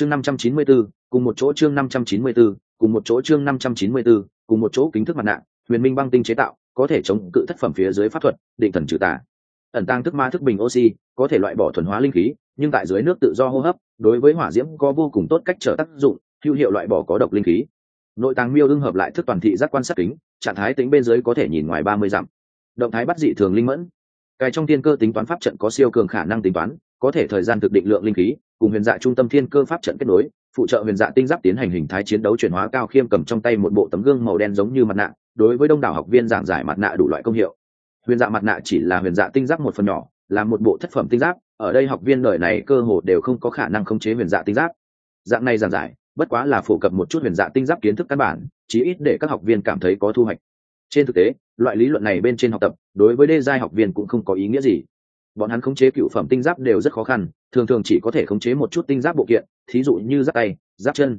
chương năm trăm chín mươi 594, cùng một chỗ chương năm trăm chín mươi 594, cùng một chỗ chương năm trăm chín mươi 594, cùng một chỗ kính thức mặt nạ huyền minh băng tinh chế tạo có thể chống cự thất phẩm phía dưới pháp thuật định thần trừ tà. Ẩn tăng thức ma thức bình oxy có thể loại bỏ thuần hóa linh khí nhưng tại dưới nước tự do hô hấp đối với hỏa diễm có vô cùng tốt cách trở tác dụng hữu hiệu loại bỏ có độc linh khí. Nội tàng miêu đương hợp lại thức toàn thị giác quan sát kính trạng thái tính bên dưới có thể nhìn ngoài ba mươi dặm. Động thái bắt dị thường linh mẫn. Cài trong thiên cơ tính toán pháp trận có siêu cường khả năng tính toán có thể thời gian thực định lượng linh khí, cùng huyền dạ trung tâm thiên cơ pháp trận kết nối, phụ trợ huyền dạ tinh giáp tiến hành hình thái chiến đấu chuyển hóa cao khiêm cầm trong tay một bộ tấm gương màu đen giống như mặt nạ, đối với đông đảo học viên giảng giải mặt nạ đủ loại công hiệu. Huyền dạ mặt nạ chỉ là huyền dạ tinh giáp một phần nhỏ, là một bộ thất phẩm tinh giáp, ở đây học viên đời này cơ hồ đều không có khả năng khống chế huyền dạ tinh giáp. Dạng này giảng giải, bất quá là phổ cập một chút huyền dạ tinh giáp kiến thức căn bản, chí ít để các học viên cảm thấy có thu hoạch. Trên thực tế, loại lý luận này bên trên học tập, đối với đê giai học viên cũng không có ý nghĩa gì bọn hắn khống chế cựu phẩm tinh giáp đều rất khó khăn, thường thường chỉ có thể khống chế một chút tinh giáp bộ kiện, thí dụ như giáp tay, giáp chân.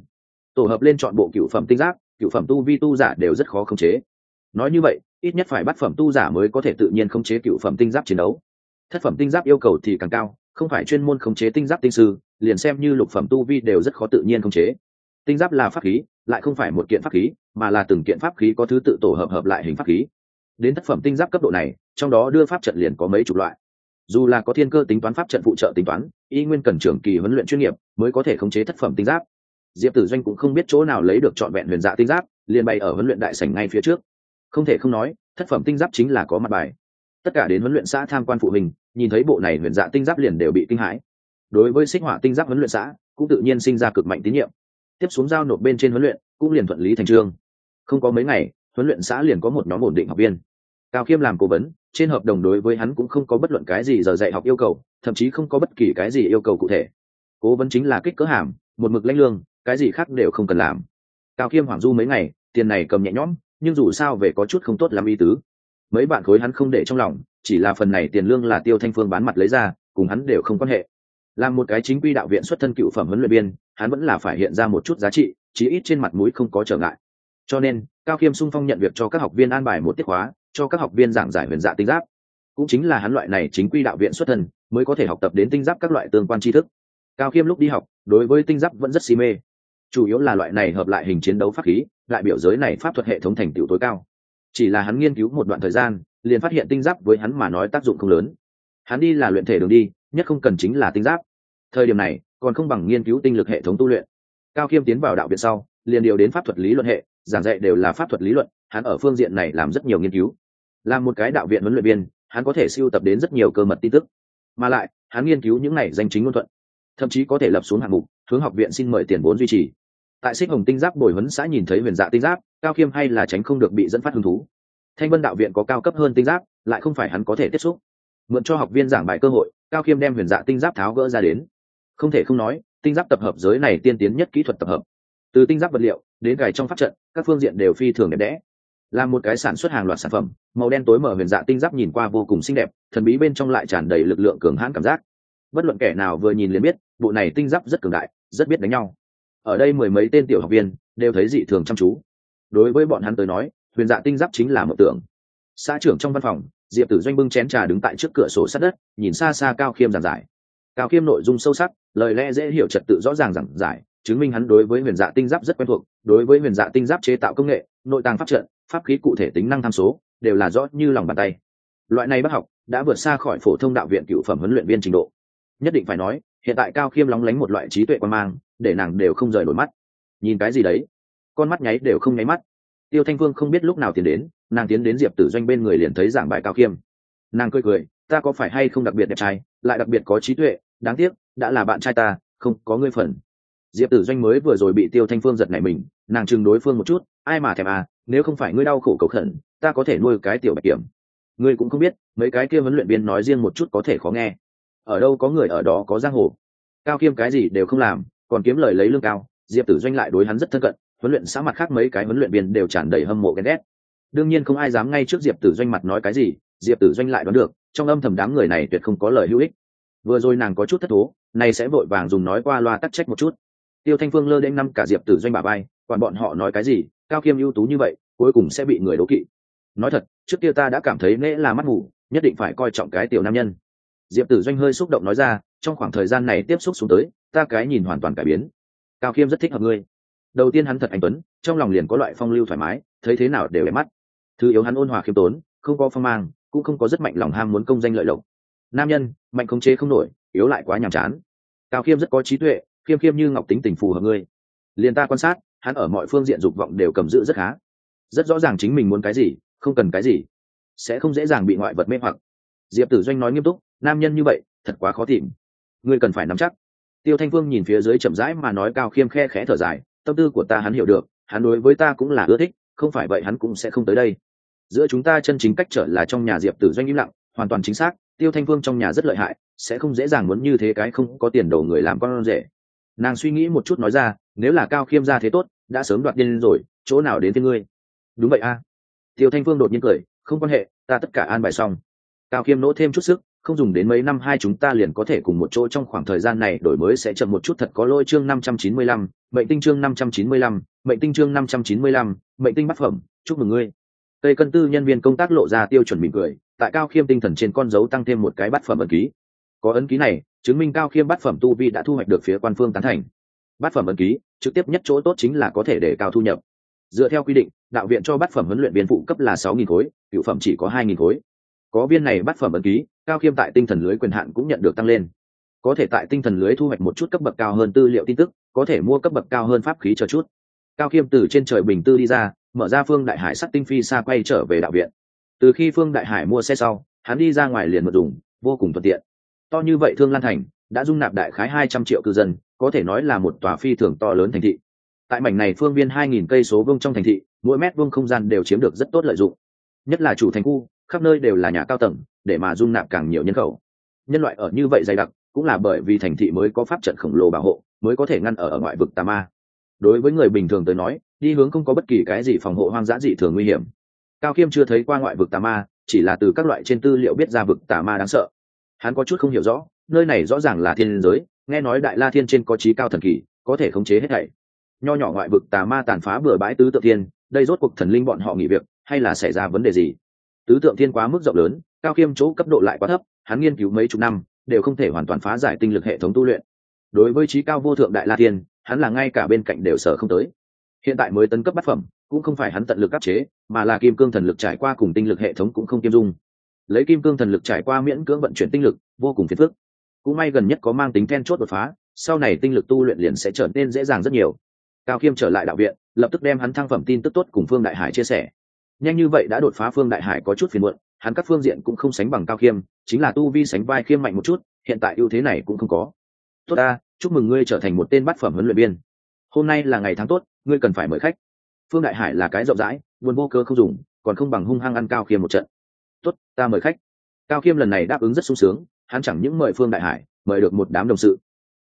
Tổ hợp lên chọn bộ cựu phẩm tinh giáp, cựu phẩm tu vi tu giả đều rất khó khống chế. Nói như vậy, ít nhất phải bắt phẩm tu giả mới có thể tự nhiên khống chế cựu phẩm tinh giáp chiến đấu. Thất phẩm tinh giáp yêu cầu thì càng cao, không phải chuyên môn khống chế tinh giáp tinh sư, liền xem như lục phẩm tu vi đều rất khó tự nhiên khống chế. Tinh giáp là pháp khí, lại không phải một kiện pháp khí, mà là từng kiện pháp khí có thứ tự tổ hợp hợp lại hình pháp khí. Đến tác phẩm tinh giáp cấp độ này, trong đó đưa pháp trận liền có mấy chục loại dù là có thiên cơ tính toán pháp trận phụ trợ tính toán, y nguyên cần trưởng kỳ huấn luyện chuyên nghiệp mới có thể khống chế thất phẩm tinh giáp. Diệp tử doanh cũng không biết chỗ nào lấy được trọn vẹn huyền dạ tinh giáp, liền bày ở huấn luyện đại sảnh ngay phía trước. Không thể không nói, thất phẩm tinh giáp chính là có mặt bài. Tất cả đến huấn luyện xã tham quan phụ huynh nhìn thấy bộ này huyền dạ tinh giáp liền đều bị kinh hãi. Đối với xích họa tinh giáp huấn luyện xã, cũng tự nhiên sinh ra cực mạnh tín nhiệm. Tiếp xuống giao nộp bên trên huấn luyện, cũng liền thuận lý thành trương. Không có mấy ngày, huấn luyện xã liền có một nhóm ổn định học viên. Cao khiêm làm cố vấn trên hợp đồng đối với hắn cũng không có bất luận cái gì giờ dạy học yêu cầu, thậm chí không có bất kỳ cái gì yêu cầu cụ thể. Cố vấn chính là kích cỡ hàm, một mực lãnh lương, cái gì khác đều không cần làm. Cao khiêm hoảng du mấy ngày, tiền này cầm nhẹ nhõm, nhưng dù sao về có chút không tốt làm y tứ. Mấy bạn khối hắn không để trong lòng, chỉ là phần này tiền lương là tiêu thanh phương bán mặt lấy ra, cùng hắn đều không quan hệ. Làm một cái chính quy đạo viện xuất thân cựu phẩm huấn luyện viên, hắn vẫn là phải hiện ra một chút giá trị, chí ít trên mặt mũi không có trở ngại. Cho nên, cao khiêm sung phong nhận việc cho các học viên an bài một tiết hóa cho các học viên giảng giải huyền dạ tinh giáp. Cũng chính là hắn loại này chính quy đạo viện xuất thân mới có thể học tập đến tinh giáp các loại tương quan tri thức. Cao khiêm lúc đi học, đối với tinh giáp vẫn rất si mê. Chủ yếu là loại này hợp lại hình chiến đấu pháp khí lại biểu giới này pháp thuật hệ thống thành tựu tối cao. Chỉ là hắn nghiên cứu một đoạn thời gian, liền phát hiện tinh giáp với hắn mà nói tác dụng không lớn. Hắn đi là luyện thể đường đi, nhất không cần chính là tinh giáp. Thời điểm này, còn không bằng nghiên cứu tinh lực hệ thống tu luyện. Cao khiêm tiến vào đạo viện sau, liền điều đến pháp thuật lý luận hệ, giảng dạy đều là pháp thuật lý luận, hắn ở phương diện này làm rất nhiều nghiên cứu là một cái đạo viện huấn luyện viên, hắn có thể siêu tập đến rất nhiều cơ mật tin tức. Mà lại, hắn nghiên cứu những này danh chính ngôn thuận, thậm chí có thể lập xuống hạng mục, hướng học viện xin mời tiền vốn duy trì. Tại xích hồng tinh giáp bồi huấn xã nhìn thấy huyền dạ tinh giáp, cao khiêm hay là tránh không được bị dẫn phát hứng thú. Thanh vân đạo viện có cao cấp hơn tinh giáp, lại không phải hắn có thể tiếp xúc. Mượn cho học viên giảng bài cơ hội, cao khiêm đem huyền dạ tinh giáp tháo gỡ ra đến. Không thể không nói, tinh giáp tập hợp giới này tiên tiến nhất kỹ thuật tập hợp. Từ tinh giáp vật liệu, đến gài trong pháp trận, các phương diện đều phi thường đẹp đẽ là một cái sản xuất hàng loạt sản phẩm, màu đen tối mở huyền dạ tinh giáp nhìn qua vô cùng xinh đẹp, thần bí bên trong lại tràn đầy lực lượng cường hãn cảm giác. Bất luận kẻ nào vừa nhìn liền biết, bộ này tinh giáp rất cường đại, rất biết đánh nhau. Ở đây mười mấy tên tiểu học viên đều thấy dị thường chăm chú. Đối với bọn hắn tới nói, huyền dạ tinh giáp chính là một tưởng. Xã trưởng trong văn phòng, diệp tử doanh bưng chén trà đứng tại trước cửa sổ sát đất, nhìn xa xa cao khiêm giảng giải. Cao khiêm nội dung sâu sắc, lời lẽ dễ hiểu trật tự rõ ràng giảng giải, chứng minh hắn đối với huyền dạ tinh giáp rất quen thuộc, đối với huyền dạ tinh giáp chế tạo công nghệ, nội tàng pháp trận pháp khí cụ thể tính năng tham số, đều là rõ như lòng bàn tay. Loại này bác học đã vượt xa khỏi phổ thông đạo viện cựu phẩm huấn luyện viên trình độ. Nhất định phải nói, hiện tại cao khiêm lóng lánh một loại trí tuệ quan mang, để nàng đều không rời nổi mắt. Nhìn cái gì đấy? Con mắt nháy đều không nháy mắt. Tiêu thanh phương không biết lúc nào tiến đến, nàng tiến đến diệp tử doanh bên người liền thấy giảng bài cao khiêm. Nàng cười cười, ta có phải hay không đặc biệt đẹp trai, lại đặc biệt có trí tuệ, đáng tiếc, đã là bạn trai ta, không có ngươi phần. Diệp tử doanh mới vừa rồi bị tiêu thanh phương giật nảy mình, nàng chừng đối phương một chút, ai mà thèm à nếu không phải ngươi đau khổ cầu khẩn, ta có thể nuôi cái tiểu bạch kiểm. Ngươi cũng không biết, mấy cái kia huấn luyện viên nói riêng một chút có thể khó nghe. Ở đâu có người ở đó có giang hồ. Cao kiêm cái gì đều không làm, còn kiếm lời lấy lương cao. Diệp tử doanh lại đối hắn rất thân cận, huấn luyện xã mặt khác mấy cái huấn luyện viên đều tràn đầy hâm mộ ghen ghét. Đương nhiên không ai dám ngay trước diệp tử doanh mặt nói cái gì, diệp tử doanh lại đoán được, trong âm thầm đám người này tuyệt không có lời hữu ích. Vừa rồi nàng có chút thất thố, nay sẽ vội vàng dùng nói qua loa tắc trách một chút tiêu thanh phương lơ đễnh năm cả diệp tử doanh bà bay còn bọn họ nói cái gì, cao khiêm ưu tú như vậy, cuối cùng sẽ bị người đố kỵ. Nói thật, trước kia ta đã cảm thấy nễ là mắt ngủ nhất định phải coi trọng cái tiểu nam nhân. Diệp tử doanh hơi xúc động nói ra, trong khoảng thời gian này tiếp xúc xuống tới, ta cái nhìn hoàn toàn cải biến. Cao khiêm rất thích hợp ngươi. Đầu tiên hắn thật anh tuấn, trong lòng liền có loại phong lưu thoải mái, thấy thế nào đều đẹp mắt. Thứ yếu hắn ôn hòa khiêm tốn, không có phong mang, cũng không có rất mạnh lòng ham muốn công danh lợi lộc. Nam nhân, mạnh khống chế không nổi, yếu lại quá nhàm chán. Cao khiêm rất có trí tuệ khiêm khiêm như ngọc tính tình phù hợp ngươi. Liền ta quan sát, hắn ở mọi phương diện dục vọng đều cầm giữ rất khá. Rất rõ ràng chính mình muốn cái gì, không cần cái gì, sẽ không dễ dàng bị ngoại vật mê hoặc. Diệp tử doanh nói nghiêm túc, nam nhân như vậy, thật quá khó tìm. Ngươi cần phải nắm chắc. Tiêu thanh phương nhìn phía dưới chậm rãi mà nói cao khiêm khe khẽ thở dài, tâm tư của ta hắn hiểu được, hắn đối với ta cũng là ưa thích, không phải vậy hắn cũng sẽ không tới đây. Giữa chúng ta chân chính cách trở là trong nhà diệp tử doanh im lặng, hoàn toàn chính xác, tiêu thanh phương trong nhà rất lợi hại, sẽ không dễ dàng muốn như thế cái không có tiền đồ người làm con rể nàng suy nghĩ một chút nói ra, nếu là cao khiêm ra thế tốt, đã sớm đoạt điên rồi, chỗ nào đến với ngươi? Đúng vậy a. Tiêu thanh phương đột nhiên cười, không quan hệ, ta tất cả an bài xong. Cao khiêm nỗ thêm chút sức, không dùng đến mấy năm hai chúng ta liền có thể cùng một chỗ trong khoảng thời gian này đổi mới sẽ chậm một chút, thật có lôi chương năm trăm chín mươi lăm, mệnh tinh chương năm trăm chín mươi lăm, mệnh tinh chương năm trăm chín mươi lăm, mệnh tinh bát phẩm, chúc mừng ngươi. Tây cân tư nhân viên công tác lộ ra tiêu chuẩn mỉm cười, tại cao khiêm tinh thần trên con dấu tăng thêm một cái bát phẩm ấn ký. Có ấn ký này chứng minh cao khiêm bát phẩm tu vi đã thu hoạch được phía quan phương tán thành. Bát phẩm ấn ký, trực tiếp nhất chỗ tốt chính là có thể để cao thu nhập. Dựa theo quy định, đạo viện cho bát phẩm huấn luyện viên phụ cấp là sáu nghìn khối, cựu phẩm chỉ có hai nghìn khối. Có viên này bát phẩm ấn ký, cao khiêm tại tinh thần lưới quyền hạn cũng nhận được tăng lên. Có thể tại tinh thần lưới thu hoạch một chút cấp bậc cao hơn tư liệu tin tức, có thể mua cấp bậc cao hơn pháp khí cho chút. Cao khiêm từ trên trời bình tư đi ra, mở ra phương đại hải sắt tinh phi xa quay trở về đạo viện. Từ khi phương đại hải mua xe sau, hắn đi ra ngoài liền một dùng, vô cùng thuận tiện to như vậy thương lan thành đã dung nạp đại khái hai trăm triệu cư dân có thể nói là một tòa phi thường to lớn thành thị. Tại mảnh này phương viên hai nghìn cây số vương trong thành thị mỗi mét vuông không gian đều chiếm được rất tốt lợi dụng. Nhất là chủ thành khu khắp nơi đều là nhà cao tầng để mà dung nạp càng nhiều nhân khẩu. Nhân loại ở như vậy dày đặc cũng là bởi vì thành thị mới có pháp trận khổng lồ bảo hộ mới có thể ngăn ở, ở ngoại vực tà ma. Đối với người bình thường tới nói đi hướng không có bất kỳ cái gì phòng hộ hoang dã dị thường nguy hiểm. Cao khiêm chưa thấy qua ngoại vực tà ma chỉ là từ các loại trên tư liệu biết ra vực tà ma đáng sợ hắn có chút không hiểu rõ, nơi này rõ ràng là thiên giới, nghe nói đại la thiên trên có trí cao thần kỳ, có thể khống chế hết thảy. Nho nhỏ ngoại vực tà ma tàn phá bừa bãi tứ tượng thiên, đây rốt cuộc thần linh bọn họ nghỉ việc, hay là xảy ra vấn đề gì? Tứ tượng thiên quá mức rộng lớn, cao khiêm chỗ cấp độ lại quá thấp, hắn nghiên cứu mấy chục năm, đều không thể hoàn toàn phá giải tinh lực hệ thống tu luyện. Đối với trí cao vô thượng đại la thiên, hắn là ngay cả bên cạnh đều sở không tới. Hiện tại mới tấn cấp bát phẩm, cũng không phải hắn tận lực áp chế, mà là kim cương thần lực trải qua cùng tinh lực hệ thống cũng không kiêm dung lấy kim cương thần lực trải qua miễn cưỡng vận chuyển tinh lực, vô cùng phiền phức. Cũng may gần nhất có mang tính then chốt đột phá, sau này tinh lực tu luyện liền sẽ trở nên dễ dàng rất nhiều. Cao khiêm trở lại đạo viện, lập tức đem hắn thăng phẩm tin tức tốt cùng phương đại hải chia sẻ. Nhanh như vậy đã đột phá phương đại hải có chút phiền muộn, hắn các phương diện cũng không sánh bằng cao khiêm chính là tu vi sánh vai khiêm mạnh một chút, hiện tại ưu thế này cũng không có. Tốt ta, chúc mừng ngươi trở thành một tên bát phẩm huấn luyện viên. Hôm nay là ngày tháng tốt, ngươi cần phải mời khách. Phương đại hải là cái rộng rãi, buồn vô cơ không dùng, còn không bằng hung hăng ăn cao khiêm một trận tốt, ta mời khách. Cao khiêm lần này đáp ứng rất sung sướng, hắn chẳng những mời phương đại hải, mời được một đám đồng sự.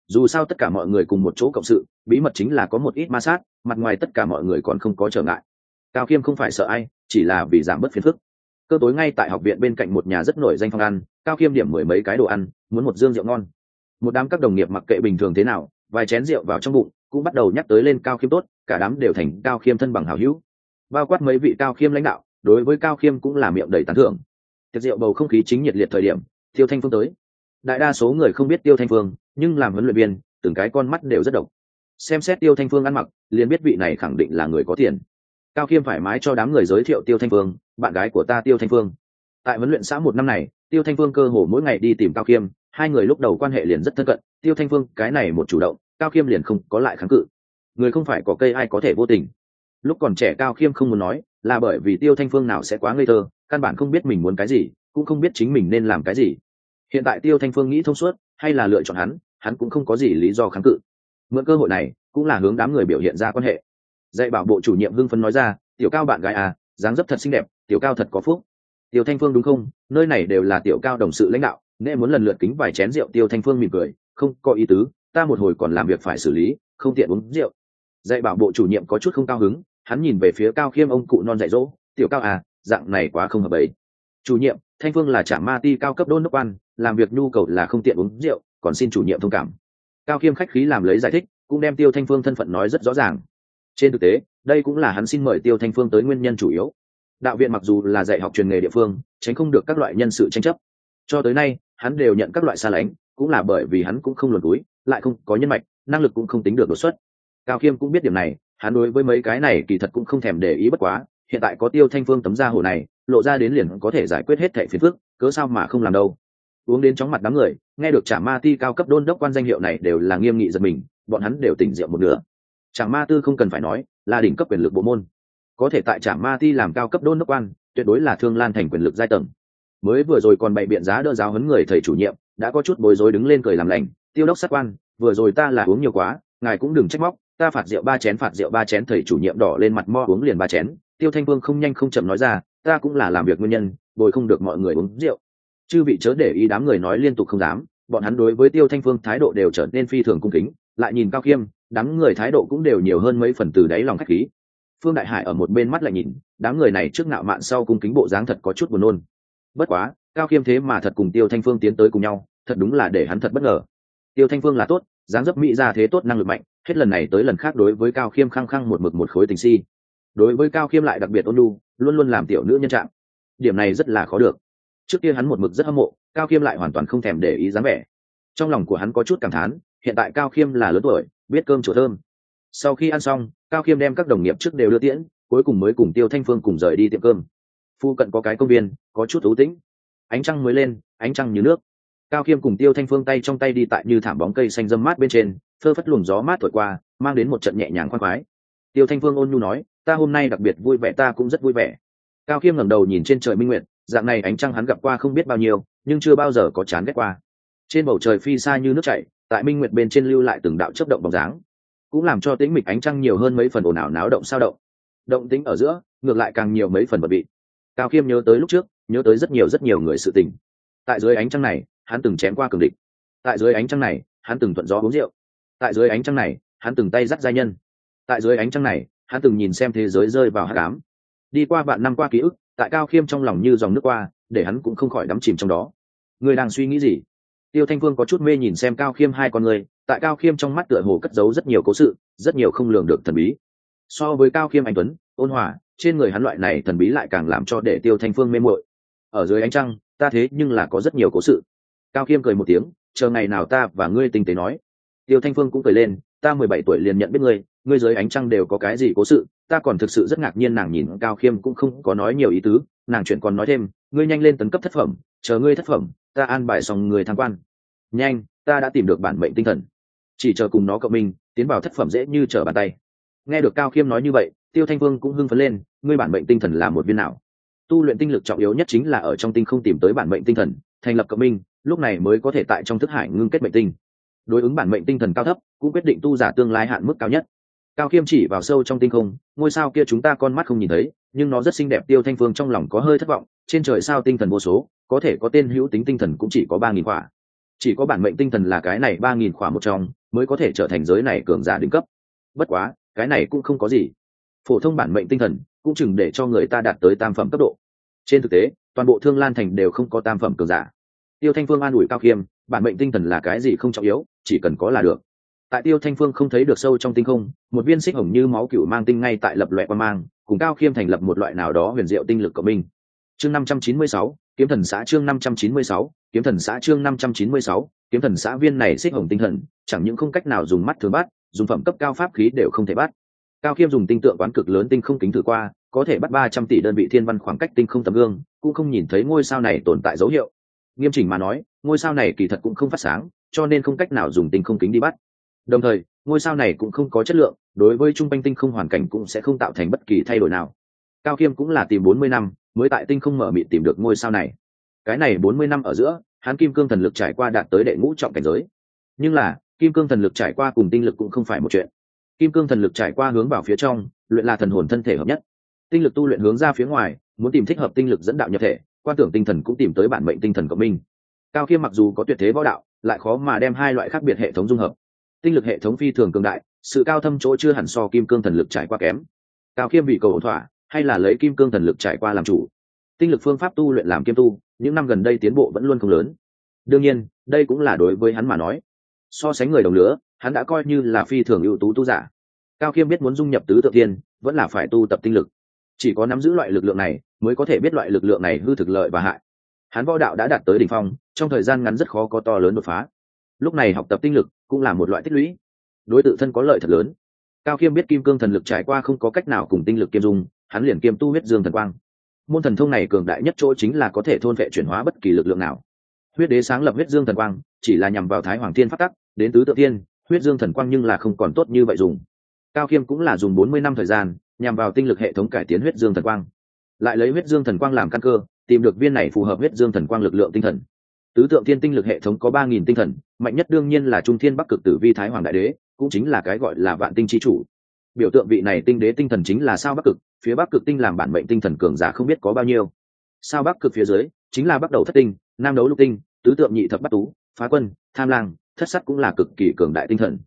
Dù sao tất cả mọi người cùng một chỗ cộng sự, bí mật chính là có một ít ma sát, mặt ngoài tất cả mọi người còn không có trở ngại. Cao khiêm không phải sợ ai, chỉ là vì giảm bớt phiền phức. Cơ tối ngay tại học viện bên cạnh một nhà rất nổi danh phong ăn, cao khiêm điểm mười mấy cái đồ ăn, muốn một dương rượu ngon. Một đám các đồng nghiệp mặc kệ bình thường thế nào, vài chén rượu vào trong bụng, cũng bắt đầu nhắc tới lên cao khiêm tốt, cả đám đều thành cao khiêm thân bằng hào hữu. Bao quát mấy vị cao khiêm lãnh đạo, đối với cao khiêm cũng là miệng đầy tán thưởng tiệc rượu bầu không khí chính nhiệt liệt thời điểm, tiêu thanh phương tới. Đại đa số người không biết tiêu thanh phương, nhưng làm huấn luyện viên, từng cái con mắt đều rất độc. Xem xét tiêu thanh phương ăn mặc, liền biết vị này khẳng định là người có tiền. Cao khiêm thoải mái cho đám người giới thiệu tiêu thanh phương, bạn gái của ta tiêu thanh phương. Tại huấn luyện xã một năm này, tiêu thanh phương cơ hồ mỗi ngày đi tìm cao khiêm, hai người lúc đầu quan hệ liền rất thân cận, tiêu thanh phương, cái này một chủ động, cao khiêm liền không có lại kháng cự. Người không phải có cây ai có thể vô tình. Lúc còn trẻ cao khiêm không muốn nói, là bởi vì tiêu thanh phương nào sẽ quá ngây thơ căn bản không biết mình muốn cái gì, cũng không biết chính mình nên làm cái gì. Hiện tại tiêu thanh phương nghĩ thông suốt, hay là lựa chọn hắn hắn cũng không có gì lý do kháng cự. Mượn cơ hội này, cũng là hướng đám người biểu hiện ra quan hệ. Dạy bảo bộ chủ nhiệm hưng phấn nói ra, tiểu cao bạn gái à dáng dấp thật xinh đẹp, tiểu cao thật có phúc. Tiểu thanh phương đúng không? Nơi này đều là tiểu cao đồng sự lãnh đạo nên muốn lần lượt kính vài chén rượu, tiêu thanh phương mỉm cười, không, có ý tứ, ta một hồi còn làm việc phải xử lý, không tiện uống rượu. Dạy bảo bộ chủ nhiệm có chút không cao hứng, hắn nhìn về phía cao khiêm ông cụ non dạy dỗ, tiểu cao à dạng này quá không hợp ấy chủ nhiệm, thanh phương là trạm ma ti cao cấp đôn đốc quan, làm việc nhu cầu là không tiện uống rượu, còn xin chủ nhiệm thông cảm. Cao khiêm khách khí làm lấy giải thích, cũng đem tiêu thanh phương thân phận nói rất rõ ràng. Trên thực tế, đây cũng là hắn xin mời tiêu thanh phương tới nguyên nhân chủ yếu. Đạo viện mặc dù là dạy học truyền nghề địa phương, tránh không được các loại nhân sự tranh chấp. Cho tới nay, hắn đều nhận các loại xa lánh, cũng là bởi vì hắn cũng không luồn túi, lại không có nhân mạch, năng lực cũng không tính được đột xuất. Cao khiêm cũng biết điểm này, hắn đối với mấy cái này kỳ thật cũng không thèm để ý bất quá hiện tại có tiêu thanh phương tấm da hổ này, lộ ra đến liền có thể giải quyết hết thẻ phiền phức, cớ sao mà không làm đâu. Uống đến chóng mặt đám người, nghe được trả ma ti cao cấp đôn đốc quan danh hiệu này đều là nghiêm nghị giật mình, bọn hắn đều tỉnh rượu một nửa. Trả ma tư không cần phải nói, là đỉnh cấp quyền lực bộ môn. Có thể tại trả ma ti làm cao cấp đôn đốc quan, tuyệt đối là thương lan thành quyền lực giai tầng. Mới vừa rồi còn bày biện giá đỡ giáo huấn người thầy chủ nhiệm, đã có chút bối rối đứng lên cười làm lành, tiêu đốc sát quan, vừa rồi ta là uống nhiều quá, ngài cũng đừng trách móc, ta phạt rượu ba chén phạt rượu ba chén thầy chủ nhiệm đỏ lên mặt mo uống liền ba chén tiêu thanh vương không nhanh không chậm nói ra, ta cũng là làm việc nguyên nhân, bồi không được mọi người uống rượu. Chư vị chớ để ý đám người nói liên tục không dám, bọn hắn đối với tiêu thanh phương thái độ đều trở nên phi thường cung kính, lại nhìn cao khiêm đám người thái độ cũng đều nhiều hơn mấy phần từ đáy lòng khách khí. Phương đại hải ở một bên mắt lại nhìn, đám người này trước ngạo mạn sau cung kính bộ dáng thật có chút buồn nôn. Bất quá, cao khiêm thế mà thật cùng tiêu thanh phương tiến tới cùng nhau, thật đúng là để hắn thật bất ngờ. Tiêu thanh phương là tốt, dáng dấp mỹ ra thế tốt năng lực mạnh, hết lần này tới lần khác đối với cao khiêm khăng khăng một mực một khối tình si đối với cao khiêm lại đặc biệt ôn lu luôn luôn làm tiểu nữ nhân trạng. Điểm này rất là khó được. Trước kia hắn một mực rất hâm mộ, cao khiêm lại hoàn toàn không thèm để ý dáng vẻ. Trong lòng của hắn có chút cảm thán, hiện tại cao khiêm là lớn tuổi, biết cơm chùa thơm. Sau khi ăn xong, cao khiêm đem các đồng nghiệp trước đều đưa tiễn, cuối cùng mới cùng tiêu thanh phương cùng rời đi tiệm cơm. Phu cận có cái công viên, có chút thú tĩnh. Ánh trăng mới lên, ánh trăng như nước. Cao khiêm cùng tiêu thanh phương tay trong tay đi tại như thảm bóng cây xanh dâm mát bên trên thơ phất luồng gió mát thổi qua, mang đến một trận nhẹ nhàng khoan khoái tiêu thanh phương ôn nhu nói, ta hôm nay đặc biệt vui vẻ, ta cũng rất vui vẻ. Cao khiêm ngẩng đầu nhìn trên trời minh nguyện dạng này ánh trăng hắn gặp qua không biết bao nhiêu, nhưng chưa bao giờ có chán ghét qua. Trên bầu trời phi xa như nước chảy, tại minh nguyệt bên trên lưu lại từng đạo chấp động bóng dáng, cũng làm cho tĩnh mịch ánh trăng nhiều hơn mấy phần ồn ào náo động sao động. Động tính ở giữa, ngược lại càng nhiều mấy phần bật bị cao khiêm nhớ tới lúc trước, nhớ tới rất nhiều rất nhiều người sự tình. Tại dưới ánh trăng này, hắn từng chém qua cường địch. Tại dưới ánh trăng này, hắn từng thuận gió uống rượu. Tại dưới ánh trăng này, hắn từng tay dắt giai nhân tại dưới ánh trăng này, hắn từng nhìn xem thế giới rơi vào hát cám đi qua vạn năm qua ký ức, tại cao khiêm trong lòng như dòng nước qua, để hắn cũng không khỏi đắm chìm trong đó. Người đang suy nghĩ gì? Tiêu thanh phương có chút mê nhìn xem cao khiêm hai con người, tại cao khiêm trong mắt tựa hồ cất giấu rất nhiều cố sự, rất nhiều không lường được thần bí. So với cao khiêm anh tuấn, ôn hòa, trên người hắn loại này thần bí lại càng làm cho để tiêu thanh phương mê muội. Ở dưới ánh trăng, ta thế nhưng là có rất nhiều cố sự. Cao khiêm cười một tiếng, chờ ngày nào ta và ngươi tinh tế nói. Tiêu thanh phương cũng cười lên ta mười bảy tuổi liền nhận biết ngươi ngươi dưới ánh trăng đều có cái gì cố sự, ta còn thực sự rất ngạc nhiên nàng nhìn cao khiêm cũng không có nói nhiều ý tứ, nàng chuyện còn nói thêm, ngươi nhanh lên tấn cấp thất phẩm, chờ ngươi thất phẩm, ta an bài xong người tham quan. Nhanh, ta đã tìm được bản mệnh tinh thần. Chỉ chờ cùng nó cộng minh, tiến vào thất phẩm dễ như trở bàn tay. Nghe được cao khiêm nói như vậy, tiêu thanh vương cũng hưng phấn lên, ngươi bản mệnh tinh thần là một viên nào? Tu luyện tinh lực trọng yếu nhất chính là ở trong tinh không tìm tới bản mệnh tinh thần, thành lập cộng minh, lúc này mới có thể tại trong thức hải ngưng kết mệnh tinh đối ứng bản mệnh tinh thần cao thấp, cũng quyết định tu giả tương lai hạn mức cao nhất. Cao khiêm chỉ vào sâu trong tinh không, ngôi sao kia chúng ta con mắt không nhìn thấy, nhưng nó rất xinh đẹp, tiêu thanh phương trong lòng có hơi thất vọng, trên trời sao tinh thần vô số, có thể có tên hữu tính tinh thần cũng chỉ có ba nghìn khỏa. Chỉ có bản mệnh tinh thần là cái này ba nghìn khỏa một trong, mới có thể trở thành giới này cường giả đỉnh cấp. Bất quá, cái này cũng không có gì. Phổ thông bản mệnh tinh thần, cũng chừng để cho người ta đạt tới tam phẩm cấp độ. Trên thực tế, toàn bộ thương lan thành đều không có tam phẩm cường giả. Tiêu thanh phương an ủi cao khiêm bản mệnh tinh thần là cái gì không trọng yếu, chỉ cần có là được. Tại tiêu thanh phương không thấy được sâu trong tinh không, một viên xích hồng như máu cựu mang tinh ngay tại lập loại quan mang, cùng cao khiêm thành lập một loại nào đó huyền diệu tinh lực của mình chương năm trăm chín mươi sáu, kiếm thần xã chương năm trăm chín mươi sáu, kiếm thần xã chương năm trăm chín mươi sáu, kiếm thần xã viên này xích hồng tinh thần, chẳng những không cách nào dùng mắt thường bắt, dùng phẩm cấp cao pháp khí đều không thể bắt. Cao khiêm dùng tinh tượng quán cực lớn tinh không kính thử qua, có thể bắt ba trăm tỷ đơn vị thiên văn khoảng cách tinh không tấm gương, cũng không nhìn thấy ngôi sao này tồn tại dấu hiệu. Nghiêm chỉnh mà nói ngôi sao này kỳ thật cũng không phát sáng, cho nên không cách nào dùng tinh không kính đi bắt. Đồng thời, ngôi sao này cũng không có chất lượng, đối với trung quanh tinh không hoàn cảnh cũng sẽ không tạo thành bất kỳ thay đổi nào. Cao khiêm cũng là tìm bốn mươi năm, mới tại tinh không mở mịt tìm được ngôi sao này. Cái này bốn mươi năm ở giữa, hắn kim cương thần lực trải qua đạt tới đệ ngũ trọng cảnh giới. Nhưng là, kim cương thần lực trải qua cùng tinh lực cũng không phải một chuyện. Kim cương thần lực trải qua hướng vào phía trong, luyện là thần hồn thân thể hợp nhất. Tinh lực tu luyện hướng ra phía ngoài, muốn tìm thích hợp tinh lực dẫn đạo nhập thể, quan tưởng tinh thần cũng tìm tới bản mệnh tinh thần của mình cao khiêm mặc dù có tuyệt thế võ đạo, lại khó mà đem hai loại khác biệt hệ thống dung hợp. Tinh lực hệ thống phi thường cường đại, sự cao thâm chỗ chưa hẳn so kim cương thần lực trải qua kém. Cao khiêm bị cầu ổn thỏa, hay là lấy kim cương thần lực trải qua làm chủ? Tinh lực phương pháp tu luyện làm kiêm tu, những năm gần đây tiến bộ vẫn luôn không lớn. Đương nhiên, đây cũng là đối với hắn mà nói. So sánh người đồng lứa, hắn đã coi như là phi thường ưu tú tu giả. Cao khiêm biết muốn dung nhập tứ tự tiên vẫn là phải tu tập tinh lực. Chỉ có nắm giữ loại lực lượng này, mới có thể biết loại lực lượng này hư thực lợi và hại hắn võ đạo đã đạt tới đỉnh phong, trong thời gian ngắn rất khó có to lớn đột phá. Lúc này học tập tinh lực cũng là một loại tích lũy. Đối tự thân có lợi thật lớn. Cao khiêm biết kim cương thần lực trải qua không có cách nào cùng tinh lực kiêm dung, hắn liền kiêm tu huyết dương thần quang. Môn thần thông này cường đại nhất chỗ chính là có thể thôn vệ chuyển hóa bất kỳ lực lượng nào. Huyết đế sáng lập huyết dương thần quang, chỉ là nhằm vào thái hoàng thiên phát tắc, đến tứ tự thiên huyết dương thần quang nhưng là không còn tốt như vậy dùng. Cao khiêm cũng là dùng bốn mươi năm thời gian, nhằm vào tinh lực hệ thống cải tiến huyết dương thần quang. Lại lấy huyết dương thần quang làm căn cơ tìm được viên này phù hợp huyết dương thần quang lực lượng tinh thần. Tứ tượng thiên tinh lực hệ thống có ba nghìn tinh thần, mạnh nhất đương nhiên là trung thiên bắc cực tử vi thái hoàng đại đế, cũng chính là cái gọi là vạn tinh chi chủ. Biểu tượng vị này tinh đế tinh thần chính là sao bắc cực, phía bắc cực tinh làm bản mệnh tinh thần cường giả không biết có bao nhiêu. Sao bắc cực phía dưới, chính là bắt đầu thất tinh, nam đấu lục tinh, tứ tượng nhị thập bắt tú, phá quân, tham lang, thất sắt cũng là cực kỳ cường đại tinh thần.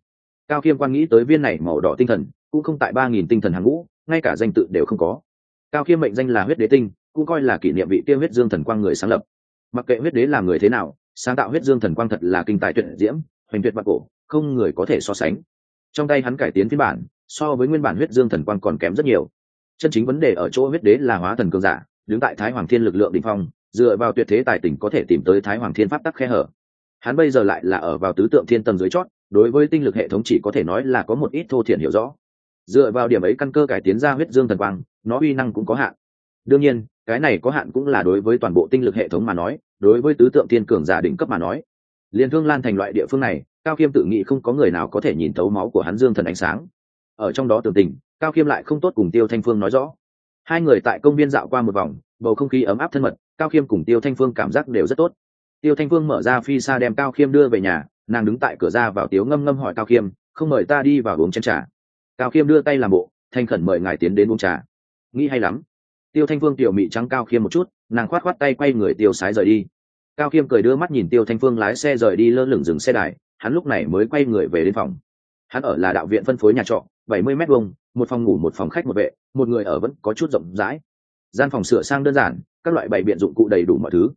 Cao khiêm quan nghĩ tới viên này màu đỏ tinh thần, cũng không tại ba nghìn tinh thần hàng ngũ, ngay cả danh tự đều không có. Cao khiêm mệnh danh là huyết đế tinh cũng coi là kỷ niệm vị tiêu huyết dương thần quang người sáng lập. Mặc kệ huyết đế là người thế nào, sáng tạo huyết dương thần quang thật là kinh tài tuyệt diễm, hoành tuyệt bạc cổ, không người có thể so sánh. Trong tay hắn cải tiến phiên bản, so với nguyên bản huyết dương thần quang còn kém rất nhiều. Chân chính vấn đề ở chỗ huyết đế là hóa thần cường giả, đứng tại thái hoàng thiên lực lượng đ ỉ n h phong, dựa vào tuyệt thế tài tình có thể tìm tới thái hoàng thiên pháp tắc khe hở. Hắn bây giờ lại là ở vào tứ tượng thiên tầng dưới chót, đối với tinh lực hệ thống chỉ có thể nói là có một ít thô thiển hiểu rõ. Dựa vào điểm ấy căn cơ cải tiến ra huyết dương thần quang, nó uy năng cũng có hạn. Đương nhiên cái này có hạn cũng là đối với toàn bộ tinh lực hệ thống mà nói, đối với tứ tượng thiên cường giả đỉnh cấp mà nói. Liền thương lan thành loại địa phương này, cao khiêm tự nghĩ không có người nào có thể nhìn thấu máu của hắn dương thần ánh sáng. Ở trong đó tưởng tình, cao khiêm lại không tốt cùng tiêu thanh phương nói rõ. Hai người tại công viên dạo qua một vòng, bầu không khí ấm áp thân mật, cao khiêm cùng tiêu thanh phương cảm giác đều rất tốt. Tiêu thanh phương mở ra phi xa đem cao khiêm đưa về nhà, nàng đứng tại cửa ra vào tiếu ngâm ngâm hỏi cao khiêm không mời ta đi vào uống chén trà. Cao khiêm đưa tay làm bộ, thanh khẩn mời ngài tiến đến uống trà. Nghĩ hay lắm tiêu thanh phương tiểu mị trắng cao khiêm một chút, nàng khoát khoát tay quay người tiêu sái rời đi. Cao khiêm cười đưa mắt nhìn tiêu thanh phương lái xe rời đi lơ lửng dừng xe đài, hắn lúc này mới quay người về đến phòng. Hắn ở là đạo viện phân phối nhà trọ, bảy mươi m hai một phòng ngủ, một phòng khách một vệ, một người ở vẫn có chút rộng rãi. Gian phòng sửa sang đơn giản, các loại bày biện dụng cụ đầy đủ mọi thứ.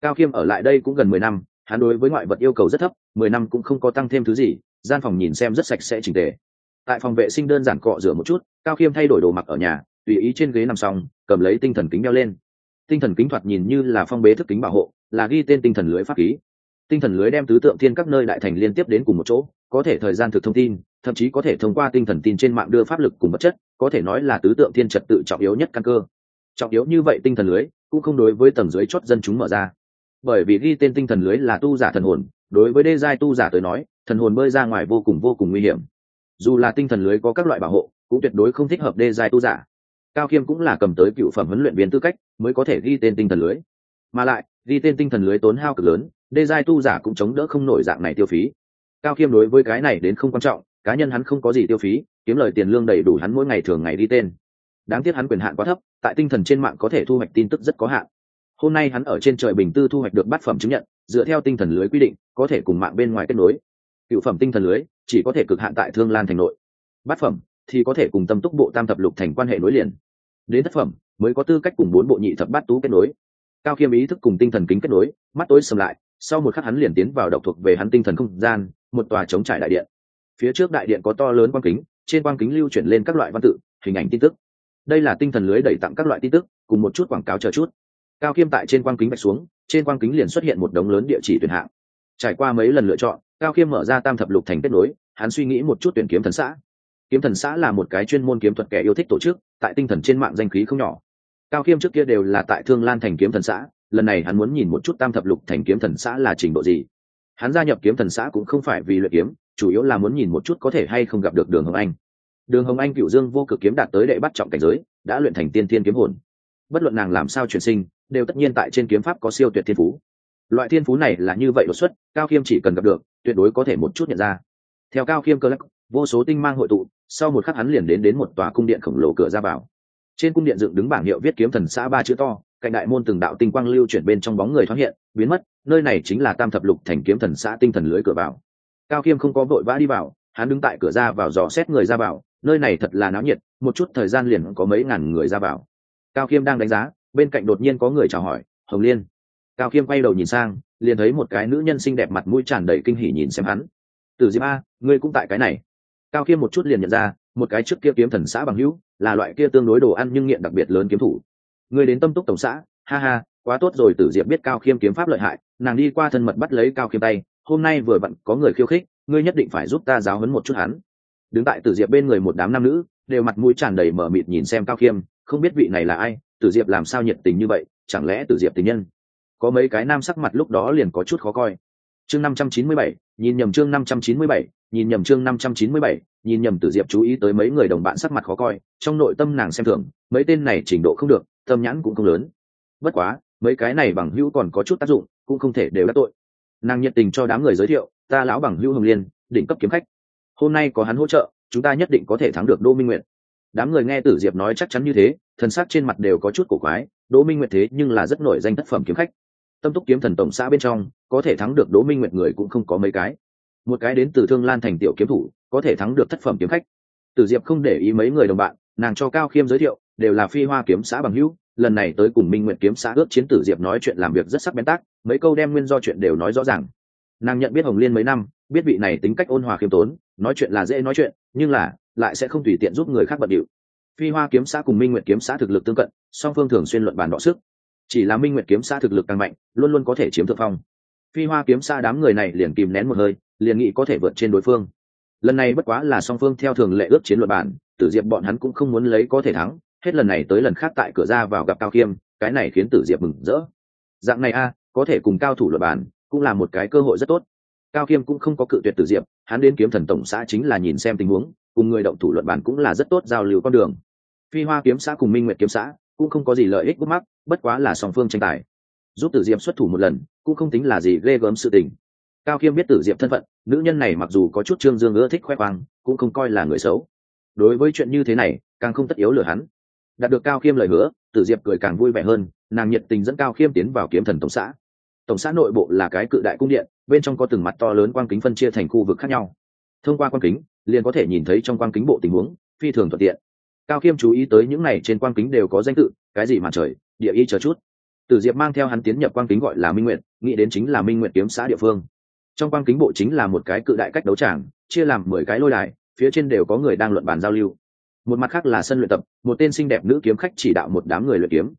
Cao khiêm ở lại đây cũng gần mười năm, hắn đối với ngoại vật yêu cầu rất thấp, mười năm cũng không có tăng thêm thứ gì, gian phòng nhìn xem rất sạch sẽ chỉnh tề. Tại phòng vệ sinh đơn giản cọ rửa một chút, cao khiêm thay đổi đồ mặc ở nhà tùy ý trên ghế nằm xong, cầm lấy tinh thần kính đeo lên. Tinh thần kính thoạt nhìn như là phong bế thức kính bảo hộ, là ghi tên tinh thần lưới pháp khí tinh thần lưới đem tứ tượng thiên các nơi đại thành liên tiếp đến cùng một chỗ, có thể thời gian thực thông tin, thậm chí có thể thông qua tinh thần tin trên mạng đưa pháp lực cùng vật chất, có thể nói là tứ tượng thiên trật tự trọng yếu nhất căn cơ. Trọng yếu như vậy tinh thần lưới, cũng không đối với tầng dưới chót dân chúng mở ra. Bởi vì ghi tên tinh thần lưới là tu giả thần hồn, đối với đê giai tu giả tới nói, thần hồn bơi ra ngoài vô cùng vô cùng nguy hiểm. Dù là tinh thần lưới có các loại bảo hộ, cũng tuyệt đối không thích hợp đê giai tu giả cao khiêm cũng là cầm tới cựu phẩm huấn luyện viên tư cách, mới có thể ghi tên tinh thần lưới. Mà lại, ghi tên tinh thần lưới tốn hao cực lớn, đê giai tu giả cũng chống đỡ không nổi dạng này tiêu phí. Cao khiêm đối với cái này đến không quan trọng, cá nhân hắn không có gì tiêu phí, kiếm lời tiền lương đầy đủ hắn mỗi ngày thường ngày đi tên. Đáng tiếc hắn quyền hạn quá thấp, tại tinh thần trên mạng có thể thu hoạch tin tức rất có hạn. Hôm nay hắn ở trên trời bình tư thu hoạch được bát phẩm chứng nhận, dựa theo tinh thần lưới quy định, có thể cùng mạng bên ngoài kết nối. Cựu phẩm tinh thần lưới, chỉ có thể cực hạn tại thương lan thành nội. Bát phẩm, thì có thể cùng tâm túc bộ tam thập lục thành quan hệ nối liền đến thất phẩm, mới có tư cách cùng bốn bộ nhị thập bát tú kết nối. Cao khiêm ý thức cùng tinh thần kính kết nối, mắt tối sầm lại, sau một khắc hắn liền tiến vào độc thuộc về hắn tinh thần không gian, một tòa chống trải đại điện. Phía trước đại điện có to lớn quang kính, trên quang kính lưu chuyển lên các loại văn tự, hình ảnh tin tức. Đây là tinh thần lưới đẩy tặng các loại tin tức, cùng một chút quảng cáo chờ chút. Cao khiêm tại trên quang kính bạch xuống, trên quang kính liền xuất hiện một đống lớn địa chỉ tuyển hạng. Trải qua mấy lần lựa chọn, cao khiêm mở ra tam thập lục thành kết nối, hắn suy nghĩ một chút tuyển kiếm thần xã kiếm thần xã là một cái chuyên môn kiếm thuật kẻ yêu thích tổ chức, tại tinh thần trên mạng danh khí không nhỏ. Cao khiêm trước kia đều là tại thương lan thành kiếm thần xã, lần này hắn muốn nhìn một chút tam thập lục thành kiếm thần xã là trình độ gì. Hắn gia nhập kiếm thần xã cũng không phải vì luyện kiếm, chủ yếu là muốn nhìn một chút có thể hay không gặp được đường hồng anh. Đường hồng anh cựu dương vô cực kiếm đạt tới đệ bắt trọng cảnh giới, đã luyện thành tiên thiên kiếm hồn. Bất luận nàng làm sao chuyển sinh, đều tất nhiên tại trên kiếm pháp có siêu tuyệt thiên phú. Loại thiên phú này là như vậy đột xuất, cao khiêm chỉ cần gặp được, tuyệt đối có thể một chút nhận ra. Theo cao khiêm cơ lắc vô số tinh mang hội tụ sau một khắc hắn liền đến đến một tòa cung điện khổng lồ cửa ra vào. Trên cung điện dựng đứng bảng hiệu viết kiếm thần xã ba chữ to, cạnh đại môn từng đạo tinh quang lưu chuyển bên trong bóng người thoáng hiện, biến mất, nơi này chính là tam thập lục thành kiếm thần xã tinh thần lưới cửa vào. Cao khiêm không có vội vã đi vào, hắn đứng tại cửa ra vào dò xét người ra vào, nơi này thật là náo nhiệt, một chút thời gian liền có mấy ngàn người ra vào. Cao khiêm đang đánh giá, bên cạnh đột nhiên có người chào hỏi, hồng liên. Cao khiêm quay đầu nhìn sang, liền thấy một cái nữ nhân xinh đẹp mặt mũi tràn đầy kinh hỉ nhìn xem hắn. Từ diệp a, ngươi cũng tại cái này? Cao khiêm một chút liền nhận ra, một cái trước kia kiếm thần xã bằng hữu, là loại kia tương đối đồ ăn nhưng nghiện đặc biệt lớn kiếm thủ. Người đến tâm túc tổng xã, ha ha, quá tốt rồi, tử diệp biết cao khiêm kiếm pháp lợi hại, nàng đi qua thân mật bắt lấy cao khiêm tay, hôm nay vừa vặn có người khiêu khích, ngươi nhất định phải giúp ta giáo hấn một chút hắn. Đứng tại tử diệp bên người một đám nam nữ, đều mặt mũi tràn đầy mở mịt nhìn xem cao khiêm, không biết vị này là ai, tử diệp làm sao nhiệt tình như vậy, chẳng lẽ tử diệp tình nhân? Có mấy cái nam sắc mặt lúc đó liền có chút khó coi. Chương năm trăm chín mươi bảy, nhìn nhầm chương năm trăm chín mươi bảy nhìn nhầm chương năm trăm chín mươi bảy, nhìn nhầm tử diệp chú ý tới mấy người đồng bạn sắc mặt khó coi, trong nội tâm nàng xem thường, mấy tên này trình độ không được, tâm nhãn cũng không lớn. Bất quá, mấy cái này bằng hữu còn có chút tác dụng, cũng không thể đều là tội. Nàng nhiệt tình cho đám người giới thiệu, ta lão bằng hữu hồng liên, đỉnh cấp kiếm khách. Hôm nay có hắn hỗ trợ, chúng ta nhất định có thể thắng được đỗ minh nguyệt. Đám người nghe tử diệp nói chắc chắn như thế, thần sắc trên mặt đều có chút cổ quái, đỗ minh nguyệt thế nhưng là rất nổi danh tác phẩm kiếm khách. Tâm túc kiếm thần tổng xã bên trong, có thể thắng được đỗ minh nguyệt người cũng không có mấy cái một cái đến từ thương lan thành tiểu kiếm thủ, có thể thắng được thất phẩm kiếm khách. Tử diệp không để ý mấy người đồng bạn, nàng cho cao khiêm giới thiệu, đều là phi hoa kiếm xã bằng hữu. Lần này tới cùng minh nguyện kiếm xã ước chiến tử diệp nói chuyện làm việc rất sắc bén tác, mấy câu đem nguyên do chuyện đều nói rõ ràng. Nàng nhận biết hồng liên mấy năm, biết vị này tính cách ôn hòa khiêm tốn, nói chuyện là dễ nói chuyện, nhưng là, lại sẽ không tùy tiện giúp người khác bận điệu. Phi hoa kiếm xã cùng minh nguyện kiếm xã thực lực tương cận, song phương thường xuyên luận bàn đọ sức. Chỉ là minh nguyện kiếm xã thực lực càng mạnh, luôn luôn có thể chiếm thượng phong. Phi hoa kiếm xã đám người này liền kìm nén một hơi liền nghĩ có thể vượt trên đối phương. Lần này bất quá là song phương theo thường lệ ước chiến luận bản tử diệp bọn hắn cũng không muốn lấy có thể thắng, hết lần này tới lần khác tại cửa ra vào gặp cao khiêm cái này khiến tử diệp mừng rỡ. Dạng này a, có thể cùng cao thủ luật bản cũng là một cái cơ hội rất tốt. Cao khiêm cũng không có cự tuyệt tử diệp, hắn đến kiếm thần tổng xã chính là nhìn xem tình huống, cùng người động thủ luận bản cũng là rất tốt giao lưu con đường. Phi hoa kiếm xã cùng minh nguyệt kiếm xã cũng không có gì lợi ích bút mắc, bất quá là song phương tranh tài. Giúp tử diệp xuất thủ một lần cũng không tính là gì ghê gớm sự tình cao khiêm biết tử diệp thân phận, nữ nhân này mặc dù có chút trương dương ưa thích khoe khoang, cũng không coi là người xấu. Đối với chuyện như thế này, càng không tất yếu lừa hắn. Đạt được cao khiêm lời hứa, tử diệp cười càng vui vẻ hơn, nàng nhiệt tình dẫn cao khiêm tiến vào kiếm thần tổng xã. Tổng xã nội bộ là cái cự đại cung điện, bên trong có từng mặt to lớn quang kính phân chia thành khu vực khác nhau. Thông qua quang kính, liền có thể nhìn thấy trong quang kính bộ tình huống, phi thường thuận tiện. Cao khiêm chú ý tới những này trên quang kính đều có danh tự, cái gì mà trời, địa y chờ chút. Tử diệp mang theo hắn tiến nhập quang kính gọi là minh nguyện nghĩ đến chính là minh nguyện kiếm xã địa phương trong quang kính bộ chính là một cái cự đại cách đấu tràng, chia làm mười cái lôi đài, phía trên đều có người đang luận bàn giao lưu. Một mặt khác là sân luyện tập, một tên xinh đẹp nữ kiếm khách chỉ đạo một đám người luyện kiếm.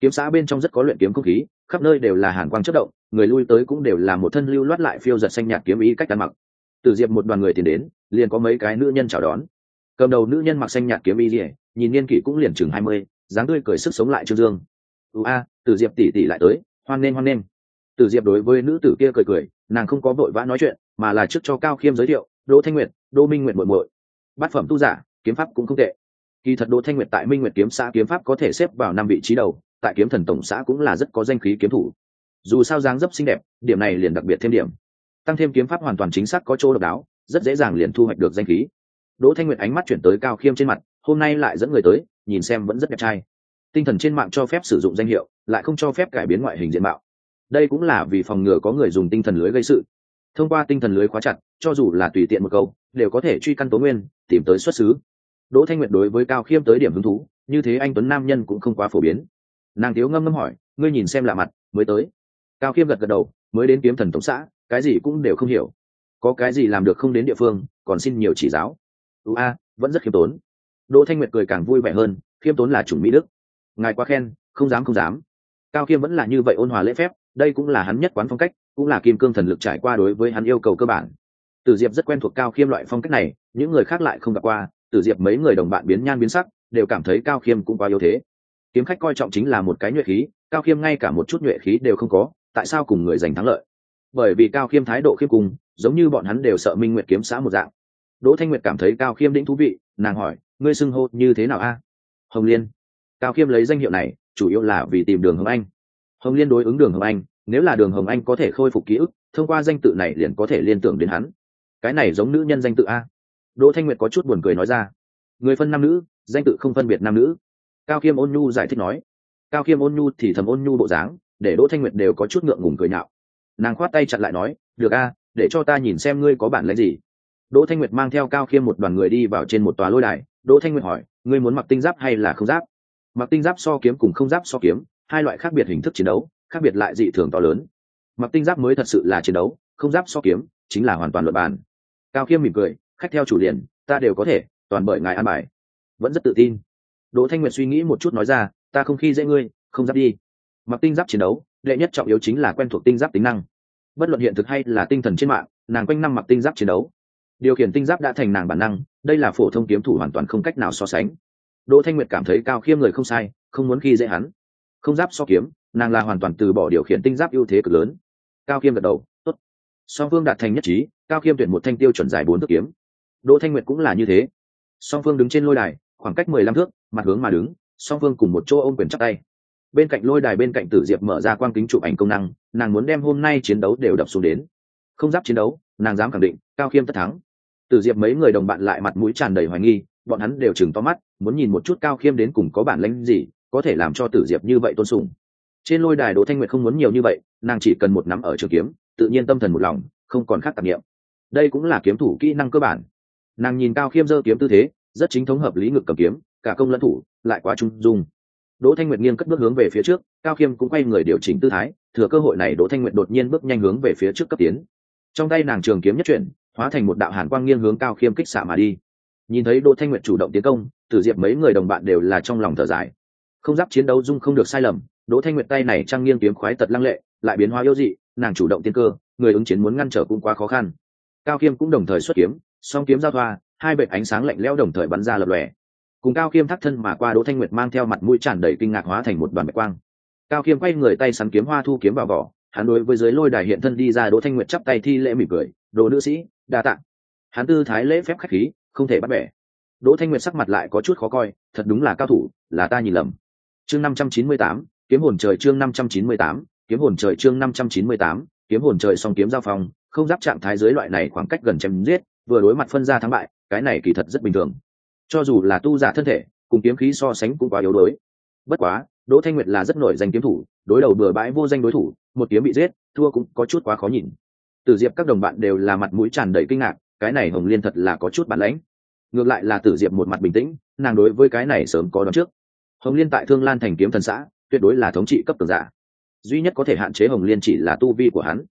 Kiếm xã bên trong rất có luyện kiếm không khí, khắp nơi đều là hàn quang chất động, người lui tới cũng đều là một thân lưu loát lại phiêu giật xanh nhạt kiếm ý cách ăn mặc. Từ diệp một đoàn người tiến đến, liền có mấy cái nữ nhân chào đón. Cầm đầu nữ nhân mặc xanh nhạt kiếm ý rỉa nhìn niên kỷ cũng liền chừng hai mươi, dáng tươi cười sức sống lại trương dương. Ưu a, từ diệp tỉ tỉ lại tới, hoan nghênh hoan nghênh từ diệp đối với nữ tử kia cười cười, nàng không có vội vã nói chuyện, mà là trước cho cao khiêm giới thiệu, đỗ thanh nguyệt, đỗ minh nguyệt muội muội. Bát phẩm tu giả, kiếm pháp cũng không tệ. Kỳ thật đỗ thanh nguyệt tại minh nguyệt kiếm xã kiếm pháp có thể xếp vào năm vị trí đầu, tại kiếm thần tổng xã cũng là rất có danh khí kiếm thủ. Dù sao dáng dấp xinh đẹp, điểm này liền đặc biệt thêm điểm. Tăng thêm kiếm pháp hoàn toàn chính xác có chỗ độc đáo, rất dễ dàng liền thu hoạch được danh khí. Đỗ thanh nguyệt ánh mắt chuyển tới cao khiêm trên mặt, hôm nay lại dẫn người tới, nhìn xem vẫn rất đẹp trai. Tinh thần trên mạng cho phép sử dụng danh hiệu, lại không cho phép cải biến ngoại hình diện mạo đây cũng là vì phòng ngừa có người dùng tinh thần lưới gây sự. Thông qua tinh thần lưới khóa chặt, cho dù là tùy tiện một câu, đều có thể truy căn tố nguyên, tìm tới xuất xứ. Đỗ thanh nguyệt đối với cao khiêm tới điểm hứng thú, như thế anh tuấn nam nhân cũng không quá phổ biến. Nàng thiếu ngâm ngâm hỏi, ngươi nhìn xem lạ mặt, mới tới. Cao khiêm gật gật đầu, mới đến kiếm thần tổng xã, cái gì cũng đều không hiểu. Có cái gì làm được không đến địa phương, còn xin nhiều chỉ giáo. Ưu a, vẫn rất khiêm tốn. Đỗ thanh nguyệt cười càng vui vẻ hơn, khiêm tốn là chủng mỹ đức. Ngài quá khen, không dám không dám. Cao khiêm vẫn là như vậy ôn hòa lễ phép đây cũng là hắn nhất quán phong cách, cũng là kim cương thần lực trải qua đối với hắn yêu cầu cơ bản. Tử diệp rất quen thuộc cao khiêm loại phong cách này, những người khác lại không gặp qua, tử diệp mấy người đồng bạn biến nhan biến sắc, đều cảm thấy cao khiêm cũng quá yếu thế. Kiếm khách coi trọng chính là một cái nhuệ khí, cao khiêm ngay cả một chút nhuệ khí đều không có, tại sao cùng người giành thắng lợi? Bởi vì cao khiêm thái độ khiêm cùng giống như bọn hắn đều sợ minh nguyệt kiếm xã một dạng. Đỗ thanh nguyệt cảm thấy cao khiêm đĩnh thú vị, nàng hỏi, ngươi xưng hô như thế nào a? Hồng liên. Cao khiêm lấy danh hiệu này, chủ yếu là vì tìm đường hướng anh hồng liên đối ứng đường hồng anh, nếu là đường hồng anh có thể khôi phục ký ức, thông qua danh tự này liền có thể liên tưởng đến hắn. Cái này giống nữ nhân danh tự a. Đỗ thanh nguyệt có chút buồn cười nói ra. Người phân nam nữ, danh tự không phân biệt nam nữ. Cao khiêm ôn nhu giải thích nói. Cao khiêm ôn nhu thì thầm ôn nhu bộ dáng, để đỗ thanh nguyệt đều có chút ngượng ngùng cười nhạo. Nàng khoát tay chặn lại nói, được a, để cho ta nhìn xem ngươi có bản lãnh gì. Đỗ thanh nguyệt mang theo cao khiêm một đoàn người đi vào trên một tòa lôi đài. Đỗ thanh nguyệt hỏi, ngươi muốn mặc tinh giáp hay là không giáp? Mặc tinh giáp so kiếm cùng không giáp so kiếm hai loại khác biệt hình thức chiến đấu, khác biệt lại dị thường to lớn. Mặc tinh giáp mới thật sự là chiến đấu, không giáp so kiếm, chính là hoàn toàn luật bàn. Cao khiêm mỉm cười, khách theo chủ liền, ta đều có thể, toàn bởi ngài an bài. Vẫn rất tự tin. Đỗ thanh nguyệt suy nghĩ một chút nói ra, ta không khi dễ ngươi, không giáp đi. Mặc tinh giáp chiến đấu, đệ nhất trọng yếu chính là quen thuộc tinh giáp tính năng. Bất luận hiện thực hay là tinh thần trên mạng, nàng quanh năm mặc tinh giáp chiến đấu. Điều khiển tinh giáp đã thành nàng bản năng, đây là phổ thông kiếm thủ hoàn toàn không cách nào so sánh. Đỗ thanh nguyệt cảm thấy cao khiêm người không sai, không muốn khi dễ hắn không giáp so kiếm, nàng là hoàn toàn từ bỏ điều khiển tinh giáp ưu thế cực lớn. Cao khiêm gật đầu, tốt. Song phương đạt thành nhất trí, cao khiêm tuyển một thanh tiêu chuẩn dài bốn thước kiếm. Đỗ thanh nguyệt cũng là như thế. Song phương đứng trên lôi đài, khoảng cách mười lăm thước, mặt hướng mà đứng, song phương cùng một chỗ ôm quyền chắc tay. Bên cạnh lôi đài bên cạnh tử diệp mở ra quang kính chụp ảnh công năng, nàng muốn đem hôm nay chiến đấu đều đập xuống đến. Không giáp chiến đấu, nàng dám khẳng định, cao khiêm tất thắng. Tử diệp mấy người đồng bạn lại mặt mũi tràn đầy hoài nghi, bọn hắn đều chừng to mắt, muốn nhìn một chút cao khiêm đến cùng có bản lãnh gì có thể làm cho tử diệp như vậy tôn sùng. Trên lôi đài đỗ thanh nguyệt không muốn nhiều như vậy, nàng chỉ cần một nắm ở trường kiếm, tự nhiên tâm thần một lòng, không còn khác tạp nghiệm đây cũng là kiếm thủ kỹ năng cơ bản. Nàng nhìn cao khiêm giơ kiếm tư thế, rất chính thống hợp lý ngực cầm kiếm, cả công lẫn thủ, lại quá trung dung. Đỗ thanh nguyệt nghiêng cất bước hướng về phía trước, cao khiêm cũng quay người điều chỉnh tư thái, thừa cơ hội này đỗ thanh nguyệt đột nhiên bước nhanh hướng về phía trước cấp tiến. Trong tay nàng trường kiếm nhất chuyển, hóa thành một đạo hàn quang nghiêng hướng cao khiêm kích xạ mà đi. Nhìn thấy đỗ thanh nguyệt chủ động tiến công, tử diệp mấy người đồng bạn đều là trong lòng thở dài không giáp chiến đấu dung không được sai lầm, đỗ thanh nguyệt tay này trang nghiêng kiếm khoái tật lăng lệ, lại biến hóa yêu dị, nàng chủ động tiên cơ, người ứng chiến muốn ngăn trở cũng quá khó khăn. Cao khiêm cũng đồng thời xuất kiếm, song kiếm giao thoa, hai bệ ánh sáng lạnh lẽo đồng thời bắn ra lập lòe. Cùng cao khiêm thắt thân mà qua, đỗ thanh nguyệt mang theo mặt mũi tràn đầy kinh ngạc hóa thành một đoàn bạch quang. Cao khiêm quay người tay sắn kiếm hoa thu kiếm vào vỏ, hắn đối với dưới lôi đài hiện thân đi ra, đỗ thanh nguyệt chắp tay thi lễ mỉm cười, đồ nữ sĩ, đa tạng hắn tư thái lễ phép khách khí, không thể bắt bẻ. Đỗ thanh nguyệt sắc mặt lại có chút khó coi, thật đúng là cao thủ, là ta nhìn lầm chương năm trăm chín mươi tám, kiếm hồn trời chương năm trăm chín mươi tám, kiếm hồn trời chương năm trăm chín mươi tám, kiếm hồn trời song kiếm giao phong, không giáp trạng thái dưới loại này khoảng cách gần chém giết, vừa đối mặt phân ra thắng bại, cái này kỳ thật rất bình thường. Cho dù là tu giả thân thể, cùng kiếm khí so sánh cũng quá yếu đuối. Bất quá, đỗ thanh nguyệt là rất nổi danh kiếm thủ, đối đầu bừa bãi vô danh đối thủ, một kiếm bị giết, thua cũng có chút quá khó nhìn. Tử diệp các đồng bạn đều là mặt mũi tràn đầy kinh ngạc, cái này hồng liên thật là có chút bản lãnh. Ngược lại là tử diệp một mặt bình tĩnh, nàng đối với cái này sớm có đón trước hồng liên tại thương lan thành kiếm thần xã, tuyệt đối là thống trị cấp cường giả. Duy nhất có thể hạn chế hồng liên chỉ là tu vi của hắn.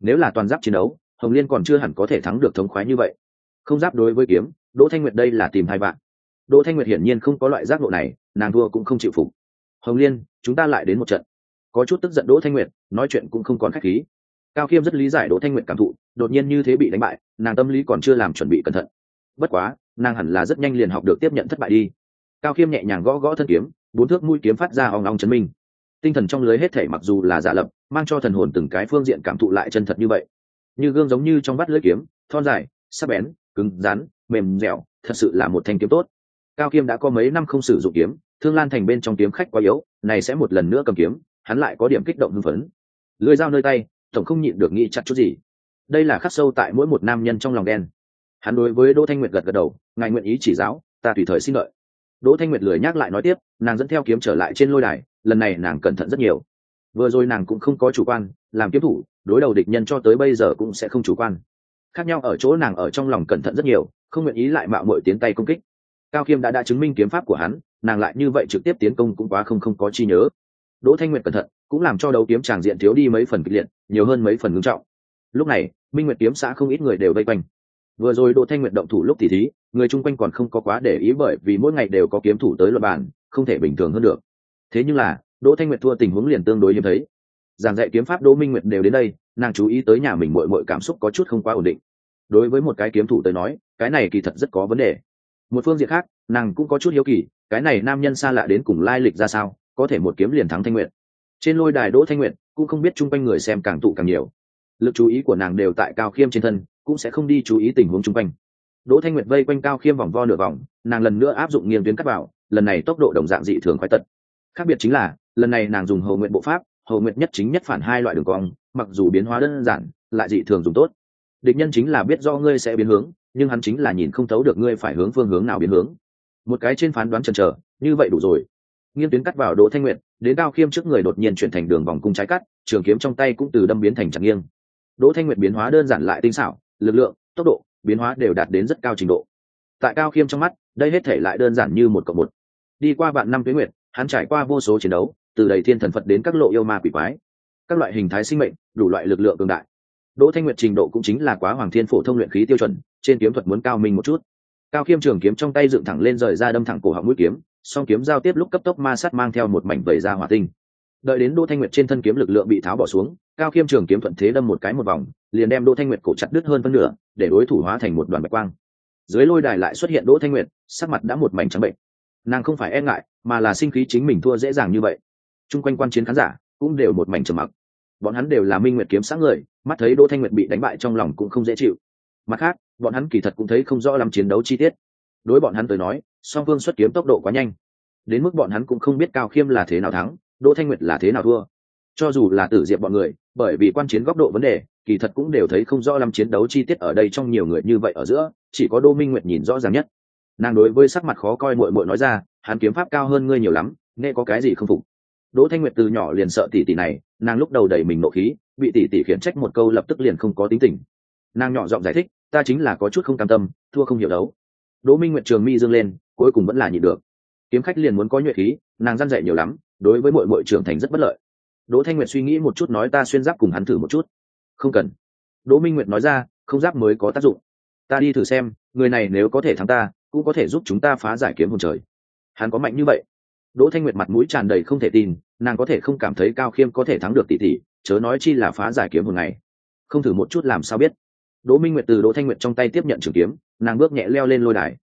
Nếu là toàn giáp chiến đấu, hồng liên còn chưa hẳn có thể thắng được thống khoái như vậy. Không giáp đối với kiếm, đỗ thanh nguyệt đây là tìm hai bạn. Đỗ thanh nguyệt hiển nhiên không có loại giác độ này, nàng thua cũng không chịu phục. Hồng liên, chúng ta lại đến một trận. Có chút tức giận đỗ thanh nguyệt, nói chuyện cũng không còn khách khí. Cao khiêm rất lý giải đỗ thanh nguyệt cảm thụ, đột nhiên như thế bị đánh bại, nàng tâm lý còn chưa làm chuẩn bị cẩn thận. Bất quá, nàng hẳn là rất nhanh liền học được tiếp nhận thất bại đi. Cao khiêm nhẹ nhàng gõ gõ thân kiếm bốn thước mũi kiếm phát ra ong ong chấn minh. Tinh thần trong lưới hết thể mặc dù là giả lập, mang cho thần hồn từng cái phương diện cảm thụ lại chân thật như vậy. Như gương giống như trong vắt lưới kiếm, thon dài, sắc bén, cứng, rắn, mềm, dẻo, thật sự là một thanh kiếm tốt. Cao kiêm đã có mấy năm không sử dụng kiếm, thương lan thành bên trong kiếm khách quá yếu, này sẽ một lần nữa cầm kiếm, hắn lại có điểm kích động hưng phấn. Lưới dao nơi tay, tổng không nhịn được nghĩ chặt chút gì. Đây là khắc sâu tại mỗi một nam nhân trong lòng đen. Hắn đối với đỗ thanh nguyệt gật gật đầu, ngài nguyện ý chỉ giáo, ta tùy thời xin lợi đỗ thanh nguyệt lười nhắc lại nói tiếp, nàng dẫn theo kiếm trở lại trên lôi đài, lần này nàng cẩn thận rất nhiều. Vừa rồi nàng cũng không có chủ quan, làm kiếm thủ, đối đầu địch nhân cho tới bây giờ cũng sẽ không chủ quan. Khác nhau ở chỗ nàng ở trong lòng cẩn thận rất nhiều, không nguyện ý lại mạo mội tiến tay công kích. Cao khiêm đã đã chứng minh kiếm pháp của hắn, nàng lại như vậy trực tiếp tiến công cũng quá không không có chi nhớ. Đỗ thanh nguyệt cẩn thận, cũng làm cho đấu kiếm tràng diện thiếu đi mấy phần kịch liệt, nhiều hơn mấy phần ngưng trọng. Lúc này, minh nguyệt kiếm xã không ít người đều vây quanh vừa rồi đỗ thanh nguyệt động thủ lúc thì thí, người chung quanh còn không có quá để ý bởi vì mỗi ngày đều có kiếm thủ tới luật bàn, không thể bình thường hơn được. Thế nhưng là, đỗ thanh nguyệt thua tình huống liền tương đối hiếm thấy. Giảng dạy kiếm pháp đỗ minh nguyệt đều đến đây, nàng chú ý tới nhà mình mội mội cảm xúc có chút không quá ổn định. Đối với một cái kiếm thủ tới nói, cái này kỳ thật rất có vấn đề. Một phương diện khác, nàng cũng có chút hiếu kỳ, cái này nam nhân xa lạ đến cùng lai lịch ra sao, có thể một kiếm liền thắng thanh nguyện trên lôi đài đỗ thanh nguyện cũng không biết chung quanh người xem càng tụ càng nhiều. Lực chú ý của nàng đều tại cao khiêm trên thân cũng sẽ không đi chú ý tình huống chung quanh. Đỗ thanh nguyệt vây quanh cao khiêm vòng vo nửa vòng, nàng lần nữa áp dụng nghiêng tuyến cắt vào, lần này tốc độ đồng dạng dị thường khoái tật. Khác biệt chính là, lần này nàng dùng hầu nguyện bộ pháp hầu nguyện nhất chính nhất phản hai loại đường cong, mặc dù biến hóa đơn giản, lại dị thường dùng tốt. Địch nhân chính là biết do ngươi sẽ biến hướng, nhưng hắn chính là nhìn không thấu được ngươi phải hướng phương hướng nào biến hướng. Một cái trên phán đoán chần chờ, như vậy đủ rồi. Nghiêng tuyến cắt vào đỗ thanh nguyện đến cao khiêm trước người đột nhiên chuyển thành đường vòng cung trái cắt, trường kiếm trong tay cũng từ đâm biến thành chặt nghiêng. Đỗ thanh nguyện biến hóa đơn giản lại tinh xảo lực lượng, tốc độ, biến hóa đều đạt đến rất cao trình độ. Tại cao khiêm trong mắt, đây hết thể lại đơn giản như một cộng một. Đi qua vạn năm tuyến nguyệt, hắn trải qua vô số chiến đấu, từ đầy thiên thần phật đến các lộ yêu ma quỷ quái, các loại hình thái sinh mệnh, đủ loại lực lượng cường đại. Đỗ thanh nguyệt trình độ cũng chính là quá hoàng thiên phổ thông luyện khí tiêu chuẩn, trên kiếm thuật muốn cao minh một chút. Cao khiêm trường kiếm trong tay dựng thẳng lên rời ra đâm thẳng cổ họng mũi kiếm, song kiếm giao tiếp lúc cấp tốc ma sát mang theo một mảnh vẩy ra hỏa tinh đợi đến đỗ thanh nguyệt trên thân kiếm lực lượng bị tháo bỏ xuống, cao khiêm trường kiếm thuận thế đâm một cái một vòng, liền đem đỗ thanh nguyệt cổ chặt đứt hơn phân nửa, để đối thủ hóa thành một đoàn bạch quang. Dưới lôi đài lại xuất hiện đỗ thanh nguyệt, sắc mặt đã một mảnh trắng bệnh. Nàng không phải e ngại, mà là sinh khí chính mình thua dễ dàng như vậy. Chung quanh quan chiến khán giả cũng đều một mảnh trầm mặc. Bọn hắn đều là minh nguyệt kiếm sáng người, mắt thấy đỗ thanh nguyệt bị đánh bại trong lòng cũng không dễ chịu. Mặt khác, bọn hắn kỳ thật cũng thấy không rõ lắm chiến đấu chi tiết. Đối bọn hắn tới nói, song phương xuất kiếm tốc độ quá nhanh. Đến mức bọn hắn cũng không biết cao khiêm là thế nào thắng đỗ thanh nguyệt là thế nào thua? Cho dù là tử diệp bọn người, bởi vì quan chiến góc độ vấn đề, kỳ thật cũng đều thấy không rõ lắm chiến đấu chi tiết ở đây trong nhiều người như vậy ở giữa, chỉ có đỗ minh nguyệt nhìn rõ ràng nhất. Nàng đối với sắc mặt khó coi mội mội nói ra, hắn kiếm pháp cao hơn ngươi nhiều lắm nghe có cái gì không phục? Đỗ thanh nguyệt từ nhỏ liền sợ tỷ tỷ này, nàng lúc đầu đẩy mình nộ khí, bị tỷ tỷ khiển trách một câu lập tức liền không có tính tình. Nàng nhỏ giọng giải thích, ta chính là có chút không cam tâm, thua không hiểu đấu. Đỗ minh nguyệt trường mi dương lên, cuối cùng vẫn là nhịn được. Kiếm khách liền muốn có nhuệ khí nàng răn dạy nhiều lắm, đối với mọi mọi trưởng thành rất bất lợi. Đỗ thanh nguyệt suy nghĩ một chút nói ta xuyên giáp cùng hắn thử một chút. Không cần. Đỗ minh nguyệt nói ra, không giáp mới có tác dụng. Ta đi thử xem, người này nếu có thể thắng ta, cũng có thể giúp chúng ta phá giải kiếm hồn trời. Hắn có mạnh như vậy. Đỗ thanh nguyệt mặt mũi tràn đầy không thể tin, nàng có thể không cảm thấy cao khiêm có thể thắng được tỷ tỷ, chớ nói chi là phá giải kiếm hồn này. Không thử một chút làm sao biết. Đỗ minh nguyệt từ đỗ thanh nguyệt trong tay tiếp nhận trường kiếm, nàng bước nhẹ leo lên lôi đài.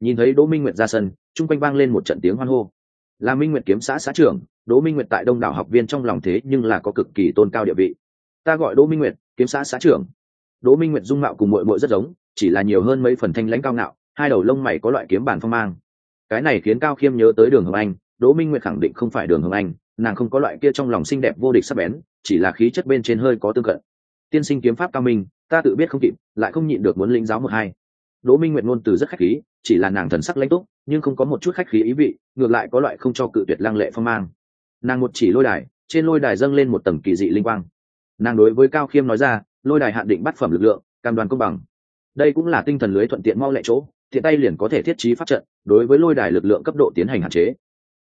Nhìn thấy đỗ minh nguyệt ra sân, chung quanh vang lên một trận tiếng hoan hô là minh nguyệt kiếm xã xã trưởng, đỗ minh nguyệt tại đông đảo học viên trong lòng thế nhưng là có cực kỳ tôn cao địa vị. Ta gọi đỗ minh nguyệt, kiếm xã xã trưởng. Đỗ minh nguyệt dung mạo cùng mội mội rất giống, chỉ là nhiều hơn mấy phần thanh lãnh cao ngạo, hai đầu lông mày có loại kiếm bản phong mang. Cái này khiến cao khiêm nhớ tới đường hồng anh, đỗ minh nguyệt khẳng định không phải đường hồng anh, nàng không có loại kia trong lòng xinh đẹp vô địch sắc bén, chỉ là khí chất bên trên hơi có tương cận. Tiên sinh kiếm pháp cao minh, ta tự biết không kịp, lại không nhịn được muốn lĩnh giáo một hai đỗ minh nguyệt ngôn từ rất khách khí, chỉ là nàng thần sắc lãnh túc, nhưng không có một chút khách khí ý vị, ngược lại có loại không cho cự tuyệt lăng lệ phong mang. Nàng một chỉ lôi đài, trên lôi đài dâng lên một tầng kỳ dị linh quang. Nàng đối với cao khiêm nói ra, lôi đài hạn định bắt phẩm lực lượng, cam đoàn công bằng. Đây cũng là tinh thần lưới thuận tiện mau lẹ chỗ thiện tay liền có thể thiết trí pháp trận, đối với lôi đài lực lượng cấp độ tiến hành hạn chế.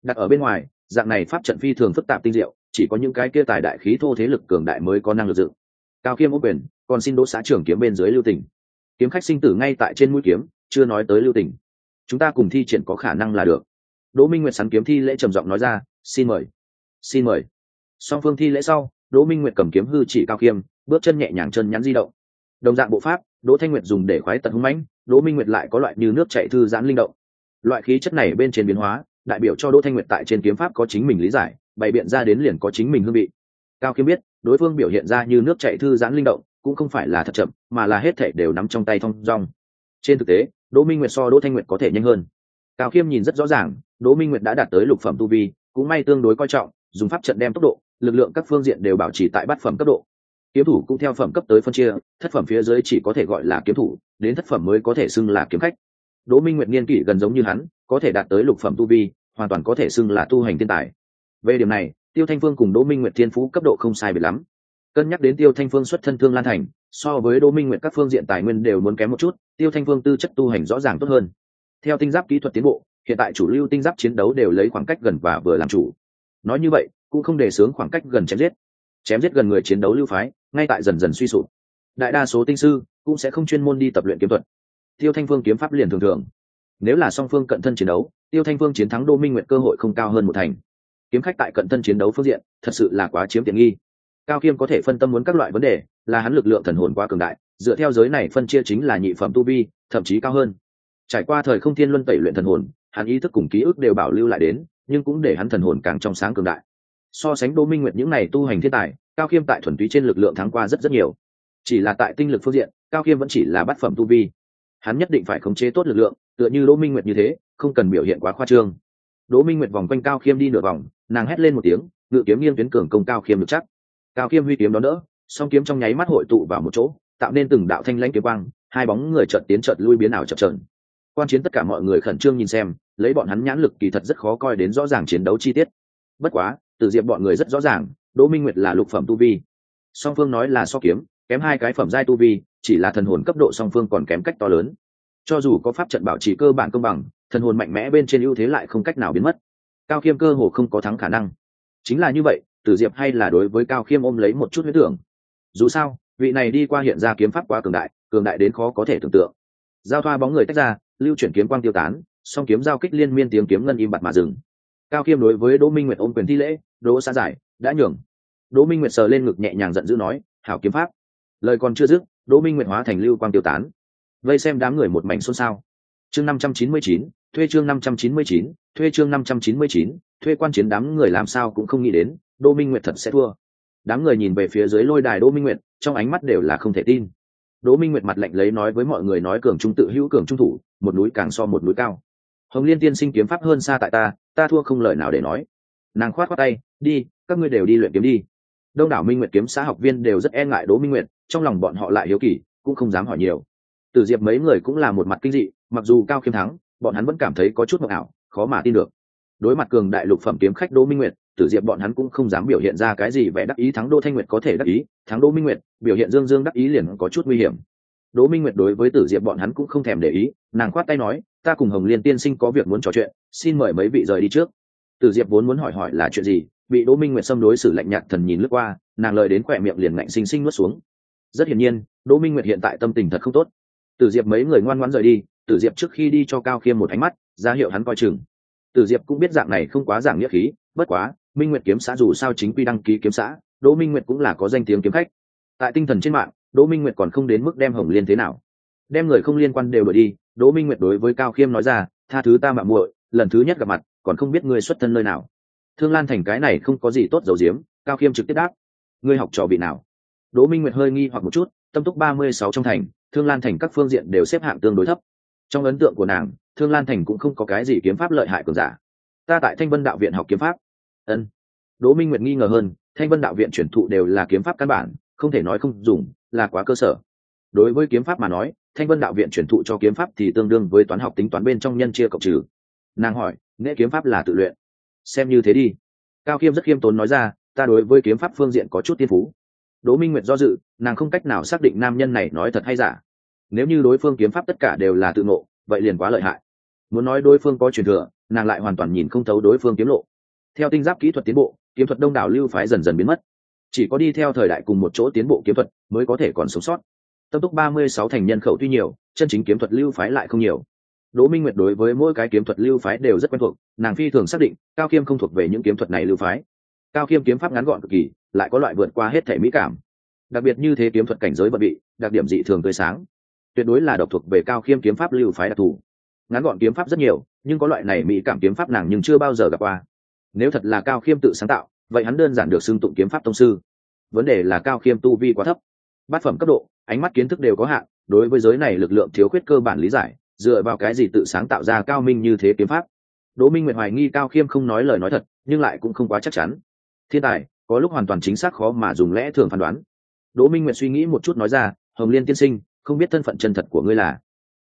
Đặt ở bên ngoài, dạng này pháp trận phi thường phức tạp tinh diệu, chỉ có những cái kia tài đại khí thô thế lực cường đại mới có năng lực dựng. Cao khiêm ô quyền, còn xin đỗ xã trưởng kiếm bên dưới lưu tỉnh kiếm khách sinh tử ngay tại trên mũi kiếm, chưa nói tới lưu tình. chúng ta cùng thi triển có khả năng là được. Đỗ minh nguyệt sắn kiếm thi lễ trầm giọng nói ra, xin mời xin mời. Song phương thi lễ sau, đỗ minh nguyệt cầm kiếm hư chỉ cao khiêm, bước chân nhẹ nhàng chân nhắn di động. Đồng dạng bộ pháp, đỗ thanh nguyệt dùng để khoái tật hung mãnh, đỗ minh nguyệt lại có loại như nước chạy thư giãn linh động. Loại khí chất này bên trên biến hóa, đại biểu cho đỗ thanh nguyệt tại trên kiếm pháp có chính mình lý giải, bày biện ra đến liền có chính mình hương vị. Cao kiếm biết, đối phương biểu hiện ra như nước chạy thư giãn linh động cũng không phải là thật chậm, mà là hết thể đều nắm trong tay thong dong. Trên thực tế, đỗ minh nguyệt so đỗ thanh nguyệt có thể nhanh hơn. Cao khiêm nhìn rất rõ ràng, đỗ minh nguyệt đã đạt tới lục phẩm tu vi, cũng may tương đối coi trọng, dùng pháp trận đem tốc độ, lực lượng các phương diện đều bảo trì tại bát phẩm cấp độ. Kiếm thủ cũng theo phẩm cấp tới phân chia, thất phẩm phía dưới chỉ có thể gọi là kiếm thủ, đến thất phẩm mới có thể xưng là kiếm khách. Đỗ minh nguyệt niên kỷ gần giống như hắn, có thể đạt tới lục phẩm tu vi, hoàn toàn có thể xưng là tu hành thiên tài. Về điểm này, tiêu thanh phương cùng đỗ minh nguyệt thiên phú cấp độ không sai biệt lắm cân nhắc đến tiêu thanh phương xuất thân thương lan thành, so với đỗ minh nguyệt các phương diện tài nguyên đều muốn kém một chút, tiêu thanh phương tư chất tu hành rõ ràng tốt hơn. Theo tinh giáp kỹ thuật tiến bộ, hiện tại chủ lưu tinh giáp chiến đấu đều lấy khoảng cách gần và vừa làm chủ. Nói như vậy, cũng không đề xướng khoảng cách gần chém giết. Chém giết gần người chiến đấu lưu phái, ngay tại dần dần suy sụp. Đại đa số tinh sư cũng sẽ không chuyên môn đi tập luyện kiếm thuật. Tiêu thanh phương kiếm pháp liền thường thường. Nếu là song phương cận thân chiến đấu, tiêu thanh phương chiến thắng đô minh nguyện cơ hội không cao hơn một thành. Kiếm khách tại cận thân chiến đấu phương diện, thật sự là quá chiếm tiện nghi cao khiêm có thể phân tâm muốn các loại vấn đề, là hắn lực lượng thần hồn quá cường đại, dựa theo giới này phân chia chính là nhị phẩm tu vi, thậm chí cao hơn. Trải qua thời không thiên luân tẩy luyện thần hồn, hắn ý thức cùng ký ức đều bảo lưu lại đến, nhưng cũng để hắn thần hồn càng trong sáng cường đại. So sánh đỗ minh nguyệt những này tu hành thiên tài, cao khiêm tại thuần túy trên lực lượng thắng qua rất rất nhiều. Chỉ là tại tinh lực phương diện, cao khiêm vẫn chỉ là bát phẩm tu vi. Hắn nhất định phải khống chế tốt lực lượng, tựa như đỗ minh nguyệt như thế, không cần biểu hiện quá khoa trương. Đỗ minh nguyệt vòng quanh cao khiêm đi nửa vòng, nàng hét lên một tiếng, ngự kiếm nghiêng tuyến cường công cao khiêm được chắc cao khiêm huy kiếm đó đỡ, song kiếm trong nháy mắt hội tụ vào một chỗ, tạo nên từng đạo thanh lãnh kiếm quang, hai bóng người chợt tiến chợt lui biến ảo chợt trợn quan chiến tất cả mọi người khẩn trương nhìn xem, lấy bọn hắn nhãn lực kỳ thật rất khó coi đến rõ ràng chiến đấu chi tiết. Bất quá, từ diệp bọn người rất rõ ràng, đỗ minh nguyệt là lục phẩm tu vi. Song phương nói là so kiếm, kém hai cái phẩm giai tu vi, chỉ là thần hồn cấp độ song phương còn kém cách to lớn. Cho dù có pháp trận bảo trì cơ bản công bằng, thần hồn mạnh mẽ bên trên ưu thế lại không cách nào biến mất. Cao khiêm cơ hồ không có thắng khả năng. Chính là như vậy tử diệp hay là đối với cao khiêm ôm lấy một chút huyết tưởng. Dù sao, vị này đi qua hiện ra kiếm pháp quá cường đại cường đại đến khó có thể tưởng tượng. Giao thoa bóng người tách ra, lưu chuyển kiếm quang tiêu tán, song kiếm giao kích liên miên tiếng kiếm ngân im bặt mà dừng. Cao khiêm đối với đỗ minh nguyệt ôm quyền thi lễ, đỗ xa giải, đã nhường. Đỗ minh nguyệt sờ lên ngực nhẹ nhàng giận dữ nói, hảo kiếm pháp. Lời còn chưa dứt, đỗ minh nguyệt hóa thành lưu quang tiêu tán. Vây xem đám người một mảnh xôn xao. Chương năm trăm chín mươi chín, thuê chương năm trăm chín mươi chín, thuê chương năm trăm chín mươi chín, thuê quan chiến đám người làm sao cũng không nghĩ đến đô minh nguyệt thật sẽ thua. Đám người nhìn về phía dưới lôi đài đô minh nguyệt, trong ánh mắt đều là không thể tin. Đỗ minh nguyệt mặt lạnh lấy nói với mọi người nói cường trung tự hữu, cường trung thủ, một núi càng so một núi cao. Hồng liên tiên sinh kiếm pháp hơn xa tại ta ta thua không lời nào để nói. Nàng khoát khoát tay, đi, các ngươi đều đi luyện kiếm đi. Đông đảo minh nguyệt kiếm xã học viên đều rất e ngại đỗ minh nguyệt, trong lòng bọn họ lại hiếu kỳ, cũng không dám hỏi nhiều. Từ diệp mấy người cũng là một mặt kinh dị, mặc dù cao khiêm thắng, bọn hắn vẫn cảm thấy có chút mộng ảo, khó mà tin được. Đối mặt cường đại lục phẩm kiếm khách đỗ minh nguyệt tử diệp bọn hắn cũng không dám biểu hiện ra cái gì vẻ đắc ý, thắng Đô thanh nguyệt có thể đắc ý, thắng Đô minh nguyệt, biểu hiện dương dương đắc ý liền có chút nguy hiểm. Đỗ minh nguyệt đối với tử diệp bọn hắn cũng không thèm để ý, nàng khoát tay nói, ta cùng hồng liên tiên sinh có việc muốn trò chuyện, xin mời mấy vị rời đi trước. Tử diệp vốn muốn hỏi hỏi là chuyện gì, bị đỗ minh nguyệt xâm đối xử lạnh nhạt thần nhìn lướt qua, nàng lời đến khỏe miệng liền ngạnh xinh xinh nuốt xuống. Rất hiển nhiên, đỗ minh nguyệt hiện tại tâm tình thật không tốt. Tử diệp mấy người ngoan ngoãn rời đi, tử diệp trước khi đi cho cao khiêm một ánh mắt, ra hiệu hắn coi chừng. Tử diệp cũng biết dạng này không quá giảng nghĩa khí, bất quá minh nguyệt kiếm xã dù sao chính quy đăng ký kiếm xã, đỗ minh nguyệt cũng là có danh tiếng kiếm khách. Tại tinh thần trên mạng, đỗ minh nguyệt còn không đến mức đem hồng liên thế nào. Đem người không liên quan đều đổi đi, đỗ minh nguyệt đối với cao khiêm nói ra, tha thứ ta mạng muội, lần thứ nhất gặp mặt, còn không biết ngươi xuất thân nơi nào. Thương lan thành cái này không có gì tốt dầu diếm cao khiêm trực tiếp đáp, ngươi học trò vị nào? Đỗ minh nguyệt hơi nghi hoặc một chút, tâm túc ba mươi sáu trong thành, thương lan thành các phương diện đều xếp hạng tương đối thấp. Trong ấn tượng của nàng, thương lan thành cũng không có cái gì kiếm pháp lợi hại cường giả. Ta tại thanh vân đạo viện học kiếm pháp ân. Đỗ minh nguyệt nghi ngờ hơn, thanh vân đạo viện chuyển thụ đều là kiếm pháp căn bản, không thể nói không dùng, là quá cơ sở. Đối với kiếm pháp mà nói, thanh vân đạo viện chuyển thụ cho kiếm pháp thì tương đương với toán học tính toán bên trong nhân chia cộng trừ. Nàng hỏi, nghệ kiếm pháp là tự luyện? Xem như thế đi. Cao khiêm rất khiêm tốn nói ra, ta đối với kiếm pháp phương diện có chút tiên phú. Đỗ minh nguyệt do dự, nàng không cách nào xác định nam nhân này nói thật hay giả. Nếu như đối phương kiếm pháp tất cả đều là tự ngộ, vậy liền quá lợi hại. Muốn nói đối phương có truyền thừa, nàng lại hoàn toàn nhìn không thấu đối phương kiếm lộ theo tinh giáp kỹ thuật tiến bộ, kiếm thuật đông đảo lưu phái dần dần biến mất. Chỉ có đi theo thời đại cùng một chỗ tiến bộ kiếm thuật mới có thể còn sống sót. Tâm túc ba mươi sáu thành nhân khẩu tuy nhiều, chân chính kiếm thuật lưu phái lại không nhiều. Đỗ minh nguyệt đối với mỗi cái kiếm thuật lưu phái đều rất quen thuộc, nàng phi thường xác định, cao khiêm không thuộc về những kiếm thuật này lưu phái. Cao khiêm kiếm pháp ngắn gọn cực kỳ, lại có loại vượt qua hết thể mỹ cảm. Đặc biệt như thế kiếm thuật cảnh giới bận bị đặc điểm dị thường tươi sáng. Tuyệt đối là độc thuộc về cao khiêm kiếm pháp lưu phái đặc thù. Ngắn gọn kiếm pháp rất nhiều, nhưng có loại này mỹ cảm kiếm pháp nàng nhưng chưa bao giờ gặp qua nếu thật là cao khiêm tự sáng tạo, vậy hắn đơn giản được xưng tụng kiếm pháp tông sư. Vấn đề là cao khiêm tu vi quá thấp. Bát phẩm cấp độ, ánh mắt kiến thức đều có hạn, đối với giới này lực lượng thiếu khuyết cơ bản lý giải, dựa vào cái gì tự sáng tạo ra cao minh như thế kiếm pháp? Đỗ minh nguyệt hoài nghi cao khiêm không nói lời nói thật, nhưng lại cũng không quá chắc chắn. Thiên tài, có lúc hoàn toàn chính xác khó mà dùng lẽ thường phán đoán. Đỗ minh nguyệt suy nghĩ một chút nói ra, hồng liên tiên sinh, không biết thân phận chân thật của ngươi là?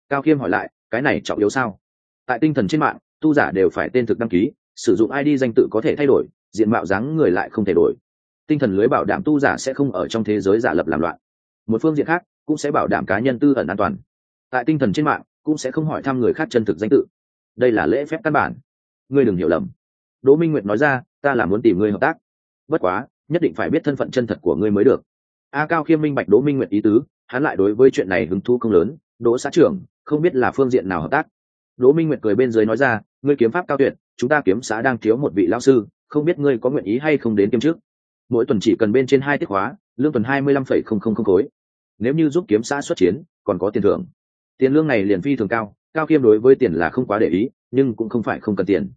Cao khiêm hỏi lại, cái này trọng yếu sao? Tại tinh thần trên mạng, tu giả đều phải tên thực đăng ký sử dụng id danh tự có thể thay đổi, diện mạo dáng người lại không thể đổi. Tinh thần lưới bảo đảm tu giả sẽ không ở trong thế giới giả lập làm loạn. Một phương diện khác, cũng sẽ bảo đảm cá nhân tư ẩn an toàn. Tại tinh thần trên mạng, cũng sẽ không hỏi thăm người khác chân thực danh tự. Đây là lễ phép căn bản. Ngươi đừng hiểu lầm. Đỗ minh nguyệt nói ra, ta là muốn tìm ngươi hợp tác. Bất quá, nhất định phải biết thân phận chân thật của ngươi mới được. A cao khiêm minh bạch đỗ minh nguyệt ý tứ, hắn lại đối với chuyện này hứng thú không lớn. Đỗ xã trưởng, không biết là phương diện nào hợp tác. Đỗ minh nguyệt cười bên dưới nói ra ngươi kiếm pháp cao tuyệt, chúng ta kiếm xã đang thiếu một vị lao sư, không biết ngươi có nguyện ý hay không đến kiếm trước. Mỗi tuần chỉ cần bên trên hai tiết hóa lương tuần hai mươi lăm phẩy không không không khối. Nếu như giúp kiếm xã xuất chiến, còn có tiền thưởng. Tiền lương này liền phi thường cao cao khiêm đối với tiền là không quá để ý, nhưng cũng không phải không cần tiền.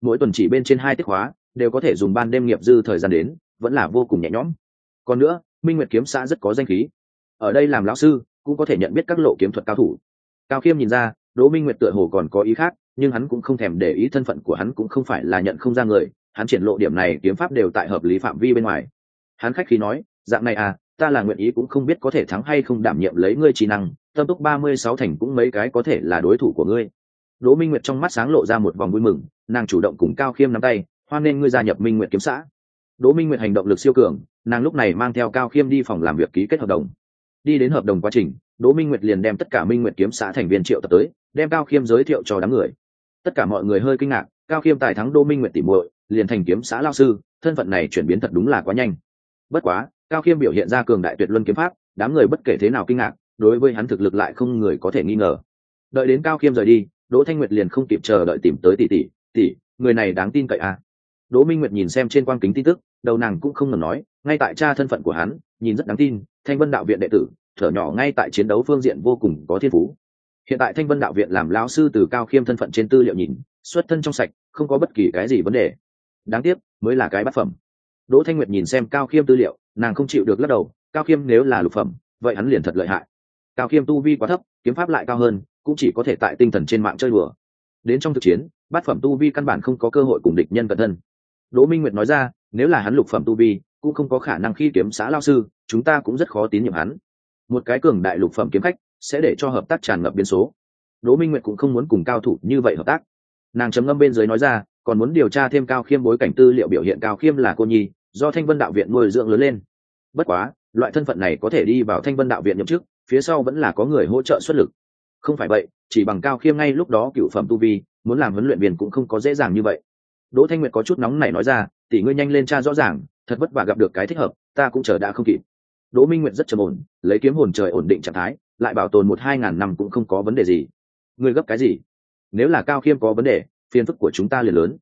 Mỗi tuần chỉ bên trên hai tiết hóa đều có thể dùng ban đêm nghiệp dư thời gian đến, vẫn là vô cùng nhẹ nhõm. Còn nữa, minh nguyệt kiếm xã rất có danh khí. Ở đây làm lão sư, cũng có thể nhận biết các lộ kiếm thuật cao thủ. Cao khiêm nhìn ra, đỗ minh nguyệt tựa hồ còn có ý khác nhưng hắn cũng không thèm để ý thân phận của hắn cũng không phải là nhận không ra người, hắn triển lộ điểm này kiếm pháp đều tại hợp lý phạm vi bên ngoài. Hắn khách khí nói, dạng này à ta là nguyện ý cũng không biết có thể thắng hay không đảm nhiệm lấy ngươi trí năng, tâm túc ba mươi sáu thành cũng mấy cái có thể là đối thủ của ngươi. Đỗ minh nguyệt trong mắt sáng lộ ra một vòng vui mừng, nàng chủ động cùng cao khiêm nắm tay, hoan nên ngươi gia nhập minh nguyệt kiếm xã. Đỗ minh nguyệt hành động lực siêu cường, nàng lúc này mang theo cao khiêm đi phòng làm việc ký kết hợp đồng. Đi đến hợp đồng quá trình, đỗ minh nguyệt liền đem tất cả minh nguyệt kiếm xã thành viên triệu tập tới, đem cao khiêm giới thiệu cho đám người tất cả mọi người hơi kinh ngạc, cao khiêm tài thắng đỗ minh nguyệt tỉ muội, liền thành kiếm xã lao sư, thân phận này chuyển biến thật đúng là quá nhanh. Bất quá, cao khiêm biểu hiện ra cường đại tuyệt luân kiếm pháp, đám người bất kể thế nào kinh ngạc, đối với hắn thực lực lại không người có thể nghi ngờ. Đợi đến cao khiêm rời đi, đỗ thanh nguyệt liền không kịp chờ đợi tìm tới tỷ tỷ tỷ, người này đáng tin cậy à? Đỗ minh nguyệt nhìn xem trên quang kính tin tức, đầu nàng cũng không ngừng nói, ngay tại cha thân phận của hắn, nhìn rất đáng tin, thanh vân đạo viện đệ tử, thở nhỏ ngay tại chiến đấu phương diện vô cùng có thiên phú hiện tại thanh vân đạo viện làm lão sư từ cao khiêm thân phận trên tư liệu nhìn, xuất thân trong sạch, không có bất kỳ cái gì vấn đề. Đáng tiếc, mới là cái bát phẩm. Đỗ thanh nguyệt nhìn xem cao khiêm tư liệu, nàng không chịu được lắc đầu, cao khiêm nếu là lục phẩm, vậy hắn liền thật lợi hại. Cao khiêm tu vi quá thấp, kiếm pháp lại cao hơn, cũng chỉ có thể tại tinh thần trên mạng chơi đùa. Đến trong thực chiến, bát phẩm tu vi căn bản không có cơ hội cùng địch nhân cận thân. Đỗ minh nguyệt nói ra, nếu là hắn lục phẩm tu vi, cũng không có khả năng khi kiếm xã lao sư, chúng ta cũng rất khó tín nhiệm hắn. Một cái cường đại lục phẩm kiếm khách sẽ để cho hợp tác tràn ngập biến số. Đỗ minh nguyệt cũng không muốn cùng cao thủ như vậy hợp tác. Nàng chấm ngâm bên dưới nói ra, còn muốn điều tra thêm cao khiêm bối cảnh tư liệu biểu hiện cao khiêm là cô nhi, do thanh vân đạo viện nuôi dưỡng lớn lên. Bất quá, loại thân phận này có thể đi vào thanh vân đạo viện nhậm chức, phía sau vẫn là có người hỗ trợ xuất lực. Không phải vậy, chỉ bằng cao khiêm ngay lúc đó cựu phẩm tu vi, muốn làm huấn luyện viên cũng không có dễ dàng như vậy. Đỗ thanh nguyệt có chút nóng này nói ra, tỷ ngươi nhanh lên cha rõ ràng, thật vất vả gặp được cái thích hợp, ta cũng chờ đã không kịp. Đỗ minh nguyệt rất trầm ổn, lấy kiếm hồn trời ổn định trạng thái lại bảo tồn một hai ngàn năm cũng không có vấn đề gì. Ngươi gấp cái gì? Nếu là cao khiêm có vấn đề, phiền phức của chúng ta liền lớn.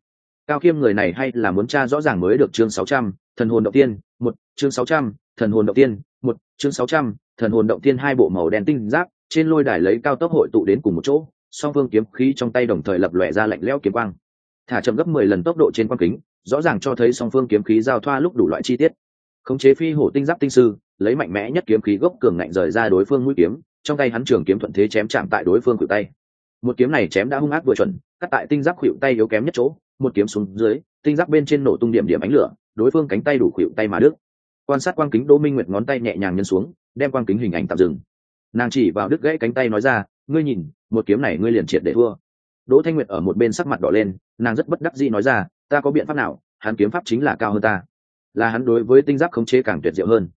Cao khiêm người này hay là muốn tra rõ ràng mới được chương sáu trăm, thần hồn động tiên, một, chương sáu trăm, thần hồn động tiên, một, chương sáu trăm, thần hồn động tiên hai bộ màu đen tinh giáp, trên lôi đài lấy cao tốc hội tụ đến cùng một chỗ, song phương kiếm khí trong tay đồng thời lập lòe ra lạnh lẽo kiếm quang. Thả chậm gấp mười lần tốc độ trên quang kính, rõ ràng cho thấy song phương kiếm khí giao thoa lúc đủ loại chi tiết. Khống chế phi hổ tinh giáp tinh sư lấy mạnh mẽ nhất kiếm khí gốc cường ngạnh rời ra đối phương mũi kiếm, trong tay hắn trường kiếm thuận thế chém chạm tại đối phương khuỷu tay. Một kiếm này chém đã hung ác vừa chuẩn, cắt tại tinh giáp khuỵu tay yếu kém nhất chỗ, một kiếm xuống dưới, tinh giáp bên trên nổ tung điểm điểm ánh lửa, đối phương cánh tay đủ khuỵu tay mà đức quan sát quang kính đỗ minh nguyệt ngón tay nhẹ nhàng nhân xuống, đem quang kính hình ảnh tạm dừng. Nàng chỉ vào đứt gãy cánh tay nói ra, ngươi nhìn, một kiếm này ngươi liền triệt để thua. Đỗ thanh nguyệt ở một bên sắc mặt đỏ lên, nàng rất bất đắc dĩ nói ra, ta có biện pháp nào, hắn kiếm pháp chính là cao hơn ta. Là hắn đối với tinh giáp khống chế càng tuyệt diệu hơn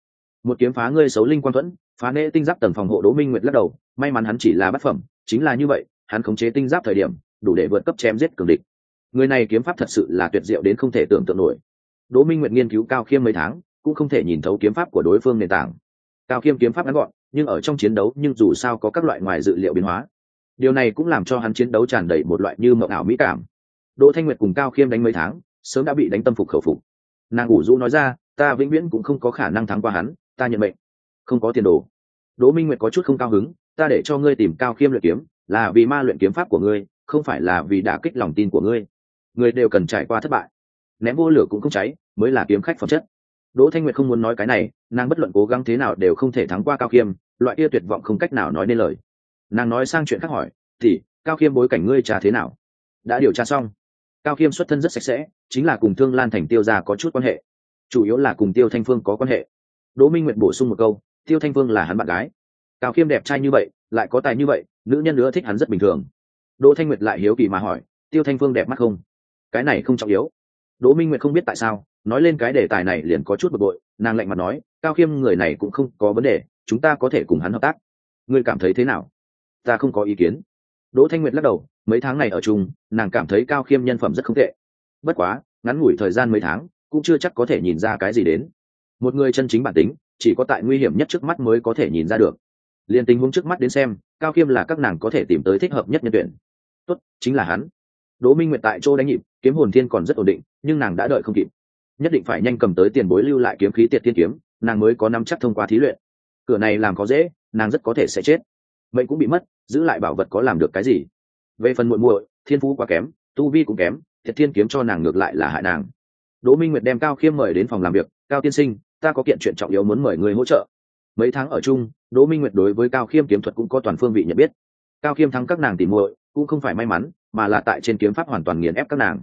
một kiếm phá ngươi xấu linh quan thuẫn, phá nệ tinh giáp tầng phòng hộ đỗ minh nguyệt lắc đầu, may mắn hắn chỉ là bát phẩm, chính là như vậy, hắn khống chế tinh giáp thời điểm, đủ để vượt cấp chém giết cường địch. Người này kiếm pháp thật sự là tuyệt diệu đến không thể tưởng tượng nổi. Đỗ minh nguyệt nghiên cứu cao khiêm mấy tháng, cũng không thể nhìn thấu kiếm pháp của đối phương nền tảng. Cao khiêm kiếm pháp ngắn gọn, nhưng ở trong chiến đấu, nhưng dù sao có các loại ngoài dự liệu biến hóa. Điều này cũng làm cho hắn chiến đấu tràn đầy một loại như mộng ảo mỹ cảm. Đỗ thanh nguyệt cùng cao khiêm đánh mấy tháng, sớm đã bị đánh tâm phục khẩu phục. Nàng ủ rũ nói ra, ta vĩnh viễn cũng không có khả năng thắng qua hắn ta nhận mệnh. Không có tiền đồ. Đỗ minh nguyệt có chút không cao hứng, ta để cho ngươi tìm cao khiêm luyện kiếm, là vì ma luyện kiếm pháp của ngươi, không phải là vì đả kích lòng tin của ngươi. Người đều cần trải qua thất bại. Ném vô lửa cũng không cháy, mới là kiếm khách phẩm chất. Đỗ thanh nguyệt không muốn nói cái này, nàng bất luận cố gắng thế nào đều không thể thắng qua cao khiêm, loại kia tuyệt vọng không cách nào nói nên lời. Nàng nói sang chuyện khác hỏi thì cao khiêm bối cảnh ngươi trà thế nào? Đã điều tra xong. Cao khiêm xuất thân rất sạch sẽ, chính là cùng thương lan thành tiêu gia có chút quan hệ. Chủ yếu là cùng tiêu thanh phương có quan hệ đỗ minh nguyện bổ sung một câu, tiêu thanh phương là hắn bạn gái. Cao khiêm đẹp trai như vậy, lại có tài như vậy, nữ nhân nữa thích hắn rất bình thường. Đỗ thanh nguyệt lại hiếu kỳ mà hỏi, tiêu thanh phương đẹp mắt không? Cái này không trọng yếu. Đỗ minh nguyệt không biết tại sao, nói lên cái đề tài này liền có chút bực bội, nàng lạnh mặt nói, cao khiêm người này cũng không có vấn đề, chúng ta có thể cùng hắn hợp tác. Ngươi cảm thấy thế nào? Ta không có ý kiến. Đỗ thanh nguyệt lắc đầu, mấy tháng này ở chung, nàng cảm thấy cao khiêm nhân phẩm rất không tệ. Bất quá, ngắn ngủi thời gian mấy tháng, cũng chưa chắc có thể nhìn ra cái gì đến một người chân chính bản tính, chỉ có tại nguy hiểm nhất trước mắt mới có thể nhìn ra được. Liền tình huống trước mắt đến xem, cao khiêm là các nàng có thể tìm tới thích hợp nhất nhân tuyển. Tốt, chính là hắn. Đỗ minh nguyệt tại chỗ đánh nhịp, kiếm hồn thiên còn rất ổn định, nhưng nàng đã đợi không kịp. Nhất định phải nhanh cầm tới tiền bối lưu lại kiếm khí tiệt thiên kiếm, nàng mới có năm chắc thông qua thí luyện. Cửa này làm có dễ, nàng rất có thể sẽ chết. Mệnh cũng bị mất, giữ lại bảo vật có làm được cái gì? Về phần muội muội, thiên phú quá kém, tu vi cũng kém thiệt thiên kiếm cho nàng ngược lại là hại nàng. Đỗ minh nguyệt đem cao khiêm mời đến phòng làm việc, cao tiên sinh ta có kiện chuyện trọng yếu muốn mời người hỗ trợ. Mấy tháng ở chung, đỗ minh nguyệt đối với cao khiêm kiếm thuật cũng có toàn phương vị nhận biết. Cao khiêm thắng các nàng tìm muội, cũng không phải may mắn, mà là tại trên kiếm pháp hoàn toàn nghiền ép các nàng.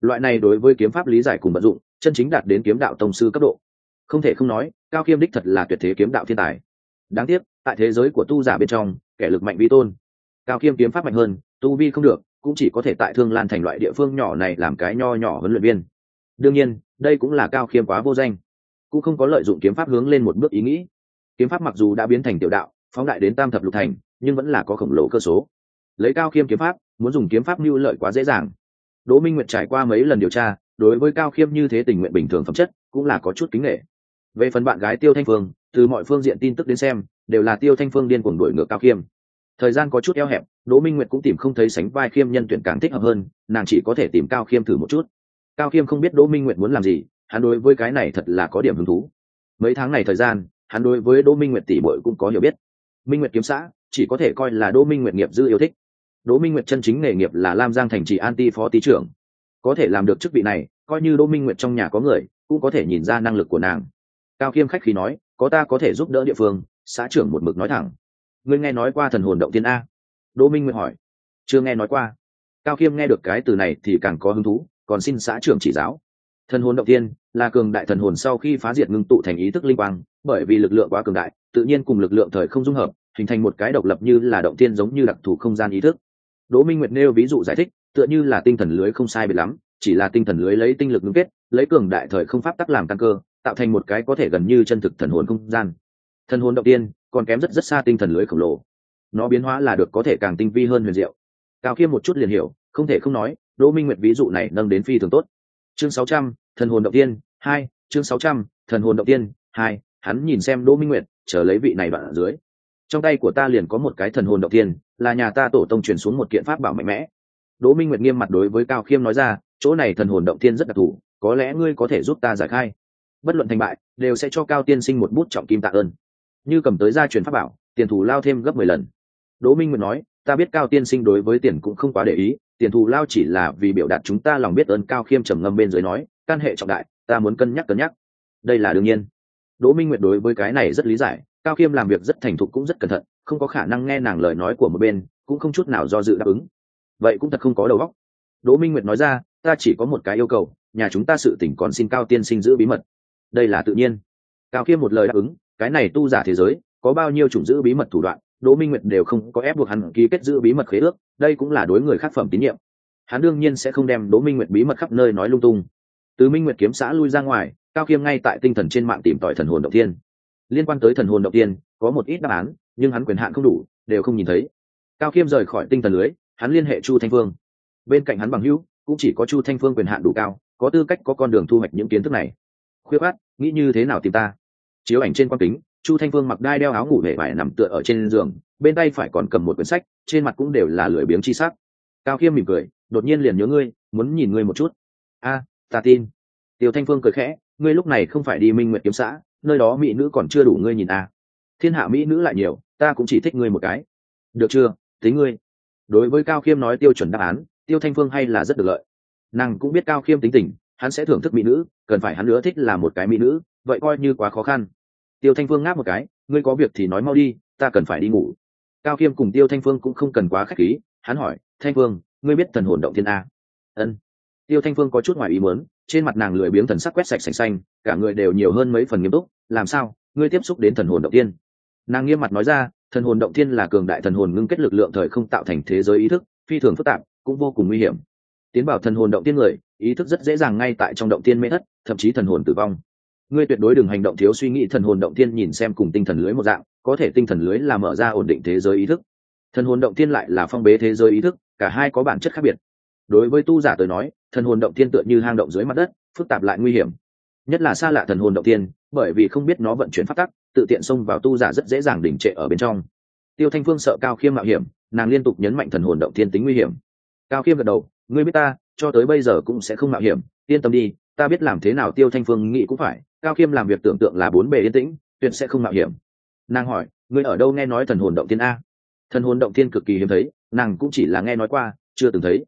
Loại này đối với kiếm pháp lý giải cùng vận dụng, chân chính đạt đến kiếm đạo tông sư cấp độ. Không thể không nói, cao khiêm đích thật là tuyệt thế kiếm đạo thiên tài. Đáng tiếc, tại thế giới của tu giả bên trong, kẻ lực mạnh vi tôn. Cao khiêm kiếm pháp mạnh hơn, tu vi không được, cũng chỉ có thể tại thương lan thành loại địa phương nhỏ này làm cái nho nhỏ huấn luyện viên. Đương nhiên, đây cũng là cao khiêm quá vô danh cũng không có lợi dụng kiếm pháp hướng lên một bước ý nghĩ. Kiếm pháp mặc dù đã biến thành tiểu đạo, phóng đại đến tam thập lục thành, nhưng vẫn là có khổng lồ cơ số. Lấy cao khiêm kiếm pháp, muốn dùng kiếm pháp mưu lợi quá dễ dàng. Đỗ minh nguyệt trải qua mấy lần điều tra, đối với cao khiêm như thế tình nguyện bình thường phẩm chất, cũng là có chút kính nghệ về phần bạn gái tiêu thanh phương, từ mọi phương diện tin tức đến xem, đều là tiêu thanh phương điên cuồng đuổi ngược cao khiêm. Thời gian có chút eo hẹp, đỗ minh nguyệt cũng tìm không thấy sánh vai khiêm nhân tuyển càng thích hợp hơn, nàng chỉ có thể tìm cao khiêm thử một chút. Cao khiêm không biết đỗ minh nguyệt muốn làm gì hắn đối với cái này thật là có điểm hứng thú. Mấy tháng này thời gian, hắn đối với đỗ minh nguyệt tỷ bội cũng có hiểu biết. Minh nguyệt kiếm xã, chỉ có thể coi là đỗ minh nguyệt nghiệp dư yêu thích. Đỗ minh nguyệt chân chính nghề nghiệp là lam giang thành trì an ti phó tý trưởng. Có thể làm được chức vị này, coi như đỗ minh nguyệt trong nhà có người, cũng có thể nhìn ra năng lực của nàng. Cao khiêm khách khí nói, có ta có thể giúp đỡ địa phương, xã trưởng một mực nói thẳng. Ngươi nghe nói qua thần hồn động tiên a? Đỗ minh nguyệt hỏi. Chưa nghe nói qua. Cao khiêm nghe được cái từ này thì càng có hứng thú, còn xin xã trưởng chỉ giáo thần hồn động tiên là cường đại thần hồn sau khi phá diệt ngưng tụ thành ý thức linh quang, bởi vì lực lượng quá cường đại, tự nhiên cùng lực lượng thời không dung hợp, hình thành một cái độc lập như là động tiên giống như đặc thù không gian ý thức. Đỗ minh nguyệt nêu ví dụ giải thích, tựa như là tinh thần lưới không sai biệt lắm, chỉ là tinh thần lưới lấy tinh lực ngưng kết, lấy cường đại thời không pháp tắc làm căn cơ, tạo thành một cái có thể gần như chân thực thần hồn không gian. Thần hồn động tiên còn kém rất rất xa tinh thần lưới khổng lồ. Nó biến hóa là được có thể càng tinh vi hơn huyền diệu. Cao khiêm một chút liền hiểu, không thể không nói, đỗ minh nguyệt ví dụ này nâng đến phi thường tốt chương sáu trăm, thần hồn động tiên, hai, chương sáu trăm, thần hồn động tiên, hai, hắn nhìn xem đỗ minh nguyệt, chờ lấy vị này bạn ở dưới. Trong tay của ta liền có một cái thần hồn động tiên, là nhà ta tổ tông truyền xuống một kiện pháp bảo mạnh mẽ. Đỗ minh nguyệt nghiêm mặt đối với cao khiêm nói ra, chỗ này thần hồn động tiên rất đặc thù, có lẽ ngươi có thể giúp ta giải khai. Bất luận thành bại, đều sẽ cho cao tiên sinh một bút trọng kim tạ ơn. Như cầm tới gia truyền pháp bảo, tiền thù lao thêm gấp mười lần. Đỗ minh nguyệt nói, ta biết cao tiên sinh đối với tiền cũng không quá để ý tiền thù lao chỉ là vì biểu đạt chúng ta lòng biết ơn cao khiêm trầm ngâm bên dưới nói căn hệ trọng đại, ta muốn cân nhắc cân nhắc. Đây là đương nhiên. Đỗ minh nguyệt đối với cái này rất lý giải, cao khiêm làm việc rất thành thục cũng rất cẩn thận, không có khả năng nghe nàng lời nói của một bên, cũng không chút nào do dự đáp ứng. Vậy cũng thật không có đầu óc. Đỗ minh nguyệt nói ra, ta chỉ có một cái yêu cầu, nhà chúng ta sự tỉnh còn xin cao tiên sinh giữ bí mật. Đây là tự nhiên. Cao khiêm một lời đáp ứng, cái này tu giả thế giới, có bao nhiêu chủng giữ bí mật thủ đoạn đỗ minh nguyệt đều không có ép buộc hắn ký kết giữ bí mật khế ước, đây cũng là đối người khác phẩm tín nhiệm. Hắn đương nhiên sẽ không đem đỗ minh nguyệt bí mật khắp nơi nói lung tung. Từ minh nguyệt kiếm xã lui ra ngoài, cao khiêm ngay tại tinh thần trên mạng tìm tòi thần hồn động tiên liên quan tới thần hồn động tiên có một ít đáp án, nhưng hắn quyền hạn không đủ, đều không nhìn thấy. Cao khiêm rời khỏi tinh thần lưới, hắn liên hệ chu thanh phương. Bên cạnh hắn bằng hữu, cũng chỉ có chu thanh phương quyền hạn đủ cao, có tư cách có con đường thu hoạch những kiến thức này. Khuyết khát nghĩ như thế nào tìm ta? Chiếu ảnh trên quan kính chu thanh phương mặc đai đeo áo ngủ hệ vải nằm tựa ở trên giường, bên tay phải còn cầm một quyển sách, trên mặt cũng đều là lười biếng chi sắc. Cao khiêm mỉm cười, đột nhiên liền nhớ ngươi, muốn nhìn ngươi một chút. A, ta tin. Tiêu thanh phương cười khẽ, ngươi lúc này không phải đi minh nguyện kiếm xã, nơi đó mỹ nữ còn chưa đủ ngươi nhìn à. thiên hạ mỹ nữ lại nhiều, ta cũng chỉ thích ngươi một cái. Được chưa? Tính ngươi. Đối với cao khiêm nói tiêu chuẩn đáp án, tiêu thanh phương hay là rất được lợi. Nàng cũng biết cao khiêm tính tình, hắn sẽ thưởng thức mỹ nữ, cần phải hắn nữa thích là một cái mỹ nữ, vậy coi như quá khó khăn tiêu thanh phương ngáp một cái, ngươi có việc thì nói mau đi, ta cần phải đi ngủ. Cao khiêm cùng tiêu thanh phương cũng không cần quá k h á c h khí, hắn hỏi, thanh phương, ngươi biết thần hồn động thiên a? Ân. Tiêu thanh phương có chút ngoài ý muốn, trên mặt nàng lười biếng thần sắc quét sạch sành xanh, cả người đều nhiều hơn mấy phần nghiêm túc, làm sao? Ngươi tiếp xúc đến thần hồn động tiên nàng nghiêm mặt nói ra, thần hồn động thiên là cường đại thần hồn ngưng kết lực lượng thời không tạo thành thế giới ý thức, phi thường phức tạp, cũng vô cùng nguy hiểm. Tiến bảo thần hồn động tiên người, ý thức rất dễ dàng ngay tại trong động tiên mê thất, thậm chí thần hồn tử vong ngươi tuyệt đối đừng hành động thiếu suy nghĩ, thần hồn động tiên nhìn xem cùng tinh thần lưới một dạng, có thể tinh thần lưới là mở ra ổn định thế giới ý thức. Thần hồn động tiên lại là phong bế thế giới ý thức, cả hai có bản chất khác biệt. Đối với tu giả tới nói, thần hồn động tiên tựa như hang động dưới mặt đất, phức tạp lại nguy hiểm. Nhất là xa lạ thần hồn động tiên bởi vì không biết nó vận chuyển phát tắc, tự tiện xông vào tu giả rất dễ dàng đỉnh trệ ở bên trong. Tiêu thanh phương sợ cao khiêm mạo hiểm, nàng liên tục nhấn mạnh thần hồn động tiên tính nguy hiểm. Cao khiêm gật đầu, ngươi biết ta, cho tới bây giờ cũng sẽ không mạo hiểm, yên tâm đi, ta biết làm thế nào tiêu thanh phương nghĩ cũng phải cao khiêm làm việc tưởng tượng là bốn bề yên tĩnh, tuyệt sẽ không mạo hiểm. Nàng hỏi, ngươi ở đâu nghe nói thần hồn động tiên a? Thần hồn động tiên cực kỳ hiếm thấy, nàng cũng chỉ là nghe nói qua, chưa từng thấy.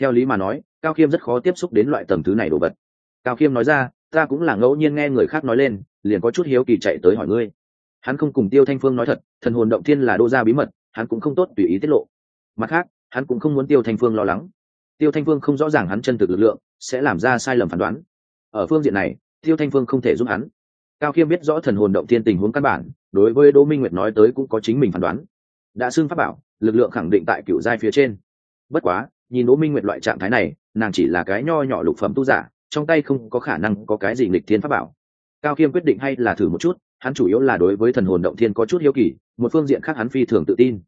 Theo lý mà nói, cao khiêm rất khó tiếp xúc đến loại tầng thứ này đồ vật. Cao khiêm nói ra, ta cũng là ngẫu nhiên nghe người khác nói lên, liền có chút hiếu kỳ chạy tới hỏi ngươi. Hắn không cùng tiêu thanh phương nói thật, thần hồn động thiên là đô gia bí mật, hắn cũng không tốt tùy ý tiết lộ. Mặt khác, hắn cũng không muốn tiêu thanh phương lo lắng. Tiêu thanh phương không rõ ràng hắn chân thực lực lượng, sẽ làm ra sai lầm phán đoán. Ở phương diện này tiêu thanh phương không thể giúp hắn. Cao khiêm biết rõ thần hồn động thiên tình huống căn bản, đối với đỗ minh nguyệt nói tới cũng có chính mình phán đoán. Đã xưng pháp bảo, lực lượng khẳng định tại cựu giai phía trên. Bất quá, nhìn đỗ minh nguyệt loại trạng thái này, nàng chỉ là cái nho nhỏ lục phẩm tu giả, trong tay không có khả năng có cái gì nghịch thiên pháp bảo. Cao khiêm quyết định hay là thử một chút, hắn chủ yếu là đối với thần hồn động thiên có chút hiếu kỳ, một phương diện khác hắn phi thường tự tin.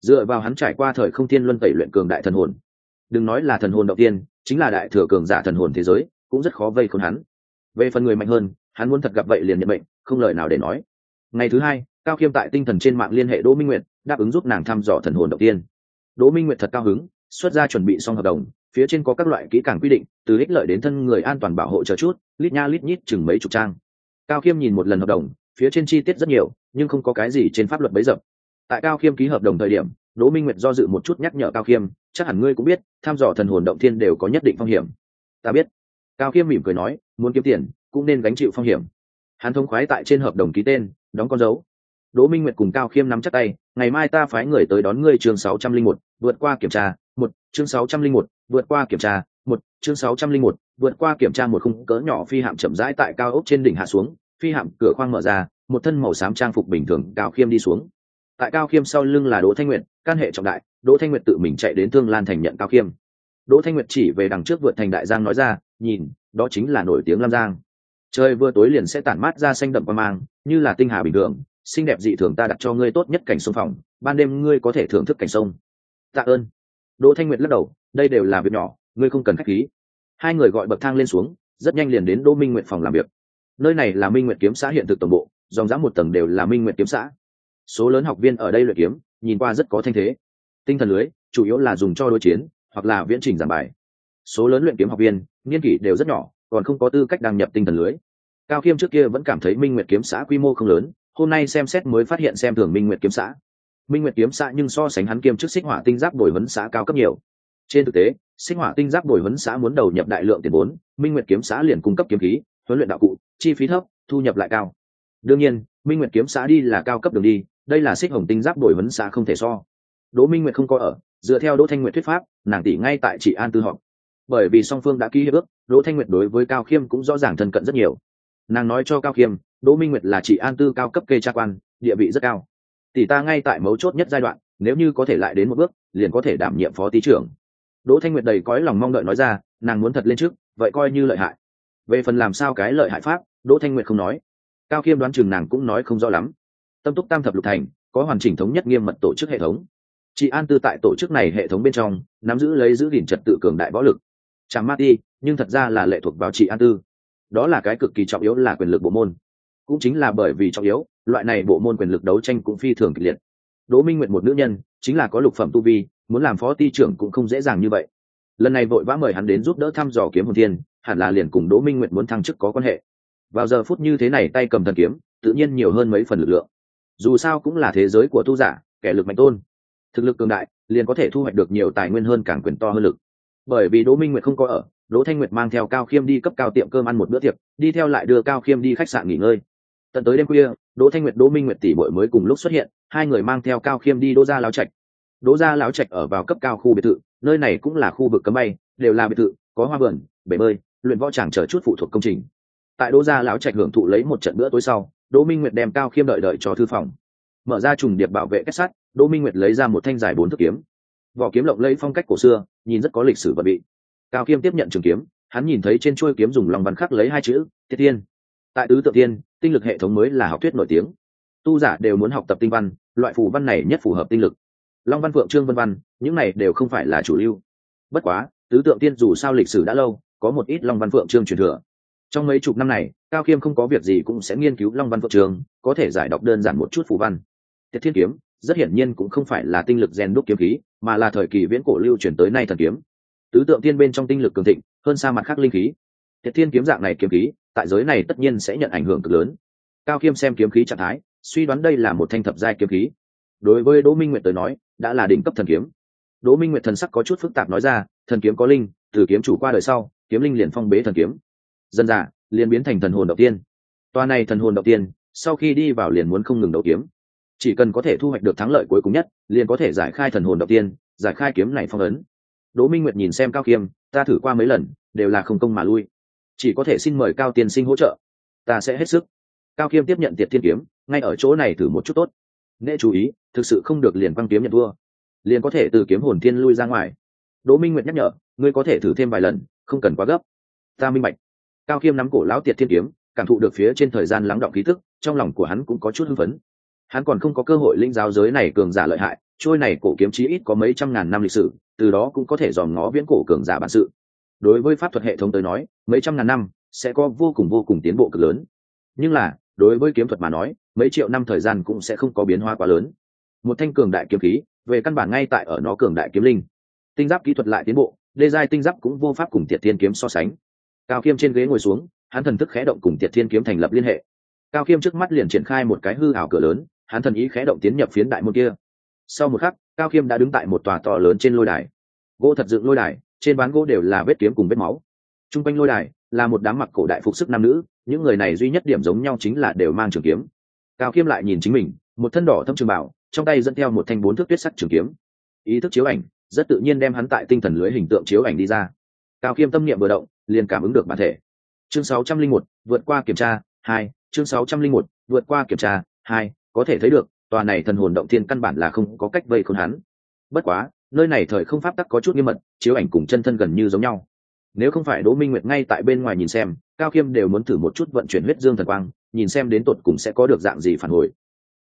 Dựa vào hắn trải qua thời không thiên luân tẩy luyện cường đại thần hồn. Đừng nói là thần hồn động tiên chính là đại thừa cường giả thần hồn thế giới, cũng rất khó vây khốn hắn về phần người mạnh hơn, hắn muốn thật gặp vậy liền nhận bệnh không lời nào để nói. Ngày thứ hai, cao khiêm tại tinh thần trên mạng liên hệ đỗ minh nguyệt, đáp ứng giúp nàng thăm dò thần hồn động tiên. Đỗ minh nguyệt thật cao hứng, xuất ra chuẩn bị xong hợp đồng, phía trên có các loại kỹ càng quy định, từ ích lợi đến thân người an toàn bảo hộ chờ chút, lít nha lít nhít chừng mấy chục trang. Cao khiêm nhìn một lần hợp đồng, phía trên chi tiết rất nhiều, nhưng không có cái gì trên pháp luật bấy dập tại cao khiêm ký hợp đồng thời điểm, đỗ minh nguyệt do dự một chút nhắc nhở cao khiêm, chắc hẳn ngươi cũng biết, thăm dò thần hồn động thiên đều có nhất định phong hiểm. Ta biết cao khiêm mỉm cười nói, muốn kiếm tiền, cũng nên gánh chịu phong hiểm. Hắn thông khoái tại trên hợp đồng ký tên, đóng con dấu. Đỗ minh nguyệt cùng cao khiêm nắm chắc tay, ngày mai ta phái người tới đón ngươi chương sáu trăm linh một, vượt qua kiểm tra, một, chương sáu trăm linh một, vượt qua kiểm tra, một, chương sáu trăm linh một, vượt qua kiểm tra một khung cỡ nhỏ phi hạm chậm rãi tại cao ốc trên đỉnh hạ xuống, phi hạm cửa khoang mở ra, một thân màu xám trang phục bình thường, cao khiêm đi xuống. Tại cao khiêm sau lưng là đỗ thanh nguyệt, can hệ trọng đại, đỗ thanh nguyệt tự mình chạy đến thương lan thành nhận cao khiêm đỗ thanh nguyệt chỉ về đằng trước vượt thành đại giang nói ra nhìn, đó chính là nổi tiếng lam giang. Trời vừa tối liền sẽ tản mát ra xanh đậm qua mang, như là tinh hà bình thường, xinh đẹp dị thường ta đặt cho ngươi tốt nhất cảnh sông phòng, ban đêm ngươi có thể thưởng thức cảnh sông. Tạ ơn. Đỗ thanh nguyệt lắc đầu, đây đều là việc nhỏ, ngươi không cần khách khí. Hai người gọi bậc thang lên xuống, rất nhanh liền đến đỗ minh nguyện phòng làm việc. Nơi này là minh nguyện kiếm xã hiện thực tổng bộ, dòng dã một tầng đều là minh nguyện kiếm xã. Số lớn học viên ở đây luyện kiếm, nhìn qua rất có thanh thế. Tinh thần lưới, chủ yếu là dùng cho đối chiến, hoặc là viễn trình giảng bài số lớn luyện kiếm học viên, niên kỷ đều rất nhỏ, còn không có tư cách đăng nhập tinh thần lưới. Cao khiêm trước kia vẫn cảm thấy minh nguyệt kiếm xã quy mô không lớn, hôm nay xem xét mới phát hiện xem thường minh nguyệt kiếm xã. Minh nguyệt kiếm xã nhưng so sánh hắn kiêm trước xích hỏa tinh giáp bồi huấn xã cao cấp nhiều. Trên thực tế, xích hỏa tinh giáp bồi huấn xã muốn đầu nhập đại lượng tiền vốn, minh nguyệt kiếm xã liền cung cấp kiếm khí, huấn luyện đạo cụ, chi phí thấp, thu nhập lại cao. Đương nhiên, minh nguyệt kiếm xã đi là cao cấp đường đi, đây là xích hồng tinh giáp bồi huấn xã không thể so. Đỗ minh nguyệt không có ở, dựa theo đỗ thanh nguyệt thuyết pháp, nàng tỷ ngay tại trị an tư họp bởi vì song phương đã ký hiệp ước, đỗ thanh nguyệt đối với cao khiêm cũng rõ ràng thân cận rất nhiều. Nàng nói cho cao khiêm, đỗ minh nguyệt là chị an tư cao cấp kê tra quan, địa vị rất cao. Tỷ ta ngay tại mấu chốt nhất giai đoạn, nếu như có thể lại đến một bước, liền có thể đảm nhiệm phó tý trưởng. Đỗ thanh nguyệt đầy cõi lòng mong đợi nói ra, nàng muốn thật lên trước, vậy coi như lợi hại. Về phần làm sao cái lợi hại pháp, đỗ thanh nguyệt không nói. Cao khiêm đoán chừng nàng cũng nói không rõ lắm. Tâm túc tam thập lục thành, có hoàn chỉnh thống nhất nghiêm mật tổ chức hệ thống. Chị an tư tại tổ chức này hệ thống bên trong, nắm giữ lấy giữ gìn trật tự cường đại võ lực chạm mát đi nhưng thật ra là lệ thuộc vào chị an tư. Đó là cái cực kỳ trọng yếu là quyền lực bộ môn. Cũng chính là bởi vì trọng yếu, loại này bộ môn quyền lực đấu tranh cũng phi thường kịch liệt. Đỗ minh nguyện một nữ nhân, chính là có lục phẩm tu vi, muốn làm phó ty trưởng cũng không dễ dàng như vậy. Lần này vội vã mời hắn đến giúp đỡ thăm dò kiếm hồn thiên, hẳn là liền cùng đỗ minh nguyện muốn thăng chức có quan hệ. Vào giờ phút như thế này tay cầm thần kiếm, tự nhiên nhiều hơn mấy phần lực lượng. Dù sao cũng là thế giới của tu giả, kẻ lực mạnh tôn. Thực lực cường đại, liền có thể thu hoạch được nhiều tài nguyên hơn càng quyền to hơn lực bởi vì đỗ minh nguyệt không có ở, đỗ thanh nguyệt mang theo cao khiêm đi cấp cao tiệm cơm ăn một bữa tiệc, đi theo lại đưa cao khiêm đi khách sạn nghỉ ngơi. Tận tới đêm khuya, đỗ thanh nguyệt, đỗ minh nguyệt tỷ bội mới cùng lúc xuất hiện, hai người mang theo cao khiêm đi đỗ gia láo trạch. Đỗ gia láo trạch ở vào cấp cao khu biệt thự, nơi này cũng là khu vực cấm bay, đều là biệt thự, có hoa vườn, bể bơi, luyện võ tràng chờ chút phụ thuộc công trình. Tại đỗ gia láo trạch hưởng thụ lấy một trận bữa tối sau, đỗ minh nguyệt đem cao khiêm đợi đợi cho thư phòng. Mở ra trùng điệp bảo vệ kết sắt, đỗ minh nguyệt lấy ra một thanh dài bốn thước kiếm. Vỏ kiếm lộng lấy phong cách cổ xưa nhìn rất có lịch sử và bị cao khiêm tiếp nhận trường kiếm, hắn nhìn thấy trên chuôi kiếm dùng lòng văn khắc lấy hai chữ, tiết tiên tại tứ tự tiên tinh lực hệ thống mới là học thuyết nổi tiếng. Tu giả đều muốn học tập tinh văn, loại phù văn này nhất phù hợp tinh lực. Long văn phượng trương vân văn, những này đều không phải là chủ lưu. Bất quá, tứ tượng tiên dù sao lịch sử đã lâu, có một ít long văn phượng trương truyền thừa. Trong mấy chục năm này, cao khiêm không có việc gì cũng sẽ nghiên cứu long văn phượng trương, có thể giải đọc đơn giản một chút phù văn. Tiết thiên kiếm rất hiển nhiên cũng không phải là tinh lực rèn đúc kiếm khí, mà là thời kỳ viễn cổ lưu chuyển tới nay thần kiếm. Tứ tượng tiên bên trong tinh lực cường thịnh, hơn xa mặt khác linh khí. Thiệt thiên kiếm dạng này kiếm khí, tại giới này tất nhiên sẽ nhận ảnh hưởng cực lớn. Cao khiêm xem kiếm khí trạng thái, suy đoán đây là một thanh thập giai kiếm khí. Đối với đỗ minh nguyệt tới nói, đã là đỉnh cấp thần kiếm. Đỗ minh nguyệt thần sắc có chút phức tạp nói ra, thần kiếm có linh, từ kiếm chủ qua đời sau, kiếm linh liền phong bế thần kiếm. Dân giả liền biến thành thần hồn đầu tiên. Toa này thần hồn đầu tiên, sau khi đi vào liền muốn không ngừng đấu kiếm chỉ cần có thể thu hoạch được thắng lợi cuối cùng nhất, liền có thể giải khai thần hồn đầu tiên, giải khai kiếm này phong ấn. Đỗ minh nguyệt nhìn xem cao khiêm ta thử qua mấy lần, đều là không công mà lui. Chỉ có thể xin mời cao tiên sinh hỗ trợ. Ta sẽ hết sức. Cao khiêm tiếp nhận tiệt thiên kiếm, ngay ở chỗ này thử một chút tốt. Nễ chú ý, thực sự không được liền băng kiếm nhận thua. Liền có thể từ kiếm hồn thiên lui ra ngoài. Đỗ minh nguyệt nhắc nhở, ngươi có thể thử thêm vài lần, không cần quá gấp. Ta minh bạch. Cao khiêm nắm cổ lão tiệt thiên kiếm, cảm thụ được phía trên thời gian lắng động khí thức trong lòng của hắn cũng có chút hưng phấn hắn còn không có cơ hội linh giáo giới này cường giả lợi hại, trôi này cổ kiếm chí ít có mấy trăm ngàn năm lịch sử, từ đó cũng có thể dòm ngó viễn cổ cường giả bản sự. Đối với pháp thuật hệ thống tới nói, mấy trăm ngàn năm sẽ có vô cùng vô cùng tiến bộ cực lớn. Nhưng là, đối với kiếm thuật mà nói, mấy triệu năm thời gian cũng sẽ không có biến hóa quá lớn. Một thanh cường đại kiếm khí, về căn bản ngay tại ở nó cường đại kiếm linh. Tinh giáp kỹ thuật lại tiến bộ lê giai tinh giáp cũng vô pháp cùng tiệt thiên kiếm so sánh. Cao khiêm trên ghế ngồi xuống, hắn thần thức khẽ động cùng tiệt thiên kiếm thành lập liên hệ. Cao khiêm trước mắt liền triển khai một cái hư ảo cửa lớn hắn thần ý khẽ động tiến nhập phiến đại môn kia. Sau một khắc cao khiêm đã đứng tại một tòa to lớn trên lôi đài. Gỗ thật dựng lôi đài trên ván gỗ đều là vết kiếm cùng vết máu. T r u n g quanh lôi đài là một đám mặc cổ đại phục sức nam nữ những người này duy nhất điểm giống nhau chính là đều mang trường kiếm. Cao khiêm lại nhìn chính mình một thân đỏ thâm trường bảo trong tay dẫn theo một thanh bốn thước tuyết sắc trường kiếm. Ý thức chiếu ảnh rất tự nhiên đem hắn tại tinh thần lưới hình tượng chiếu ảnh đi ra. Cao khiêm tâm niệm vừa động liền cảm ứng được bản thể. Chương 601, vượt qua kiểm tra 2. chương 601, vượt qua kiểm tra 2 có thể thấy được, tòa này thần hồn động thiên căn bản là không có cách vây khốn hắn. Bất quá, nơi này thời không pháp tắc có chút nghiêm mật, chiếu ảnh cùng chân thân gần như giống nhau. Nếu không phải đỗ minh nguyệt ngay tại bên ngoài nhìn xem, cao khiêm đều muốn thử một chút vận chuyển huyết dương thần quang, nhìn xem đến tột cùng sẽ có được dạng gì phản hồi.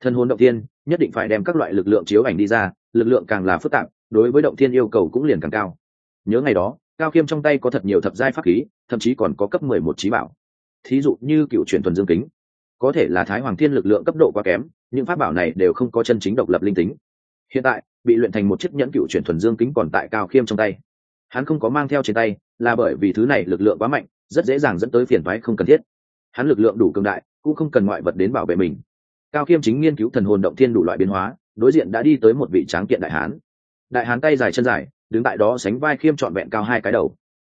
Thần hồn động thiên, nhất định phải đem các loại lực lượng chiếu ảnh đi ra, lực lượng càng là phức tạp, đối với động thiên yêu cầu cũng liền càng cao. Nhớ ngày đó, cao khiêm trong tay có thật nhiều thập giai pháp khí, thậm chí còn có cấp mười một trí bảo. Thí dụ như cựu truyền thuần dương kính, có thể là thái hoàng thiên lực lượng cấp độ quá kém những pháp bảo này đều không có chân chính độc lập linh tính. Hiện tại, bị luyện thành một chiếc nhẫn cựu truyền thuần dương kính còn tại cao khiêm trong tay. Hắn không có mang theo trên tay, là bởi vì thứ này lực lượng quá mạnh, rất dễ dàng dẫn tới phiền thoái không cần thiết. Hắn lực lượng đủ cường đại, cũng không cần ngoại vật đến bảo vệ mình. Cao khiêm chính nghiên cứu thần hồn động thiên đủ loại biến hóa, đối diện đã đi tới một vị tráng kiện đại hán. Đại hán tay dài chân dài, đứng tại đó sánh vai khiêm trọn vẹn cao hai cái đầu.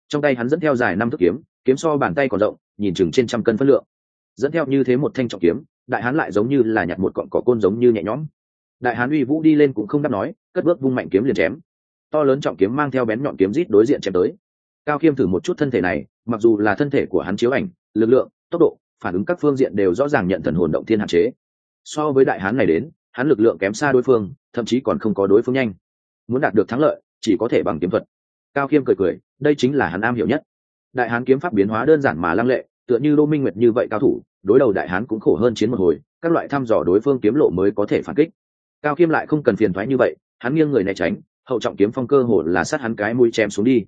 Trong tay hắn dẫn theo dài năm thước kiếm kiếm so bàn tay còn rộng, nhìn chừng trên trăm cân phân lượng. Dẫn theo như thế một thanh trọng kiếm đại hán lại giống như là nhặt một cọn cỏ côn giống như nhẹ nhõm. Đại hán uy vũ đi lên cũng không đáp nói, cất bước vung mạnh kiếm liền chém. To lớn trọng kiếm mang theo bén nhọn kiếm rít đối diện chém tới. Cao khiêm thử một chút thân thể này, mặc dù là thân thể của hắn chiếu ảnh, lực lượng, tốc độ, phản ứng các phương diện đều rõ ràng nhận thần hồn động thiên hạn chế. So với đại hán này đến, hắn lực lượng kém xa đối phương, thậm chí còn không có đối phương nhanh. Muốn đạt được thắng lợi, chỉ có thể bằng kiếm thuật. Cao khiêm cười cười, đây chính là hắn am hiểu nhất. Đại hán kiếm pháp biến hóa đơn giản mà lăng lệ, tựa như đô minh nguyệt như vậy cao thủ đối đầu đại hán cũng khổ hơn chiến một hồi, các loại thăm dò đối phương kiếm lộ mới có thể phản kích. Cao khiêm lại không cần phiền thoái như vậy, hắn nghiêng người né tránh, hậu trọng kiếm phong cơ hồ là sát hắn cái mũi chém xuống đi.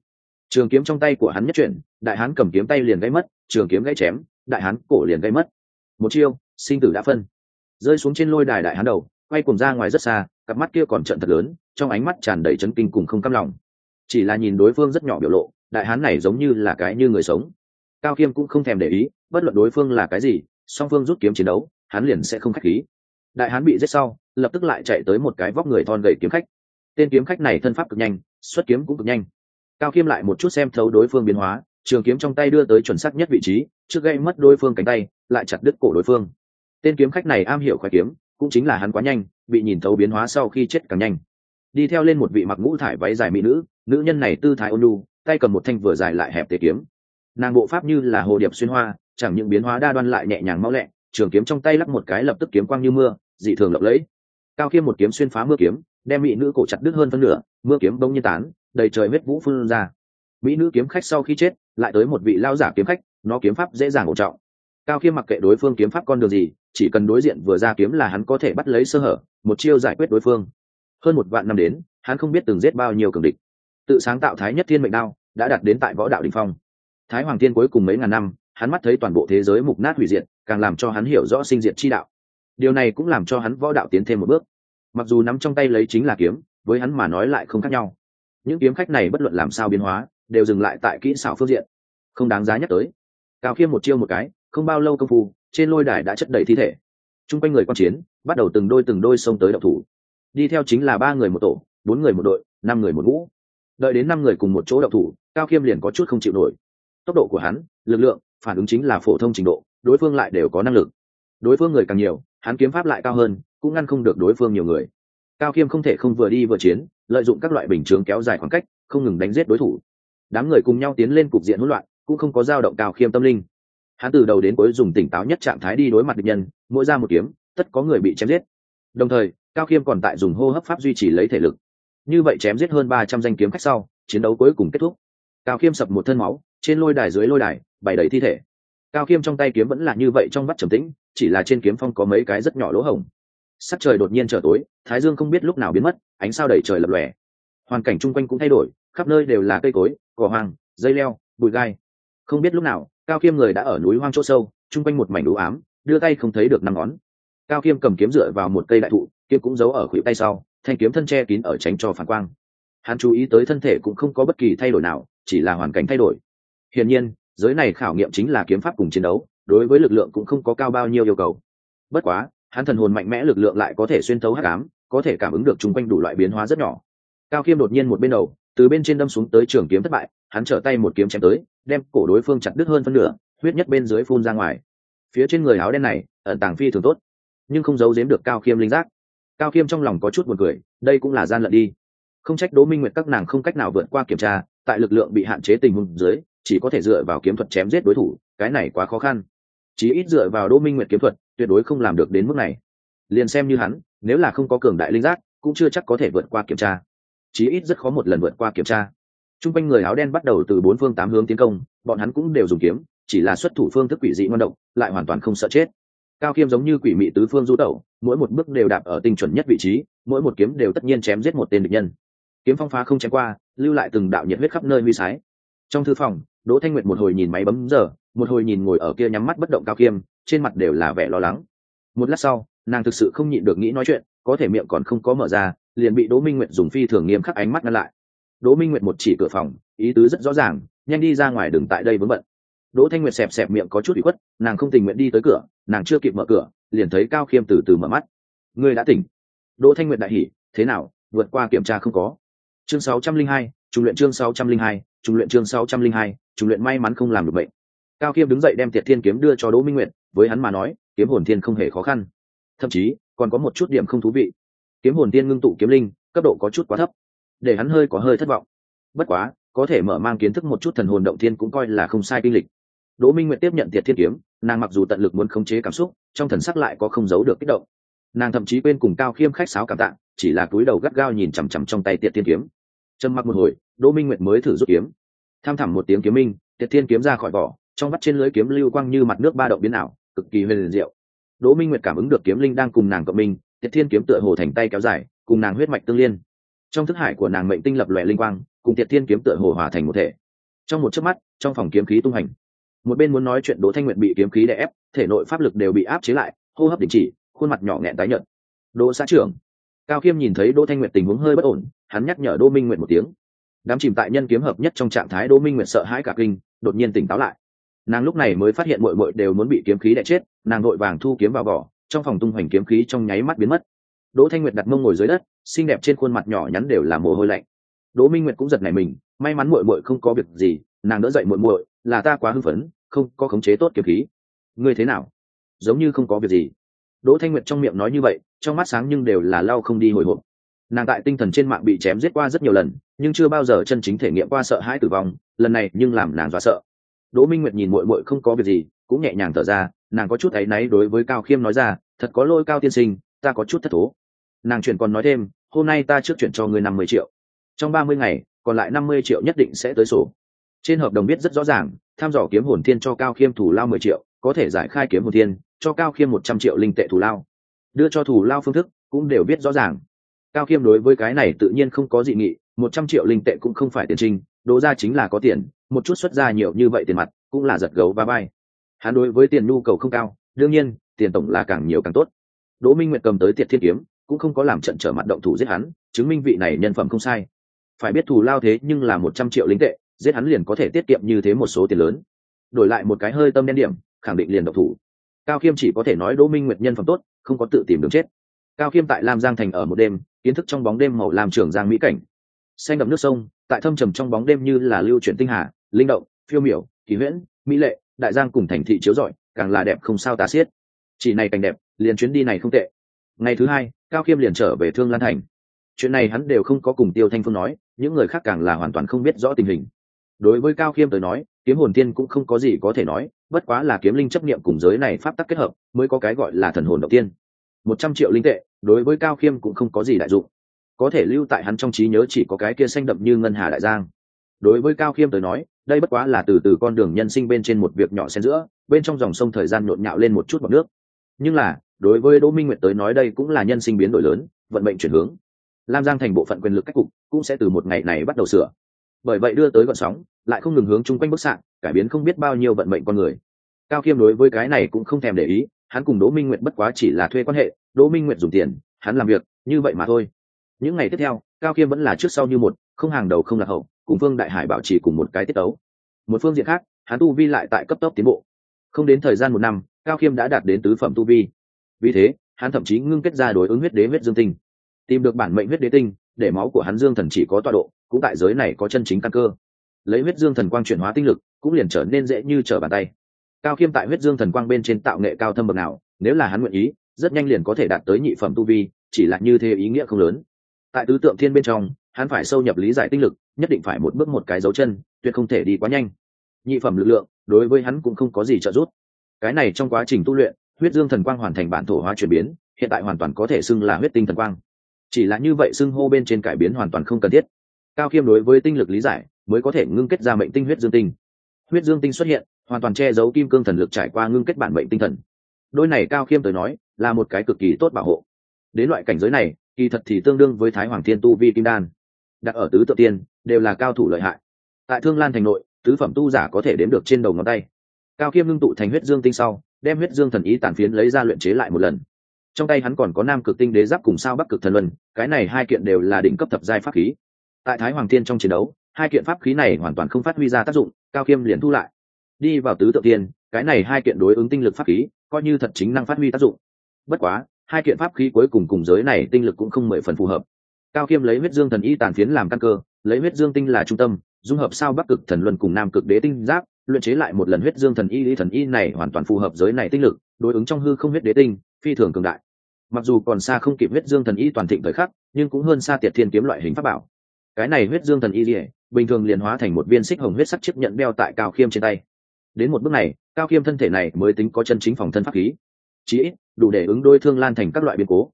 Trường kiếm trong tay của hắn nhất chuyển, đại hán cầm kiếm tay liền gây mất, trường kiếm gãy chém, đại hán cổ liền gây mất. Một chiêu, sinh tử đã phân. Rơi xuống trên lôi đài đại hán đầu, quay cùng ra ngoài rất xa, cặp mắt kia còn trận thật lớn, trong ánh mắt tràn đầy chấn kinh cùng không căm lòng. Chỉ là nhìn đối phương rất nhỏ biểu lộ, đại hán này giống như là cái như người sống cao khiêm cũng không thèm để ý, bất luận đối phương là cái gì, song phương rút kiếm chiến đấu, hắn liền sẽ không k h á c h khí. Đại hán bị giết sau, lập tức lại chạy tới một cái vóc người thon gậy kiếm khách. Tên kiếm khách này thân pháp cực nhanh, xuất kiếm cũng cực nhanh. Cao khiêm lại một chút xem thấu đối phương biến hóa, trường kiếm trong tay đưa tới chuẩn xác nhất vị trí, trước gây mất đối phương cánh tay, lại chặt đứt cổ đối phương. Tên kiếm khách này am hiểu khoái kiếm, cũng chính là hắn quá nhanh, bị nhìn thấu biến hóa sau khi chết càng nhanh. Đi theo lên một vị mặc ngũ thải váy dài mỹ nữ nữ nhân này tư thái ôn lu tay cầm một thanh vừa dài lại hẹp tề kiếm nàng bộ pháp như là hồ điệp xuyên hoa, chẳng những biến hóa đa đoan lại nhẹ nhàng mau lẹ, trường kiếm trong tay lắp một cái lập tức kiếm quang như mưa, dị thường lộng lẫy. Cao khiêm một kiếm xuyên phá mưa kiếm, đem mỹ nữ cổ chặt đứt hơn phân nửa, mưa kiếm bông như tán, đầy trời huyết vũ phun ra. Mỹ nữ kiếm khách sau khi chết, lại tới một vị lao giả kiếm khách, nó kiếm pháp dễ dàng ổn trọng. Cao khiêm mặc kệ đối phương kiếm pháp con đường gì, chỉ cần đối diện vừa ra kiếm là hắn có thể bắt lấy sơ hở, một chiêu giải quyết đối phương. Hơn một vạn năm đến, hắn không biết từng giết bao nhiêu cường địch. Tự sáng tạo thái nhất thiên mệnh đao, đã đạt đến tại võ đạo đình phong thái hoàng thiên cuối cùng mấy ngàn năm, hắn mắt thấy toàn bộ thế giới mục nát hủy diệt, càng làm cho hắn hiểu rõ sinh diệt chi đạo. Điều này cũng làm cho hắn võ đạo tiến thêm một bước. Mặc dù nắm trong tay lấy chính là kiếm, với hắn mà nói lại không khác nhau. Những kiếm khách này bất luận làm sao biến hóa, đều dừng lại tại kỹ xảo phương diện. Không đáng giá nhắc tới. Cao khiêm một chiêu một cái, không bao lâu công phu, trên lôi đài đã chất đầy thi thể. T r u n g quanh người q u a n chiến, bắt đầu từng đôi từng đôi xông tới đậu thủ. Đi theo chính là ba người một tổ, bốn người một đội, năm người một ngũ. Đợi đến năm người cùng một chỗ đậu thủ, cao khiêm liền có chút không chịu nổi tốc độ của hắn, lực lượng, phản ứng chính là phổ thông trình độ, đối phương lại đều có năng lực. Đối phương người càng nhiều, hắn kiếm pháp lại cao hơn, cũng ngăn không được đối phương nhiều người. Cao khiêm không thể không vừa đi vừa chiến, lợi dụng các loại bình chướng kéo dài khoảng cách, không ngừng đánh giết đối thủ. Đám người cùng nhau tiến lên cục diện hỗn loạn, cũng không có dao động cao khiêm tâm linh. Hắn từ đầu đến cuối dùng tỉnh táo nhất trạng thái đi đối mặt địch nhân, mỗi ra một kiếm, tất có người bị chém giết. Đồng thời, cao khiêm còn tại dùng hô hấp pháp duy trì lấy thể lực. Như vậy chém giết hơn ba trăm danh kiếm khách sau, chiến đấu cuối cùng kết thúc. Cao khiêm sập một thân máu trên lôi đài dưới lôi đài, bày đầy thi thể. Cao khiêm trong tay kiếm vẫn là như vậy trong vắt trầm tĩnh, chỉ là trên kiếm phong có mấy cái rất nhỏ lỗ hổng. Sắc trời đột nhiên trở tối, thái dương không biết lúc nào biến mất, ánh sao đầy trời lập lòe. Hoàn cảnh chung quanh cũng thay đổi, khắp nơi đều là cây cối, cỏ hoang, dây leo, bụi gai. Không biết lúc nào, cao khiêm người đã ở núi hoang chỗ sâu, chung quanh một mảnh đũ ám, đưa tay không thấy được năm ngón. Cao khiêm cầm kiếm dựa vào một cây đại thụ, kiếm cũng giấu ở khuỷu tay sau, thanh kiếm thân che kín ở tránh cho phản quang. Hắn chú ý tới thân thể cũng không có bất kỳ thay đổi nào, chỉ là hoàn cảnh thay đổi hiển nhiên, giới này khảo nghiệm chính là kiếm pháp cùng chiến đấu, đối với lực lượng cũng không có cao bao nhiêu yêu cầu. Bất quá, hắn thần hồn mạnh mẽ lực lượng lại có thể xuyên thấu hắc ám, có thể cảm ứng được chung quanh đủ loại biến hóa rất nhỏ. Cao khiêm đột nhiên một bên đầu, từ bên trên đâm xuống tới trường kiếm thất bại, hắn trở tay một kiếm chém tới, đem cổ đối phương chặt đứt hơn phân nửa, huyết nhất bên dưới phun ra ngoài. Phía trên người áo đen này, ẩn tàng phi thường tốt, nhưng không giấu giếm được cao khiêm linh giác. Cao khiêm trong lòng có chút buồn cười, đây cũng là gian lận đi. Không trách đỗ minh nguyệt các nàng không cách nào vượt qua kiểm tra, tại lực lượng bị hạn chế tình huống dưới chỉ có thể dựa vào kiếm thuật chém giết đối thủ, cái này quá khó khăn. Chỉ ít dựa vào đỗ minh nguyệt kiếm thuật, tuyệt đối không làm được đến mức này. Liền xem như hắn, nếu là không có cường đại linh giác, cũng chưa chắc có thể vượt qua kiểm tra. Chí ít rất khó một lần vượt qua kiểm tra. T r u n g quanh người áo đen bắt đầu từ bốn phương tám hướng tiến công, bọn hắn cũng đều dùng kiếm, chỉ là xuất thủ phương thức quỷ dị ngon động lại hoàn toàn không sợ chết. Cao khiêm giống như quỷ mị tứ phương du tẩu, mỗi một bước đều đạp ở tinh chuẩn nhất vị trí, mỗi một kiếm đều tất nhiên chém giết một tên địch nhân. Kiếm phong phá không chém qua, lưu lại từng đạo nhiệt huyết khắp nơi huy sái. Trong thư phòng đỗ thanh nguyệt một hồi nhìn máy bấm giờ một hồi nhìn ngồi ở kia nhắm mắt bất động cao Kiêm, trên mặt đều là vẻ lo lắng. Một lát sau nàng thực sự không nhịn được nghĩ nói chuyện có thể miệng còn không có mở ra liền bị đỗ minh nguyệt dùng phi thường nghiêm khắc ánh mắt ngăn lại. Đỗ minh nguyệt một chỉ cửa phòng ý tứ rất rõ ràng nhanh đi ra ngoài đừng tại đây vướng bận. Đỗ thanh nguyệt xẹp xẹp miệng có chút bị khuất nàng không tình nguyện đi tới cửa nàng chưa kịp mở cửa liền thấy cao khiêm từ từ mở mắt. Ngươi đã tỉnh. Đỗ thanh nguyệt đại hỉ thế nào vượt qua kiểm tra không có? Chương 602, trung luyện chương 602, trung luyện chương 602, trung luyện may mắn không làm được bệnh. Cao khiêm đứng dậy đem tiệt thiên kiếm đưa cho đỗ minh nguyệt với hắn mà nói kiếm hồn thiên không hề khó khăn. Thậm chí còn có một chút điểm không thú vị. Kiếm hồn tiên ngưng tụ kiếm linh cấp độ có chút quá thấp để hắn hơi có hơi thất vọng. Bất quá có thể mở mang kiến thức một chút thần hồn động thiên cũng coi là không sai kinh lịch. Đỗ minh nguyệt tiếp nhận tiệt thiên kiếm nàng mặc dù tận lực muốn khống chế cảm xúc trong thần sắc lại có không giấu được kích động. Nàng thậm chí quên cùng cao khiêm khách sáo cảm tạ chỉ là cúi đầu gắt gao nhìn chằm chằm trong tay tiệt thiên kiếm. Trầm mặc một hồi đỗ minh nguyệt mới thử rút kiếm. Tham thẳm một tiếng kiếm minh, tiệt thiên kiếm ra khỏi vỏ, trong mắt trên lưới kiếm lưu quang như mặt nước ba động biến ảo, cực kỳ huyền diệu. Đỗ minh nguyệt cảm ứng được kiếm linh đang cùng nàng cộng minh, tiệt thiên kiếm tựa hồ thành tay kéo dài, cùng nàng huyết mạch tương liên. Trong thức hải của nàng mệnh tinh lập lòe linh quang, cùng tiệt thiên kiếm tựa hồ hòa thành một thể. Trong một chớp mắt, trong phòng kiếm khí tung hành. Một bên muốn nói chuyện đỗ thanh nguyện bị kiếm khí đè ép, thể nội pháp lực đều bị áp chế lại, hô hấp đình chỉ, khuôn mặt nhỏ nghẹn tái nhợt. Đỗ xã trưởng. Cao khiêm nhìn thấy đỗ thanh nguyện tình huống hơi bất ổn, hắn nhắc nhở đỗ minh nguyện một tiếng đám chìm tại nhân kiếm hợp nhất trong trạng thái đỗ minh Nguyệt sợ hãi cả kinh, đột nhiên tỉnh táo lại. Nàng lúc này mới phát hiện mội mội đều muốn bị kiếm khí đè chết, nàng vội vàng thu kiếm vào vỏ, trong phòng tung hoành kiếm khí trong nháy mắt biến mất. Đỗ thanh nguyệt đặt mông ngồi dưới đất, xinh đẹp trên khuôn mặt nhỏ nhắn đều là mồ hôi lạnh. Đỗ minh nguyệt cũng giật nảy mình, may mắn muội muội không có việc gì, nàng đỡ dậy muội muội, là ta quá hưng phấn, không có khống chế tốt kiếm khí. Ngươi thế nào? Giống như không có việc gì. Đỗ thanh nguyệt trong miệng nói như vậy, trong mắt sáng nhưng đều là lau không đi hồi hộp nàng tại tinh thần trên mạng bị chém giết qua rất nhiều lần, nhưng chưa bao giờ chân chính thể nghiệm qua sợ hãi tử vong, lần này nhưng làm nàng dọa sợ. Đỗ minh nguyệt nhìn muội muội không có việc gì, cũng nhẹ nhàng thở ra, nàng có chút áy náy đối với cao khiêm nói ra, thật có lôi cao tiên sinh, ta có chút thất thố. Nàng chuyển còn nói thêm, hôm nay ta trước chuyển cho ngươi năm mươi triệu. Trong ba mươi ngày, còn lại năm mươi triệu nhất định sẽ tới sổ. Trên hợp đồng biết rất rõ ràng, tham dò kiếm hồn thiên cho cao khiêm thủ lao mười triệu, có thể giải khai kiếm hồn thiên, cho cao khiêm một trăm triệu linh tệ thủ lao. Đưa cho thủ lao phương thức cũng đều biết rõ ràng cao khiêm đối với cái này tự nhiên không có dị nghị, một trăm triệu linh tệ cũng không phải tiền trinh đố ra chính là có tiền, một chút xuất ra nhiều như vậy tiền mặt, cũng là giật gấu và bay hắn đối với tiền nhu cầu không cao, đương nhiên, tiền tổng là càng nhiều càng tốt. Đỗ minh nguyệt cầm tới tiệt thiên kiếm, cũng không có làm trận trở mặt động thủ giết hắn, chứng minh vị này nhân phẩm không sai. Phải biết thù lao thế nhưng là một trăm triệu linh tệ, giết hắn liền có thể tiết kiệm như thế một số tiền lớn. Đổi lại một cái hơi tâm đen điểm, khẳng định liền độc thủ. Cao khiêm chỉ có thể nói đỗ minh nguyệt nhân phẩm tốt, không có tự tìm đường chết cao khiêm tại lam giang thành ở một đêm, kiến thức trong bóng đêm màu làm trường giang mỹ cảnh. Xanh đậm nước sông, tại thâm trầm trong bóng đêm như là lưu chuyển tinh hà, linh động, phiêu miểu, kỳ huyễn, mỹ lệ, đại giang cùng thành thị chiếu rọi, càng là đẹp không sao tà xiết. Chỉ này cảnh đẹp, liền chuyến đi này không tệ. Ngày thứ hai, cao khiêm liền trở về thương lan thành. Chuyện này hắn đều không có cùng tiêu thanh phương nói, những người khác càng là hoàn toàn không biết rõ tình hình. Đối với cao khiêm tới nói, kiếm hồn tiên cũng không có gì có thể nói, bất quá là kiếm linh chấp niệm cùng giới này pháp tắc kết hợp, mới có cái gọi là thần hồn đầu tiên một trăm triệu linh tệ, đối với cao khiêm cũng không có gì đại dụng. Có thể lưu tại hắn trong trí nhớ chỉ có cái kia xanh đậm như ngân hà đại giang. Đối với cao khiêm tới nói, đây bất quá là từ từ con đường nhân sinh bên trên một việc nhỏ xen giữa, bên trong dòng sông thời gian nhộn nhạo lên một chút bọc nước. Nhưng là, đối với đỗ minh nguyệt tới nói đây cũng là nhân sinh biến đổi lớn, vận mệnh chuyển hướng. Lam giang thành bộ phận quyền lực cách cục cũng sẽ từ một ngày này bắt đầu sửa. Bởi vậy đưa tới gọn sóng, lại không ngừng hướng chung quanh bức xạ, cải biến không biết bao nhiêu vận mệnh con người. Cao khiêm đối với cái này cũng không thèm để ý hắn cùng đỗ minh nguyệt bất quá chỉ là thuê quan hệ, đỗ minh nguyệt dùng tiền, hắn làm việc, như vậy mà thôi. Những ngày tiếp theo, cao khiêm vẫn là trước sau như một, không hàng đầu không lạc hậu, cùng phương đại hải bảo trì cùng một cái tiết tấu. Một phương diện khác, hắn tu vi lại tại cấp tốc tiến bộ. Không đến thời gian một năm, cao khiêm đã đạt đến tứ phẩm tu vi. Vì thế, hắn thậm chí ngưng kết ra đối ứng huyết đế huyết dương tinh. Tìm được bản mệnh huyết đế tinh, để máu của hắn dương thần chỉ có tọa độ, cũng tại giới này có chân chính căn cơ. Lấy huyết dương thần quang chuyển hóa tinh lực, cũng liền trở nên dễ như trở bàn tay cao khiêm tại huyết dương thần quang bên trên tạo nghệ cao thâm bậc nào, nếu là hắn nguyện ý, rất nhanh liền có thể đạt tới nhị phẩm tu vi, chỉ là như thế ý nghĩa không lớn. Tại tứ tượng thiên bên trong, hắn phải sâu nhập lý giải tinh lực, nhất định phải một bước một cái dấu chân, tuyệt không thể đi quá nhanh. Nhị phẩm lực lượng, đối với hắn cũng không có gì trợ giúp. Cái này trong quá trình tu luyện, huyết dương thần quang hoàn thành bản thổ hóa chuyển biến, hiện tại hoàn toàn có thể xưng là huyết tinh thần quang. Chỉ là như vậy xưng hô bên trên cải biến hoàn toàn không cần thiết. Cao khiêm đối với tinh lực lý giải, mới có thể ngưng kết ra mệnh tinh huyết dương tinh. Huyết dương tinh xuất hiện hoàn toàn che giấu kim cương thần lực trải qua ngưng kết bản mệnh tinh thần. Đôi này cao khiêm tới nói, là một cái cực kỳ tốt bảo hộ. Đến loại cảnh giới này, kỳ thật thì tương đương với thái hoàng thiên tu vi kim đan. Đặt ở tứ tự tiên, đều là cao thủ lợi hại. Tại thương lan thành nội, tứ phẩm tu giả có thể đếm được trên đầu ngón tay. Cao khiêm ngưng tụ thành huyết dương tinh sau, đem huyết dương thần ý tàn phiến lấy ra luyện chế lại một lần. Trong tay hắn còn có nam cực tinh đế giáp cùng sao bắc cực thần luân, cái này hai kiện đều là đỉnh cấp thập giai pháp khí. Tại thái hoàng thiên trong chiến đấu, hai kiện pháp khí này hoàn toàn không phát huy ra tác dụng, cao khiêm liền thu lại đi vào tứ tự tiên, cái này hai kiện đối ứng tinh lực pháp khí, coi như thật chính năng phát huy tác dụng. Bất quá, hai kiện pháp khí cuối cùng cùng giới này tinh lực cũng không mười phần phù hợp. Cao khiêm lấy huyết dương thần y tàn phiến làm căn cơ, lấy huyết dương tinh là trung tâm, dung hợp sao bắc cực thần luân cùng nam cực đế tinh giáp, luyện chế lại một lần huyết dương thần y, lý thần y này hoàn toàn phù hợp giới này tinh lực, đối ứng trong hư không huyết đế tinh, phi thường cường đại. Mặc dù còn xa không kịp huyết dương thần y toàn thịnh thời khắc, nhưng cũng hơn xa tiệt thiên kiếm loại hình pháp bảo. Cái này huyết dương thần y dỉa bình thường liền hóa thành một viên xích hồng huyết sắc chiếc nhận đeo tại cao khiêm trên tay đến một bước này, cao khiêm thân thể này mới tính có chân chính phòng thân pháp khí. Chí ít, đủ để ứng đôi thương lan thành các loại biến cố.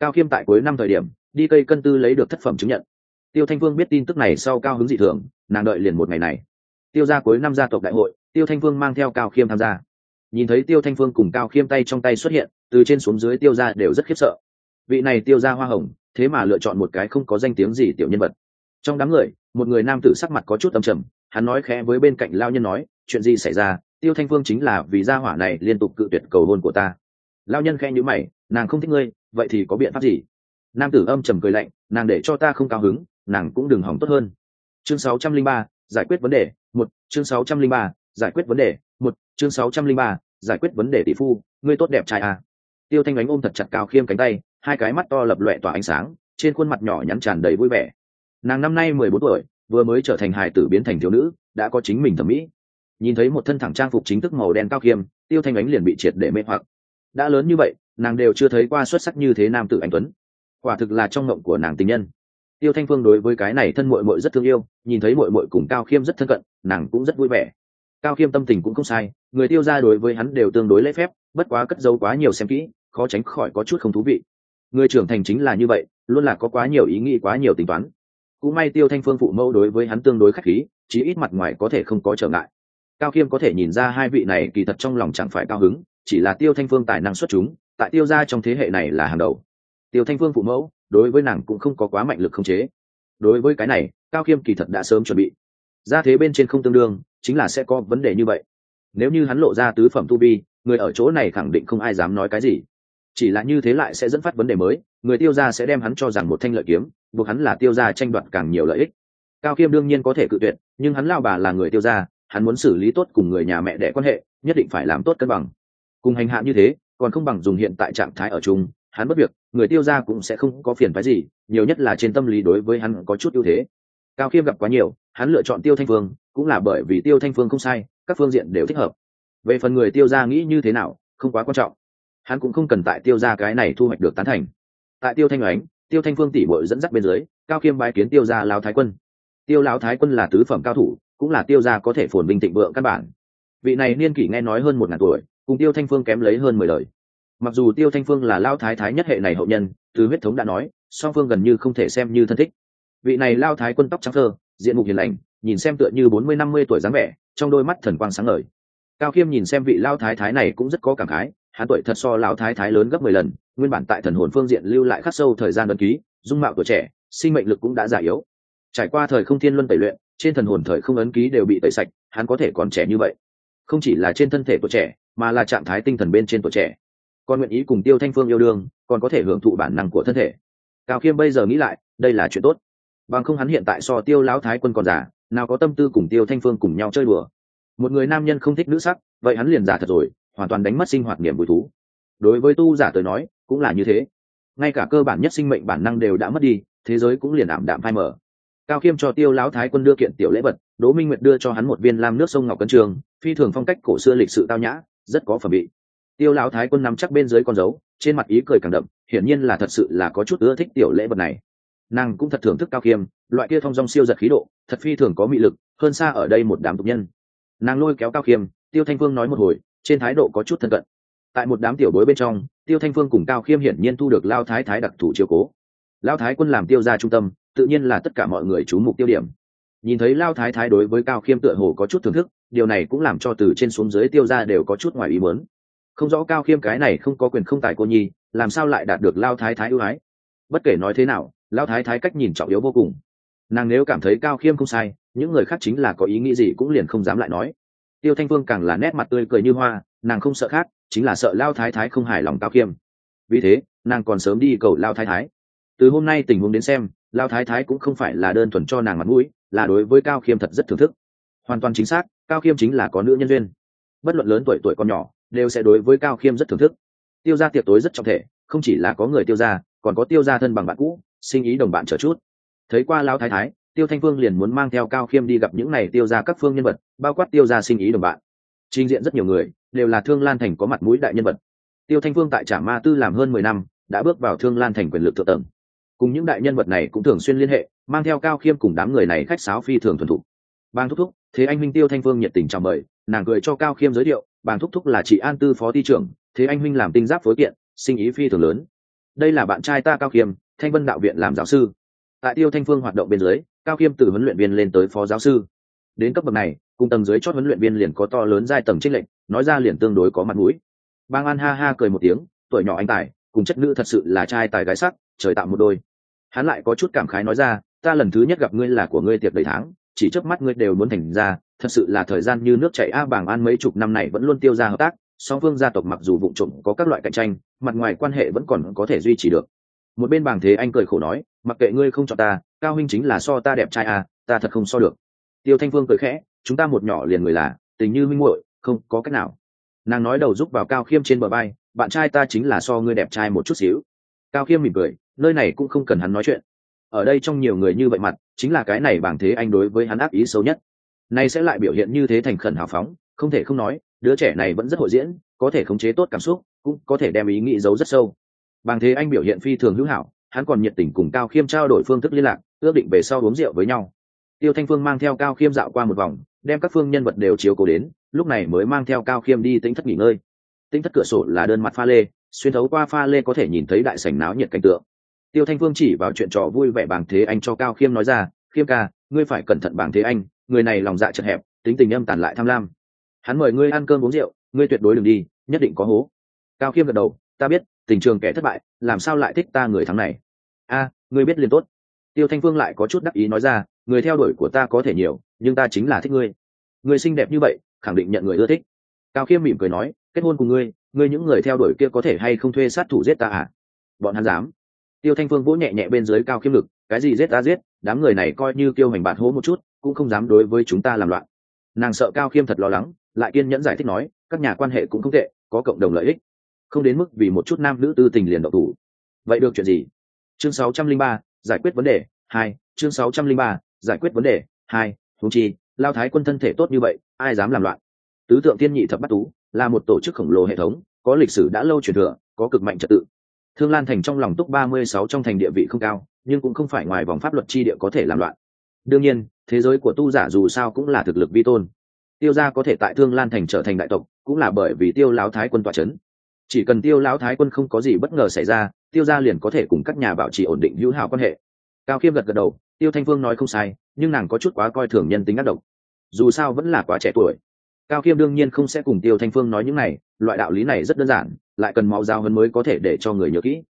Cao khiêm tại cuối năm thời điểm, đi cây cân tư lấy được thất phẩm chứng nhận. Tiêu thanh vương biết tin tức này sau cao hứng dị thường, nàng đợi liền một ngày này. Tiêu ra cuối năm gia tộc đại hội, tiêu thanh vương mang theo cao khiêm tham gia. Nhìn thấy tiêu thanh phương cùng cao khiêm tay trong tay xuất hiện, từ trên xuống dưới tiêu ra đều rất khiếp sợ. Vị này tiêu ra hoa hồng, thế mà lựa chọn một cái không có danh tiếng gì tiểu nhân vật. Trong đám người, một người nam tử sắc mặt có chút âm trầm hắn nói khẽ với bên cạnh lao nhân nói chuyện gì xảy ra? Tiêu thanh phương chính là vì gia hỏa này liên tục cự tuyệt cầu hôn của ta. Lao nhân khẽ nhữ mày nàng không thích ngươi vậy thì có biện pháp gì? Nam tử âm trầm cười lạnh nàng để cho ta không cao hứng nàng cũng đừng hỏng tốt hơn. Chương 603, giải quyết vấn đề một chương 603, giải quyết vấn đề một chương 603, giải quyết vấn đề tỷ phu ngươi tốt đẹp trai à. tiêu thanh ánh ôm thật chặt cao khiêm cánh tay hai cái mắt to lập lọe tỏa ánh sáng trên khuôn mặt nhỏ nhắn tràn đầy vui vẻ. Nàng năm nay mười bốn tuổi vừa mới trở thành hài tử biến thành thiếu nữ, đã có chính mình thẩm mỹ. Nhìn thấy một thân thẳng trang phục chính thức màu đen cao khiêm, tiêu thanh ánh liền bị triệt để mê hoặc. Đã lớn như vậy, nàng đều chưa thấy qua xuất sắc như thế nam tử anh tuấn. Quả thực là trong ngộng của nàng tình nhân. Tiêu thanh phương đối với cái này thân mội mội rất thương yêu, nhìn thấy mội mội cùng cao khiêm rất thân cận, nàng cũng rất vui vẻ. Cao khiêm tâm tình cũng không sai, người tiêu ra đối với hắn đều tương đối lễ phép, bất quá cất giấu quá nhiều xem kỹ, khó tránh khỏi có chút không thú vị. Người trưởng thành chính là như vậy, luôn là có quá nhiều ý nghĩ, quá nhiều tính toán cũng may tiêu thanh phương phụ mẫu đối với hắn tương đối khách khí, chí ít mặt ngoài có thể không có trở ngại. Cao khiêm có thể nhìn ra hai vị này kỳ thật trong lòng chẳng phải cao hứng, chỉ là tiêu thanh phương tài năng xuất chúng, tại tiêu gia trong thế hệ này là hàng đầu. Tiêu thanh phương phụ mẫu, đối với nàng cũng không có quá mạnh lực không chế. Đối với cái này, cao khiêm kỳ thật đã sớm chuẩn bị. Ra thế bên trên không tương đương, chính là sẽ có vấn đề như vậy. Nếu như hắn lộ ra tứ phẩm tu vi, người ở chỗ này khẳng định không ai dám nói cái gì chỉ là như thế lại sẽ dẫn phát vấn đề mới, người tiêu gia sẽ đem hắn cho rằng một thanh lợi kiếm, buộc hắn là tiêu gia tranh đoạt càng nhiều lợi ích. Cao khiêm đương nhiên có thể cự tuyệt, nhưng hắn lao bà là người tiêu gia, hắn muốn xử lý tốt cùng người nhà mẹ đẻ quan hệ, nhất định phải làm tốt cân bằng. Cùng hành hạ như thế, còn không bằng dùng hiện tại trạng thái ở chung, hắn bất việc, người tiêu gia cũng sẽ không có phiền phái gì, nhiều nhất là trên tâm lý đối với hắn có chút ưu thế. Cao khiêm gặp quá nhiều, hắn lựa chọn tiêu thanh phương, cũng là bởi vì tiêu thanh phương không sai, các phương diện đều thích hợp. Về phần người tiêu gia nghĩ như thế nào, không quá quan trọng hắn cũng không cần tại tiêu gia cái này thu hoạch được tán thành. Tại tiêu thanh ánh, tiêu thanh phương tỷ bội dẫn dắt bên dưới, cao khiêm bái kiến tiêu gia lao thái quân. Tiêu lao thái quân là tứ phẩm cao thủ, cũng là tiêu gia có thể phồn bình thịnh vượng căn bản. Vị này niên kỷ nghe nói hơn một ngàn tuổi, cùng tiêu thanh phương kém lấy hơn mười lời mặc dù tiêu thanh phương là lao thái thái nhất hệ này hậu nhân, từ huyết thống đã nói, song phương gần như không thể xem như thân thích. Vị này lao thái quân tóc trắng thơ, diện mục hiền lành, nhìn xem tựa như bốn mươi năm mươi tuổi dáng vẻ, trong đôi mắt thần quang sáng ngời. Cao khiêm nhìn xem vị lao thái thái này cũng rất có cảm khái hắn tuổi thật so lão thái thái lớn gấp mười lần, nguyên bản tại thần hồn phương diện lưu lại khắc sâu thời gian đơn ký, dung mạo tuổi trẻ, sinh mệnh lực cũng đã già yếu. Trải qua thời không thiên luân tẩy luyện, trên thần hồn thời không ấn ký đều bị tẩy sạch, hắn có thể còn trẻ như vậy. Không chỉ là trên thân thể tuổi trẻ, mà là trạng thái tinh thần bên trên tuổi trẻ. Còn nguyện ý cùng tiêu thanh phương yêu đương, còn có thể hưởng thụ bản năng của thân thể. Cao khiêm bây giờ nghĩ lại, đây là chuyện tốt. Bằng không hắn hiện tại so tiêu lão thái quân còn già, nào có tâm tư cùng tiêu thanh phương cùng nhau chơi đùa. Một người nam nhân không thích nữ sắc, vậy hắn liền giả thật rồi hoàn toàn đánh mất sinh hoạt niềm vui thú. Đối với tu giả tới nói, cũng là như thế. Ngay cả cơ bản nhất sinh mệnh bản năng đều đã mất đi, thế giới cũng liền ảm đạm phai mờ. Cao khiêm cho tiêu lão thái quân đưa kiện tiểu lễ vật, đỗ minh nguyệt đưa cho hắn một viên lam nước sông ngọc cân trường, phi thường phong cách cổ xưa lịch sự tao nhã, rất có phẩm bị tiêu lão thái quân nằm chắc bên dưới con dấu, trên mặt ý cười càng đậm, hiển nhiên là thật sự là có chút ưa thích tiểu lễ vật này. Nàng cũng thật thưởng thức cao khiêm loại kia thong dong siêu giật khí độ, thật phi thường có mị lực, hơn xa ở đây một đám tục nhân. Nàng lôi kéo cao khiêm tiêu thanh phương nói một hồi trên thái độ có chút thân cận. Tại một đám tiểu bối bên trong, tiêu thanh phương cùng cao khiêm hiển nhiên thu được lao thái thái đặc thù chiều cố. Lao thái quân làm tiêu ra trung tâm, tự nhiên là tất cả mọi người chú mục tiêu điểm. Nhìn thấy lao thái thái đối với cao khiêm tựa hồ có chút thưởng thức, điều này cũng làm cho từ trên xuống dưới tiêu ra đều có chút ngoài ý muốn. Không rõ cao khiêm cái này không có quyền không tài cô nhi, làm sao lại đạt được lao thái thái ưu ái? Bất kể nói thế nào, lao thái thái cách nhìn trọng yếu vô cùng. Nàng nếu cảm thấy cao khiêm không sai, những người khác chính là có ý nghĩ gì cũng liền không dám lại nói tiêu thanh phương càng là nét mặt tươi cười như hoa, nàng không sợ khác, chính là sợ lao thái thái không hài lòng cao khiêm. Vì thế, nàng còn sớm đi cầu lao thái thái. Từ hôm nay tình huống đến xem, lao thái thái cũng không phải là đơn thuần cho nàng mặt mũi, là đối với cao khiêm thật rất thưởng thức. Hoàn toàn chính xác, cao khiêm chính là có nữ nhân viên. bất luận lớn tuổi tuổi con nhỏ, đều sẽ đối với cao khiêm rất thưởng thức. Tiêu g i a tiệc tối rất trọng thể, không chỉ là có người tiêu g i a còn có tiêu g i a thân bằng bạn cũ, sinh ý đồng bạn chờ chút. Thấy qua lao thái thái tiêu thanh phương liền muốn mang theo cao khiêm đi gặp những n à y tiêu ra các phương nhân vật, bao quát tiêu ra sinh ý đồng bạn. Trình diện rất nhiều người, đều là thương lan thành có mặt mũi đại nhân vật. Tiêu thanh phương tại trả ma tư làm hơn mười năm, đã bước vào thương lan thành quyền lực thượng tầng. Cùng những đại nhân vật này cũng thường xuyên liên hệ, mang theo cao khiêm cùng đám người này khách sáo phi thường thuần thục. Bang thúc thúc, thế anh minh tiêu thanh phương nhiệt tình chào mời, nàng cười cho cao khiêm giới thiệu bang thúc thúc là chị an tư phó ty trưởng, thế anh minh làm tinh giáp phối kiện, sinh ý phi thường lớn. Đây là bạn trai ta cao khiêm, thanh vân đạo viện làm giáo sư. Tại tiêu thanh phương hoạt động bên dưới cao khiêm từ huấn luyện viên lên tới phó giáo sư. Đến cấp bậc này, cùng tầng dưới chót huấn luyện viên liền có to lớn giai tầng trích lệnh nói ra liền tương đối có mặt mũi. Bang an ha ha cười một tiếng, tuổi nhỏ anh tài, cùng chất nữ thật sự là trai tài gái sắc, trời tạo một đôi. Hắn lại có chút cảm khái nói ra, ta lần thứ nhất gặp ngươi là của ngươi tiệc đầy tháng, chỉ trước mắt ngươi đều muốn thành ra, thật sự là thời gian như nước chảy a bảng an mấy chục năm này vẫn luôn tiêu ra hợp tác, song phương gia tộc mặc dù vụ trộm có các loại cạnh tranh, mặt ngoài quan hệ vẫn còn có thể duy trì được. Một bên bảng thế anh cười khổ nói, mặc kệ ngươi không cho ta cao huynh chính là so ta đẹp trai à ta thật không so được. Tiêu thanh phương cười khẽ, chúng ta một nhỏ liền người là, tình như minh muội, không có cách nào. Nàng nói đầu giúp vào cao khiêm trên bờ bay bạn trai ta chính là so ngươi đẹp trai một chút xíu. Cao khiêm mỉm cười, nơi này cũng không cần hắn nói chuyện. Ở đây trong nhiều người như vậy mặt, chính là cái này bảng thế anh đối với hắn ác ý xấu nhất. Nay sẽ lại biểu hiện như thế thành khẩn hào phóng, không thể không nói, đứa trẻ này vẫn rất hội diễn, có thể khống chế tốt cảm xúc, cũng có thể đem ý nghĩ giấu rất sâu. Bàng thế anh biểu hiện phi thường hữu hảo, hắn còn nhiệt tình cùng cao khiêm trao đổi phương thức liên lạc ước định về sau uống rượu với nhau. Tiêu thanh phương mang theo cao khiêm dạo qua một vòng, đem các phương nhân vật đều chiếu cố đến, lúc này mới mang theo cao khiêm đi tính thất nghỉ ngơi. Tính thất cửa sổ là đơn mặt pha lê, xuyên thấu qua pha lê có thể nhìn thấy đại sảnh náo nhiệt cảnh tượng. Tiêu thanh phương chỉ vào chuyện trò vui vẻ bàng thế anh cho cao khiêm nói ra, khiêm ca, ngươi phải cẩn thận bàng thế anh, người này lòng dạ chật hẹp, tính tình âm tàn lại tham lam. Hắn mời ngươi ăn cơm uống rượu, ngươi tuyệt đối đừng đi, nhất định có hố. Cao khiêm gật đầu, ta biết, tình trường kẻ thất bại, làm sao lại thích ta người thắng này? A, ngươi biết liền tốt tiêu thanh phương lại có chút đắc ý nói ra người theo đuổi của ta có thể nhiều nhưng ta chính là thích ngươi. Người xinh đẹp như vậy khẳng định nhận người ưa thích. Cao khiêm mỉm cười nói kết hôn cùng ngươi ngươi những người theo đuổi kia có thể hay không thuê sát thủ giết ta à? Bọn hắn dám. Tiêu thanh phương vỗ nhẹ nhẹ bên dưới cao khiêm lực cái gì giết ta giết đám người này coi như tiêu hành bạn hố một chút cũng không dám đối với chúng ta làm loạn. Nàng sợ cao khiêm thật lo lắng lại kiên nhẫn giải thích nói các nhà quan hệ cũng không tệ có cộng đồng lợi ích. Không đến mức vì một chút nam nữ tư tình liền độc thủ. Vậy được chuyện gì? Chương 603, giải quyết vấn đề hai chương 603, giải quyết vấn đề hai thú chi lao thái quân thân thể tốt như vậy ai dám làm loạn? Tứ tượng tiên nhị thập bắt tú là một tổ chức khổng lồ hệ thống có lịch sử đã lâu truyền thừa có cực mạnh trật tự. Thương lan thành trong lòng túc ba mươi sáu trong thành địa vị không cao nhưng cũng không phải ngoài vòng pháp luật chi địa có thể làm loạn. Đương nhiên thế giới của tu giả dù sao cũng là thực lực vi tôn. Tiêu gia có thể tại thương lan thành trở thành đại tộc cũng là bởi vì tiêu lão thái quân tọa c h ấ n chỉ cần tiêu lão thái quân không có gì bất ngờ xảy ra, tiêu gia liền có thể cùng các nhà bảo trì ổn định hữu hảo quan hệ. Cao khiêm gật gật đầu, tiêu thanh phương nói không sai, nhưng nàng có chút quá coi thường nhân tính ác độc. Dù sao vẫn là quá trẻ tuổi. Cao khiêm đương nhiên không sẽ cùng tiêu thanh phương nói những này, loại đạo lý này rất đơn giản, lại cần máu dao hơn mới có thể để cho người nhớ kỹ.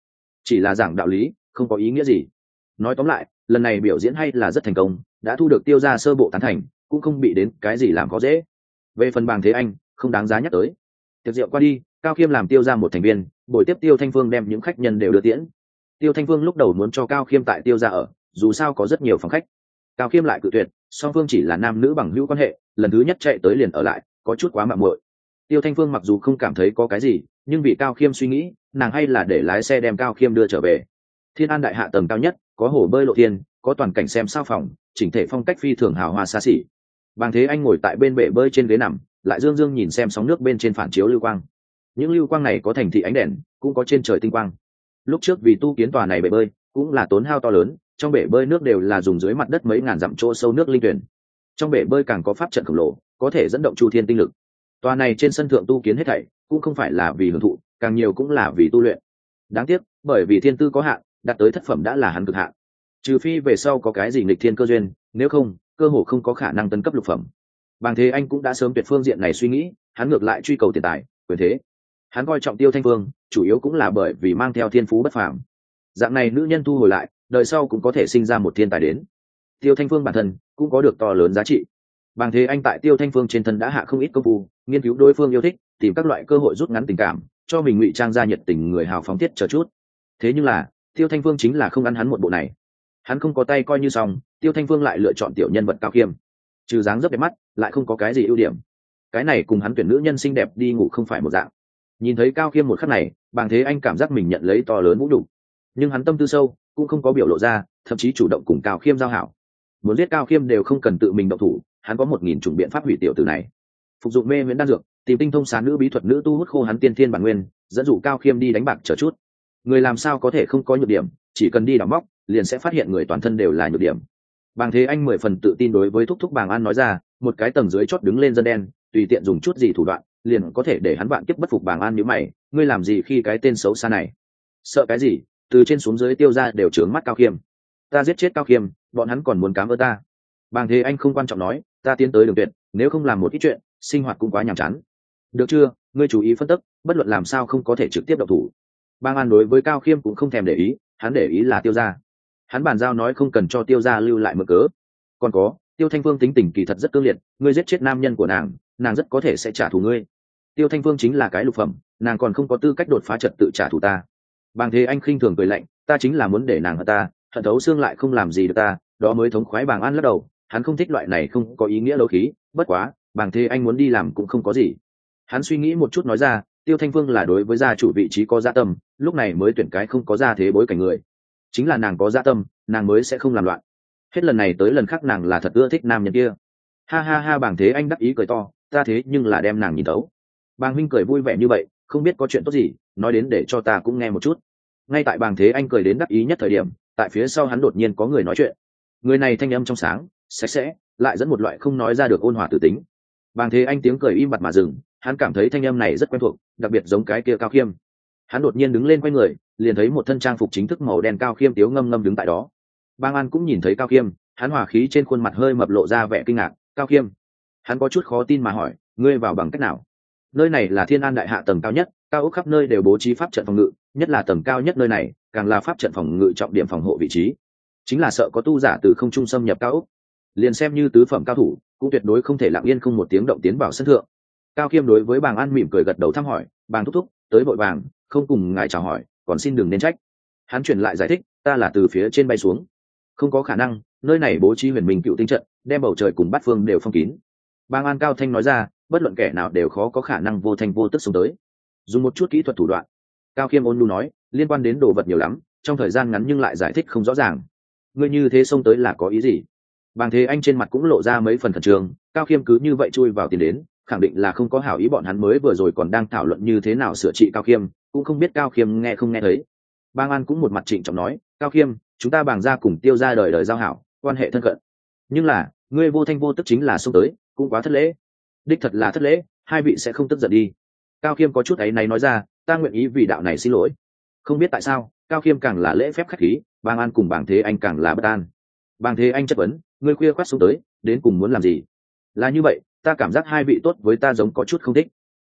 Chỉ là giảng đạo lý, không có ý nghĩa gì. Nói tóm lại, lần này biểu diễn hay là rất thành công, đã thu được tiêu ra sơ bộ tán thành, cũng không bị đến cái gì làm khó dễ. Về phần bàng thế anh, không đáng giá nhắc tới. Tiệc rượu qua đi cao khiêm làm tiêu ra một thành viên, buổi tiếp tiêu thanh phương đem những khách nhân đều đưa tiễn. Tiêu thanh phương lúc đầu muốn cho cao khiêm tại tiêu ra ở, dù sao có rất nhiều phòng khách. Cao khiêm lại cự tuyệt, song phương chỉ là nam nữ bằng hữu quan hệ, lần thứ nhất chạy tới liền ở lại, có chút quá mạng muội. Tiêu thanh phương mặc dù không cảm thấy có cái gì, nhưng vì cao khiêm suy nghĩ, nàng hay là để lái xe đem cao khiêm đưa trở về. Thiên an đại hạ tầng cao nhất, có hồ bơi lộ thiên, có toàn cảnh xem sao phòng, chỉnh thể phong cách phi thường hào hoa xa xỉ. Bàng thế anh ngồi tại bên bể bơi trên ghế nằm, lại dương dương nhìn xem sóng nước bên trên phản chiếu lưu quang những lưu quang này có thành thị ánh đèn, cũng có trên trời tinh quang. Lúc trước vì tu kiến tòa này bể bơi, cũng là tốn hao to lớn, trong bể bơi nước đều là dùng dưới mặt đất mấy ngàn dặm chỗ sâu nước linh tuyển. Trong bể bơi càng có pháp trận khổng lồ, có thể dẫn động chu thiên tinh lực. Tòa này trên sân thượng tu kiến hết thảy, cũng không phải là vì hưởng thụ, càng nhiều cũng là vì tu luyện. Đáng tiếc, bởi vì thiên tư có hạn, đạt tới thất phẩm đã là hắn cực hạn. Trừ phi về sau có cái gì nghịch thiên cơ duyên, nếu không, cơ hồ không có khả năng tấn cấp lục phẩm. Bằng thế anh cũng đã sớm tuyệt phương diện này suy nghĩ, hắn ngược lại truy cầu tiền tài, quyền thế hắn coi trọng tiêu thanh phương, chủ yếu cũng là bởi vì mang theo thiên phú bất phàm. Dạng này nữ nhân thu hồi lại, đời sau cũng có thể sinh ra một thiên tài đến. Tiêu thanh phương bản thân cũng có được to lớn giá trị. Bằng thế anh tại tiêu thanh phương trên thân đã hạ không ít công phu, nghiên cứu đối phương yêu thích, tìm các loại cơ hội rút ngắn tình cảm, cho mình ngụy trang ra nhiệt tình người hào phóng thiết chờ chút. Thế nhưng là, tiêu thanh phương chính là không ăn hắn một bộ này. Hắn không có tay coi như xong, tiêu thanh phương lại lựa chọn tiểu nhân vật cao khiêm trừ dáng rất đẹp mắt, lại không có cái gì ưu điểm. Cái này cùng hắn tuyển nữ nhân xinh đẹp đi ngủ không phải một dạng nhìn thấy cao khiêm một khắc này, bàng thế anh cảm giác mình nhận lấy to lớn vũ đủ nhưng hắn tâm tư sâu, cũng không có biểu lộ ra, thậm chí chủ động cùng cao khiêm giao hảo. Muốn giết cao khiêm đều không cần tự mình động thủ, hắn có một nghìn chủng biện pháp hủy tiểu từ này. Phục dụng mê nguyễn đan dược, tìm tinh thông sán nữ bí thuật nữ tu hút khô hắn tiên thiên bản nguyên, dẫn dụ cao khiêm đi đánh bạc chờ chút. Người làm sao có thể không có nhược điểm, chỉ cần đi đóng móc, liền sẽ phát hiện người toàn thân đều là nhược điểm. Bàng thế anh mười phần tự tin đối với thúc thúc bàng an nói ra, một cái tầng dưới chót đứng lên dân đen, tùy tiện dùng chút gì thủ đoạn liền có thể để hắn bạn kiếp bất phục bàng an nhíu mày, ngươi làm gì khi cái tên xấu xa này? Sợ cái gì? Từ trên xuống dưới tiêu ra đều trướng mắt cao khiêm. Ta giết chết cao khiêm, bọn hắn còn muốn cám ơn ta. Bàng thế anh không quan trọng nói, ta tiến tới đường tuyệt, nếu không làm một ít chuyện, sinh hoạt cũng quá nhàm chán. Được chưa? Ngươi chú ý phân tích, bất luận làm sao không có thể trực tiếp động thủ. Bang an đối với cao khiêm cũng không thèm để ý, hắn để ý là tiêu gia. hắn bàn giao nói không cần cho tiêu gia lưu lại mở cớ. Còn có, tiêu thanh phương tính tình kỳ thật rất cương liệt, ngươi giết chết nam nhân của nàng nàng rất có thể sẽ trả thù ngươi tiêu thanh phương chính là cái lục phẩm, nàng còn không có tư cách đột phá trật tự trả thù ta. Bằng thế anh khinh thường cười lạnh, ta chính là muốn để nàng ở ta, hận thấu xương lại không làm gì được ta, đó mới thống khoái bàng an lắc đầu, hắn không thích loại này không có ý nghĩa lâu khí, bất quá, bàng thế anh muốn đi làm cũng không có gì. Hắn suy nghĩ một chút nói ra, tiêu thanh phương là đối với gia chủ vị trí có gia tâm, lúc này mới tuyển cái không có gia thế bối cảnh người. Chính là nàng có gia tâm, nàng mới sẽ không làm loạn. Hết lần này tới lần khác nàng là thật ưa thích nam nhân kia. Ha ha ha, bàng thế anh đắc ý cười to, ta thế nhưng là đem nàng nhìn tấu bàng huynh cười vui vẻ như vậy, không biết có chuyện tốt gì, nói đến để cho ta cũng nghe một chút. Ngay tại bàng thế anh cười đến đắc ý nhất thời điểm, tại phía sau hắn đột nhiên có người nói chuyện. Người này thanh âm trong sáng, sạch sẽ, lại dẫn một loại không nói ra được ôn hòa tử tính. Bàng thế anh tiếng cười im bặt mà dừng, hắn cảm thấy thanh âm này rất quen thuộc, đặc biệt giống cái kia cao khiêm. Hắn đột nhiên đứng lên quay người, liền thấy một thân trang phục chính thức màu đen cao khiêm tiếu ngâm ngâm đứng tại đó. Bang an cũng nhìn thấy cao khiêm, hắn hòa khí trên khuôn mặt hơi mập lộ ra vẻ kinh ngạc. Cao khiêm. Hắn có chút khó tin mà hỏi, ngươi vào bằng cách nào? Nơi này là thiên an đại hạ tầng cao nhất, cao ốc khắp nơi đều bố trí pháp trận phòng ngự, nhất là tầng cao nhất nơi này, càng là pháp trận phòng ngự trọng điểm phòng hộ vị trí. Chính là sợ có tu giả từ không trung xâm nhập cao ốc. Liền xem như tứ phẩm cao thủ, cũng tuyệt đối không thể lặng yên không một tiếng động tiến vào sân thượng. Cao khiêm đối với bàng an mỉm cười gật đầu thăm hỏi, bàng thúc thúc, tới vội vàng, không cùng ngài chào hỏi, còn xin đừng nên trách. Hắn truyền lại giải thích, ta là từ phía trên bay xuống. Không có khả năng, nơi này bố trí huyền minh cựu tinh trận, đem bầu trời cùng bát phương đều phong kín. Bang an cao thanh nói ra bất luận kẻ nào đều khó có khả năng vô thành vô tức xuống tới. Dùng một chút kỹ thuật thủ đoạn, cao khiêm ôn lu nói, liên quan đến đồ vật nhiều lắm, trong thời gian ngắn nhưng lại giải thích không rõ ràng. Ngươi như thế xông tới là có ý gì? Bàng thế anh trên mặt cũng lộ ra mấy phần thần trường cao khiêm cứ như vậy chui vào tiền đến, khẳng định là không có hảo ý bọn hắn mới vừa rồi còn đang thảo luận như thế nào sửa trị cao khiêm, cũng không biết cao khiêm nghe không nghe thấy. Bang an cũng một mặt trịnh trọng nói, cao khiêm, chúng ta bàng ra cùng tiêu ra đời đời giao hảo, quan hệ thân cận. Nhưng là, ngươi vô thanh vô tức chính là xông tới, cũng quá thất lễ đích thật là thất lễ, hai vị sẽ không tức giận đi. Cao khiêm có chút ấy này nói ra, ta nguyện ý vì đạo này xin lỗi. Không biết tại sao, cao khiêm càng là lễ phép khách khí, bang an cùng bàng thế anh càng là bất an. Bàng thế anh chất vấn, ngươi khuya khoát xuống tới, đến cùng muốn làm gì? Là như vậy, ta cảm giác hai vị tốt với ta giống có chút không thích.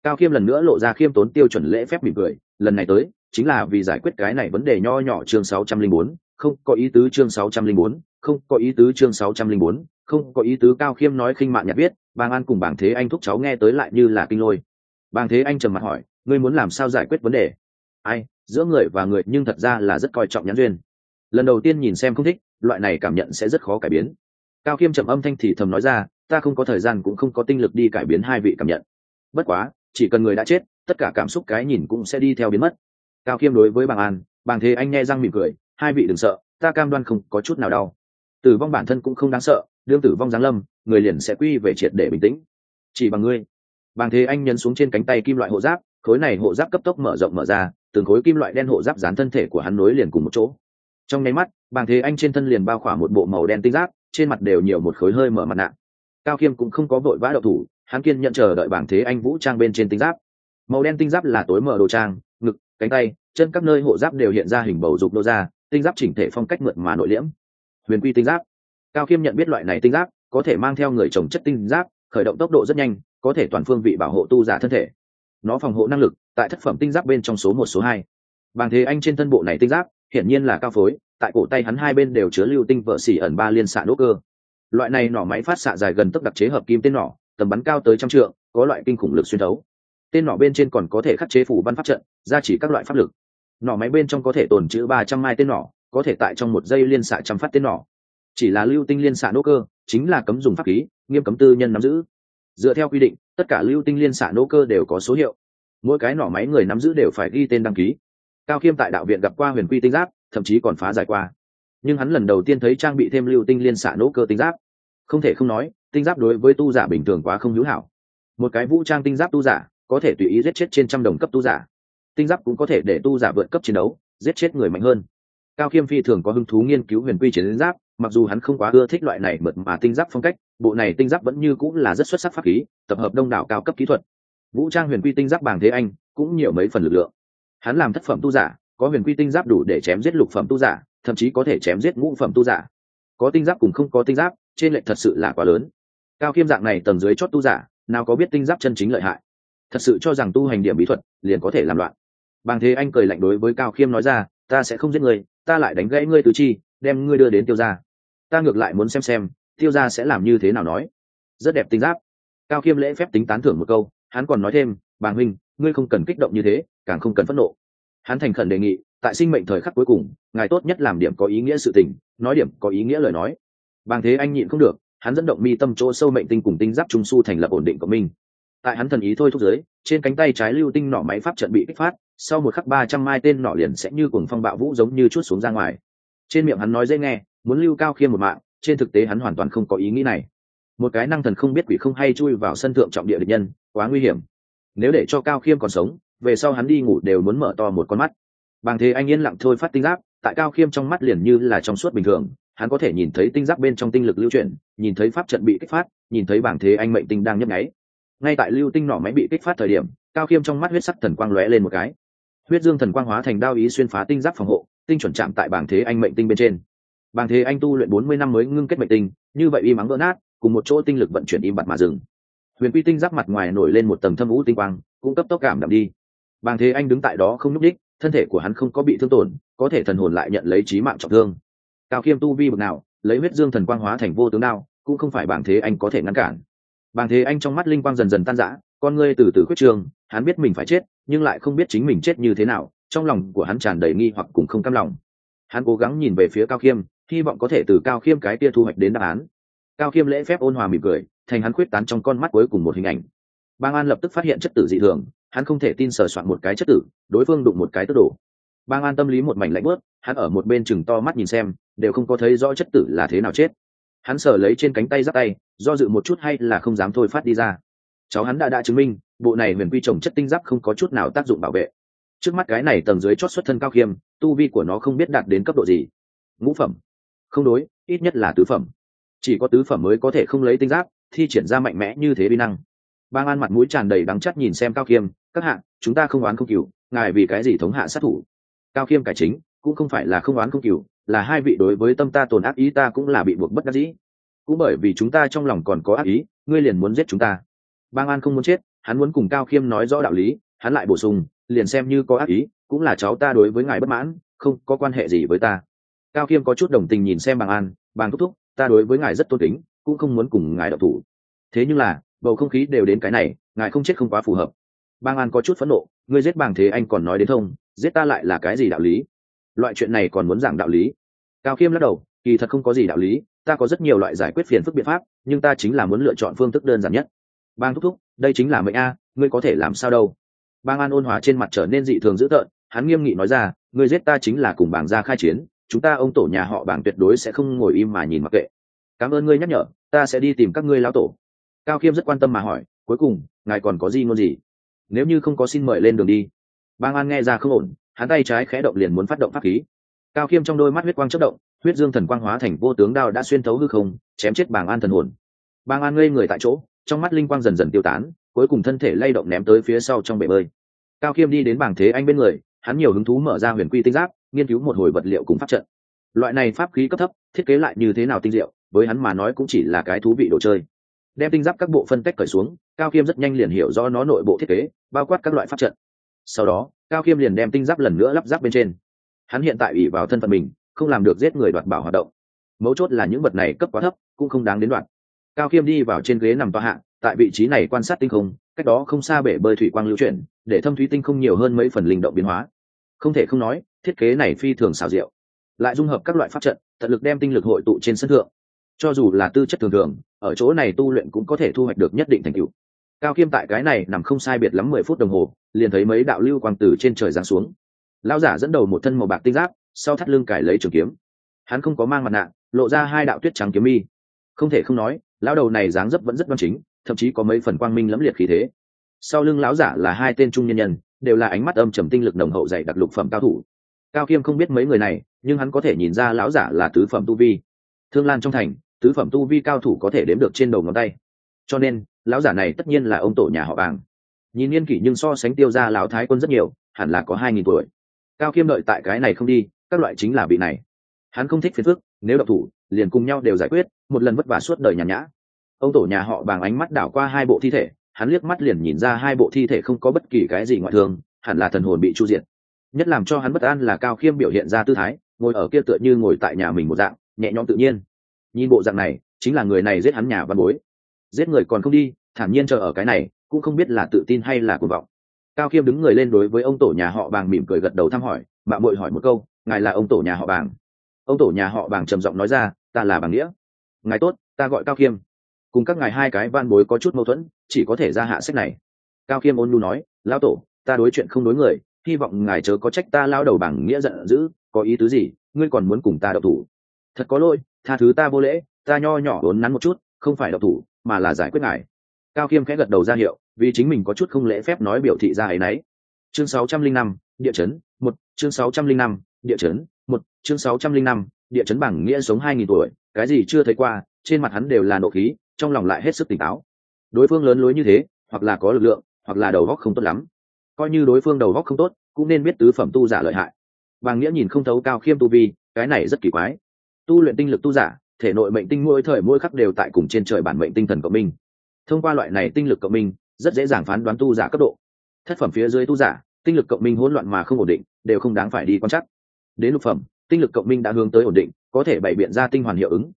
Cao khiêm lần nữa lộ ra khiêm tốn tiêu chuẩn lễ phép mỉm cười, lần này tới, chính là vì giải quyết cái này vấn đề nho nhỏ chương sáu trăm linh bốn không có ý tứ chương sáu trăm linh bốn, không có ý tứ chương sáu trăm linh bốn, không có ý tứ cao khiêm nói khinh mạn nhạt biết bàng an cùng bảng thế anh thúc cháu nghe tới lại như là kinh lôi. Bàng thế anh trầm mặt hỏi, ngươi muốn làm sao giải quyết vấn đề? Ai, giữa người và người, nhưng thật ra là rất coi trọng nhãn duyên. Lần đầu tiên nhìn xem không thích, loại này cảm nhận sẽ rất khó cải biến. Cao khiêm trầm âm thanh thì thầm nói ra, ta không có thời gian cũng không có tinh lực đi cải biến hai vị cảm nhận. Bất quá, chỉ cần người đã chết, tất cả cảm xúc cái nhìn cũng sẽ đi theo biến mất. Cao khiêm đối với bàng an, bàng thế anh nghe răng mỉm cười hai vị đừng sợ, ta cam đoan không có chút nào đau. Tử vong bản thân cũng không đáng sợ, đương tử vong giáng lâm, người liền sẽ quy về triệt để bình tĩnh. Chỉ bằng ngươi. Bằng thế anh nhấn xuống trên cánh tay kim loại hộ giáp, khối này hộ giáp cấp tốc mở rộng mở ra, từng khối kim loại đen hộ giáp dán thân thể của hắn nối liền cùng một chỗ. Trong nháy mắt bằng thế anh trên thân liền bao khỏa một bộ màu đen tinh giáp, trên mặt đều nhiều một khối hơi mở mặt nạ. Cao khiêm cũng không có vội vã đậu thủ, hắn kiên nhận chờ đợi bảng thế anh vũ trang bên trên tinh giáp. Màu đen tinh giáp là tối mở đồ trang, ngực, cánh tay, chân các nơi hộ giáp đều hiện ra hình bầu dục đô ra tinh giáp chỉnh thể phong cách mượt mà nội liễm. Huyền quy tinh giáp. Cao khiêm nhận biết loại này tinh giáp, có thể mang theo người trồng chất tinh giáp, khởi động tốc độ rất nhanh, có thể toàn phương vị bảo hộ tu giả thân thể. Nó phòng hộ năng lực, tại thất phẩm tinh giáp bên trong số một, số hai. Bằng thế anh trên thân bộ này tinh giáp, hiển nhiên là cao phối, tại cổ tay hắn hai bên đều chứa lưu tinh vợ xỉ ẩn ba liên xạ đỗ cơ. Loại này nỏ máy phát xạ dài gần tức đặc chế hợp kim tên nỏ, tầm bắn cao tới trăm trượng, có loại kinh khủng lực xuyên thấu. Tên nỏ bên trên còn có thể khắc chế phủ văn pháp trận, gia chỉ các loại pháp lực nỏ máy bên trong có thể tồn trữ ba trăm mai tên nỏ, có thể tại trong một giây liên xạ trăm phát tên nỏ. Chỉ là lưu tinh liên xạ nô cơ, chính là cấm dùng pháp khí, nghiêm cấm tư nhân nắm giữ. Dựa theo quy định, tất cả lưu tinh liên xạ nô cơ đều có số hiệu. Mỗi cái nỏ máy người nắm giữ đều phải ghi tên đăng ký. Cao khiêm tại đạo viện gặp qua huyền quy tinh giáp, thậm chí còn phá giải qua. Nhưng hắn lần đầu tiên thấy trang bị thêm lưu tinh liên xạ nỗ cơ tinh giáp. Không thể không nói, tinh giáp đối với tu giả bình thường quá không hữu hảo. Một cái vũ trang tinh giáp tu giả, có thể tùy ý giết chết trên trăm đồng cấp tu giả tinh giáp cũng có thể để tu giả vượt cấp chiến đấu, giết chết người mạnh hơn. Cao khiêm phi thường có hứng thú nghiên cứu huyền quy chiến giáp, mặc dù hắn không quá ưa thích loại này mượt mà tinh giáp phong cách, bộ này tinh giáp vẫn như cũng là rất xuất sắc pháp khí, tập hợp đông đảo cao cấp kỹ thuật. Vũ trang huyền quy tinh giáp bàng thế anh, cũng nhiều mấy phần lực lượng. Hắn làm thất phẩm tu giả, có huyền quy tinh giáp đủ để chém giết lục phẩm tu giả, thậm chí có thể chém giết ngũ phẩm tu giả. Có tinh giáp cùng không có tinh giáp, trên lệch thật sự là quá lớn. Cao khiêm dạng này tầng dưới chót tu giả, nào có biết tinh giáp chân chính lợi hại. Thật sự cho rằng tu hành điểm bí thuật liền có thể làm loạn bàng thế anh cười lạnh đối với cao khiêm nói ra, ta sẽ không giết người, ta lại đánh gãy ngươi tứ chi, đem ngươi đưa đến tiêu gia. Ta ngược lại muốn xem xem, tiêu gia sẽ làm như thế nào nói. Rất đẹp tinh giáp. Cao khiêm lễ phép tính tán thưởng một câu, hắn còn nói thêm, bàng huynh, ngươi không cần kích động như thế, càng không cần phẫn nộ. Hắn thành khẩn đề nghị, tại sinh mệnh thời khắc cuối cùng, ngài tốt nhất làm điểm có ý nghĩa sự tình, nói điểm có ý nghĩa lời nói. Bàng thế anh nhịn không được, hắn dẫn động mi tâm chỗ sâu mệnh tinh cùng tinh giáp trung su thành lập ổn định của mình. Tại hắn thần ý thôi thúc giới, trên cánh tay trái lưu tinh nỏ máy pháp trận bị kích phát sau một khắc ba trăm mai tên nỏ liền sẽ như cuồng phong bạo vũ giống như chút xuống ra ngoài. Trên miệng hắn nói dễ nghe, muốn lưu cao khiêm một mạng, trên thực tế hắn hoàn toàn không có ý nghĩ này. Một cái năng thần không biết quỷ không hay chui vào sân thượng trọng địa địch nhân, quá nguy hiểm. Nếu để cho cao khiêm còn sống, về sau hắn đi ngủ đều muốn mở to một con mắt. Bằng thế anh yên lặng thôi phát tinh giáp, tại cao khiêm trong mắt liền như là trong suốt bình thường, hắn có thể nhìn thấy tinh giáp bên trong tinh lực lưu chuyển, nhìn thấy pháp trận bị kích phát, nhìn thấy bảng thế anh mệnh tinh đang nhấp nháy. Ngay tại lưu tinh nỏ máy bị kích phát thời điểm, cao khiêm trong mắt huyết sắc thần quang lóe lên một cái huyết dương thần quang hóa thành đao ý xuyên phá tinh giáp phòng hộ, tinh chuẩn chạm tại bảng thế anh mệnh tinh bên trên. Bảng thế anh tu luyện bốn mươi năm mới ngưng kết mệnh tinh, như vậy y mắng vỡ nát, cùng một chỗ tinh lực vận chuyển im bặt mà dừng. Huyền quy tinh giáp mặt ngoài nổi lên một tầng thâm vũ tinh quang, cũng cấp tốc cảm đậm đi. Bàng thế anh đứng tại đó không nhúc đích thân thể của hắn không có bị thương tổn, có thể thần hồn lại nhận lấy trí mạng trọng thương. Cao khiêm tu vi bực nào, lấy huyết dương thần quang hóa thành vô tướng nào cũng không phải bàng thế anh có thể ngăn cản. Bàng thế anh trong mắt linh quang dần dần tan rã, con ngươi từ từ khuyết trường hắn biết mình phải chết nhưng lại không biết chính mình chết như thế nào, trong lòng của hắn tràn đầy nghi hoặc cùng không cam lòng. Hắn cố gắng nhìn về phía cao khiêm, hy vọng có thể từ cao khiêm cái kia thu hoạch đến đáp án. Cao khiêm lễ phép ôn hòa mỉm cười, thành hắn khuyết tán trong con mắt cuối cùng một hình ảnh. Bang an lập tức phát hiện chất tử dị thường, hắn không thể tin sờ soạn một cái chất tử, đối phương đụng một cái tức đổ bang an tâm lý một mảnh lạnh bớt, hắn ở một bên chừng to mắt nhìn xem, đều không có thấy rõ chất tử là thế nào chết. Hắn sờ lấy trên cánh tay giáp tay, do dự một chút hay là không dám thôi phát đi ra. Cháu hắn đã đã chứng minh bộ này huyền quy trồng chất tinh giáp không có chút nào tác dụng bảo vệ. Trước mắt cái này tầng dưới chót xuất thân cao khiêm, tu vi của nó không biết đạt đến cấp độ gì. Ngũ phẩm. Không đối, ít nhất là tứ phẩm. Chỉ có tứ phẩm mới có thể không lấy tinh giáp, thi triển ra mạnh mẽ như thế vi năng. Bang an mặt mũi tràn đầy đắng chắc nhìn xem cao khiêm, các hạ, chúng ta không oán không cừu, ngài vì cái gì thống hạ sát thủ? Cao khiêm cải chính, cũng không phải là không oán không cừu, là hai vị đối với tâm ta tồn ác ý ta cũng là bị buộc bất đắc dĩ. Cũng bởi vì chúng ta trong lòng còn có ác ý, ngươi liền muốn giết chúng ta. Bang an không muốn chết hắn muốn cùng cao khiêm nói rõ đạo lý, hắn lại bổ sung, liền xem như có ác ý, cũng là cháu ta đối với ngài bất mãn, không có quan hệ gì với ta. Cao khiêm có chút đồng tình nhìn xem bàng an, bàng thúc thúc, ta đối với ngài rất tôn kính, cũng không muốn cùng ngài đậu thủ. Thế nhưng là, bầu không khí đều đến cái này, ngài không chết không quá phù hợp. Bang an có chút phẫn nộ, ngươi giết bàng thế anh còn nói đến thông, giết ta lại là cái gì đạo lý? Loại chuyện này còn muốn giảng đạo lý? Cao khiêm lắc đầu, kỳ thật không có gì đạo lý, ta có rất nhiều loại giải quyết phiền phức biện pháp, nhưng ta chính là muốn lựa chọn phương thức đơn giản nhất. Bang thúc thúc đây chính là mệnh a, ngươi có thể làm sao đâu. Bang an ôn hòa trên mặt trở nên dị thường dữ tợn, hắn nghiêm nghị nói ra, ngươi giết ta chính là cùng bảng gia khai chiến, chúng ta ông tổ nhà họ bảng tuyệt đối sẽ không ngồi im mà nhìn mặc kệ. Cảm ơn ngươi nhắc nhở, ta sẽ đi tìm các ngươi lão tổ. Cao khiêm rất quan tâm mà hỏi, cuối cùng, ngài còn có gì ngôn gì? Nếu như không có xin mời lên đường đi. Bang an nghe ra không ổn, hắn tay trái khẽ động liền muốn phát động pháp khí. Cao khiêm trong đôi mắt huyết quang chất động, huyết dương thần quang hóa thành vô tướng đao đã xuyên thấu hư không, chém chết bàng an thần hồn. Bàng an ngây người tại chỗ trong mắt linh quang dần dần tiêu tán, cuối cùng thân thể lay động ném tới phía sau trong bể bơi. Cao khiêm đi đến bảng thế anh bên người, hắn nhiều hứng thú mở ra huyền quy tinh giáp, nghiên cứu một hồi vật liệu cùng pháp trận. Loại này pháp khí cấp thấp, thiết kế lại như thế nào tinh diệu, với hắn mà nói cũng chỉ là cái thú vị đồ chơi. Đem tinh giáp các bộ phân tách cởi xuống, cao khiêm rất nhanh liền hiểu do nó nội bộ thiết kế, bao quát các loại pháp trận. Sau đó, cao khiêm liền đem tinh giáp lần nữa lắp ráp bên trên. Hắn hiện tại ủy vào thân phận mình, không làm được giết người đoạt bảo hoạt động. Mấu chốt là những vật này cấp quá thấp, cũng không đáng đến đoạt cao khiêm đi vào trên ghế nằm tọa hạ, tại vị trí này quan sát tinh không, cách đó không xa bể bơi thủy quang lưu chuyển, để thâm thúy tinh không nhiều hơn mấy phần linh động biến hóa. Không thể không nói, thiết kế này phi thường xảo diệu. Lại dung hợp các loại pháp trận, tận lực đem tinh lực hội tụ trên sân thượng. Cho dù là tư chất thường thường, ở chỗ này tu luyện cũng có thể thu hoạch được nhất định thành tựu. Cao khiêm tại cái này nằm không sai biệt lắm mười phút đồng hồ, liền thấy mấy đạo lưu quang từ trên trời giáng xuống. Lao giả dẫn đầu một thân màu bạc tinh giáp, sau thắt lưng cải lấy trường kiếm. Hắn không có mang mặt nạ, lộ ra hai đạo tuyết trắng kiếm mi. Không thể không nói lão đầu này dáng dấp vẫn rất đoan chính, thậm chí có mấy phần quang minh lẫm liệt khí thế. Sau lưng lão giả là hai tên trung nhân nhân, đều là ánh mắt âm trầm tinh lực nồng hậu dạy đặc lục phẩm cao thủ. Cao kiêm không biết mấy người này, nhưng hắn có thể nhìn ra lão giả là tứ phẩm tu vi. Thương lan trong thành, tứ phẩm tu vi cao thủ có thể đếm được trên đầu ngón tay. Cho nên, lão giả này tất nhiên là ông tổ nhà họ bàng. Nhìn niên kỷ nhưng so sánh tiêu ra lão thái quân rất nhiều, hẳn là có hai nghìn tuổi. Cao kiêm đợi tại cái này không đi, các loại chính là vị này. Hắn không thích phiền phức, nếu độc thủ liền cùng nhau đều giải quyết, một lần vất vả suốt đời nhàn nhã. Ông tổ nhà họ bàng ánh mắt đảo qua hai bộ thi thể, hắn liếc mắt liền nhìn ra hai bộ thi thể không có bất kỳ cái gì ngoại thương, hẳn là thần hồn bị chu diệt. Nhất làm cho hắn bất an là cao khiêm biểu hiện ra tư thái, ngồi ở kia tựa như ngồi tại nhà mình một dạng, nhẹ nhõm tự nhiên. Nhìn bộ dạng này, chính là người này giết hắn nhà văn bối. Giết người còn không đi, thản nhiên chờ ở cái này, cũng không biết là tự tin hay là cuồng vọng. Cao khiêm đứng người lên đối với ông tổ nhà họ bàng mỉm cười gật đầu thăm hỏi mạng mội hỏi một câu, ngài là ông tổ nhà họ bàng? Ông tổ nhà họ bàng trầm giọng nói ra ta là bằng nghĩa. Ngài tốt, ta gọi cao khiêm. Cùng các ngài hai cái van bối có chút mâu thuẫn, chỉ có thể ra hạ sách này. Cao khiêm ôn lu nói lao tổ, ta đối chuyện không đối người, hy vọng ngài chớ có trách ta lao đầu bằng nghĩa giận dữ, có ý tứ gì, ngươi còn muốn cùng ta đậu thủ. Thật có lỗi, tha thứ ta vô lễ, ta nho nhỏ vốn nắn một chút, không phải đậu thủ, mà là giải quyết ngài. Cao khiêm khẽ gật đầu ra hiệu, vì chính mình có chút không lễ phép nói biểu thị ra ấy nấy. Chương sáu trăm linh năm, địa chấn, một, chương sáu trăm linh năm, địa chấn, một, chương sáu trăm linh năm địa chấn bảng nghĩa sống hai nghìn tuổi, cái gì chưa thấy qua, trên mặt hắn đều là nộ khí, trong lòng lại hết sức tỉnh táo. Đối phương lớn lối như thế, hoặc là có lực lượng, hoặc là đầu góc không tốt lắm. Coi như đối phương đầu góc không tốt, cũng nên biết tứ phẩm tu giả lợi hại. Bằng nghĩa nhìn không thấu cao khiêm tu vi, cái này rất kỳ quái. Tu luyện tinh lực tu giả, thể nội mệnh tinh mỗi thời mỗi khắc đều tại cùng trên trời bản mệnh tinh thần cộng minh. Thông qua loại này tinh lực cộng minh, rất dễ dàng phán đoán tu giả cấp độ. Thất phẩm phía dưới tu giả, tinh lực cộng minh hỗn loạn mà không ổn định, đều không đáng phải đi quan chắc đến lục phẩm tinh lực cộng minh đã hướng tới ổn định, có thể bày biện ra tinh hoàn hiệu ứng.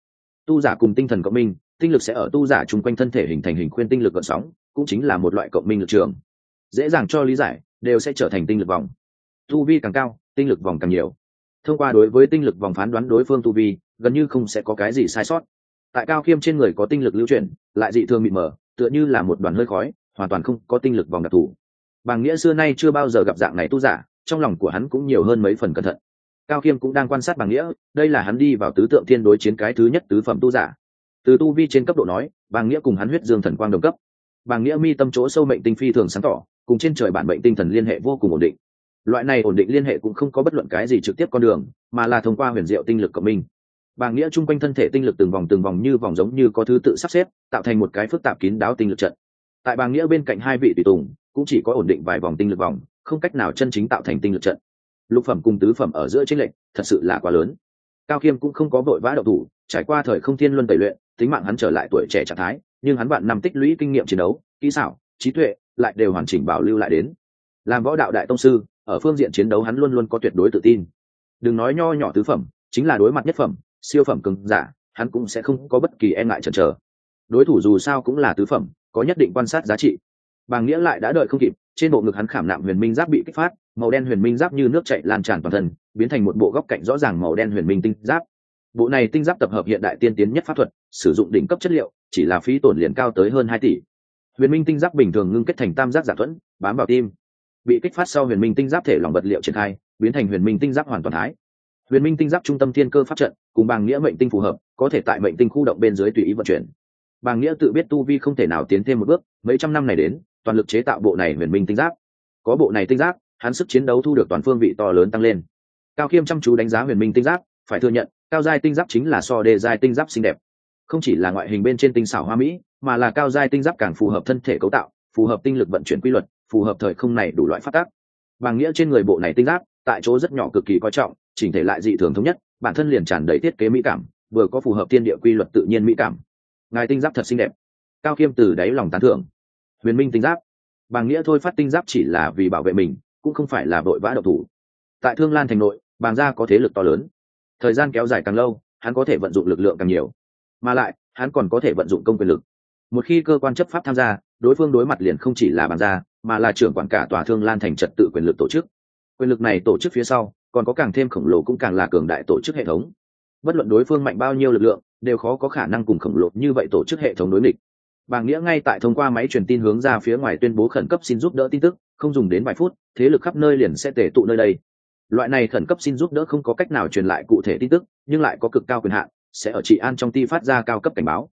Tu giả cùng tinh thần cộng minh, tinh lực sẽ ở tu giả chung quanh thân thể hình thành hình khuyên tinh lực gợn sóng, cũng chính là một loại cộng minh lực trường. Dễ dàng cho lý giải, đều sẽ trở thành tinh lực vòng. Tu vi càng cao, tinh lực vòng càng nhiều. Thông qua đối với tinh lực vòng phán đoán đối phương tu vi, gần như không sẽ có cái gì sai sót. Tại cao khiêm trên người có tinh lực lưu chuyển, lại dị thường mịt mờ, tựa như là một đoàn hơi khói, hoàn toàn không có tinh lực vòng đặc thù. Bằng nghĩa xưa nay chưa bao giờ gặp dạng này tu giả, trong lòng của hắn cũng nhiều hơn mấy phần cẩn thận cao khiêm cũng đang quan sát bằng nghĩa, đây là hắn đi vào tứ tượng thiên đối chiến cái thứ nhất tứ phẩm tu giả. Từ tu vi trên cấp độ nói bằng nghĩa cùng hắn huyết dương thần quang đồng cấp. Bằng nghĩa mi tâm chỗ sâu mệnh tinh phi thường sáng tỏ, cùng trên trời bản mệnh tinh thần liên hệ vô cùng ổn định. Loại này ổn định liên hệ cũng không có bất luận cái gì trực tiếp con đường, mà là thông qua huyền diệu tinh lực của mình bàng nghĩa chung quanh thân thể tinh lực từng vòng từng vòng như vòng giống như có thứ tự sắp xếp, tạo thành một cái phức tạp kín đáo tinh lực trận. Tại bàng nghĩa bên cạnh hai vị tùy tùng, cũng chỉ có ổn định vài vòng tinh lực vòng, không cách nào chân chính tạo thành tinh lực trận lục phẩm cùng tứ phẩm ở giữa trích lệch thật sự là quá lớn. Cao khiêm cũng không có vội vã đậu thủ, trải qua thời không thiên luân tẩy luyện, tính mạng hắn trở lại tuổi trẻ trạng thái, nhưng hắn bạn nằm tích lũy kinh nghiệm chiến đấu, kỹ xảo, trí tuệ lại đều hoàn chỉnh bảo lưu lại đến. Làm võ đạo đại tông sư, ở phương diện chiến đấu hắn luôn luôn có tuyệt đối tự tin. Đừng nói nho nhỏ tứ phẩm, chính là đối mặt nhất phẩm, siêu phẩm cứng giả, hắn cũng sẽ không có bất kỳ e ngại chần chờ. Đối thủ dù sao cũng là tứ phẩm, có nhất định quan sát giá trị. Bàng nghĩa lại đã đợi không kịp, trên bộ ngực hắn khảm nạm huyền minh giáp bị kích phát màu đen huyền minh giáp như nước chảy lan tràn toàn thân, biến thành một bộ góc cạnh rõ ràng màu đen huyền minh tinh giáp. Bộ này tinh giáp tập hợp hiện đại tiên tiến nhất pháp thuật, sử dụng đỉnh cấp chất liệu, chỉ là phí tổn liền cao tới hơn hai tỷ. Huyền minh tinh giáp bình thường ngưng kết thành tam giác giả thuẫn, bám vào tim. Bị kích phát sau huyền minh tinh giáp thể lòng vật liệu triển khai, biến thành huyền minh tinh giáp hoàn toàn thái. Huyền minh tinh giáp trung tâm thiên cơ pháp trận, cùng bằng nghĩa mệnh tinh phù hợp, có thể tại mệnh tinh khu động bên dưới tùy ý vận chuyển. Bàng nghĩa tự biết tu vi không thể nào tiến thêm một bước, mấy trăm năm này đến, toàn lực chế tạo bộ này huyền minh tinh giáp. Có bộ này tinh giáp hắn sức chiến đấu thu được toàn phương vị to lớn tăng lên. Cao khiêm chăm chú đánh giá huyền minh tinh giáp, phải thừa nhận, cao giai tinh giáp chính là so đề giai tinh giáp xinh đẹp. Không chỉ là ngoại hình bên trên tinh xảo hoa mỹ, mà là cao giai tinh giáp càng phù hợp thân thể cấu tạo, phù hợp tinh lực vận chuyển quy luật, phù hợp thời không này đủ loại phát tác. Bằng nghĩa trên người bộ này tinh giáp, tại chỗ rất nhỏ cực kỳ coi trọng, chỉnh thể lại dị thường thống nhất, bản thân liền tràn đầy thiết kế mỹ cảm, vừa có phù hợp thiên địa quy luật tự nhiên mỹ cảm. Ngài tinh giáp thật xinh đẹp. Cao khiêm từ đáy lòng tán thưởng. Huyền minh tinh giáp. Bàng nghĩa thôi phát tinh giáp chỉ là vì bảo vệ mình cũng không phải là vội vã độc thủ. Tại thương lan thành nội, bàng gia có thế lực to lớn. Thời gian kéo dài càng lâu, hắn có thể vận dụng lực lượng càng nhiều. Mà lại, hắn còn có thể vận dụng công quyền lực. Một khi cơ quan chấp pháp tham gia, đối phương đối mặt liền không chỉ là bàng gia, mà là trưởng quản cả tòa thương lan thành trật tự quyền lực tổ chức. Quyền lực này tổ chức phía sau, còn có càng thêm khổng lồ cũng càng là cường đại tổ chức hệ thống. Bất luận đối phương mạnh bao nhiêu lực lượng, đều khó có khả năng cùng khổng lồ như vậy tổ chức hệ thống đối địch bàng nghĩa ngay tại thông qua máy truyền tin hướng ra phía ngoài tuyên bố khẩn cấp xin giúp đỡ tin tức không dùng đến vài phút, thế lực khắp nơi liền sẽ tề tụ nơi đây. Loại này khẩn cấp xin giúp đỡ không có cách nào truyền lại cụ thể tin tức, nhưng lại có cực cao quyền hạn, sẽ ở trị an trong ti phát ra cao cấp cảnh báo.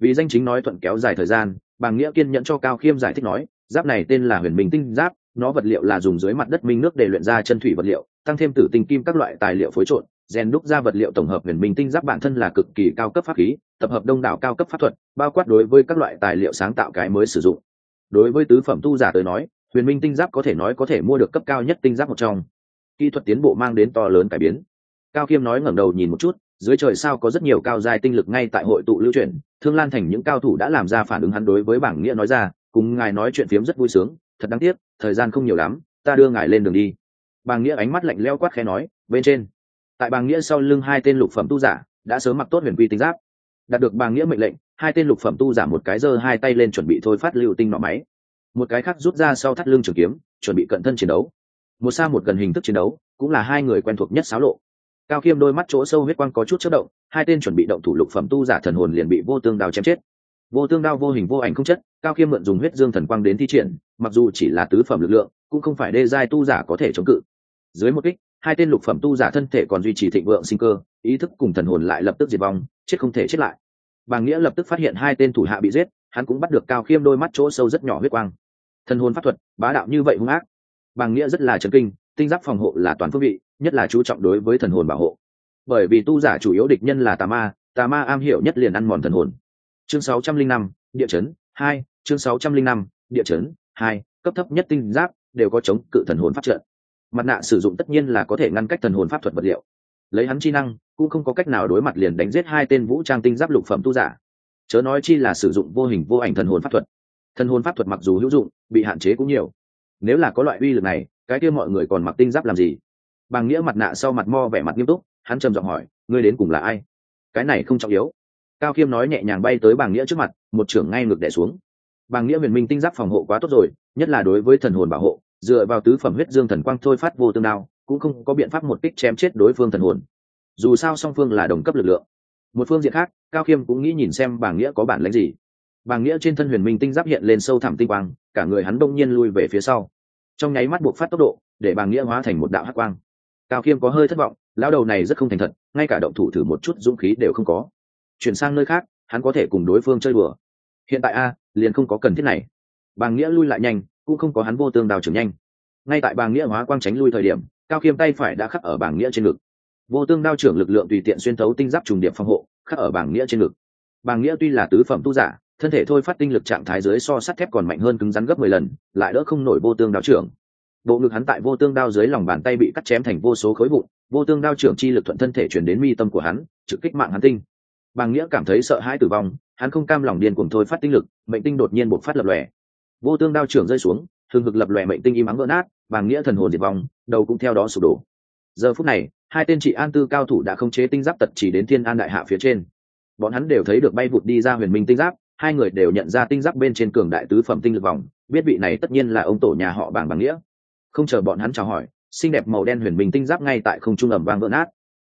Vì danh chính nói thuận kéo dài thời gian bàng nghĩa kiên nhẫn cho cao khiêm giải thích nói, giáp này tên là huyền minh tinh giáp, nó vật liệu là dùng dưới mặt đất minh nước để luyện ra chân thủy vật liệu, tăng thêm tử tinh kim các loại tài liệu phối trộn, rèn đúc ra vật liệu tổng hợp huyền minh tinh giáp bản thân là cực kỳ cao cấp pháp khí, tập hợp đông đảo cao cấp pháp thuật, bao quát đối với các loại tài liệu sáng tạo cái mới sử dụng. Đối với tứ phẩm tu giả tới nói huyền minh tinh giáp có thể nói có thể mua được cấp cao nhất tinh giáp một trong. Kỹ thuật tiến bộ mang đến to lớn cải biến. Cao khiêm nói ngẩng đầu nhìn một chút, dưới trời sao có rất nhiều cao dài tinh lực ngay tại hội tụ lưu truyền thương lan thành những cao thủ đã làm ra phản ứng hắn đối với bảng nghĩa nói ra, cùng ngài nói chuyện phiếm rất vui sướng, thật đáng tiếc, thời gian không nhiều lắm, ta đưa ngài lên đường đi. Bàng nghĩa ánh mắt lạnh leo quát khẽ nói, bên trên. Tại bàng nghĩa sau lưng hai tên lục phẩm tu giả, đã sớm mặc tốt huyền quy tinh giáp. Đạt được bàng nghĩa mệnh lệnh, hai tên lục phẩm tu giả một cái giơ hai tay lên chuẩn bị thôi phát lưu tinh nọ máy một cái khác rút ra sau thắt lưng trường kiếm, chuẩn bị cận thân chiến đấu. Một xa một gần hình thức chiến đấu, cũng là hai người quen thuộc nhất xáo lộ. Cao khiêm đôi mắt chỗ sâu huyết quang có chút chất động, hai tên chuẩn bị động thủ lục phẩm tu giả thần hồn liền bị vô tương đao chém chết. Vô tương đao vô hình vô ảnh không chất, cao khiêm mượn dùng huyết dương thần quang đến thi triển, mặc dù chỉ là tứ phẩm lực lượng, cũng không phải đê giai tu giả có thể chống cự. Dưới một kích, hai tên lục phẩm tu giả thân thể còn duy trì thịnh vượng sinh cơ, ý thức cùng thần hồn lại lập tức diệt vong, chết không thể chết lại. Bàng nghĩa lập tức phát hiện hai tên thủ hạ bị giết, hắn cũng bắt được cao khiêm đôi mắt chỗ sâu rất nhỏ huyết quang thần hồn pháp thuật bá đạo như vậy hung ác. Bàng nghĩa rất là trấn kinh tinh giáp phòng hộ là toàn phương vị nhất là chú trọng đối với thần hồn bảo hộ. Bởi vì tu giả chủ yếu địch nhân là tà ma tà ma am hiểu nhất liền ăn mòn thần hồn. Chương 605, địa chấn 2, chương 605, địa chấn 2, cấp thấp nhất tinh giáp đều có chống cự thần hồn pháp trận. Mặt nạ sử dụng tất nhiên là có thể ngăn cách thần hồn pháp thuật vật liệu. Lấy hắn chi năng cũng không có cách nào đối mặt liền đánh giết hai tên vũ trang tinh giáp lục phẩm tu giả. Chớ nói chi là sử dụng vô hình vô ảnh thần hồn pháp thuật thần hồn pháp thuật mặc dù hữu dụng, bị hạn chế cũng nhiều. Nếu là có loại uy lực này, cái kia mọi người còn mặc tinh giáp làm gì? Bằng nghĩa mặt nạ sau mặt mo vẻ mặt nghiêm túc, hắn trầm giọng hỏi, ngươi đến cùng là ai? Cái này không trọng yếu. Cao khiêm nói nhẹ nhàng bay tới bàng nghĩa trước mặt, một trưởng ngay ngược đẻ xuống. Bàng nghĩa huyền minh tinh giáp phòng hộ quá tốt rồi, nhất là đối với thần hồn bảo hộ, dựa vào tứ phẩm huyết dương thần quang thôi phát vô tương đao, cũng không có biện pháp một kích chém chết đối phương thần hồn. Dù sao song phương là đồng cấp lực lượng. Một phương diện khác, cao khiêm cũng nghĩ nhìn xem bàng nghĩa có bản lãnh gì bàng nghĩa trên thân huyền minh tinh giáp hiện lên sâu thẳm tinh quang, cả người hắn đông nhiên lui về phía sau. Trong nháy mắt buộc phát tốc độ, để bàng nghĩa hóa thành một đạo hắc quang. Cao Kiêm có hơi thất vọng, lão đầu này rất không thành thật, ngay cả động thủ thử một chút dũng khí đều không có. Chuyển sang nơi khác, hắn có thể cùng đối phương chơi đùa. Hiện tại a, liền không có cần thiết này. Bàng nghĩa lui lại nhanh, cũng không có hắn vô tương đào trưởng nhanh. Ngay tại bàng nghĩa hóa quang tránh lui thời điểm, cao Kiêm tay phải đã khắc ở Bàng nghĩa trên ngực. Vô tương đao trưởng lực lượng tùy tiện xuyên thấu tinh giáp trùng điệp phòng hộ, khắc ở bảng nghĩa trên ngực. Bàng nghĩa tuy là tứ phẩm tu giả thân thể thôi phát tinh lực trạng thái dưới so sắt thép còn mạnh hơn cứng rắn gấp mười lần, lại đỡ không nổi vô tương đao trưởng. Bộ ngực hắn tại vô tương đao dưới lòng bàn tay bị cắt chém thành vô số khối vụn, vô tương đao trưởng chi lực thuận thân thể chuyển đến mi tâm của hắn, trực kích mạng hắn tinh. Bàng nghĩa cảm thấy sợ hãi tử vong, hắn không cam lòng điên cuồng thôi phát tinh lực, mệnh tinh đột nhiên bộc phát lập lòe. Vô tương đao trưởng rơi xuống thường hực lập lòe mệnh tinh im ắng vỡ nát, bàng nghĩa thần hồn diệt vong, đầu cũng theo đó sụp đổ. Giờ phút này, hai tên trị an tư cao thủ đã không chế tinh giáp tật chỉ đến thiên an đại hạ phía trên. Bọn hắn đều thấy được bay vụt đi ra huyền minh tinh giáp hai người đều nhận ra tinh giáp bên trên cường đại tứ phẩm tinh lực vòng, biết vị này tất nhiên là ông tổ nhà họ bàng bằng nghĩa. Không chờ bọn hắn chào hỏi, xinh đẹp màu đen huyền bình tinh giáp ngay tại không trung ẩm vang vỡ nát.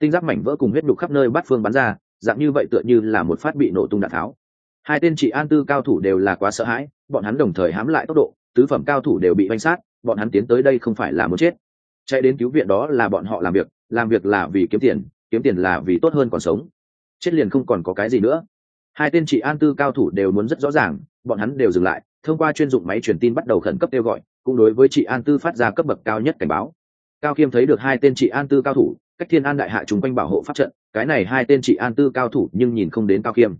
Tinh giáp mảnh vỡ cùng huyết đục khắp nơi bát phương bắn ra, dạng như vậy tựa như là một phát bị nổ tung đạn tháo. Hai tên chị an tư cao thủ đều là quá sợ hãi, bọn hắn đồng thời hám lại tốc độ, tứ phẩm cao thủ đều bị oanh sát, bọn hắn tiến tới đây không phải là muốn chết. Chạy đến cứu viện đó là bọn họ làm việc làm việc là vì kiếm tiền kiếm tiền là vì tốt hơn còn sống. Chết liền không còn có cái gì nữa hai tên chị an tư cao thủ đều muốn rất rõ ràng, bọn hắn đều dừng lại, thông qua chuyên dụng máy truyền tin bắt đầu khẩn cấp kêu gọi, cũng đối với chị an tư phát ra cấp bậc cao nhất cảnh báo. Cao khiêm thấy được hai tên chị an tư cao thủ, cách thiên an đại hạ chung quanh bảo hộ pháp trận, cái này hai tên chị an tư cao thủ nhưng nhìn không đến cao khiêm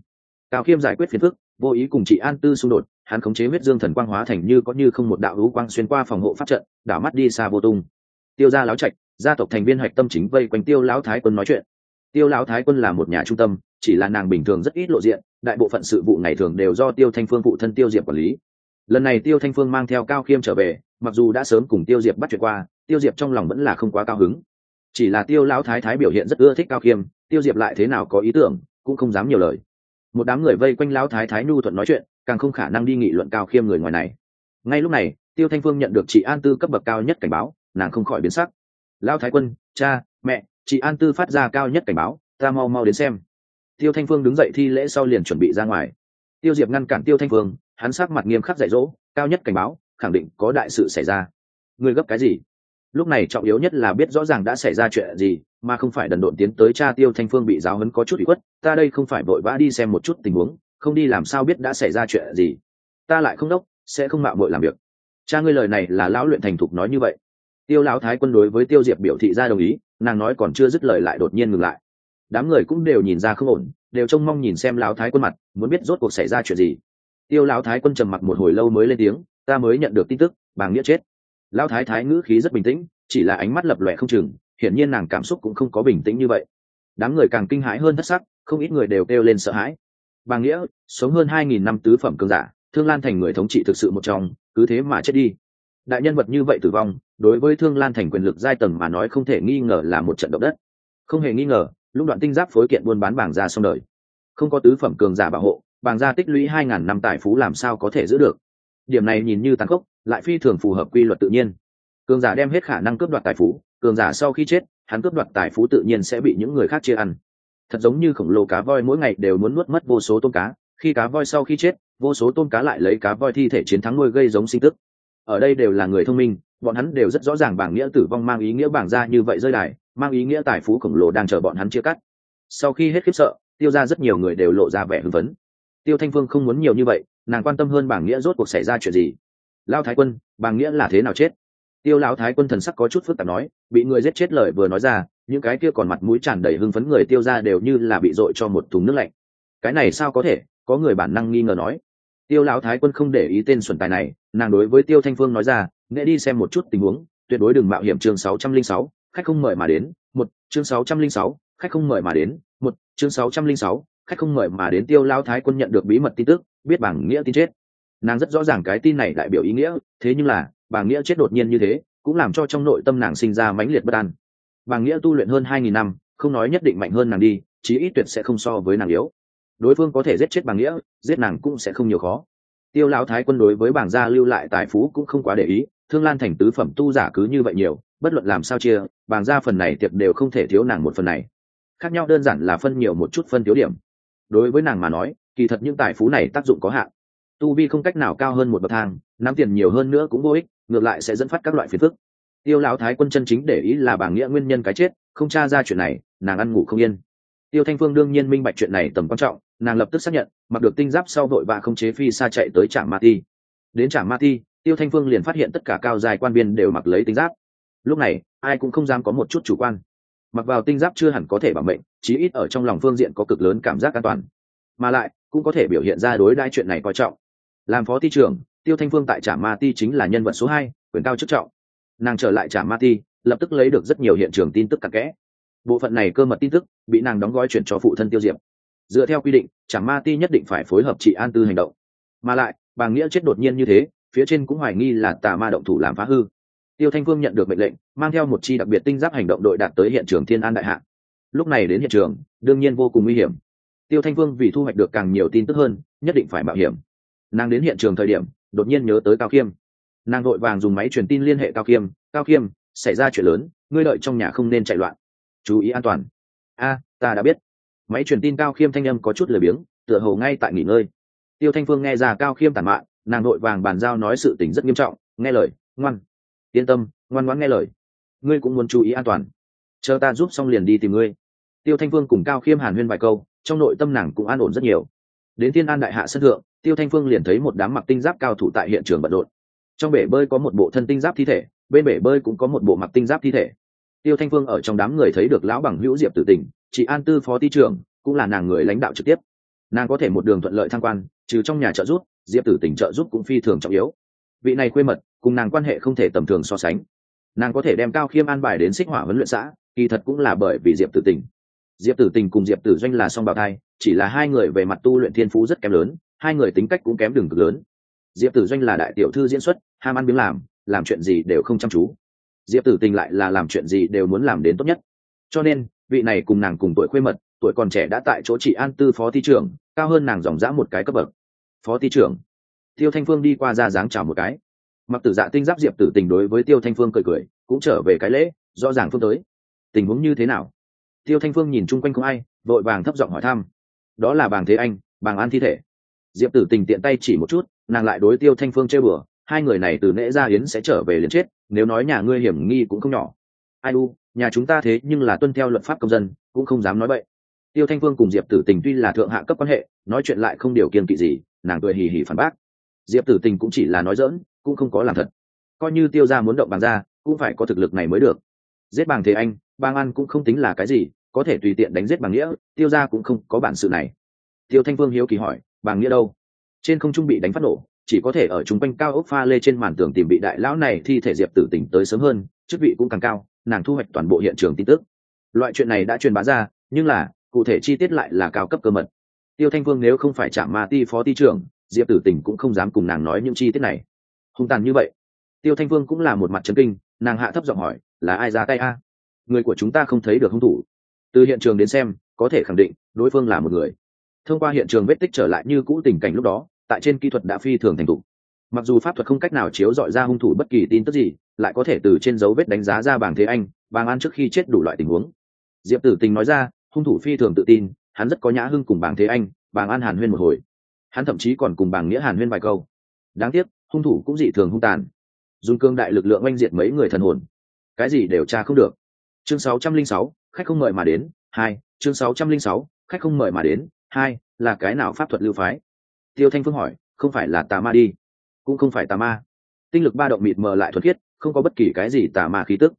cao khiêm giải quyết phiền phức, vô ý cùng chị an tư xung đột, hắn khống chế huyết dương thần quang hóa thành như có như không một đạo hữu quang xuyên qua phòng hộ pháp trận, đảo mắt đi xa vô tung. Tiêu gia láo trạch, gia tộc thành viên hạch tâm chính vây quanh tiêu lão thái quân nói chuyện. Tiêu lão thái quân là một nhà trung tâm chỉ là nàng bình thường rất ít lộ diện, đại bộ phận sự vụ ngày thường đều do tiêu thanh phương phụ thân tiêu diệp quản lý. Lần này tiêu thanh phương mang theo cao khiêm trở về, mặc dù đã sớm cùng tiêu diệp bắt chuyện qua, tiêu diệp trong lòng vẫn là không quá cao hứng. Chỉ là tiêu lão thái thái biểu hiện rất ưa thích cao khiêm, tiêu diệp lại thế nào có ý tưởng, cũng không dám nhiều lời. Một đám người vây quanh lão thái thái nhu thuận nói chuyện, càng không khả năng đi nghị luận cao khiêm người ngoài này. Ngay lúc này, tiêu thanh phương nhận được chị an tư cấp bậc cao nhất cảnh báo, nàng không khỏi biến sắc. Lão thái quân, cha, mẹ chị an tư phát ra cao nhất cảnh báo, ta mau mau đến xem tiêu thanh phương đứng dậy thi lễ sau liền chuẩn bị ra ngoài. Tiêu diệp ngăn cản tiêu thanh phương, hắn sắc mặt nghiêm khắc dạy dỗ, cao nhất cảnh báo, khẳng định có đại sự xảy ra. Người gấp cái gì? Lúc này trọng yếu nhất là biết rõ ràng đã xảy ra chuyện gì, mà không phải đần độn tiến tới cha tiêu thanh phương bị giáo hấn có chút bị khuất, ta đây không phải vội vã đi xem một chút tình huống, không đi làm sao biết đã xảy ra chuyện gì. Ta lại không đốc, sẽ không mạo mội làm việc. Cha ngươi lời này là lão luyện thành thục nói như vậy. Tiêu lão thái quân đối với tiêu diệp biểu thị ra đồng ý, nàng nói còn chưa dứt lời lại đột nhiên ngừng lại đám người cũng đều nhìn ra không ổn, đều trông mong nhìn xem lão thái quân mặt, muốn biết rốt cuộc xảy ra chuyện gì. Tiêu lão thái quân trầm mặc một hồi lâu mới lên tiếng, ta mới nhận được tin tức bàng nghĩa chết. Lão thái thái ngữ khí rất bình tĩnh, chỉ là ánh mắt lập lòe không chừng, hiển nhiên nàng cảm xúc cũng không có bình tĩnh như vậy. Đám người càng kinh hãi hơn thất sắc, không ít người đều kêu lên sợ hãi. Bàng nghĩa, sống hơn hai nghìn năm tứ phẩm cương giả, thương lan thành người thống trị thực sự một trong, cứ thế mà chết đi. Đại nhân vật như vậy tử vong, đối với thương lan thành quyền lực giai tầng mà nói không thể nghi ngờ là một trận động đất. Không hề nghi ngờ lúc đoạn tinh giáp phối kiện buôn bán bảng ra xong đời. Không có tứ phẩm cường giả bảo hộ, bảng gia tích lũy hai ngàn năm tài phú làm sao có thể giữ được? Điểm này nhìn như tàn khốc, lại phi thường phù hợp quy luật tự nhiên. Cường giả đem hết khả năng cướp đoạt tài phú, cường giả sau khi chết, hắn cướp đoạt tài phú tự nhiên sẽ bị những người khác chia ăn. Thật giống như khổng lồ cá voi mỗi ngày đều muốn nuốt mất vô số tôm cá, khi cá voi sau khi chết, vô số tôm cá lại lấy cá voi thi thể chiến thắng nuôi gây giống sinh tức. Ở đây đều là người thông minh, bọn hắn đều rất rõ ràng bảng nghĩa tử vong mang ý nghĩa bảng ra như vậy rơi đài mang ý nghĩa tài phú khổng lồ đang chờ bọn hắn chia cắt. Sau khi hết khiếp sợ, tiêu ra rất nhiều người đều lộ ra vẻ hưng phấn. Tiêu thanh phương không muốn nhiều như vậy, nàng quan tâm hơn bảng nghĩa rốt cuộc xảy ra chuyện gì. Lao thái quân, bảng nghĩa là thế nào chết? Tiêu lão thái quân thần sắc có chút phức tạp nói, bị người giết chết lời vừa nói ra, những cái kia còn mặt mũi tràn đầy hưng phấn người tiêu ra đều như là bị dội cho một thùng nước lạnh. Cái này sao có thể? Có người bản năng nghi ngờ nói. Tiêu lão thái quân không để ý tên xuẩn tài này, nàng đối với tiêu thanh phương nói ra nghệ đi xem một chút tình huống, tuyệt đối đừng mạo hiểm chương sáu trăm linh sáu khách không mời mà đến, một, chương sáu trăm linh sáu, khách không mời mà đến, một, chương sáu trăm linh sáu, khách không mời mà đến tiêu lao thái quân nhận được bí mật tin tức, biết bảng nghĩa tin chết. Nàng rất rõ ràng cái tin này đại biểu ý nghĩa, thế nhưng là bảng nghĩa chết đột nhiên như thế, cũng làm cho trong nội tâm nàng sinh ra mãnh liệt bất an. Bảng nghĩa tu luyện hơn hai nghìn năm, không nói nhất định mạnh hơn nàng đi, chí ít tuyệt sẽ không so với nàng yếu. Đối phương có thể giết chết bảng nghĩa, giết nàng cũng sẽ không nhiều khó. Tiêu lão thái quân đối với bảng gia lưu lại tài phú cũng không quá để ý, thương lan thành tứ phẩm tu giả cứ như vậy nhiều bất luận làm sao chia bảng gia phần này tiệc đều không thể thiếu nàng một phần này. Khác nhau đơn giản là phân nhiều một chút phân thiếu điểm. Đối với nàng mà nói, kỳ thật những tài phú này tác dụng có hạn. Tu vi không cách nào cao hơn một bậc thang, nắm tiền nhiều hơn nữa cũng vô ích, ngược lại sẽ dẫn phát các loại phiền phức. Tiêu lão thái quân chân chính để ý là bảng nghĩa nguyên nhân cái chết, không tra ra chuyện này, nàng ăn ngủ không yên. Tiêu thanh phương đương nhiên minh bạch chuyện này tầm quan trọng, nàng lập tức xác nhận, mặc được tinh giáp sau vội và không chế phi xa chạy tới trạm ma ti. Đến trạm ma ti, tiêu thanh phương liền phát hiện tất cả cao dài quan viên đều mặc lấy tinh giáp lúc này, ai cũng không dám có một chút chủ quan. Mặc vào tinh giáp chưa hẳn có thể bảo mệnh, chí ít ở trong lòng phương diện có cực lớn cảm giác an toàn. Mà lại, cũng có thể biểu hiện ra đối đãi chuyện này coi trọng. Làm phó ty trưởng, tiêu thanh phương tại trạm ma ti chính là nhân vật số hai, quyền cao chức trọng. Nàng trở lại trạm ma ti, lập tức lấy được rất nhiều hiện trường tin tức cặn kẽ. Bộ phận này cơ mật tin tức, bị nàng đóng gói chuyển cho phụ thân tiêu diệp. Dựa theo quy định trạm ma ti nhất định phải phối hợp chị an tư hành động. Mà lại, bà nghĩa chết đột nhiên như thế, phía trên cũng hoài nghi là tà ma động thủ làm phá hư tiêu thanh phương nhận được mệnh lệnh, mang theo một chi đặc biệt tinh giáp hành động đội đạt tới hiện trường thiên an đại hạ lúc này đến hiện trường, đương nhiên vô cùng nguy hiểm. Tiêu thanh phương vì thu hoạch được càng nhiều tin tức hơn, nhất định phải mạo hiểm. Nàng đến hiện trường thời điểm, đột nhiên nhớ tới cao khiêm nàng vội vàng dùng máy truyền tin liên hệ cao khiêm cao khiêm xảy ra chuyện lớn, ngươi đợi trong nhà không nên chạy loạn. Chú ý an toàn. A, ta đã biết. Máy truyền tin cao khiêm thanh âm có chút lười biếng, tựa hồ ngay tại nghỉ ngơi. Tiêu thanh phương nghe ra cao khiêm tàn mạn, nàng nội vàng bàn giao nói sự tình rất nghiêm trọng, nghe lời, ngoan yên tâm, ngoan ngoãn nghe lời. Ngươi cũng muốn chú ý an toàn. Chờ ta giúp xong liền đi tìm ngươi. Tiêu thanh phương cùng cao khiêm hàn huyên vài câu, trong nội tâm nàng cũng an ổn rất nhiều. Đến thiên an đại hạ sân thượng, tiêu thanh phương liền thấy một đám mặc tinh giáp cao thủ tại hiện trường bận rộn. Trong bể bơi có một bộ thân tinh giáp thi thể, bên bể bơi cũng có một bộ mặc tinh giáp thi thể. Tiêu thanh phương ở trong đám người thấy được lão bằng hữu diệp tử tỉnh chị an tư phó ty trưởng, cũng là nàng người lãnh đạo trực tiếp. Nàng có thể một đường thuận lợi thăng quan, trừ trong nhà trợ giúp, diệp tử tỉnh trợ giúp cũng phi thường trọng yếu. Vị này quê mật cùng nàng quan hệ không thể tầm thường so sánh. Nàng có thể đem cao khiêm an bài đến xích hỏa huấn luyện xã, kỳ thật cũng là bởi vì diệp tử tình. Diệp tử tình cùng diệp tử doanh là song bào thai, chỉ là hai người về mặt tu luyện thiên phú rất kém lớn, hai người tính cách cũng kém đường cực lớn. Diệp tử doanh là đại tiểu thư diễn xuất, ham ăn biếng làm làm chuyện gì đều không chăm chú. Diệp tử tình lại là làm chuyện gì đều muốn làm đến tốt nhất. Cho nên, vị này cùng nàng cùng tuổi khuê mật, tuổi còn trẻ đã tại chỗ chị an tư phó ty trưởng, cao hơn nàng dòng dã một cái cấp bậc. Phó ty trưởng. Tiêu thanh phương đi qua ra dáng chào một cái mặc tử dạ tinh giáp diệp tử tình đối với tiêu thanh phương cười cười, cũng trở về cái lễ, rõ ràng phương tới. Tình huống như thế nào? Tiêu thanh phương nhìn chung quanh không ai, vội vàng thấp giọng hỏi thăm. Đó là bàng thế anh, bàng an thi thể. Diệp tử tình tiện tay chỉ một chút, nàng lại đối tiêu thanh phương chơi bừa, hai người này từ nễ ra hiến sẽ trở về liền chết, nếu nói nhà ngươi hiểm nghi cũng không nhỏ. Ai u, nhà chúng ta thế nhưng là tuân theo luật pháp công dân, cũng không dám nói vậy tiêu thanh phương cùng diệp tử tình tuy là thượng hạ cấp quan hệ, nói chuyện lại không điều kiên kỵ gì, nàng cười hì hì phản bác. Diệp tử tình cũng chỉ là nói dỡn cũng không có làm thật. Coi như tiêu ra muốn động bằng ra, cũng phải có thực lực này mới được. Giết bàng thế anh, bang an cũng không tính là cái gì, có thể tùy tiện đánh giết bằng nghĩa, tiêu ra cũng không có bản sự này. Tiêu thanh vương hiếu kỳ hỏi bàng nghĩa đâu? Trên không trung bị đánh phát nổ, chỉ có thể ở chung quanh cao ốc pha lê trên màn tường tìm bị đại lão này thi thể diệp tử tỉnh tới sớm hơn, chức vị cũng càng cao, nàng thu hoạch toàn bộ hiện trường tin tức. Loại chuyện này đã truyền bá ra, nhưng là, cụ thể chi tiết lại là cao cấp cơ mật. Tiêu thanh vương nếu không phải trả ma ti phó ti trưởng, diệp tử tỉnh cũng không dám cùng nàng nói những chi tiết này hung tàn như vậy. Tiêu thanh vương cũng là một mặt trấn kinh, nàng hạ thấp giọng hỏi, là ai ra tay a? Người của chúng ta không thấy được hung thủ. Từ hiện trường đến xem, có thể khẳng định, đối phương là một người. Thông qua hiện trường vết tích trở lại như cũ tình cảnh lúc đó, tại trên kỹ thuật đã phi thường thành thục. Mặc dù pháp thuật không cách nào chiếu dọi ra hung thủ bất kỳ tin tức gì, lại có thể từ trên dấu vết đánh giá ra bảng thế anh, bàng an trước khi chết đủ loại tình huống. Diệp tử tình nói ra, hung thủ phi thường tự tin, hắn rất có nhã hưng cùng bảng thế anh, bàng an hàn huyên một hồi. Hắn thậm chí còn cùng bàng nghĩa hàn huyên vài câu. Đáng tiếc hung thủ cũng dị thường hung tàn. Dùng cương đại lực lượng oanh diệt mấy người thần hồn. Cái gì đều tra không được. Chương 606, khách không mời mà đến hai chương 606, khách không mời mà đến hai là cái nào pháp thuật lưu phái? Tiêu thanh phương hỏi không phải là tà ma đi. Cũng không phải tà ma. Tinh lực ba động mịt mờ lại thuật thiết không có bất kỳ cái gì tà ma khí tức.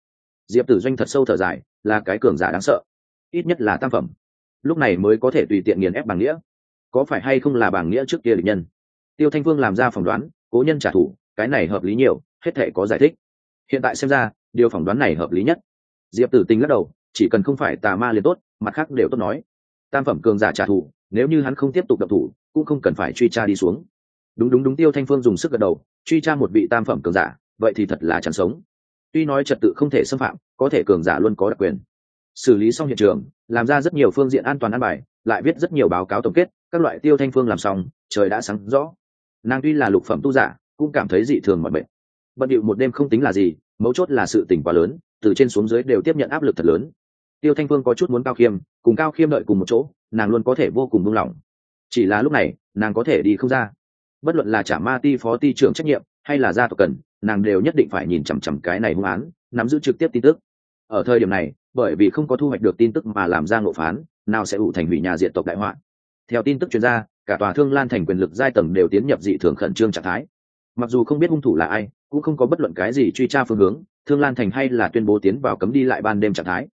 Diệp tử doanh thật sâu thở dài là cái cường giả đáng sợ. Ít nhất là tam phẩm. Lúc này mới có thể tùy tiện nghiền ép bằng nghĩa. Có phải hay không là bằng nghĩa trước kia địch nhân? Tiêu thanh phương làm ra phỏng đoán cố nhân trả thù, cái này hợp lý nhiều, hết thể có giải thích. Hiện tại xem ra, điều phỏng đoán này hợp lý nhất. Diệp tử tinh lắc đầu, chỉ cần không phải tà ma liền tốt, mặt khác đều tốt nói. Tam phẩm cường giả trả thù, nếu như hắn không tiếp tục đập thủ, cũng không cần phải truy tra đi xuống. Đúng đúng đúng, tiêu thanh phương dùng sức gật đầu, truy tra một vị tam phẩm cường giả, vậy thì thật là chẳng sống. Tuy nói trật tự không thể xâm phạm, có thể cường giả luôn có đặc quyền. Xử lý xong hiện trường, làm ra rất nhiều phương diện an toàn an bài, lại viết rất nhiều báo cáo tổng kết, các loại tiêu thanh phương làm xong, trời đã sáng rõ nàng tuy là lục phẩm tu giả, cũng cảm thấy dị thường mọi bệnh bận điệu một đêm không tính là gì, mấu chốt là sự tỉnh quá lớn, từ trên xuống dưới đều tiếp nhận áp lực thật lớn. Tiêu thanh phương có chút muốn cao khiêm, cùng cao khiêm đợi cùng một chỗ, nàng luôn có thể vô cùng buông lỏng. Chỉ là lúc này, nàng có thể đi không ra. Bất luận là trả ma ti, phó ti, trưởng trách nhiệm, hay là gia tộc cần, nàng đều nhất định phải nhìn chằm chằm cái này hung án, nắm giữ trực tiếp tin tức. Ở thời điểm này, bởi vì không có thu hoạch được tin tức mà làm ra ngộ phán, nào sẽ ủ thành hủy nhà diện tộc đại họa. Theo tin tức chuyên gia cả tòa thương lan thành quyền lực giai tầng đều tiến nhập dị thường khẩn trương trạng thái. Mặc dù không biết hung thủ là ai, cũng không có bất luận cái gì truy tra phương hướng, thương lan thành hay là tuyên bố tiến vào cấm đi lại ban đêm trạng thái.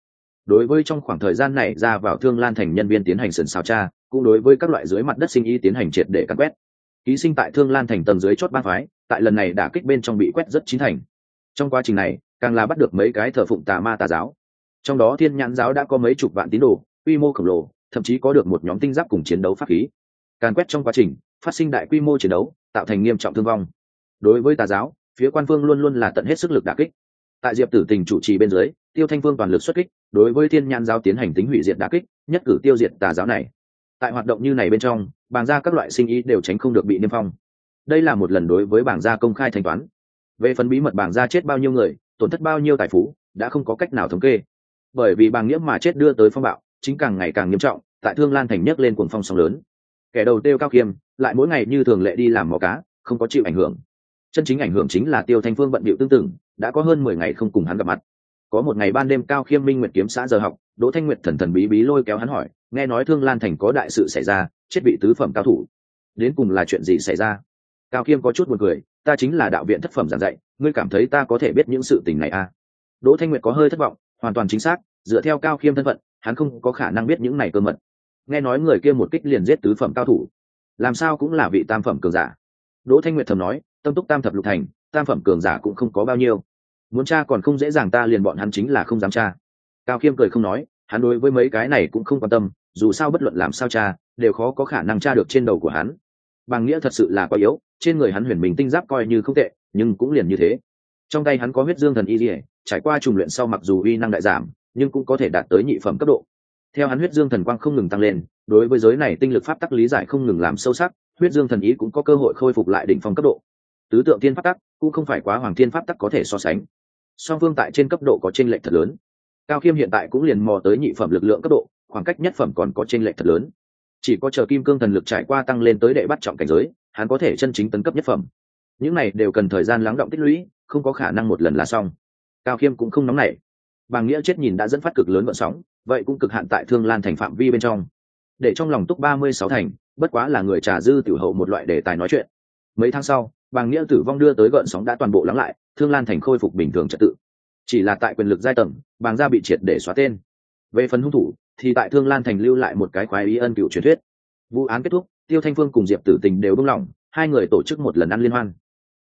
Đối với trong khoảng thời gian này ra vào thương lan thành nhân viên tiến hành sần xào tra, cũng đối với các loại dưới mặt đất sinh y tiến hành triệt để cắt quét. Ký sinh tại thương lan thành tầng dưới chốt ba phái, tại lần này đã kích bên trong bị quét rất chín thành. Trong quá trình này, càng là bắt được mấy cái thờ phụng tà ma tà giáo. Trong đó thiên nhãn giáo đã có mấy chục vạn tín đồ, quy mô khổng lồ, thậm chí có được một nhóm tinh giáp cùng chiến đấu pháp khí càn quét trong quá trình, phát sinh đại quy mô chiến đấu, tạo thành nghiêm trọng thương vong. Đối với tà giáo, phía quan phương luôn luôn là tận hết sức lực đả kích. Tại diệp tử tình chủ trì bên dưới, tiêu thanh phương toàn lực xuất kích, đối với thiên nhãn giáo tiến hành tính hủy diệt đả kích, nhất cử tiêu diệt tà giáo này. Tại hoạt động như này bên trong, bảng gia các loại sinh ý đều tránh không được bị niêm phong. Đây là một lần đối với bảng gia công khai thanh toán. Về phần bí mật bảng gia chết bao nhiêu người, tổn thất bao nhiêu tài phú, đã không có cách nào thống kê. Bởi vì bàng nghĩa mà chết đưa tới phong bạo, chính càng ngày càng nghiêm trọng, tại thương lan thành nhấc lên cuồng phong sóng lớn kẻ đầu tiêu cao khiêm lại mỗi ngày như thường lệ đi làm mò cá, không có chịu ảnh hưởng. Chân chính ảnh hưởng chính là tiêu thanh phương bận bịu tương tự đã có hơn mười ngày không cùng hắn gặp mặt. Có một ngày ban đêm cao khiêm minh nguyệt kiếm xã giờ học, đỗ thanh nguyệt thần thần bí bí lôi kéo hắn hỏi, nghe nói thương lan thành có đại sự xảy ra, chết bị tứ phẩm cao thủ. Đến cùng là chuyện gì xảy ra? Cao khiêm có chút buồn cười, ta chính là đạo viện thất phẩm giảng dạy, ngươi cảm thấy ta có thể biết những sự tình này à? Đỗ thanh nguyệt có hơi thất vọng, hoàn toàn chính xác, dựa theo cao khiêm thân phận, hắn không có khả năng biết những này cơ mật nghe nói người kia một kích liền giết tứ phẩm cao thủ. Làm sao cũng là vị tam phẩm cường giả. Đỗ thanh nguyệt thầm nói, tâm túc tam thập lục thành, tam phẩm cường giả cũng không có bao nhiêu. Muốn cha còn không dễ dàng ta liền bọn hắn chính là không dám cha. Cao khiêm cười không nói, hắn đối với mấy cái này cũng không quan tâm, dù sao bất luận làm sao cha, đều khó có khả năng tra được trên đầu của hắn. Bằng nghĩa thật sự là quá yếu, trên người hắn huyền mình tinh giáp coi như không tệ, nhưng cũng liền như thế. Trong tay hắn có huyết dương thần y dỉa trải qua trùng luyện sau mặc dù uy năng đại giảm, nhưng cũng có thể đạt tới nhị phẩm cấp độ theo hắn huyết dương thần quang không ngừng tăng lên, đối với giới này tinh lực pháp tắc lý giải không ngừng làm sâu sắc, huyết dương thần ý cũng có cơ hội khôi phục lại đỉnh phong cấp độ. Tứ tượng thiên pháp tắc cũng không phải quá hoàng thiên pháp tắc có thể so sánh. Song phương tại trên cấp độ có tranh lệch thật lớn. Cao khiêm hiện tại cũng liền mò tới nhị phẩm lực lượng cấp độ, khoảng cách nhất phẩm còn có tranh lệch thật lớn. Chỉ có chờ kim cương thần lực trải qua tăng lên tới đệ bắt trọng cảnh giới, hắn có thể chân chính tấn cấp nhất phẩm. Những này đều cần thời gian lắng động tích lũy, không có khả năng một lần là xong. Cao khiêm cũng không nóng nảy. Bàng nghĩa chết nhìn đã dẫn phát cực lớn vận sóng vậy cũng cực hạn tại thương lan thành phạm vi bên trong. Để trong lòng túc ba mươi sáu thành, bất quá là người trà dư tiểu hậu một loại đề tài nói chuyện. Mấy tháng sau, bàng nghĩa tử vong đưa tới gợn sóng đã toàn bộ lắng lại, thương lan thành khôi phục bình thường trật tự. Chỉ là tại quyền lực giai tầng, bàng gia bị triệt để xóa tên. Về phần hung thủ, thì tại thương lan thành lưu lại một cái khoái ý ân cựu truyền thuyết. Vụ án kết thúc, tiêu thanh phương cùng diệp tử tình đều đông lòng hai người tổ chức một lần ăn liên hoan.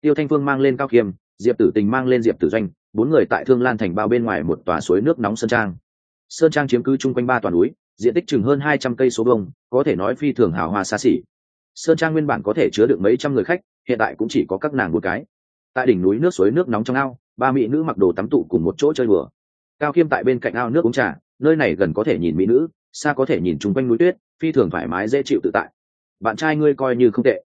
Tiêu thanh phương mang lên cao khiêm diệp tử tình mang lên diệp tử doanh, bốn người tại thương lan thành bao bên ngoài một tòa suối nước nóng sơn trang sơn trang chiếm cứ chung quanh ba toàn núi, diện tích chừng hơn hai trăm cây số bông có thể nói phi thường hào hoa xa xỉ. Sơn trang nguyên bản có thể chứa được mấy trăm người khách, hiện tại cũng chỉ có các nàng một cái. Tại đỉnh núi nước suối nước nóng trong ao, ba mỹ nữ mặc đồ tắm tụ cùng một chỗ chơi bừa cao khiêm tại bên cạnh ao nước uống trà, nơi này gần có thể nhìn mỹ nữ, xa có thể nhìn chung quanh núi tuyết, phi thường thoải mái dễ chịu tự tại. Bạn trai ngươi coi như không tệ.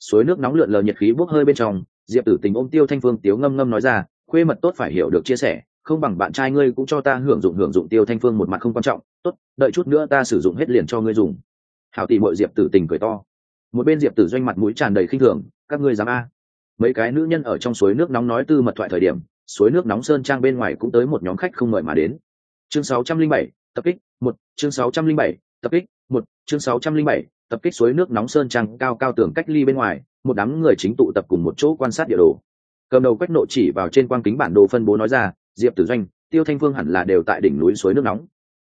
Suối nước nóng lượn lờ nhiệt khí bốc hơi bên trong, diệp tử tình ôm tiêu thanh phương tiếu ngâm ngâm nói ra, khuê mật tốt phải hiểu được chia sẻ không bằng bạn trai ngươi cũng cho ta hưởng dụng hưởng dụng tiêu thanh phương một mặt không quan trọng. Tốt đợi chút nữa ta sử dụng hết liền cho ngươi dùng. Hảo tỷ mội diệp tử tình cười to. Một bên diệp tử doanh mặt mũi tràn đầy khinh thường các ngươi dám a? Mấy cái nữ nhân ở trong suối nước nóng nói tư mật thoại thời điểm suối nước nóng sơn trang bên ngoài cũng tới một nhóm khách không mời mà đến. Chương 607, tập kích một chương 607, tập kích một chương 607, tập kích suối nước nóng sơn trang cao cao tường cách ly bên ngoài một đám người chính tụ tập cùng một chỗ quan sát địa đồ. Cầm đầu quách nộ chỉ vào trên quang kính bản đồ phân bố nói ra diệp tử doanh, tiêu thanh phương hẳn là đều tại đỉnh núi suối nước nóng.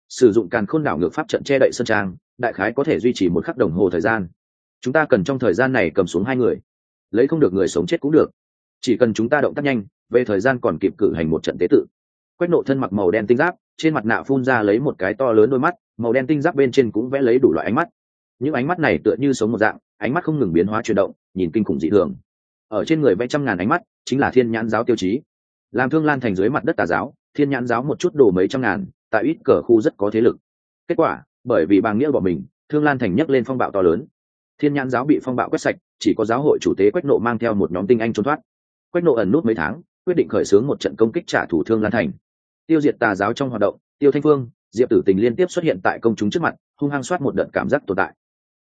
Sử dụng càn khôn đảo ngược pháp trận che đậy sân trang, đại khái có thể duy trì một khắc đồng hồ thời gian. Chúng ta cần trong thời gian này cầm xuống hai người. Lấy không được người sống chết cũng được. Chỉ cần chúng ta động tác nhanh, về thời gian còn kịp cử hành một trận tế tự. Quét nộ thân mặc màu đen tinh giáp, trên mặt nạ phun ra lấy một cái to lớn đôi mắt, màu đen tinh giáp bên trên cũng vẽ lấy đủ loại ánh mắt. Những ánh mắt này tựa như sống một dạng, ánh mắt không ngừng biến hóa chuyển động, nhìn kinh khủng dị thường. Ở trên người vẽ trăm ngàn ánh mắt, chính là thiên nhãn giáo tiêu chí làm thương lan thành dưới mặt đất tà giáo, thiên nhãn giáo một chút đồ mấy trăm ngàn, tại ít cờ khu rất có thế lực. Kết quả, bởi vì bàng nghĩa bỏ mình, thương lan thành nhấc lên phong bạo to lớn. Thiên nhãn giáo bị phong bạo quét sạch, chỉ có giáo hội chủ tế quách nộ mang theo một nhóm tinh anh trốn thoát. Quách nộ ẩn nút mấy tháng, quyết định khởi xướng một trận công kích trả thủ thương lan thành. Tiêu diệt tà giáo trong hoạt động, tiêu thanh phương, diệp tử tình liên tiếp xuất hiện tại công chúng trước mặt, hung hăng soát một đợt cảm giác tồn tại.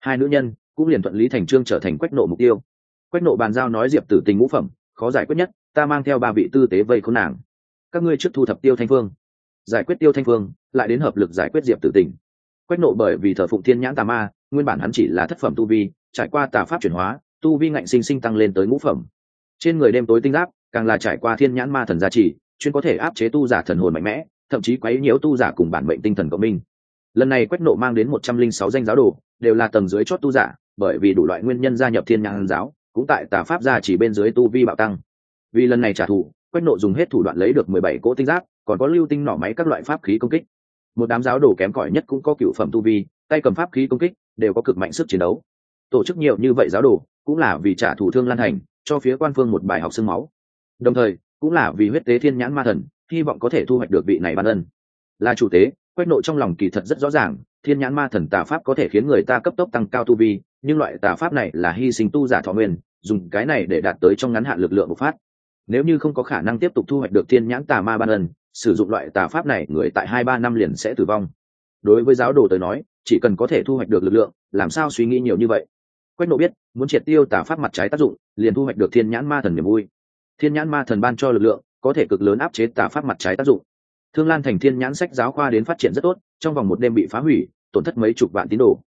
Hai nữ nhân cũng liền thuận lý thành trương trở thành quách nộ mục tiêu. Quách nộ bàn giao nói diệp tử tình ngũ phẩm, khó giải quyết nhất ta mang theo ba vị tư tế vây khốn nàng. Các ngươi trước thu thập tiêu thanh phương. Giải quyết tiêu thanh phương, lại đến hợp lực giải quyết diệp tử tình. Quách nộ bởi vì thờ phụng thiên nhãn tà ma, nguyên bản hắn chỉ là thất phẩm tu vi, trải qua tà pháp chuyển hóa, tu vi ngạnh sinh sinh tăng lên tới ngũ phẩm. Trên người đêm tối tinh giáp càng là trải qua thiên nhãn ma thần gia trì, chuyên có thể áp chế tu giả thần hồn mạnh mẽ, thậm chí quấy nhiễu tu giả cùng bản mệnh tinh thần cộng minh. Lần này quách nộ mang đến một trăm linh sáu danh giáo đồ, đều là tầng dưới chót tu giả, bởi vì đủ loại nguyên nhân gia nhập thiên nhãn giáo, cũng tại tà pháp gia chỉ bên dưới tu vi bạo tăng vì lần này trả thù, quách nộ dùng hết thủ đoạn lấy được mười bảy cỗ tinh giáp, còn có lưu tinh nỏ máy các loại pháp khí công kích. Một đám giáo đồ kém cỏi nhất cũng có cựu phẩm tu vi, tay cầm pháp khí công kích, đều có cực mạnh sức chiến đấu. Tổ chức nhiều như vậy giáo đồ, cũng là vì trả thù thương lan thành, cho phía quan phương một bài học sương máu. Đồng thời, cũng là vì huyết tế thiên nhãn ma thần, hy vọng có thể thu hoạch được vị này ban ân. Là chủ tế, quách nộ trong lòng kỳ thật rất rõ ràng, thiên nhãn ma thần tà pháp có thể khiến người ta cấp tốc tăng cao tu vi, nhưng loại tà pháp này là hy sinh tu giả thọ nguyên, dùng cái này để đạt tới trong ngắn hạn lực lượng bộc phát nếu như không có khả năng tiếp tục thu hoạch được thiên nhãn tà ma ban ân, sử dụng loại tà pháp này, người tại hai ba năm liền sẽ tử vong. Đối với giáo đồ tới nói, chỉ cần có thể thu hoạch được lực lượng, làm sao suy nghĩ nhiều như vậy? Quách nộ biết, muốn triệt tiêu tà pháp mặt trái tác dụng, liền thu hoạch được thiên nhãn ma thần niềm vui. Thiên nhãn ma thần ban cho lực lượng, có thể cực lớn áp chế tà pháp mặt trái tác dụng. Thương lan thành thiên nhãn sách giáo khoa đến phát triển rất tốt, trong vòng một đêm bị phá hủy, tổn thất mấy chục vạn tín đồ.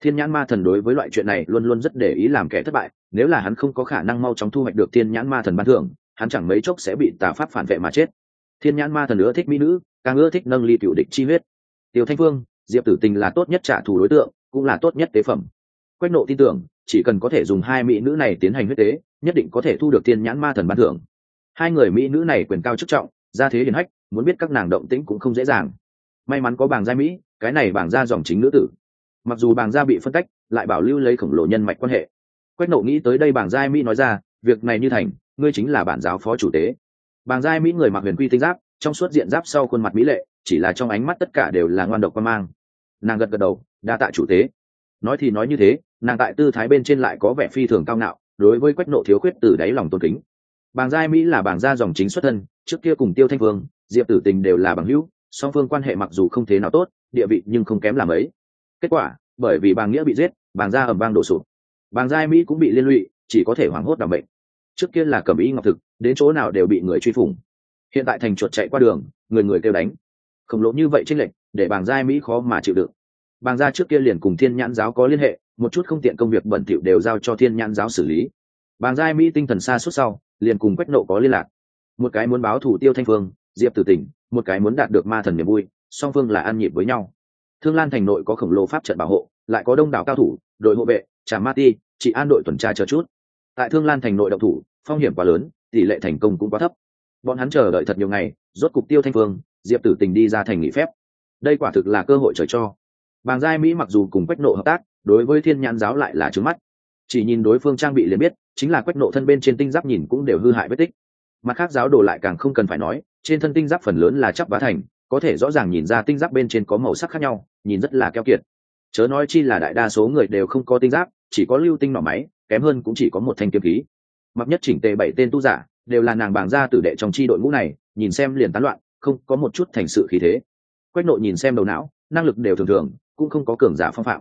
Thiên nhãn ma thần đối với loại chuyện này luôn luôn rất để ý làm kẻ thất bại, nếu là hắn không có khả năng mau chóng thu hoạch được thiên nhãn ma thần ban thưởng hắn chẳng mấy chốc sẽ bị tà pháp phản vệ mà chết. Thiên nhãn ma thần ưa thích mỹ nữ, càng ưa thích nâng ly cựu địch chi huyết. Tiêu thanh phương diệp tử tình là tốt nhất trả thù đối tượng, cũng là tốt nhất tế phẩm. Quách nộ tin tưởng, chỉ cần có thể dùng hai mỹ nữ này tiến hành huyết tế, nhất định có thể thu được thiên nhãn ma thần ban thưởng. Hai người mỹ nữ này quyền cao chức trọng, gia thế hiền hách, muốn biết các nàng động tĩnh cũng không dễ dàng. May mắn có bảng gia mỹ, cái này bảng gia dòng chính nữ tử. Mặc dù bảng gia bị phân tách, lại bảo lưu lấy khổng lồ nhân mạch quan hệ. Quách nộ nghĩ tới đây bảng gia mỹ nói ra, việc này như thành ngươi chính là bản giáo phó chủ tế. Bàng Giai mỹ người mặc huyền quy tinh giáp, trong suốt diện giáp sau khuôn mặt mỹ lệ, chỉ là trong ánh mắt tất cả đều là ngoan độc quan mang. Nàng gật gật đầu, đa tạ chủ tế. Nói thì nói như thế, nàng tại tư thái bên trên lại có vẻ phi thường cao ngạo, đối với quách nộ thiếu khuyết từ đáy lòng tôn kính. Bàng giai mỹ là bảng gia dòng chính xuất thân, trước kia cùng tiêu thanh phương diệp tử tình đều là bằng hữu, song phương quan hệ mặc dù không thế nào tốt, địa vị nhưng không kém làm ấy. Kết quả, bởi vì bàng nghĩa bị giết, bàng gia ẩm vang đổ sụp. Bàng giai mỹ cũng bị liên lụy, chỉ có thể hoảng hốt đảm bệnh trước kia là cầm ý ngọc thực, đến chỗ nào đều bị người truy phủng. Hiện tại thành chuột chạy qua đường, người người kêu đánh. Khổng lồ như vậy tranh lệch, để bàng gia mỹ khó mà chịu đựng. Bàng gia trước kia liền cùng thiên nhãn giáo có liên hệ, một chút không tiện công việc bẩn thỉu đều giao cho thiên nhãn giáo xử lý. Bàng gia mỹ tinh thần xa suốt sau, liền cùng quách nộ có liên lạc. Một cái muốn báo thủ tiêu thanh phương, diệp tử tỉnh, một cái muốn đạt được ma thần niềm vui, song phương là ăn nhịp với nhau. Thương lan thành nội có khổng lồ pháp trận bảo hộ, lại có đông đảo cao thủ, đội hộ vệ, trà ma ti, chị an đội tuần tra chờ chút tại thương lan thành nội động thủ, phong hiểm quá lớn, tỷ lệ thành công cũng quá thấp. Bọn hắn chờ đợi thật nhiều ngày, rốt cục tiêu thanh phương diệp tử tình đi ra thành nghỉ phép. Đây quả thực là cơ hội trời cho. Bàng giai mỹ mặc dù cùng quách nộ hợp tác, đối với thiên nhãn giáo lại là trứng mắt. Chỉ nhìn đối phương trang bị liền biết, chính là quách nộ thân bên trên tinh giáp nhìn cũng đều hư hại vết tích. Mặt khác giáo đồ lại càng không cần phải nói, trên thân tinh giáp phần lớn là chắp vá thành, có thể rõ ràng nhìn ra tinh giáp bên trên có màu sắc khác nhau, nhìn rất là keo kiệt. Chớ nói chi là đại đa số người đều không có tinh giáp, chỉ có lưu tinh nỏ máy kém hơn cũng chỉ có một thanh kiếm khí. Mặc nhất chỉnh tề bảy tên tu giả, đều là nàng bảng ra tử đệ trong chi đội ngũ này, nhìn xem liền tán loạn, không có một chút thành sự khí thế. Quách nội nhìn xem đầu não, năng lực đều thường thường, cũng không có cường giả phong phạm.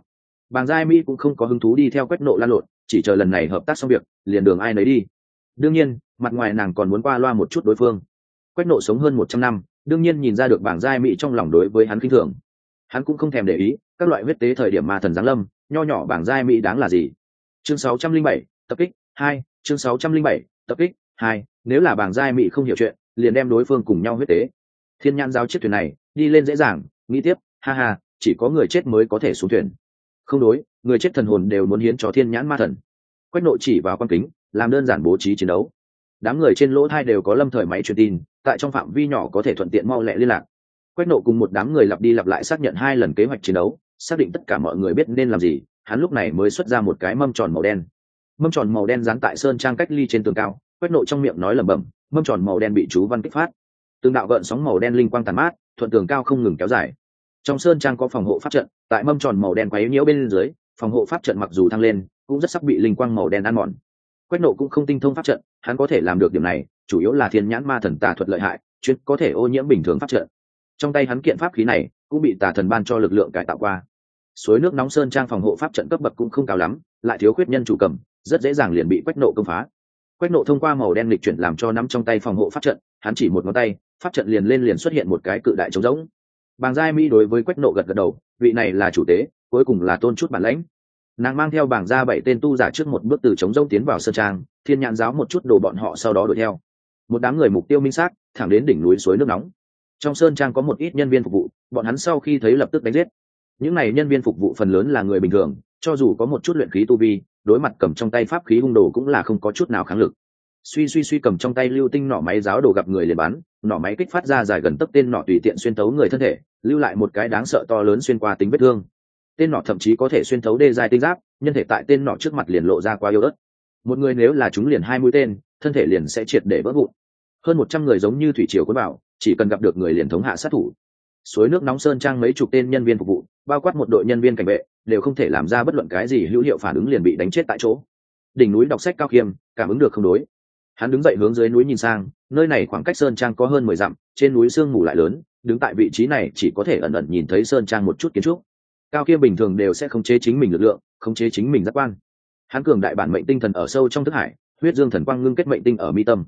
Bàng giai mỹ cũng không có hứng thú đi theo quách nộ lan lộn, chỉ chờ lần này hợp tác xong việc, liền đường ai nấy đi. Đương nhiên, mặt ngoài nàng còn muốn qua loa một chút đối phương. Quách nộ sống hơn một trăm năm, đương nhiên nhìn ra được bảng giai mỹ trong lòng đối với hắn kinh thường. Hắn cũng không thèm để ý, các loại huyết tế thời điểm ma thần giáng lâm, nho nhỏ bảng giai mỹ đáng là gì? Chương sáu trăm linh bảy tập kích hai chương sáu trăm linh bảy tập kích 2, nếu là bảng giai mỹ không hiểu chuyện liền đem đối phương cùng nhau huyết tế. Thiên nhãn giao chiếc thuyền này đi lên dễ dàng nghĩ tiếp ha ha chỉ có người chết mới có thể xuống thuyền. Không đối người chết thần hồn đều muốn hiến cho thiên nhãn ma thần. Quách nội chỉ vào quan kính làm đơn giản bố trí chiến đấu. Đám người trên lỗ thai đều có lâm thời máy truyền tin tại trong phạm vi nhỏ có thể thuận tiện mau lẹ liên lạc. Quách nộ cùng một đám người lặp đi lặp lại xác nhận hai lần kế hoạch chiến đấu xác định tất cả mọi người biết nên làm gì hắn lúc này mới xuất ra một cái mâm tròn màu đen. Mâm tròn màu đen dán tại sơn trang cách ly trên tường cao quét nộ trong miệng nói lẩm bẩm, mâm tròn màu đen bị chú văn kích phát. Tường đạo gợn sóng màu đen linh quang tàn mát, thuận tường cao không ngừng kéo dài. Trong sơn trang có phòng hộ pháp trận, tại mâm tròn màu đen quấy nhiễu bên dưới, phòng hộ pháp trận mặc dù thăng lên, cũng rất sắc bị linh quang màu đen ăn mòn. Quét nộ cũng không tinh thông pháp trận, hắn có thể làm được điểm này, chủ yếu là thiên nhãn ma thần tà thuật lợi hại, chuyên có thể ô nhiễm bình thường pháp trận. Trong tay hắn kiện pháp khí này, cũng bị tà thần ban cho lực lượng cải tạo qua suối nước nóng sơn trang phòng hộ pháp trận cấp bậc cũng không cao lắm, lại thiếu khuyết nhân chủ cầm, rất dễ dàng liền bị quách nộ công phá. Quách nộ thông qua màu đen lịch chuyển làm cho nắm trong tay phòng hộ pháp trận, hắn chỉ một ngón tay, pháp trận liền lên liền xuất hiện một cái cự đại trống rỗng. Bàng giai mỹ đối với quách nộ gật gật đầu, vị này là chủ tế, cuối cùng là tôn chút bản lãnh. Nàng mang theo bảng ra bảy tên tu giả trước một bước từ chống rông tiến vào sơn trang, thiên nhãn giáo một chút đồ bọn họ sau đó đuổi theo. Một đám người mục tiêu minh xác, thẳng đến đỉnh núi suối nước nóng. Trong sơn trang có một ít nhân viên phục vụ, bọn hắn sau khi thấy lập tức đánh giết những này nhân viên phục vụ phần lớn là người bình thường, cho dù có một chút luyện khí tu vi, đối mặt cầm trong tay pháp khí hung đồ cũng là không có chút nào kháng lực. Suy suy suy cầm trong tay lưu tinh nỏ máy giáo đồ gặp người liền bắn nỏ máy kích phát ra dài gần tấc tên nỏ tùy tiện xuyên thấu người thân thể, lưu lại một cái đáng sợ to lớn xuyên qua tính vết thương. Tên nỏ thậm chí có thể xuyên thấu đê dài tinh giáp, nhân thể tại tên nỏ trước mặt liền lộ ra qua yếu ớt. Một người nếu là chúng liền hai mũi tên, thân thể liền sẽ triệt để vỡ vụn. Hơn một trăm người giống như thủy triều quân bảo, chỉ cần gặp được người liền thống hạ sát thủ suối nước nóng sơn trang mấy chục tên nhân viên phục vụ, bao quát một đội nhân viên cảnh vệ, đều không thể làm ra bất luận cái gì hữu hiệu phản ứng liền bị đánh chết tại chỗ. Đỉnh núi đọc sách cao khiêm, cảm ứng được không đối. Hắn đứng dậy hướng dưới núi nhìn sang, nơi này khoảng cách sơn trang có hơn mười dặm, trên núi sương mù lại lớn, đứng tại vị trí này chỉ có thể ẩn ẩn nhìn thấy sơn trang một chút kiến trúc. Cao khiêm bình thường đều sẽ khống chế chính mình lực lượng, khống chế chính mình giác quan. Hắn cường đại bản mệnh tinh thần ở sâu trong thức hải, huyết dương thần quang ngưng kết mệnh tinh ở mi tâm.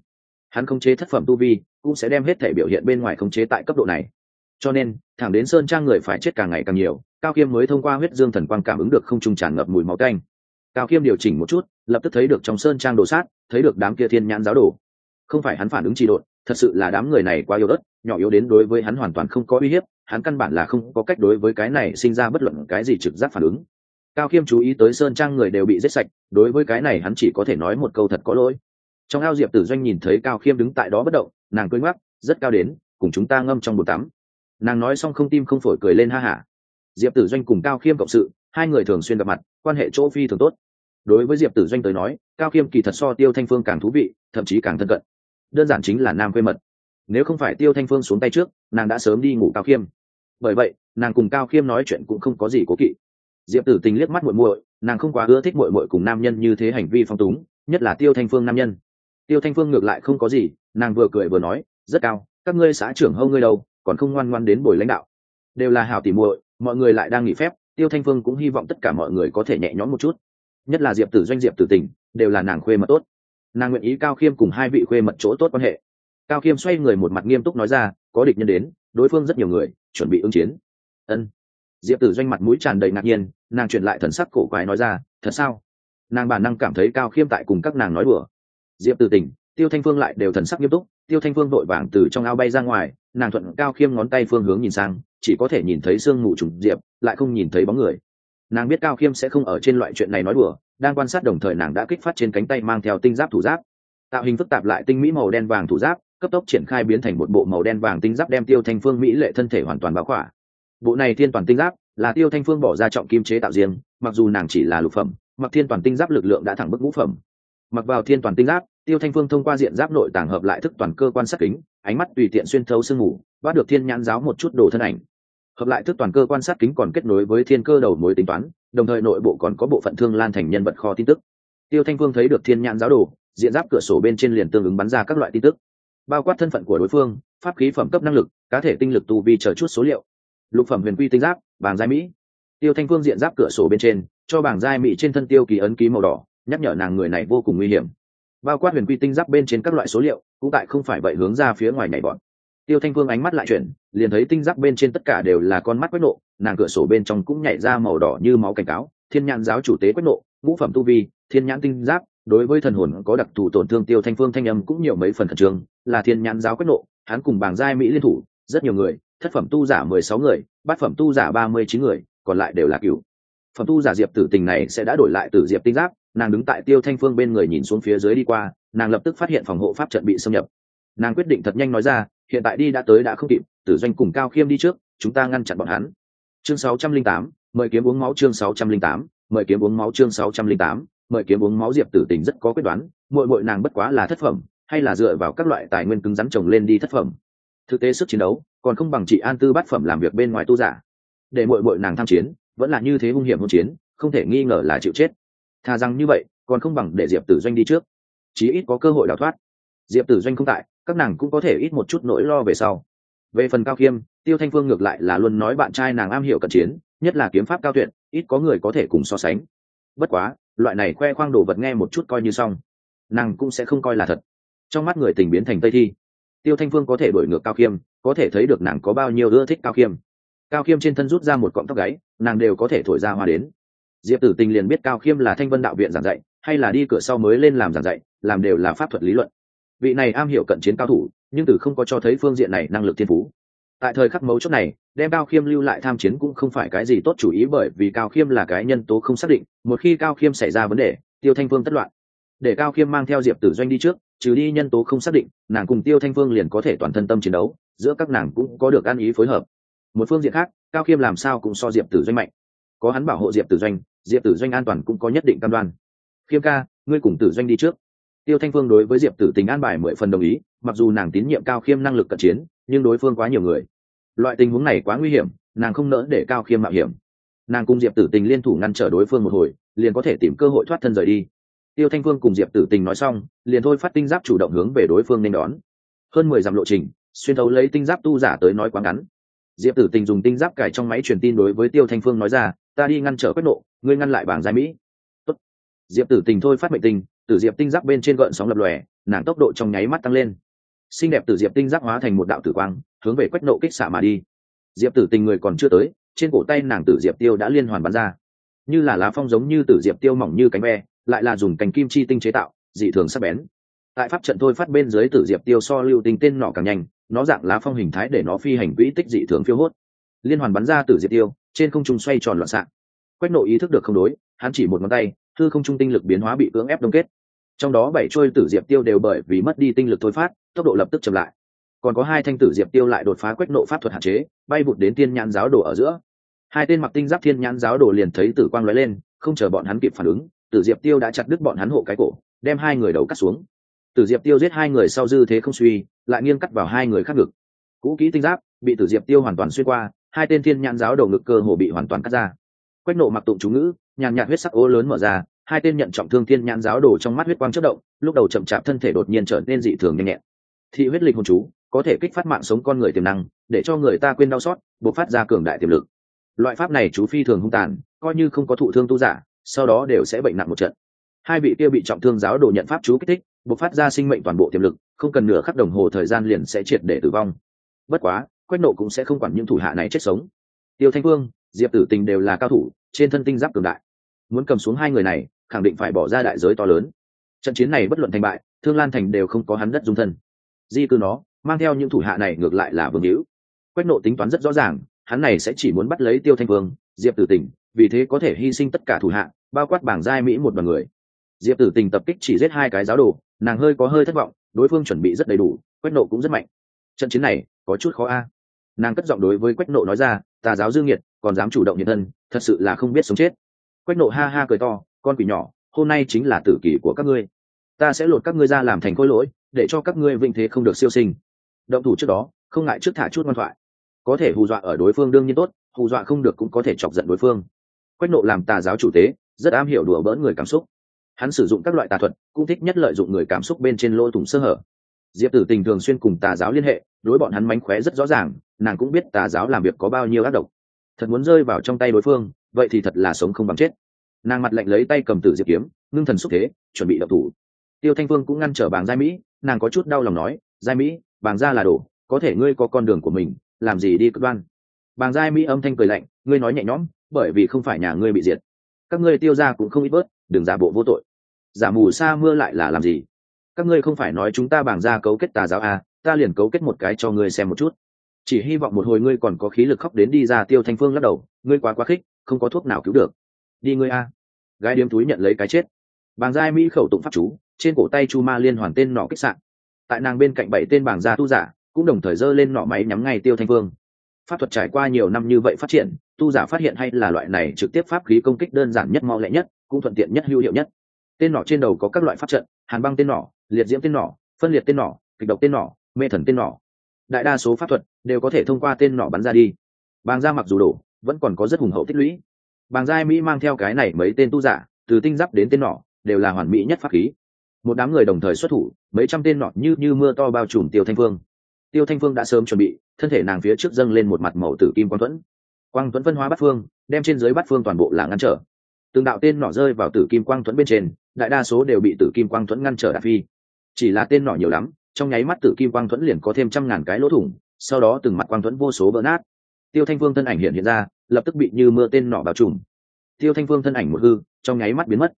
Hắn khống chế thất phẩm tu vi, cũng sẽ đem hết thể biểu hiện bên ngoài khống chế tại cấp độ này cho nên, thẳng đến sơn trang người phải chết càng ngày càng nhiều, cao khiêm mới thông qua huyết dương thần quang cảm ứng được không trung tràn ngập mùi máu canh cao khiêm điều chỉnh một chút, lập tức thấy được trong sơn trang đồ sát, thấy được đám kia thiên nhãn giáo đồ. Không phải hắn phản ứng trị độn, thật sự là đám người này quá yếu ớt, nhỏ yếu đến đối với hắn hoàn toàn không có uy hiếp, hắn căn bản là không có cách đối với cái này sinh ra bất luận cái gì trực giác phản ứng. Cao khiêm chú ý tới sơn trang người đều bị giết sạch, đối với cái này hắn chỉ có thể nói một câu thật có lỗi. Trong ao diệp tử doanh nhìn thấy cao khiêm đứng tại đó bất động, nàng cưới ngoắc, rất cao đến, cùng chúng ta ngâm trong bồn tắm nàng nói xong không tim không phổi cười lên ha hả. Diệp tử doanh cùng cao khiêm cộng sự, hai người thường xuyên gặp mặt, quan hệ chỗ phi thường tốt. Đối với diệp tử doanh tới nói, cao khiêm kỳ thật so tiêu thanh phương càng thú vị, thậm chí càng thân cận. Đơn giản chính là nam quê mật. Nếu không phải tiêu thanh phương xuống tay trước, nàng đã sớm đi ngủ cao khiêm. Bởi vậy, nàng cùng cao khiêm nói chuyện cũng không có gì cố kỵ. Diệp tử tình liếc mắt muội muội, nàng không quá ưa thích muội muội cùng nam nhân như thế hành vi phong túng, nhất là tiêu thanh phương nam nhân. Tiêu thanh phương ngược lại không có gì, nàng vừa cười vừa nói, rất cao, các ngươi xã trưởng hâu ngươi đâu? Còn không ngoan ngoan đến buổi lãnh đạo. Đều là hảo tỉ muội, mọi người lại đang nghỉ phép, tiêu thanh phương cũng hy vọng tất cả mọi người có thể nhẹ nhõm một chút. Nhất là diệp tử doanh, diệp tử tình, đều là nàng khuê mật tốt. Nàng nguyện ý cao khiêm cùng hai vị khuê mật chỗ tốt quan hệ. Cao khiêm xoay người một mặt nghiêm túc nói ra, có địch nhân đến, đối phương rất nhiều người, chuẩn bị ứng chiến. Ân. Diệp tử doanh mặt mũi tràn đầy ngạc nhiên, nàng chuyển lại thần sắc cổ quái nói ra, thật sao? Nàng bản năng cảm thấy cao khiêm tại cùng các nàng nói đùa. Diệp tử tình, tiêu thanh phương lại đều thần sắc nghiêm túc, tiêu thanh phương vội vàng từ trong ao bay ra ngoài nàng thuận cao khiêm ngón tay phương hướng nhìn sang, chỉ có thể nhìn thấy sương mù trùng diệp, lại không nhìn thấy bóng người. Nàng biết cao khiêm sẽ không ở trên loại chuyện này nói đùa, đang quan sát đồng thời nàng đã kích phát trên cánh tay mang theo tinh giáp thủ giáp. Tạo hình phức tạp lại tinh mỹ màu đen vàng thủ giáp, cấp tốc triển khai biến thành một bộ màu đen vàng tinh giáp đem tiêu thanh phương mỹ lệ thân thể hoàn toàn báo khỏa. Bộ này thiên toàn tinh giáp là tiêu thanh phương bỏ ra trọng kim chế tạo riêng, mặc dù nàng chỉ là lục phẩm, mặc thiên toàn tinh giáp lực lượng đã thẳng bức ngũ phẩm. Mặc vào thiên toàn tinh giáp, tiêu thanh phương thông qua diện giáp nội tàng hợp lại thức toàn cơ quan sát kính ánh mắt tùy tiện xuyên thấu sương mù, bắt được thiên nhãn giáo một chút đồ thân ảnh. Hợp lại thức toàn cơ quan sát kính còn kết nối với thiên cơ đầu mối tính toán, đồng thời nội bộ còn có bộ phận thương lan thành nhân vật kho tin tức. Tiêu thanh phương thấy được thiên nhãn giáo đồ, diện giáp cửa sổ bên trên liền tương ứng bắn ra các loại tin tức. Bao quát thân phận của đối phương, pháp khí phẩm cấp năng lực, cá thể tinh lực tu vi chờ chút số liệu. Lục phẩm huyền quy tinh giáp, bảng giai mỹ. Tiêu thanh phương diện giáp cửa sổ bên trên, cho bảng giai mỹ trên thân tiêu ký ấn ký màu đỏ, nhắc nhở nàng người này vô cùng nguy hiểm bao quát huyền quy tinh giáp bên trên các loại số liệu, cũng tại không phải vậy hướng ra phía ngoài nhảy bọn. Tiêu thanh phương ánh mắt lại chuyển, liền thấy tinh giáp bên trên tất cả đều là con mắt quét nộ, nàng cửa sổ bên trong cũng nhảy ra màu đỏ như máu cảnh cáo, thiên nhãn giáo chủ tế quét nộ, ngũ phẩm tu vi, thiên nhãn tinh giáp, đối với thần hồn có đặc thù tổn thương tiêu thanh phương thanh âm cũng nhiều mấy phần khẩn trương, là thiên nhãn giáo quét nộ, hắn cùng bảng giai mỹ liên thủ, rất nhiều người, thất phẩm tu giả mười sáu người, bát phẩm tu giả ba mươi chín người, còn lại đều là cựu. Phẩm tu giả diệp tử tình này sẽ đã đổi lại từ diệp tinh giáp nàng đứng tại tiêu thanh phương bên người nhìn xuống phía dưới đi qua, nàng lập tức phát hiện phòng hộ pháp trận bị xâm nhập. Nàng quyết định thật nhanh nói ra, hiện tại đi đã tới đã không kịp, tử doanh cùng cao khiêm đi trước, chúng ta ngăn chặn bọn hắn. Chương sáu trăm linh tám, mời kiếm uống máu chương sáu trăm linh tám, mời kiếm uống máu chương sáu trăm linh tám, mời kiếm uống máu diệp tử tình rất có quyết đoán mội mội nàng bất quá là thất phẩm, hay là dựa vào các loại tài nguyên cứng rắn trồng lên đi thất phẩm. Thực tế sức chiến đấu, còn không bằng chị an tư bát phẩm làm việc bên ngoài tu giả. Để mội mội nàng tham chiến, vẫn là như thế hung hiểm hôn chiến, không thể nghi ngờ là chịu chết thà rằng như vậy, còn không bằng để diệp tử doanh đi trước. Chí ít có cơ hội đào thoát. Diệp tử doanh không tại, các nàng cũng có thể ít một chút nỗi lo về sau. Về phần cao khiêm, tiêu thanh phương ngược lại là luôn nói bạn trai nàng am hiểu cận chiến, nhất là kiếm pháp cao tuyệt, ít có người có thể cùng so sánh. Bất quá, loại này khoe khoang đồ vật nghe một chút coi như xong, nàng cũng sẽ không coi là thật. Trong mắt người tình biến thành tây thi. Tiêu thanh phương có thể đổi ngược cao khiêm, có thể thấy được nàng có bao nhiêu ưa thích cao khiêm. Cao khiêm trên thân rút ra một cọng tóc gáy, nàng đều có thể thổi ra hoa đến diệp tử tình liền biết cao khiêm là thanh vân đạo viện giảng dạy, hay là đi cửa sau mới lên làm giảng dạy, làm đều là pháp thuật lý luận. Vị này am hiểu cận chiến cao thủ, nhưng từ không có cho thấy phương diện này năng lực thiên phú. Tại thời khắc mấu chốt này, đem cao khiêm lưu lại tham chiến cũng không phải cái gì tốt chủ ý bởi vì cao khiêm là cái nhân tố không xác định, một khi cao khiêm xảy ra vấn đề, tiêu thanh phương tất loạn. Để cao khiêm mang theo diệp tử doanh đi trước, trừ đi nhân tố không xác định, nàng cùng tiêu thanh phương liền có thể toàn thân tâm chiến đấu, giữa các nàng cũng có được ăn ý phối hợp. Một phương diện khác, cao khiêm làm sao cũng so diệp tử doanh mạnh có hắn bảo hộ diệp tử doanh, diệp tử doanh an toàn cũng có nhất định cam đoan. Khiêm ca, ngươi cùng tử doanh đi trước. Tiêu thanh phương đối với diệp tử tình an bài mười phần đồng ý, mặc dù nàng tín nhiệm cao khiêm năng lực cận chiến, nhưng đối phương quá nhiều người. Loại tình huống này quá nguy hiểm, nàng không nỡ để cao khiêm mạo hiểm. Nàng cùng diệp tử tình liên thủ ngăn trở đối phương một hồi, liền có thể tìm cơ hội thoát thân rời đi. Tiêu thanh phương cùng diệp tử tình nói xong, liền thôi phát tinh giáp chủ động hướng về đối phương nên đón. Hơn mười dặm lộ trình, xuyên thấu lấy tinh giáp tu giả tới nói quá ngắn. Diệp tử tình dùng tinh giáp cài trong máy truyền tin đối với tiêu thanh phương nói ra ta đi ngăn trở Quách nộ, ngươi ngăn lại bảng giai mỹ. Tốt. diệp tử tình thôi phát mệnh tinh tử diệp tinh giác bên trên gợn sóng lập lòe, nàng tốc độ trong nháy mắt tăng lên. Xinh đẹp tử diệp tinh giác hóa thành một đạo tử quang, hướng về quách nộ kích xạ mà đi. Diệp tử tình người còn chưa tới, trên cổ tay nàng tử diệp tiêu đã liên hoàn bắn ra. Như là lá phong giống như tử diệp tiêu mỏng như cánh ve, lại là dùng cành kim chi tinh chế tạo, dị thường sắc bén. Tại pháp trận thôi phát bên dưới tử diệp tiêu so lưu tinh tên nọ càng nhanh, nó dạng lá phong hình thái để nó phi hành quỹ tích dị thường phiêu hốt liên hoàn bắn ra tử diệp tiêu, trên không trung xoay tròn loạn xạ. Quách nộ ý thức được không đối, hắn chỉ một ngón tay thư không trung tinh lực biến hóa bị cưỡng ép đông kết. Trong đó bảy trôi tử diệp tiêu đều bởi vì mất đi tinh lực thôi phát, tốc độ lập tức chậm lại. Còn có hai thanh tử diệp tiêu lại đột phá quách nộ pháp thuật hạn chế, bay vụt đến tiên nhãn giáo đồ ở giữa. Hai tên mặc tinh giáp thiên nhãn giáo đồ liền thấy tử quang lóe lên, không chờ bọn hắn kịp phản ứng, tử diệp tiêu đã chặt đứt bọn hắn hộ cái cổ, đem hai người đầu cắt xuống. Tử diệp tiêu giết hai người sau dư thế không suy, lại nghiêng cắt vào hai người khác ngực. Cũ kỹ tinh giáp bị tử diệp tiêu hoàn toàn xuyên qua hai tên thiên nhãn giáo đầu ngực cơ hồ bị hoàn toàn cắt ra. Quách nộ mặc tụng chú ngữ, nhàn nhạt huyết sắc ô lớn mở ra, hai tên nhận trọng thương thiên nhãn giáo đồ trong mắt huyết quang chất động, lúc đầu chậm chạp thân thể đột nhiên trở nên dị thường nhanh nhẹn. Thị huyết lịch hồn chú, có thể kích phát mạng sống con người tiềm năng, để cho người ta quên đau xót buộc phát ra cường đại tiềm lực. Loại pháp này chú phi thường hung tàn, coi như không có thụ thương tu giả, sau đó đều sẽ bệnh nặng một trận. Hai vị kia bị trọng thương giáo đồ nhận pháp chú kích thích buộc phát ra sinh mệnh toàn bộ tiềm lực, không cần nửa khắc đồng hồ thời gian liền sẽ triệt để tử vong. Bất quá quách nộ cũng sẽ không quản những thủ hạ này chết sống. Tiêu thanh phương diệp tử tình đều là cao thủ, trên thân tinh giáp cường đại. Muốn cầm xuống hai người này, khẳng định phải bỏ ra đại giới to lớn. Trận chiến này bất luận thành bại, thương lan thành đều không có hắn đất dung thân. Di cư nó, mang theo những thủ hạ này ngược lại là vương hữu. Quách nộ tính toán rất rõ ràng, hắn này sẽ chỉ muốn bắt lấy tiêu thanh vương, diệp tử tình, vì thế có thể hy sinh tất cả thủ hạ, bao quát bảng giai mỹ một đoàn người. Diệp tử tình tập kích chỉ giết hai cái giáo đồ, nàng hơi có hơi thất vọng, đối phương chuẩn bị rất đầy đủ, quách nộ cũng rất mạnh. Trận chiến này, có chút khó a nàng cất giọng đối với quách nộ nói ra, tà giáo dương nhiệt còn dám chủ động hiện thân, thật sự là không biết sống chết. Quách nộ ha ha cười to, con quỷ nhỏ, hôm nay chính là tử kỷ của các ngươi. Ta sẽ lột các ngươi ra làm thành khối lỗi, để cho các ngươi vinh thế không được siêu sinh. Động thủ trước đó, không ngại trước thả chút ngoan thoại. Có thể hù dọa ở đối phương đương nhiên tốt, hù dọa không được cũng có thể chọc giận đối phương. Quách nộ làm tà giáo chủ tế, rất am hiểu đùa bỡn người cảm xúc. Hắn sử dụng các loại tà thuật, cũng thích nhất lợi dụng người cảm xúc bên trên lỗ thủng sơ hở diệp tử tình thường xuyên cùng tà giáo liên hệ, đối bọn hắn mánh khóe rất rõ ràng, nàng cũng biết tà giáo làm việc có bao nhiêu ác độc. Thật muốn rơi vào trong tay đối phương, vậy thì thật là sống không bằng chết. Nàng mặt lạnh lấy tay cầm tử diệp kiếm, ngưng thần xúc thế, chuẩn bị đập thủ. Tiêu thanh phương cũng ngăn trở bàng giai mỹ, nàng có chút đau lòng nói, giai mỹ, bàng gia là đồ, có thể ngươi có con đường của mình, làm gì đi cực đoan? Bàng giai mỹ âm thanh cười lạnh, ngươi nói nhẹ nhõm, bởi vì không phải nhà ngươi bị diệt. Các ngươi tiêu ra cũng không ít bớt, đừng giả bộ vô tội. Giả mù sa mưa lại là làm gì? Các ngươi không phải nói chúng ta bảng ra cấu kết tà giáo à, ta liền cấu kết một cái cho ngươi xem một chút. Chỉ hy vọng một hồi ngươi còn có khí lực khóc đến đi ra tiêu thanh phương lắc đầu ngươi quá quá khích không có thuốc nào cứu được. Đi ngươi a. Gái điếm túi nhận lấy cái chết. Bàng gia mỹ khẩu tụng pháp chú trên cổ tay chu ma liên hoàn tên nọ kích sạn. Tại nàng bên cạnh bảy tên bảng gia tu giả cũng đồng thời giơ lên nọ máy nhắm ngay tiêu thanh phương. Pháp thuật trải qua nhiều năm như vậy phát triển tu giả phát hiện hay là loại này trực tiếp pháp khí công kích đơn giản nhất mau lẹ nhất cũng thuận tiện nhất hữu hiệu nhất. Tên nọ trên đầu có các loại pháp trận hàn băng tên nọ liệt diễm tên nỏ, phân liệt tên nỏ, kịch độc tên nỏ, mê thần tên nỏ, đại đa số pháp thuật đều có thể thông qua tên nỏ bắn ra đi. Bàng gia mặc dù đổ vẫn còn có rất hùng hậu tích lũy. Bàng gia mỹ mang theo cái này mấy tên tu giả từ tinh giáp đến tên nỏ đều là hoàn mỹ nhất pháp khí. Một đám người đồng thời xuất thủ mấy trăm tên nọ như như mưa to bao trùm tiêu thanh phương. Tiêu thanh phương đã sớm chuẩn bị thân thể nàng phía trước dâng lên một mặt màu tử kim quang thuẫn quang thuẫn phân hóa bắt phương đem trên dưới bắt phương toàn bộ là ngăn trở. Từng đạo tên nọ rơi vào tử kim quang thuẫn bên trên đại đa số đều bị tử kim quang thuẫn ngăn trở đạp phi chỉ là tên nọ nhiều lắm, trong nháy mắt tử kim quang thuẫn liền có thêm trăm ngàn cái lỗ thủng, sau đó từng mặt quang thuẫn vô số vỡ nát. Tiêu thanh phương thân ảnh hiện hiện ra, lập tức bị như mưa tên nọ bao trùm. Tiêu thanh phương thân ảnh một hư, trong nháy mắt biến mất.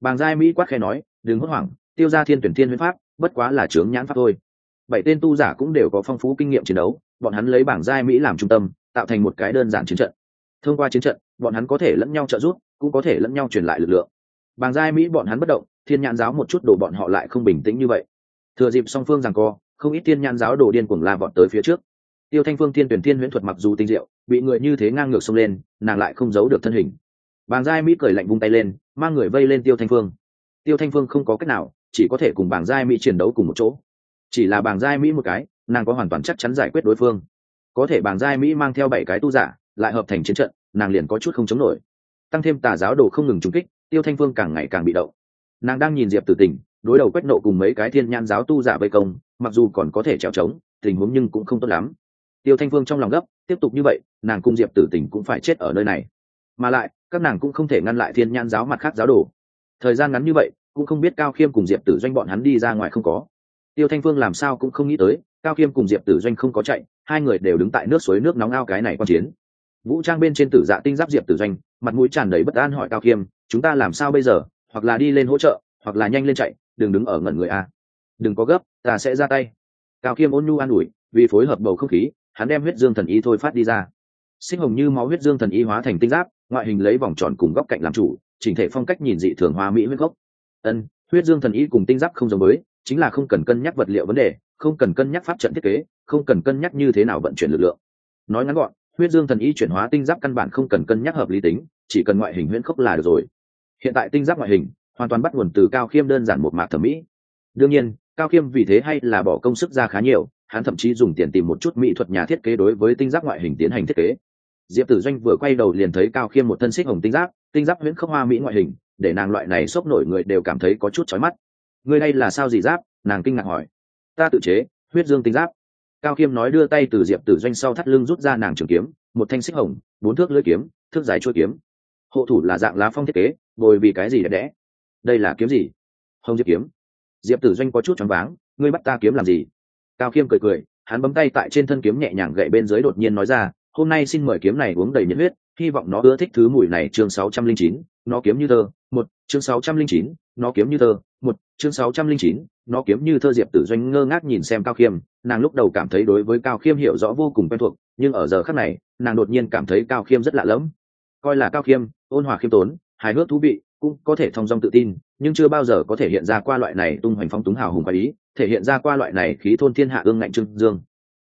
Bàng giai mỹ quát khe nói, đừng hốt hoảng, tiêu ra thiên tuyển thiên huyết pháp, bất quá là trướng nhãn pháp thôi. Bảy tên tu giả cũng đều có phong phú kinh nghiệm chiến đấu, bọn hắn lấy bảng giai mỹ làm trung tâm, tạo thành một cái đơn giản chiến trận. Thông qua chiến trận, bọn hắn có thể lẫn nhau trợ giúp, cũng có thể lẫn nhau truyền lại lực lượng. Bàng giai mỹ bọn hắn bất động, thiên nhãn giáo một chút đồ bọn họ lại không bình tĩnh như vậy. Thừa dịp song phương rằng co, không ít thiên nhãn giáo đồ điên cuồng la bọn tới phía trước. Tiêu thanh phương thiên tuyển thiên huyễn thuật mặc dù tinh diệu, bị người như thế ngang ngược xông lên, nàng lại không giấu được thân hình. Bàng giai mỹ cười lạnh vung tay lên, mang người vây lên tiêu thanh phương. Tiêu thanh phương không có cách nào, chỉ có thể cùng bàng giai mỹ chiến đấu cùng một chỗ. Chỉ là bàng giai mỹ một cái, nàng có hoàn toàn chắc chắn giải quyết đối phương. Có thể bàng giai mỹ mang theo bảy cái tu giả, lại hợp thành chiến trận, nàng liền có chút không chống nổi. Tăng thêm tà giáo đồ không ngừng trúng kích tiêu thanh phương càng ngày càng bị động. Nàng đang nhìn diệp tử tình, đối đầu quét nộ cùng mấy cái thiên nhan giáo tu giả vây công, mặc dù còn có thể trèo trống, tình huống nhưng cũng không tốt lắm. Tiêu thanh phương trong lòng gấp, tiếp tục như vậy, nàng cùng diệp tử tình cũng phải chết ở nơi này. Mà lại, các nàng cũng không thể ngăn lại thiên nhan giáo mặt khác giáo đồ. Thời gian ngắn như vậy, cũng không biết cao khiêm cùng diệp tử doanh bọn hắn đi ra ngoài không có. Tiêu thanh phương làm sao cũng không nghĩ tới, cao khiêm cùng diệp tử doanh không có chạy, hai người đều đứng tại nước suối nước nóng ao cái này quan chiến. Vũ trang bên trên tử dạ tinh giáp diệp tử doanh, mặt mũi tràn đầy bất an hỏi cao khiêm chúng ta làm sao bây giờ? Hoặc là đi lên hỗ trợ, hoặc là nhanh lên chạy, đừng đứng ở ngẩn người a đừng có gấp, ta sẽ ra tay. Cao khiêm ôn nhu an ủi, vì phối hợp bầu không khí, hắn đem huyết dương thần y thôi phát đi ra. Sinh hồng như máu huyết dương thần y hóa thành tinh giáp, ngoại hình lấy vòng tròn cùng góc cạnh làm chủ, chỉnh thể phong cách nhìn dị thường hoa mỹ huyết gốc. Ân, huyết dương thần y cùng tinh giáp không giống mới chính là không cần cân nhắc vật liệu vấn đề, không cần cân nhắc pháp trận thiết kế, không cần cân nhắc như thế nào vận chuyển lực lượng. Nói ngắn gọn, huyết dương thần y chuyển hóa tinh giáp căn bản không cần cân nhắc hợp lý tính chỉ cần ngoại hình huyễn khốc là được rồi. Hiện tại tinh giáp ngoại hình hoàn toàn bắt nguồn từ cao khiêm đơn giản một mạc thẩm mỹ. Đương nhiên, cao khiêm vì thế hay là bỏ công sức ra khá nhiều, hắn thậm chí dùng tiền tìm một chút mỹ thuật nhà thiết kế đối với tinh giáp ngoại hình tiến hành thiết kế. Diệp tử doanh vừa quay đầu liền thấy cao khiêm một thân xích hồng tinh giáp tinh giáp huyễn khốc hoa mỹ ngoại hình, để nàng loại này xốc nổi người đều cảm thấy có chút chói mắt. Người đây là sao gì giáp? Nàng kinh ngạc hỏi. Ta tự chế, huyết dương tinh giáp. Cao khiêm nói đưa tay từ diệp tử doanh sau thắt lưng rút ra nàng trường kiếm, một thanh xích hồng, bốn thước lưỡi kiếm, thước dài chuôi kiếm hộ thủ là dạng lá phong thiết kế, bồi vì cái gì đẹp đẽ? Đây là kiếm gì? Hồng diệp kiếm. Diệp tử doanh có chút choáng váng, ngươi bắt ta kiếm làm gì? Cao khiêm cười cười, hắn bấm tay tại trên thân kiếm nhẹ nhàng gậy bên dưới đột nhiên nói ra, hôm nay xin mời kiếm này uống đầy nhiệt huyết, hy vọng nó ưa thích thứ mùi này, chương sáu trăm linh chín, nó kiếm như thơ, một, chương sáu trăm linh chín, nó kiếm như thơ, một, chương sáu trăm linh chín, nó kiếm như thơ. Diệp tử doanh ngơ ngác nhìn xem cao khiêm, nàng lúc đầu cảm thấy đối với cao khiêm hiểu rõ vô cùng quen thuộc, nhưng ở giờ khắc này, nàng đột nhiên cảm thấy cao khiêm rất lạ lẫm coi là cao khiêm, ôn hòa khiêm tốn, hài hước thú vị, cũng có thể thong dong tự tin, nhưng chưa bao giờ có thể hiện ra qua loại này tung hoành phong túng hào hùng quá ý, thể hiện ra qua loại này khí thôn thiên hạ ương ngạnh trưng dương.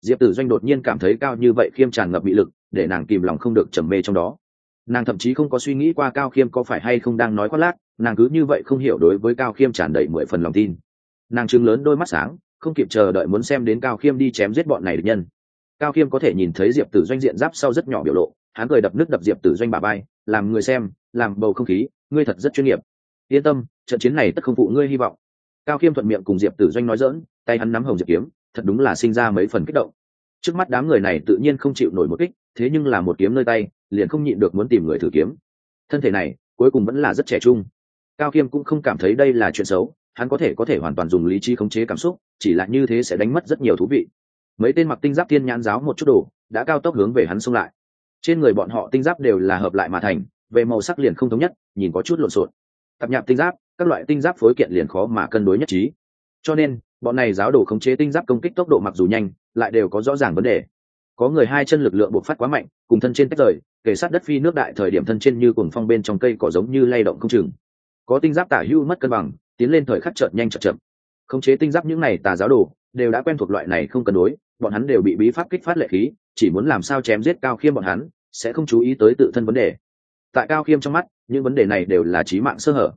Diệp tử doanh đột nhiên cảm thấy cao như vậy khiêm tràn ngập bị lực, để nàng kìm lòng không được trầm mê trong đó. Nàng thậm chí không có suy nghĩ qua cao khiêm có phải hay không đang nói khoác lác, nàng cứ như vậy không hiểu đối với cao khiêm tràn đầy mười phần lòng tin. Nàng chừng lớn đôi mắt sáng, không kịp chờ đợi muốn xem đến cao khiêm đi chém giết bọn này được nhân. Cao khiêm có thể nhìn thấy diệp tử doanh diện giáp sau rất nhỏ biểu lộ hắn cười đập nước đập diệp tử doanh bà bay làm người xem, làm bầu không khí, ngươi thật rất chuyên nghiệp. Yên tâm, trận chiến này tất không phụ ngươi hy vọng. Cao khiêm thuận miệng cùng diệp tử doanh nói dỡn tay hắn nắm hồng diệp kiếm, thật đúng là sinh ra mấy phần kích động. Trước mắt đám người này tự nhiên không chịu nổi một kích, thế nhưng là một kiếm nơi tay, liền không nhịn được muốn tìm người thử kiếm. Thân thể này, cuối cùng vẫn là rất trẻ trung. Cao khiêm cũng không cảm thấy đây là chuyện xấu, hắn có thể có thể hoàn toàn dùng lý trí khống chế cảm xúc, chỉ là như thế sẽ đánh mất rất nhiều thú vị. Mấy tên mặc tinh giáp tiên nhãn giáo một chút đồ, đã cao tốc hướng về hắn xông lại trên người bọn họ tinh giáp đều là hợp lại mà thành, về màu sắc liền không thống nhất, nhìn có chút lộn xộn. Tập nhạp tinh giáp, các loại tinh giáp phối kiện liền khó mà cân đối nhất trí. Cho nên, bọn này giáo đồ khống chế tinh giáp công kích tốc độ mặc dù nhanh, lại đều có rõ ràng vấn đề. Có người hai chân lực lượng bộc phát quá mạnh, cùng thân trên tách rời kể sát đất phi nước đại thời điểm thân trên như cuồng phong bên trong cây cỏ giống như lay động không chừng. Có tinh giáp tả hưu mất cân bằng, tiến lên thời khắc chợt nhanh chợt chậm. Khống chế tinh giáp những này tà giáo đồ, đều đã quen thuộc loại này không cân đối, bọn hắn đều bị bí pháp kích phát lệ khí chỉ muốn làm sao chém giết cao khiêm bọn hắn, sẽ không chú ý tới tự thân vấn đề. Tại cao khiêm trong mắt, những vấn đề này đều là trí mạng sơ hở.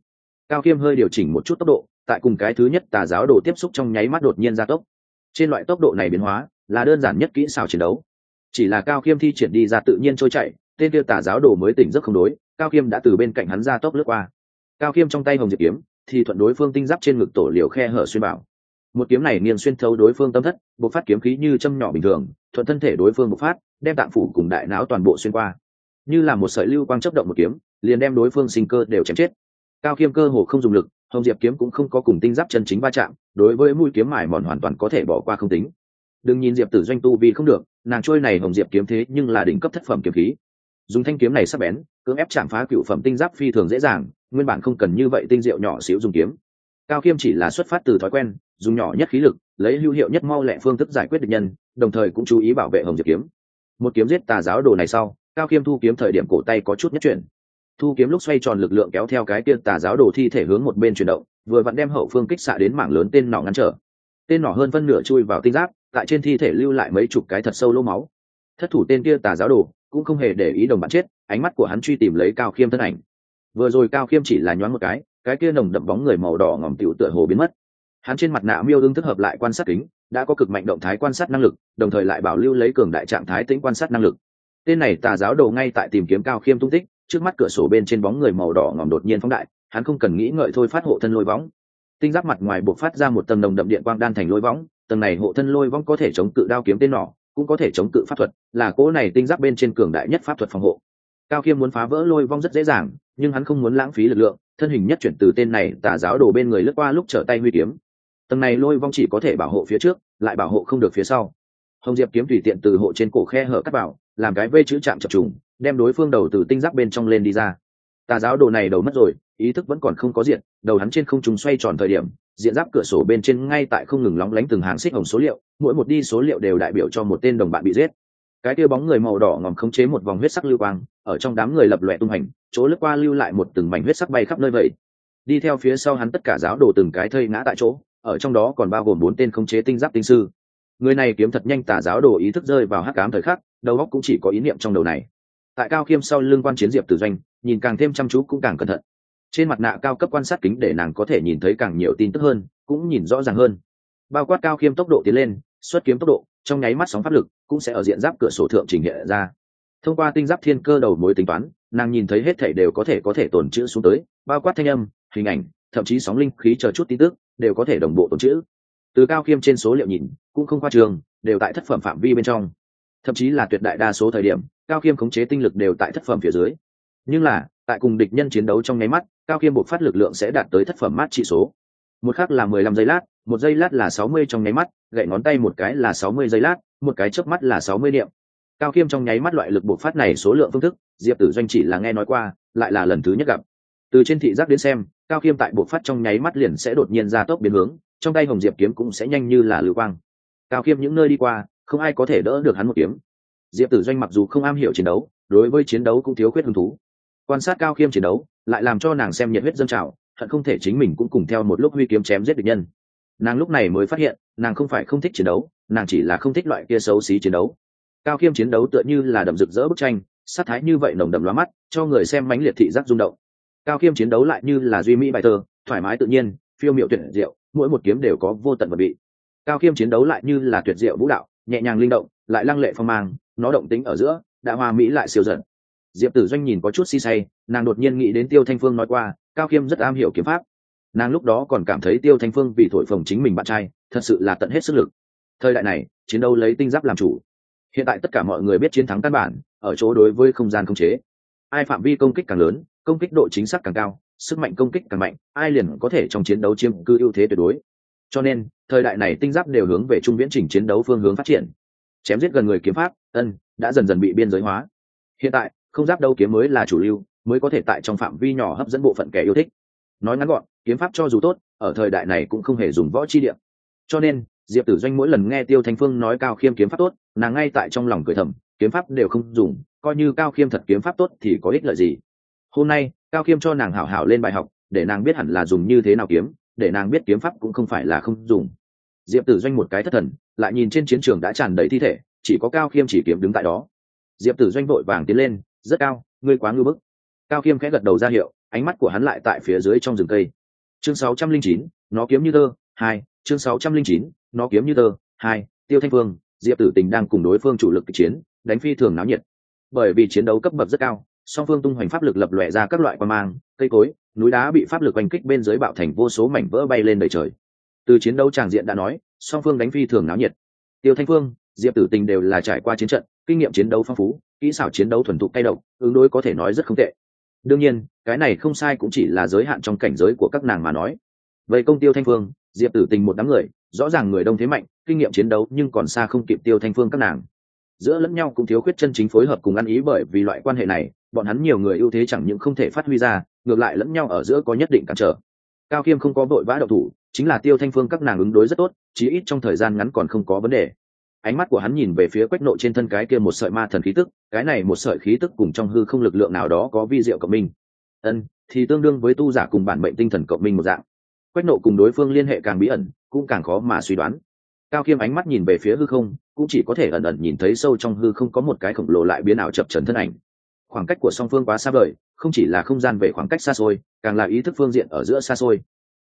Cao khiêm hơi điều chỉnh một chút tốc độ, tại cùng cái thứ nhất tà giáo đồ tiếp xúc trong nháy mắt đột nhiên gia tốc. Trên loại tốc độ này biến hóa, là đơn giản nhất kỹ xảo chiến đấu. Chỉ là cao khiêm thi triển đi ra tự nhiên trôi chạy tên kia tà giáo đồ mới tỉnh giấc không đối, cao khiêm đã từ bên cạnh hắn ra tốc lướt qua. Cao khiêm trong tay hồng diệp kiếm, thì thuận đối phương tinh giáp trên ngực tổ liều khe hở xuyên bảo một kiếm này nghiêng xuyên thấu đối phương tâm thất, bộc phát kiếm khí như châm nhỏ bình thường, thuận thân thể đối phương bộc phát, đem tạng phủ cùng đại não toàn bộ xuyên qua. Như là một sợi lưu quang chấp động một kiếm, liền đem đối phương sinh cơ đều chém chết. Cao khiêm cơ hồ không dùng lực, hồng diệp kiếm cũng không có cùng tinh giáp chân chính va chạm, đối với mũi kiếm mải mòn hoàn toàn có thể bỏ qua không tính. Đừng nhìn diệp tử doanh tu vì không được, nàng trôi này hồng diệp kiếm thế nhưng là đỉnh cấp thất phẩm kiếm khí. Dùng thanh kiếm này sắp bén, cưỡng ép chạm phá cựu phẩm tinh giáp phi thường dễ dàng, nguyên bản không cần như vậy tinh diệu nhỏ xíu dùng kiếm. Cao khiêm chỉ là xuất phát từ thói quen dùng nhỏ nhất khí lực, lấy hữu hiệu nhất mau lẹ phương thức giải quyết địch nhân, đồng thời cũng chú ý bảo vệ hồng diệp kiếm. Một kiếm giết tà giáo đồ này sau, cao khiêm thu kiếm thời điểm cổ tay có chút nhất chuyển. Thu kiếm lúc xoay tròn lực lượng kéo theo cái kia tà giáo đồ thi thể hướng một bên chuyển động, vừa vặn đem hậu phương kích xạ đến mảng lớn tên nỏ ngăn trở. Tên nỏ hơn phân nửa chui vào tinh giáp, tại trên thi thể lưu lại mấy chục cái thật sâu lỗ máu. Thất thủ tên kia tà giáo đồ cũng không hề để ý đồng bạn chết, ánh mắt của hắn truy tìm lấy cao khiêm thân ảnh. Vừa rồi cao khiêm chỉ là nhoáng một cái cái kia nồng đậm bóng người màu đỏ ngòm tiểu tựa hồ biến mất hắn trên mặt nạ miêu ương thức hợp lại quan sát kính, đã có cực mạnh động thái quan sát năng lực, đồng thời lại bảo lưu lấy cường đại trạng thái tĩnh quan sát năng lực. Tên này tà giáo đầu ngay tại tìm kiếm cao khiêm tung tích, trước mắt cửa sổ bên trên bóng người màu đỏ ngòm đột nhiên phóng đại, hắn không cần nghĩ ngợi thôi phát hộ thân lôi võng. Tinh giáp mặt ngoài buộc phát ra một tầng đồng đậm điện quang đan thành lôi võng, tầng này hộ thân lôi võng có thể chống cự đao kiếm tên nỏ, cũng có thể chống cự pháp thuật, là cỗ này tinh giáp bên trên cường đại nhất pháp thuật phòng hộ. Cao khiêm muốn phá vỡ lôi vong rất dễ dàng, nhưng hắn không muốn lãng phí lực lượng, thân hình nhất chuyển từ tên này tà giáo đồ bên người lướt qua lúc trở tay huy kiếm tầng này lôi vong chỉ có thể bảo hộ phía trước, lại bảo hộ không được phía sau. Hồng diệp kiếm tùy tiện từ hộ trên cổ khe hở cắt vào, làm cái vây chữ chạm chập trùng, đem đối phương đầu từ tinh giáp bên trong lên đi ra. Tà giáo đồ này đầu mất rồi, ý thức vẫn còn không có diện, đầu hắn trên không trùng xoay tròn thời điểm, diện giáp cửa sổ bên trên ngay tại không ngừng lóng lánh từng hàng xích hồng số liệu, mỗi một đi số liệu đều đại biểu cho một tên đồng bạn bị giết. Cái kia bóng người màu đỏ ngòm khống chế một vòng huyết sắc lưu quang, ở trong đám người lập lòe tung hành, chỗ lướt qua lưu lại một từng mảnh huyết sắc bay khắp nơi vậy. Đi theo phía sau hắn tất cả giáo đồ từng cái thây ngã tại chỗ ở trong đó còn bao gồm bốn tên khống chế tinh giáp tinh sư. Người này kiếm thật nhanh tà giáo đồ ý thức rơi vào hắc cám thời khắc, đầu óc cũng chỉ có ý niệm trong đầu này. Tại cao khiêm sau lưng quan chiến diệp tử doanh, nhìn càng thêm chăm chú cũng càng cẩn thận. Trên mặt nạ cao cấp quan sát kính để nàng có thể nhìn thấy càng nhiều tin tức hơn, cũng nhìn rõ ràng hơn. Bao quát cao khiêm tốc độ tiến lên, xuất kiếm tốc độ, trong nháy mắt sóng pháp lực cũng sẽ ở diện giáp cửa sổ thượng trình hiện ra. Thông qua tinh giáp thiên cơ đầu mối tính toán, nàng nhìn thấy hết thể đều có thể có thể tồn chữ xuống tới, bao quát thanh âm, hình ảnh thậm chí sóng linh khí chờ chút tin tức, đều có thể đồng bộ tồn chữ từ cao khiêm trên số liệu nhìn, cũng không khoa trường, đều tại thất phẩm phạm vi bên trong. Thậm chí là tuyệt đại đa số thời điểm, cao khiêm khống chế tinh lực đều tại thất phẩm phía dưới. Nhưng là, tại cùng địch nhân chiến đấu trong nháy mắt, cao khiêm buộc phát lực lượng sẽ đạt tới thất phẩm mát trị số. Một khác là mười lăm giây lát, một giây lát là sáu mươi trong nháy mắt, gậy ngón tay một cái là sáu mươi giây lát, một cái chớp mắt là sáu mươi niệm. cao khiêm trong nháy mắt loại lực buộc phát này số lượng phương thức, diệp tử doanh chỉ là nghe nói qua, lại là lần thứ nhất gặp từ trên thị giác đến xem, cao khiêm tại bộ phát trong nháy mắt liền sẽ đột nhiên ra tốc biến hướng, trong tay hồng diệp kiếm cũng sẽ nhanh như là lưu quang. Cao khiêm những nơi đi qua, không ai có thể đỡ được hắn một kiếm. Diệp tử doanh mặc dù không am hiểu chiến đấu, đối với chiến đấu cũng thiếu khuyết hứng thú. Quan sát cao khiêm chiến đấu, lại làm cho nàng xem nhiệt huyết dân trào, hận không thể chính mình cũng cùng theo một lúc huy kiếm chém giết địch nhân. Nàng lúc này mới phát hiện, nàng không phải không thích chiến đấu, nàng chỉ là không thích loại kia xấu xí chiến đấu. Cao khiêm chiến đấu tựa như là đậm rực rỡ bức tranh, sát thái như vậy nồng đậm lóa mắt, cho người xem mãnh liệt thị giác rung động cao khiêm chiến đấu lại như là duy mỹ bài thơ, thoải mái tự nhiên, phiêu miệu tuyệt diệu, mỗi một kiếm đều có vô tận vật bị. cao khiêm chiến đấu lại như là tuyệt diệu vũ đạo, nhẹ nhàng linh động, lại lăng lệ phong mang, nó động tính ở giữa, đã hoa mỹ lại siêu dần. Diệp tử doanh nhìn có chút si say, nàng đột nhiên nghĩ đến tiêu thanh phương nói qua, cao khiêm rất am hiểu kiếm pháp. Nàng lúc đó còn cảm thấy tiêu thanh phương vì thổi phồng chính mình bạn trai, thật sự là tận hết sức lực. Thời đại này, chiến đấu lấy tinh giáp làm chủ. Hiện tại tất cả mọi người biết chiến thắng căn bản, ở chỗ đối với không gian không chế. Ai phạm vi công kích càng lớn công kích độ chính xác càng cao, sức mạnh công kích càng mạnh, ai liền có thể trong chiến đấu chiếm cư ưu thế tuyệt đối. Cho nên, thời đại này tinh giáp đều hướng về trung viễn trình chiến đấu phương hướng phát triển. Chém giết gần người kiếm pháp, ân, đã dần dần bị biên giới hóa. Hiện tại, không giáp đấu kiếm mới là chủ lưu, mới có thể tại trong phạm vi nhỏ hấp dẫn bộ phận kẻ yêu thích. Nói ngắn gọn, kiếm pháp cho dù tốt, ở thời đại này cũng không hề dùng võ chi điểm cho nên, diệp tử doanh mỗi lần nghe tiêu thanh phương nói cao khiêm kiếm pháp tốt, nàng ngay tại trong lòng cười thầm, kiếm pháp đều không dùng, coi như cao khiêm thật kiếm pháp tốt thì có ích lợi gì? Hôm nay cao khiêm cho nàng hảo hảo lên bài học để nàng biết hẳn là dùng như thế nào kiếm để nàng biết kiếm pháp cũng không phải là không dùng. Diệp tử doanh một cái thất thần lại nhìn trên chiến trường đã tràn đầy thi thể chỉ có cao khiêm chỉ kiếm đứng tại đó. Diệp tử doanh vội vàng tiến lên rất cao ngươi quá ngư bức. Cao khiêm khẽ gật đầu ra hiệu ánh mắt của hắn lại tại phía dưới trong rừng cây. Chương 609, nó kiếm như tơ hai chương 609, nó kiếm như tơ hai tiêu thanh phương diệp tử tình đang cùng đối phương chủ lực chiến đánh phi thường náo nhiệt. Bởi vì chiến đấu cấp bậc rất cao song phương tung hoành pháp lực lập lòe ra các loại quan mang, cây cối, núi đá bị pháp lực oanh kích bên dưới bạo thành vô số mảnh vỡ bay lên đầy trời. Từ chiến đấu tràng diện đã nói, song phương đánh phi thường náo nhiệt. Tiêu thanh phương, diệp tử tình đều là trải qua chiến trận, kinh nghiệm chiến đấu phong phú, kỹ xảo chiến đấu thuần thục tay động ứng đối có thể nói rất không tệ. Đương nhiên, cái này không sai cũng chỉ là giới hạn trong cảnh giới của các nàng mà nói. Vậy công tiêu thanh phương, diệp tử tình một đám người, rõ ràng người đông thế mạnh, kinh nghiệm chiến đấu nhưng còn xa không kịp tiêu thanh phương các nàng. Giữa lẫn nhau cũng thiếu khuyết chân chính phối hợp cùng ăn ý bởi vì loại quan hệ này bọn hắn nhiều người ưu thế chẳng những không thể phát huy ra, ngược lại lẫn nhau ở giữa có nhất định cản trở. Cao khiêm không có vội vã đậu thủ, chính là tiêu thanh phương các nàng ứng đối rất tốt, chí ít trong thời gian ngắn còn không có vấn đề. Ánh mắt của hắn nhìn về phía quách nộ trên thân cái kia một sợi ma thần khí tức, cái này một sợi khí tức cùng trong hư không lực lượng nào đó có vi diệu cộng minh. Ân, thì tương đương với tu giả cùng bản mệnh tinh thần cộng minh một dạng. Quách nộ cùng đối phương liên hệ càng bí ẩn, cũng càng khó mà suy đoán. Cao khiêm ánh mắt nhìn về phía hư không, cũng chỉ có thể ẩn ẩn nhìn thấy sâu trong hư không có một cái khổng lồ lại biến ảo chập trần thân ảnh khoảng cách của song phương quá xa vời, không chỉ là không gian về khoảng cách xa xôi, càng là ý thức phương diện ở giữa xa xôi.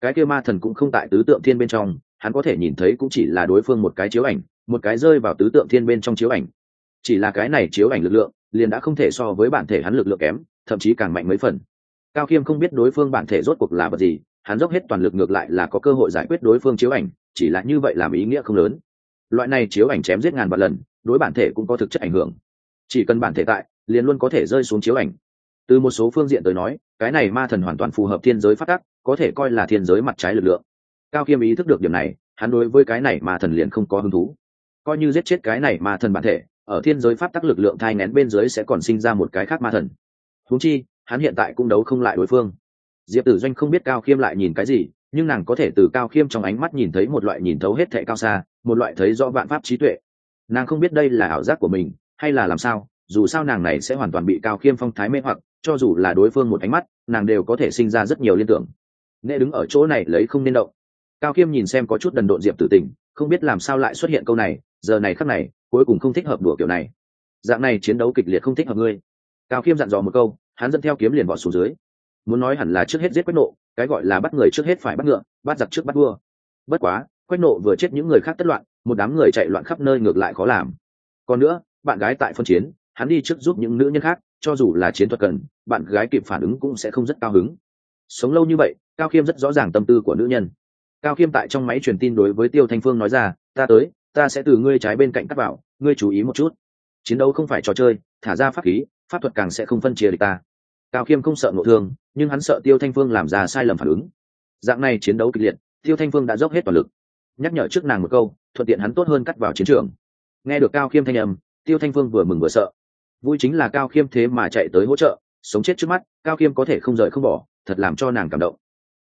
Cái kia ma thần cũng không tại tứ tượng thiên bên trong, hắn có thể nhìn thấy cũng chỉ là đối phương một cái chiếu ảnh, một cái rơi vào tứ tượng thiên bên trong chiếu ảnh. Chỉ là cái này chiếu ảnh lực lượng, liền đã không thể so với bản thể hắn lực lượng kém, thậm chí càng mạnh mấy phần. Cao khiêm không biết đối phương bản thể rốt cuộc là vật gì, hắn dốc hết toàn lực ngược lại là có cơ hội giải quyết đối phương chiếu ảnh, chỉ là như vậy làm ý nghĩa không lớn. Loại này chiếu ảnh chém giết ngàn vạn lần, đối bản thể cũng có thực chất ảnh hưởng. Chỉ cần bản thể tại liền luôn có thể rơi xuống chiếu ảnh. Từ một số phương diện tới nói, cái này ma thần hoàn toàn phù hợp thiên giới phát tắc, có thể coi là thiên giới mặt trái lực lượng. Cao khiêm ý thức được điểm này, hắn đối với cái này ma thần liền không có hứng thú. Coi như giết chết cái này ma thần bản thể, ở thiên giới pháp tắc lực lượng thai nén bên dưới sẽ còn sinh ra một cái khác ma thần. Huống chi, hắn hiện tại cũng đấu không lại đối phương. Diệp tử doanh không biết cao khiêm lại nhìn cái gì, nhưng nàng có thể từ cao khiêm trong ánh mắt nhìn thấy một loại nhìn thấu hết thệ cao xa, một loại thấy rõ vạn pháp trí tuệ. Nàng không biết đây là ảo giác của mình, hay là làm sao dù sao nàng này sẽ hoàn toàn bị cao khiêm phong thái mê hoặc, cho dù là đối phương một ánh mắt, nàng đều có thể sinh ra rất nhiều liên tưởng. Nghệ đứng ở chỗ này lấy không nên động. Cao khiêm nhìn xem có chút đần độn diệp tử tình, không biết làm sao lại xuất hiện câu này, giờ này khắc này, cuối cùng không thích hợp đùa kiểu này. Dạng này chiến đấu kịch liệt không thích hợp ngươi. Cao khiêm dặn dò một câu, hắn dẫn theo kiếm liền vọt xuống dưới. Muốn nói hẳn là trước hết giết quách nộ, cái gọi là bắt người trước hết phải bắt ngựa, bắt giặc trước bắt vua. Bất quá, quách nộ vừa chết những người khác tất loạn, một đám người chạy loạn khắp nơi ngược lại khó làm. Còn nữa, bạn gái tại phân chiến hắn đi trước giúp những nữ nhân khác, cho dù là chiến thuật cần, bạn gái kịp phản ứng cũng sẽ không rất cao hứng. Sống lâu như vậy, cao khiêm rất rõ ràng tâm tư của nữ nhân. Cao khiêm tại trong máy truyền tin đối với tiêu thanh phương nói ra, ta tới, ta sẽ từ ngươi trái bên cạnh cắt vào, ngươi chú ý một chút. Chiến đấu không phải trò chơi, thả ra pháp khí, pháp thuật càng sẽ không phân chia địch ta. Cao khiêm không sợ nội thương, nhưng hắn sợ tiêu thanh phương làm ra sai lầm phản ứng. Dạng này chiến đấu kịch liệt, tiêu thanh phương đã dốc hết toàn lực. Nhắc nhở trước nàng một câu, thuận tiện hắn tốt hơn cắt vào chiến trường. Nghe được cao khiêm thanh âm, tiêu thanh phương vừa mừng vừa sợ vui chính là cao khiêm thế mà chạy tới hỗ trợ, sống chết trước mắt, cao khiêm có thể không rời không bỏ, thật làm cho nàng cảm động.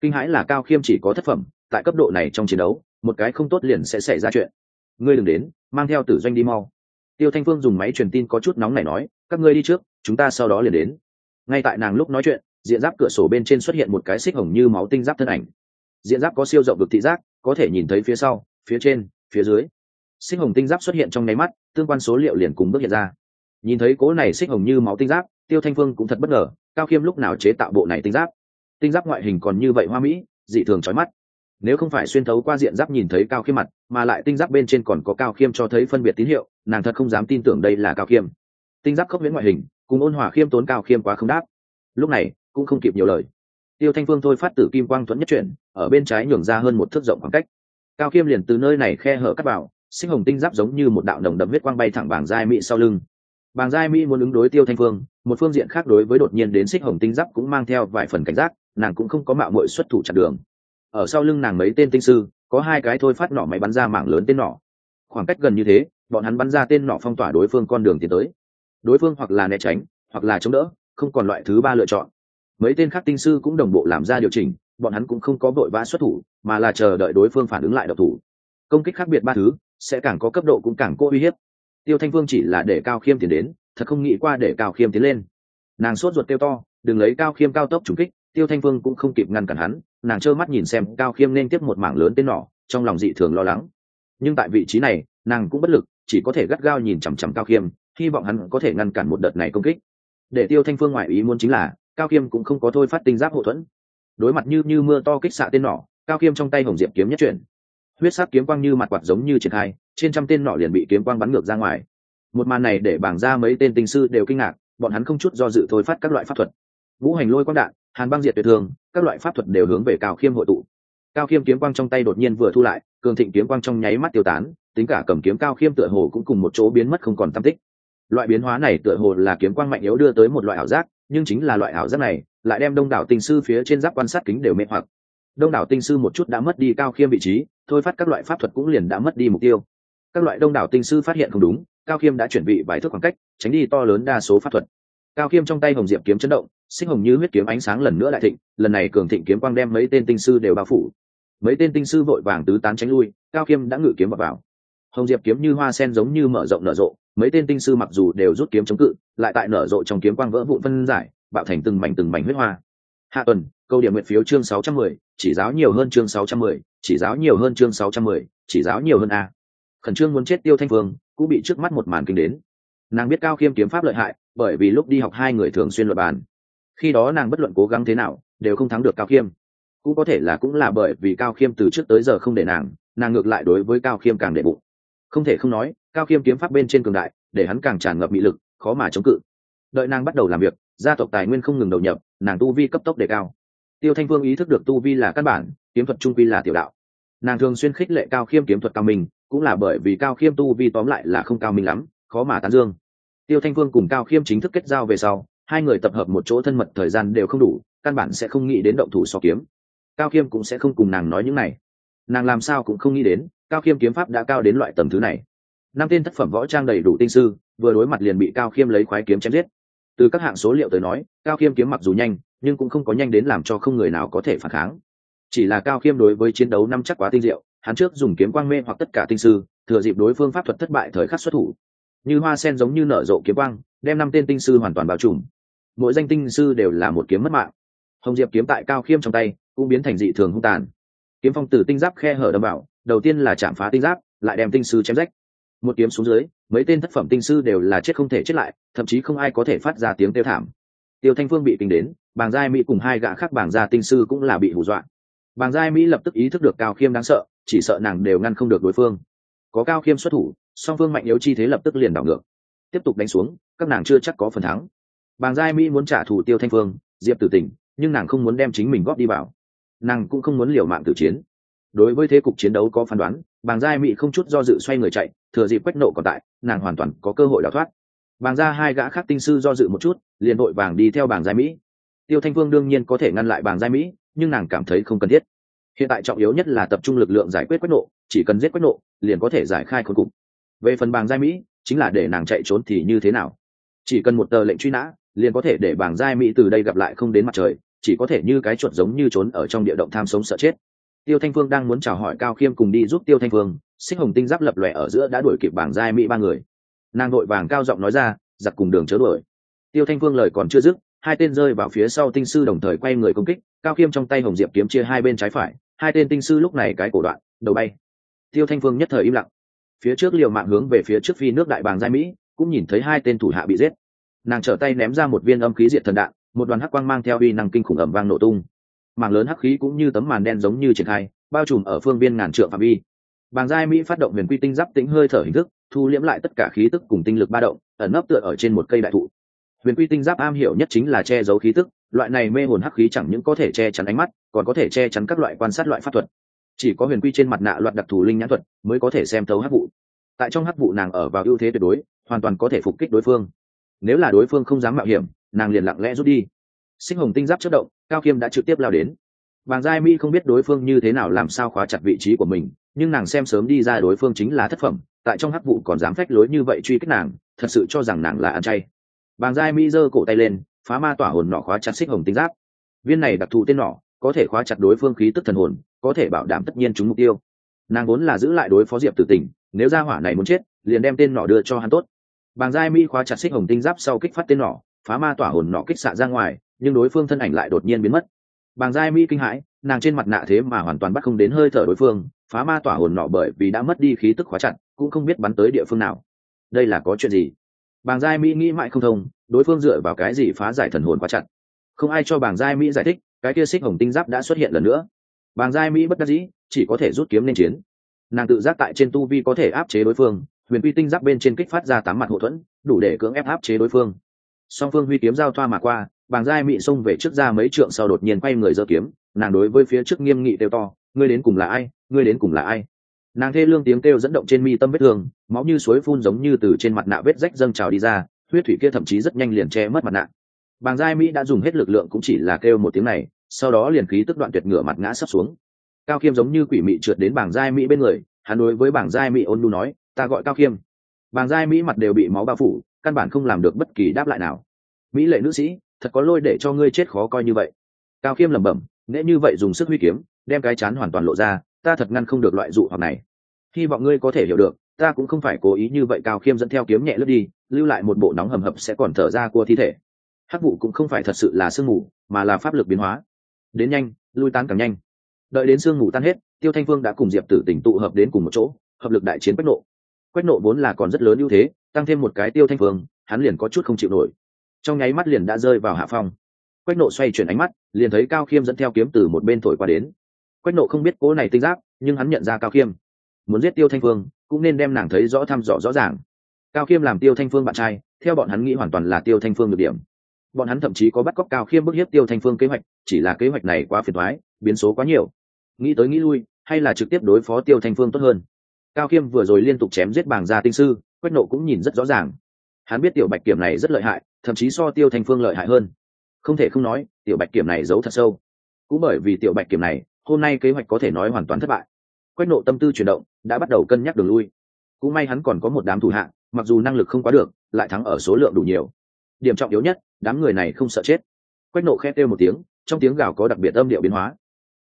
Kinh hãi là cao khiêm chỉ có thất phẩm, tại cấp độ này trong chiến đấu, một cái không tốt liền sẽ xảy ra chuyện. Ngươi đừng đến, mang theo tử doanh đi mau. Tiêu thanh phương dùng máy truyền tin có chút nóng này nói, các ngươi đi trước, chúng ta sau đó liền đến. Ngay tại nàng lúc nói chuyện, diện giáp cửa sổ bên trên xuất hiện một cái xích hồng như máu tinh giáp thân ảnh. Diện giáp có siêu rộng được thị giác, có thể nhìn thấy phía sau, phía trên, phía dưới. Xích hồng tinh giáp xuất hiện trong nháy mắt, tương quan số liệu liền cùng bước hiện ra nhìn thấy cố này xích hồng như máu tinh giáp, tiêu thanh phương cũng thật bất ngờ, cao khiêm lúc nào chế tạo bộ này tinh giáp? Tinh giáp ngoại hình còn như vậy hoa mỹ, dị thường trói mắt. Nếu không phải xuyên thấu qua diện giáp nhìn thấy cao khiêm mặt, mà lại tinh giáp bên trên còn có cao khiêm cho thấy phân biệt tín hiệu, nàng thật không dám tin tưởng đây là cao khiêm. Tinh giáp khốc miễn ngoại hình, cùng ôn hòa khiêm tốn cao khiêm quá không đáp. Lúc này, cũng không kịp nhiều lời. Tiêu thanh phương thôi phát tử kim quang thuẫn nhất chuyển, ở bên trái nhường ra hơn một thước rộng khoảng cách. Cao khiêm liền từ nơi này khe hở cắt vào sinh hồng tinh giáp giống như một đạo nồng đậm huyết quang bay thẳng bảng giai mỹ sau lưng. Bàng giai mỹ muốn ứng đối tiêu thanh phương, một phương diện khác đối với đột nhiên đến xích hồng tinh giáp cũng mang theo vài phần cảnh giác, nàng cũng không có mạo mội xuất thủ chặt đường. Ở sau lưng nàng mấy tên tinh sư, có hai cái thôi phát nỏ máy bắn ra mảng lớn tên nỏ. Khoảng cách gần như thế, bọn hắn bắn ra tên nỏ phong tỏa đối phương con đường tiến tới. Đối phương hoặc là né tránh, hoặc là chống đỡ, không còn loại thứ ba lựa chọn. Mấy tên khác tinh sư cũng đồng bộ làm ra điều chỉnh, bọn hắn cũng không có vội vã xuất thủ, mà là chờ đợi đối phương phản ứng lại độc thủ. Công kích khác biệt ba thứ, sẽ càng có cấp độ cũng càng cô uy hiếp tiêu thanh Phương chỉ là để cao khiêm tiến đến, thật không nghĩ qua để cao khiêm tiến lên. Nàng sốt ruột tiêu to, đừng lấy cao khiêm cao tốc trùng kích. Tiêu thanh Phương cũng không kịp ngăn cản hắn, nàng trơ mắt nhìn xem cao khiêm nên tiếp một mảng lớn tên nỏ, trong lòng dị thường lo lắng. Nhưng tại vị trí này, nàng cũng bất lực, chỉ có thể gắt gao nhìn chằm chằm cao khiêm, hy vọng hắn có thể ngăn cản một đợt này công kích. Để tiêu thanh phương ngoại ý muốn chính là, cao khiêm cũng không có thôi phát tinh giáp hậu thuẫn. Đối mặt như như mưa to kích xạ tên nỏ, cao khiêm trong tay hồng diệp kiếm nhất chuyển huyết sắc kiếm quang như mặt quạt giống như triển khai, trên trăm tên nọ liền bị kiếm quang bắn ngược ra ngoài. Một màn này để bảng ra mấy tên tinh sư đều kinh ngạc, bọn hắn không chút do dự thôi phát các loại pháp thuật. Vũ hành lôi quang đạn, hàn băng diệt tuyệt thường, các loại pháp thuật đều hướng về cao khiêm hội tụ. Cao khiêm kiếm quang trong tay đột nhiên vừa thu lại, cường thịnh kiếm quang trong nháy mắt tiêu tán, tính cả cầm kiếm cao khiêm tựa hồ cũng cùng một chỗ biến mất không còn tam tích. Loại biến hóa này tựa hồ là kiếm quang mạnh yếu đưa tới một loại ảo giác, nhưng chính là loại ảo giác này lại đem đông đảo tinh sư phía trên giáp quan sát kính đều mê hoặc đông đảo tinh sư một chút đã mất đi cao khiêm vị trí thôi phát các loại pháp thuật cũng liền đã mất đi mục tiêu. Các loại đông đảo tinh sư phát hiện không đúng cao khiêm đã chuẩn bị vài thước khoảng cách tránh đi to lớn đa số pháp thuật. Cao khiêm trong tay hồng diệp kiếm chấn động sinh hồng như huyết kiếm ánh sáng lần nữa lại thịnh lần này cường thịnh kiếm quang đem mấy tên tinh sư đều bao phủ. Mấy tên tinh sư vội vàng tứ tán tránh lui cao khiêm đã ngự kiếm vào, vào. hồng diệp kiếm như hoa sen giống như mở rộng nở rộ mấy tên tinh sư mặc dù đều rút kiếm chống cự lại tại nở rộ trong kiếm quang vỡ vụn phân giải bạo thành từng mảnh từng mảnh huyết hoa. Hạ tuần câu điểm nguyện phiếu chương 610, chỉ giáo nhiều hơn chương 610, chỉ giáo nhiều hơn chương 610, chỉ giáo nhiều hơn a. Khẩn trương muốn chết tiêu thanh phương cũng bị trước mắt một màn kinh đến. Nàng biết cao khiêm kiếm pháp lợi hại bởi vì lúc đi học hai người thường xuyên luận bàn. Khi đó nàng bất luận cố gắng thế nào đều không thắng được cao khiêm. Cũng có thể là cũng là bởi vì cao khiêm từ trước tới giờ không để nàng nàng ngược lại đối với cao khiêm càng để bụng. Không thể không nói cao khiêm kiếm pháp bên trên cường đại để hắn càng tràn ngập mị lực khó mà chống cự. Đợi nàng bắt đầu làm việc gia tộc tài nguyên không ngừng đầu nhập nàng tu vi cấp tốc đề cao tiêu thanh phương ý thức được tu vi là căn bản, kiếm thuật trung vi là tiểu đạo. Nàng thường xuyên khích lệ cao khiêm kiếm thuật cao minh, cũng là bởi vì cao khiêm tu vi tóm lại là không cao minh lắm, khó mà tán dương. Tiêu thanh phương cùng cao khiêm chính thức kết giao về sau, hai người tập hợp một chỗ thân mật thời gian đều không đủ, căn bản sẽ không nghĩ đến động thủ so kiếm. Cao khiêm cũng sẽ không cùng nàng nói những này. Nàng làm sao cũng không nghĩ đến, cao khiêm kiếm pháp đã cao đến loại tầm thứ này. Năm tên tác phẩm võ trang đầy đủ tinh sư, vừa đối mặt liền bị cao khiêm lấy khoái kiếm chém giết. Từ các hạng số liệu tới nói, cao khiêm kiếm mặc dù nhanh nhưng cũng không có nhanh đến làm cho không người nào có thể phản kháng. Chỉ là cao khiêm đối với chiến đấu năm chắc quá tinh diệu, hắn trước dùng kiếm quang mê hoặc tất cả tinh sư, thừa dịp đối phương pháp thuật thất bại thời khắc xuất thủ. Như hoa sen giống như nở rộ kiếm quang, đem năm tên tinh sư hoàn toàn bao trùm. Mỗi danh tinh sư đều là một kiếm mất mạng. Hồng diệp kiếm tại cao khiêm trong tay, cũng biến thành dị thường hung tàn. Kiếm phong từ tinh giáp khe hở đâm vào, đầu tiên là chạm phá tinh giáp, lại đem tinh sư chém rách. Một kiếm xuống dưới, mấy tên thất phẩm tinh sư đều là chết không thể chết lại, thậm chí không ai có thể phát ra tiếng kêu thảm tiêu thanh phương bị kinh đến, bàng giai mỹ cùng hai gã khác bàng gia tinh sư cũng là bị hù dọa. Bàng giai mỹ lập tức ý thức được cao khiêm đáng sợ, chỉ sợ nàng đều ngăn không được đối phương. Có cao khiêm xuất thủ, song phương mạnh yếu chi thế lập tức liền đảo ngược. Tiếp tục đánh xuống, các nàng chưa chắc có phần thắng. Bàng giai mỹ muốn trả thù tiêu thanh phương, diệp tử tỉnh nhưng nàng không muốn đem chính mình góp đi vào. Nàng cũng không muốn liều mạng tử chiến. Đối với thế cục chiến đấu có phán đoán, bàng giai mỹ không chút do dự xoay người chạy, thừa dịp quách nộ còn tại, nàng hoàn toàn có cơ hội đào thoát bàng gia hai gã khác tinh sư do dự một chút, liền đội vàng đi theo bàng giai mỹ. Tiêu thanh phương đương nhiên có thể ngăn lại bàng giai mỹ, nhưng nàng cảm thấy không cần thiết. Hiện tại trọng yếu nhất là tập trung lực lượng giải quyết quách nộ, chỉ cần giết quách nộ, liền có thể giải khai khốn cục. Về phần bàng giai mỹ, chính là để nàng chạy trốn thì như thế nào? Chỉ cần một tờ lệnh truy nã, liền có thể để bàng giai mỹ từ đây gặp lại không đến mặt trời, chỉ có thể như cái chuột giống như trốn ở trong địa động tham sống sợ chết. Tiêu thanh phương đang muốn chào hỏi cao khiêm cùng đi giúp tiêu thanh phương xích hồng tinh giáp lập lòe ở giữa đã đuổi kịp bảng giai mỹ ba người nàng đội vàng cao giọng nói ra, giặc cùng đường chớ đuổi. Tiêu thanh phương lời còn chưa dứt, hai tên rơi vào phía sau tinh sư đồng thời quay người công kích, cao khiêm trong tay hồng diệp kiếm chia hai bên trái phải, hai tên tinh sư lúc này cái cổ đoạn, đầu bay. Tiêu thanh phương nhất thời im lặng. Phía trước liều mạng hướng về phía trước phi nước đại bàng giai mỹ, cũng nhìn thấy hai tên thủ hạ bị giết. Nàng trở tay ném ra một viên âm khí diệt thần đạn, một đoàn hắc quang mang theo uy năng kinh khủng ẩm vang nổ tung. Mảng lớn hắc khí cũng như tấm màn đen giống như triển khai, bao trùm ở phương viên ngàn trượng phạm vi. Bàng giai mỹ phát động huyền quy tinh giáp tính hơi thở hình thức thu liễm lại tất cả khí tức cùng tinh lực ba động, ẩn nấp tựa ở trên một cây đại thụ. Huyền quy tinh giáp am hiểu nhất chính là che giấu khí tức, loại này mê hồn hắc khí chẳng những có thể che chắn ánh mắt, còn có thể che chắn các loại quan sát loại pháp thuật. Chỉ có huyền quy trên mặt nạ loạt đặc thù linh nhãn thuật mới có thể xem thấu hắc vụ. Tại trong hắc vụ nàng ở vào ưu thế tuyệt đối, hoàn toàn có thể phục kích đối phương. Nếu là đối phương không dám mạo hiểm, nàng liền lặng lẽ rút đi. Sinh hồng tinh giáp chất động, cao khiêm đã trực tiếp lao đến. Bàng giai mỹ không biết đối phương như thế nào làm sao khóa chặt vị trí của mình, nhưng nàng xem sớm đi ra đối phương chính là thất phẩm tại trong hắc vụ còn dám phách lối như vậy truy kích nàng, thật sự cho rằng nàng là ăn chay. Bàng giai mỹ giơ cổ tay lên, phá ma tỏa hồn nọ khóa chặt xích hồng tinh giáp. Viên này đặc thù tên nọ, có thể khóa chặt đối phương khí tức thần hồn, có thể bảo đảm tất nhiên chúng mục tiêu. Nàng vốn là giữ lại đối phó diệp tử tình, nếu ra hỏa này muốn chết, liền đem tên nọ đưa cho hắn tốt. Bàng giai mỹ khóa chặt xích hồng tinh giáp sau kích phát tên nọ, phá ma tỏa hồn nọ kích xạ ra ngoài, nhưng đối phương thân ảnh lại đột nhiên biến mất. Bàng giai mỹ kinh hãi, nàng trên mặt nạ thế mà hoàn toàn bắt không đến hơi thở đối phương, phá ma tỏa hồn nọ bởi vì đã mất đi khí tức khóa chặt cũng không biết bắn tới địa phương nào. Đây là có chuyện gì? Bàng giai mỹ nghĩ mãi không thông, đối phương dựa vào cái gì phá giải thần hồn quá chặt? Không ai cho bàng giai mỹ giải thích, cái kia xích hồng tinh giáp đã xuất hiện lần nữa. Bàng giai mỹ bất đắc dĩ, chỉ có thể rút kiếm lên chiến. Nàng tự giác tại trên tu vi có thể áp chế đối phương, huyền quy tinh giáp bên trên kích phát ra tám mặt hậu thuẫn, đủ để cưỡng ép áp chế đối phương. Song phương huy kiếm giao thoa mà qua, bàng giai mị xông về trước ra mấy trượng sau đột nhiên quay người giơ kiếm, nàng đối với phía trước nghiêm nghị đều to, ngươi đến cùng là ai? Ngươi đến cùng là ai? Nàng thê lương tiếng kêu dẫn động trên mi tâm vết thương, máu như suối phun giống như từ trên mặt nạ vết rách dâng trào đi ra, huyết thủy kia thậm chí rất nhanh liền che mất mặt nạ. Bàng giai mỹ đã dùng hết lực lượng cũng chỉ là kêu một tiếng này, sau đó liền khí tức đoạn tuyệt ngửa mặt ngã sấp xuống. Cao khiêm giống như quỷ mị trượt đến bảng giai mỹ bên người, hắn đối với bảng giai mỹ ôn nu nói, ta gọi cao khiêm bảng giai mỹ mặt đều bị máu bao phủ, căn bản không làm được bất kỳ đáp lại nào. Mỹ lệ nữ sĩ, thật có lôi để cho ngươi chết khó coi như vậy. Cao khiêm lẩm bẩm, nễ như vậy dùng sức huy kiếm, đem cái chán hoàn toàn lộ ra ta thật ngăn không được loại dụ hoặc này. Hy vọng ngươi có thể hiểu được, ta cũng không phải cố ý như vậy cao khiêm dẫn theo kiếm nhẹ lướt đi, lưu lại một bộ nóng hầm hập sẽ còn thở ra cua thi thể. Hắc vụ cũng không phải thật sự là sương mù, mà là pháp lực biến hóa. Đến nhanh, lui tan càng nhanh. Đợi đến sương mù tan hết, tiêu thanh phương đã cùng diệp tử tỉnh tụ hợp đến cùng một chỗ, hợp lực đại chiến quách nộ. Quách nộ vốn là còn rất lớn ưu thế, tăng thêm một cái tiêu thanh phương, hắn liền có chút không chịu nổi. Trong nháy mắt liền đã rơi vào hạ phong. Quách nộ xoay chuyển ánh mắt, liền thấy cao khiêm dẫn theo kiếm từ một bên thổi qua đến quách nộ không biết cố này tinh giáp, nhưng hắn nhận ra cao khiêm. Muốn giết tiêu thanh phương, cũng nên đem nàng thấy rõ thăm dò rõ ràng. Cao khiêm làm tiêu thanh phương bạn trai, theo bọn hắn nghĩ hoàn toàn là tiêu thanh phương được điểm. Bọn hắn thậm chí có bắt cóc cao khiêm bức hiếp tiêu thanh phương kế hoạch, chỉ là kế hoạch này quá phiền thoái biến số quá nhiều. Nghĩ tới nghĩ lui, hay là trực tiếp đối phó tiêu thanh phương tốt hơn. Cao khiêm vừa rồi liên tục chém giết bàng gia tinh sư, quách nộ cũng nhìn rất rõ ràng. Hắn biết tiểu bạch kiểm này rất lợi hại, thậm chí so tiêu thanh phương lợi hại hơn. Không thể không nói, tiểu bạch kiểm này giấu thật sâu. Cũng bởi vì tiểu bạch kiểm này hôm nay kế hoạch có thể nói hoàn toàn thất bại. Quách nộ tâm tư chuyển động, đã bắt đầu cân nhắc đường lui. Cũng may hắn còn có một đám thủ hạng mặc dù năng lực không quá được, lại thắng ở số lượng đủ nhiều. Điểm trọng yếu nhất, đám người này không sợ chết. Quách nộ khe kêu một tiếng, trong tiếng gào có đặc biệt âm điệu biến hóa.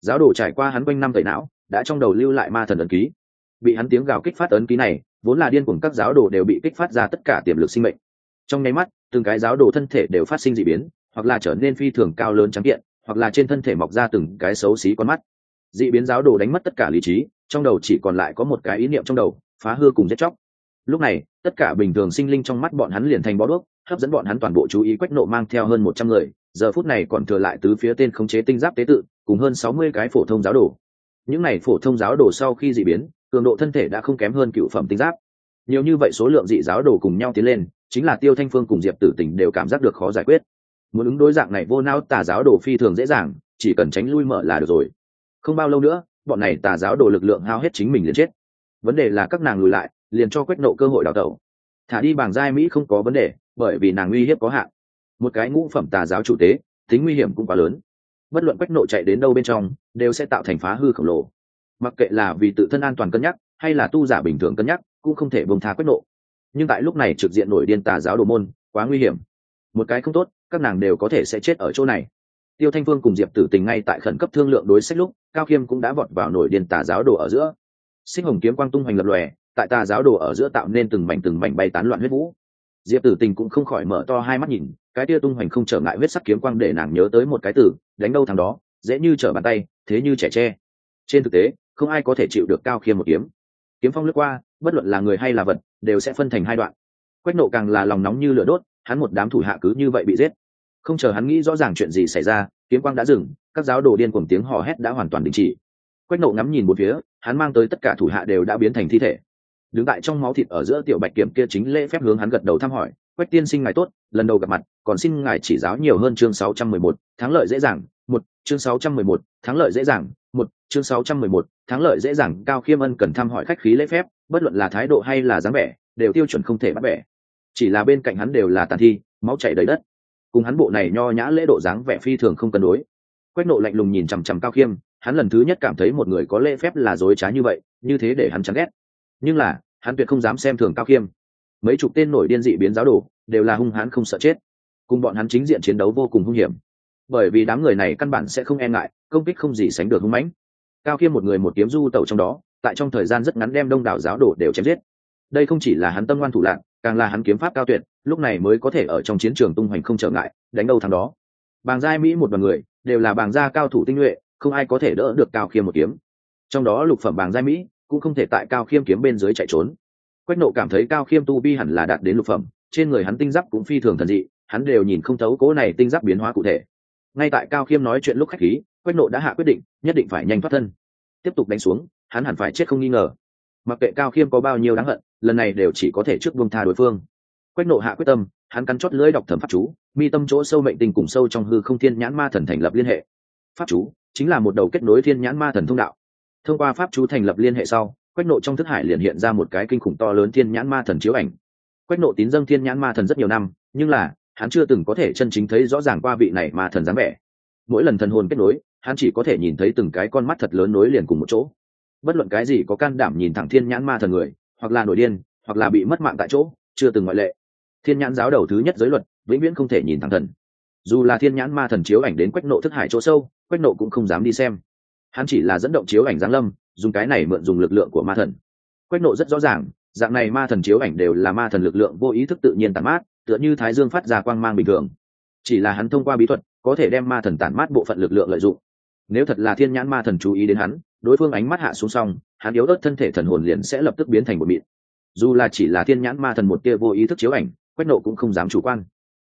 Giáo đồ trải qua hắn quanh năm tẩy não, đã trong đầu lưu lại ma thần ấn ký. Bị hắn tiếng gào kích phát ấn ký này, vốn là điên cuồng các giáo đồ đều bị kích phát ra tất cả tiềm lực sinh mệnh. Trong nháy mắt, từng cái giáo đồ thân thể đều phát sinh d ị biến, hoặc là trở nên phi thường cao lớn trắng kiện, hoặc là trên thân thể mọc ra từng cái xấu xí con mắt d ị biến giáo đồ đánh mất tất cả lý trí, trong đầu chỉ còn lại có một cái ý niệm trong đầu, phá hư cùng giết chóc. Lúc này, tất cả bình thường sinh linh trong mắt bọn hắn liền thành bó đuốc, hấp dẫn bọn hắn toàn bộ chú ý quách nộ mang theo hơn một trăm người, giờ phút này còn thừa lại tứ phía tên khống chế tinh giáp tế tự, cùng hơn sáu mươi cái phổ thông giáo đồ. Những này phổ thông giáo đồ sau khi dị biến, cường độ thân thể đã không kém hơn cựu phẩm tinh giáp. Nhiều như vậy số lượng dị giáo đồ cùng nhau tiến lên, chính là tiêu thanh phương cùng diệp tử tình đều cảm giác được khó giải quyết. Muốn ứng đối dạng này vô não tà giáo đồ phi thường dễ dàng, chỉ cần tránh lui mở là được rồi không bao lâu nữa, bọn này tà giáo đồ lực lượng hao hết chính mình liền chết. Vấn đề là các nàng lùi lại, liền cho quét nộ cơ hội đào tẩu. Thả đi bảng giai mỹ không có vấn đề, bởi vì nàng uy hiếp có hạn. Một cái ngũ phẩm tà giáo chủ tế, tính nguy hiểm cũng quá lớn. Bất luận quách nộ chạy đến đâu bên trong, đều sẽ tạo thành phá hư khổng lồ. Mặc kệ là vì tự thân an toàn cân nhắc, hay là tu giả bình thường cân nhắc, cũng không thể bông tha quách nộ. Nhưng tại lúc này trực diện nổi điên tà giáo đồ môn, quá nguy hiểm. Một cái không tốt, các nàng đều có thể sẽ chết ở chỗ này. Tiêu thanh phương cùng diệp tử tình ngay tại khẩn cấp thương lượng đối sách lúc cao khiêm cũng đã vọt vào nổi điên tà giáo đồ ở giữa. Sinh hồng kiếm quang tung hoành lập lòe, tại tà giáo đồ ở giữa tạo nên từng mảnh từng mảnh bay tán loạn huyết vũ. Diệp tử tình cũng không khỏi mở to hai mắt nhìn, cái tia tung hoành không trở ngại huyết sắc kiếm quang để nàng nhớ tới một cái từ, đánh đâu thằng đó, dễ như trở bàn tay, thế như trẻ tre. Trên thực tế, không ai có thể chịu được cao khiêm một kiếm. Kiếm phong lướt qua, bất luận là người hay là vật, đều sẽ phân thành hai đoạn. Quách nộ càng là lòng nóng như lửa đốt, hắn một đám thủ hạ cứ như vậy bị giết. Không chờ hắn nghĩ rõ ràng chuyện gì xảy ra, kiếm quang đã dừng các giáo đồ điên cùng tiếng hò hét đã hoàn toàn đình chỉ. Quách nộ ngắm nhìn một phía hắn mang tới tất cả thủ hạ đều đã biến thành thi thể. Đứng tại trong máu thịt ở giữa tiểu bạch kiếm kia chính lễ phép hướng hắn gật đầu thăm hỏi quách tiên sinh ngài tốt lần đầu gặp mặt còn xin ngài chỉ giáo nhiều hơn chương 611, thắng lợi dễ dàng một chương 611, thắng lợi dễ dàng một chương 611, thắng lợi dễ dàng cao khiêm ân cần thăm hỏi khách khí lễ phép bất luận là thái độ hay là dáng vẻ đều tiêu chuẩn không thể bắt bẻ. Chỉ là bên cạnh hắn đều là tàn thi máu chảy đầy đất. Cùng hắn bộ này nho nhã lễ độ dáng vẻ phi thường không cân đối quách nộ lạnh lùng nhìn chằm chằm cao khiêm, hắn lần thứ nhất cảm thấy một người có lễ phép là dối trá như vậy, như thế để hắn chán ghét. Nhưng là, hắn tuyệt không dám xem thường cao khiêm. Mấy chục tên nổi điên dị biến giáo đồ, đều là hung hãn không sợ chết. Cùng bọn hắn chính diện chiến đấu vô cùng hung hiểm. Bởi vì đám người này căn bản sẽ không e ngại, công kích không gì sánh được hung mãnh. Cao khiêm một người một kiếm du tẩu trong đó, tại trong thời gian rất ngắn đem đông đảo giáo đồ đều chém giết. Đây không chỉ là hắn tâm ngoan thủ lạc càng là hắn kiếm pháp cao tuyệt, lúc này mới có thể ở trong chiến trường tung hoành không trở ngại, đánh đâu thằng đó. Bàng giai mỹ một đoàn người đều là bàng gia cao thủ tinh nhuệ, không ai có thể đỡ được cao khiêm một kiếm. Trong đó lục phẩm bàng gia mỹ cũng không thể tại cao khiêm kiếm bên dưới chạy trốn. Quách nộ cảm thấy cao khiêm tu vi hẳn là đạt đến lục phẩm, trên người hắn tinh giáp cũng phi thường thần dị, hắn đều nhìn không thấu cố này tinh giáp biến hóa cụ thể. Ngay tại cao khiêm nói chuyện lúc khách khí, quách nộ đã hạ quyết định, nhất định phải nhanh thoát thân. Tiếp tục đánh xuống, hắn hẳn phải chết không nghi ngờ. Mặc kệ cao khiêm có bao nhiêu đáng hận, lần này đều chỉ có thể trước buông tha đối phương. Quách nộ hạ quyết tâm hắn cắn chót lưỡi đọc thẩm pháp chú, mi tâm chỗ sâu mệnh tình cùng sâu trong hư không thiên nhãn ma thần thành lập liên hệ. Pháp chú chính là một đầu kết nối thiên nhãn ma thần thông đạo. Thông qua pháp chú thành lập liên hệ sau, quách nộ trong thức hải liền hiện ra một cái kinh khủng to lớn thiên nhãn ma thần chiếu ảnh. Quách nộ tín dâng thiên nhãn ma thần rất nhiều năm, nhưng là, hắn chưa từng có thể chân chính thấy rõ ràng qua vị này ma thần dáng vẻ. Mỗi lần thần hồn kết nối, hắn chỉ có thể nhìn thấy từng cái con mắt thật lớn nối liền cùng một chỗ. Bất luận cái gì có can đảm nhìn thẳng thiên nhãn ma thần người, hoặc là nổi điên, hoặc là bị mất mạng tại chỗ, chưa từng ngoại lệ thiên nhãn giáo đầu thứ nhất giới luật, vĩnh viễn không thể nhìn thẳng thần. Dù là thiên nhãn ma thần chiếu ảnh đến quách nộ thức hải chỗ sâu, quách nộ cũng không dám đi xem. Hắn chỉ là dẫn động chiếu ảnh giáng lâm, dùng cái này mượn dùng lực lượng của ma thần. Quách nộ rất rõ ràng, dạng này ma thần chiếu ảnh đều là ma thần lực lượng vô ý thức tự nhiên tản mát, tựa như thái dương phát ra quang mang bình thường. Chỉ là hắn thông qua bí thuật, có thể đem ma thần tản mát bộ phận lực lượng lợi dụng. Nếu thật là thiên nhãn ma thần chú ý đến hắn, đối phương ánh mắt hạ xuống xong, hắn yếu ớt thân thể thần hồn liền sẽ lập tức biến thành một mịn. Dù là chỉ là thiên nhãn ma thần một tia vô ý thức chiếu ảnh quách nộ cũng không dám chủ quan.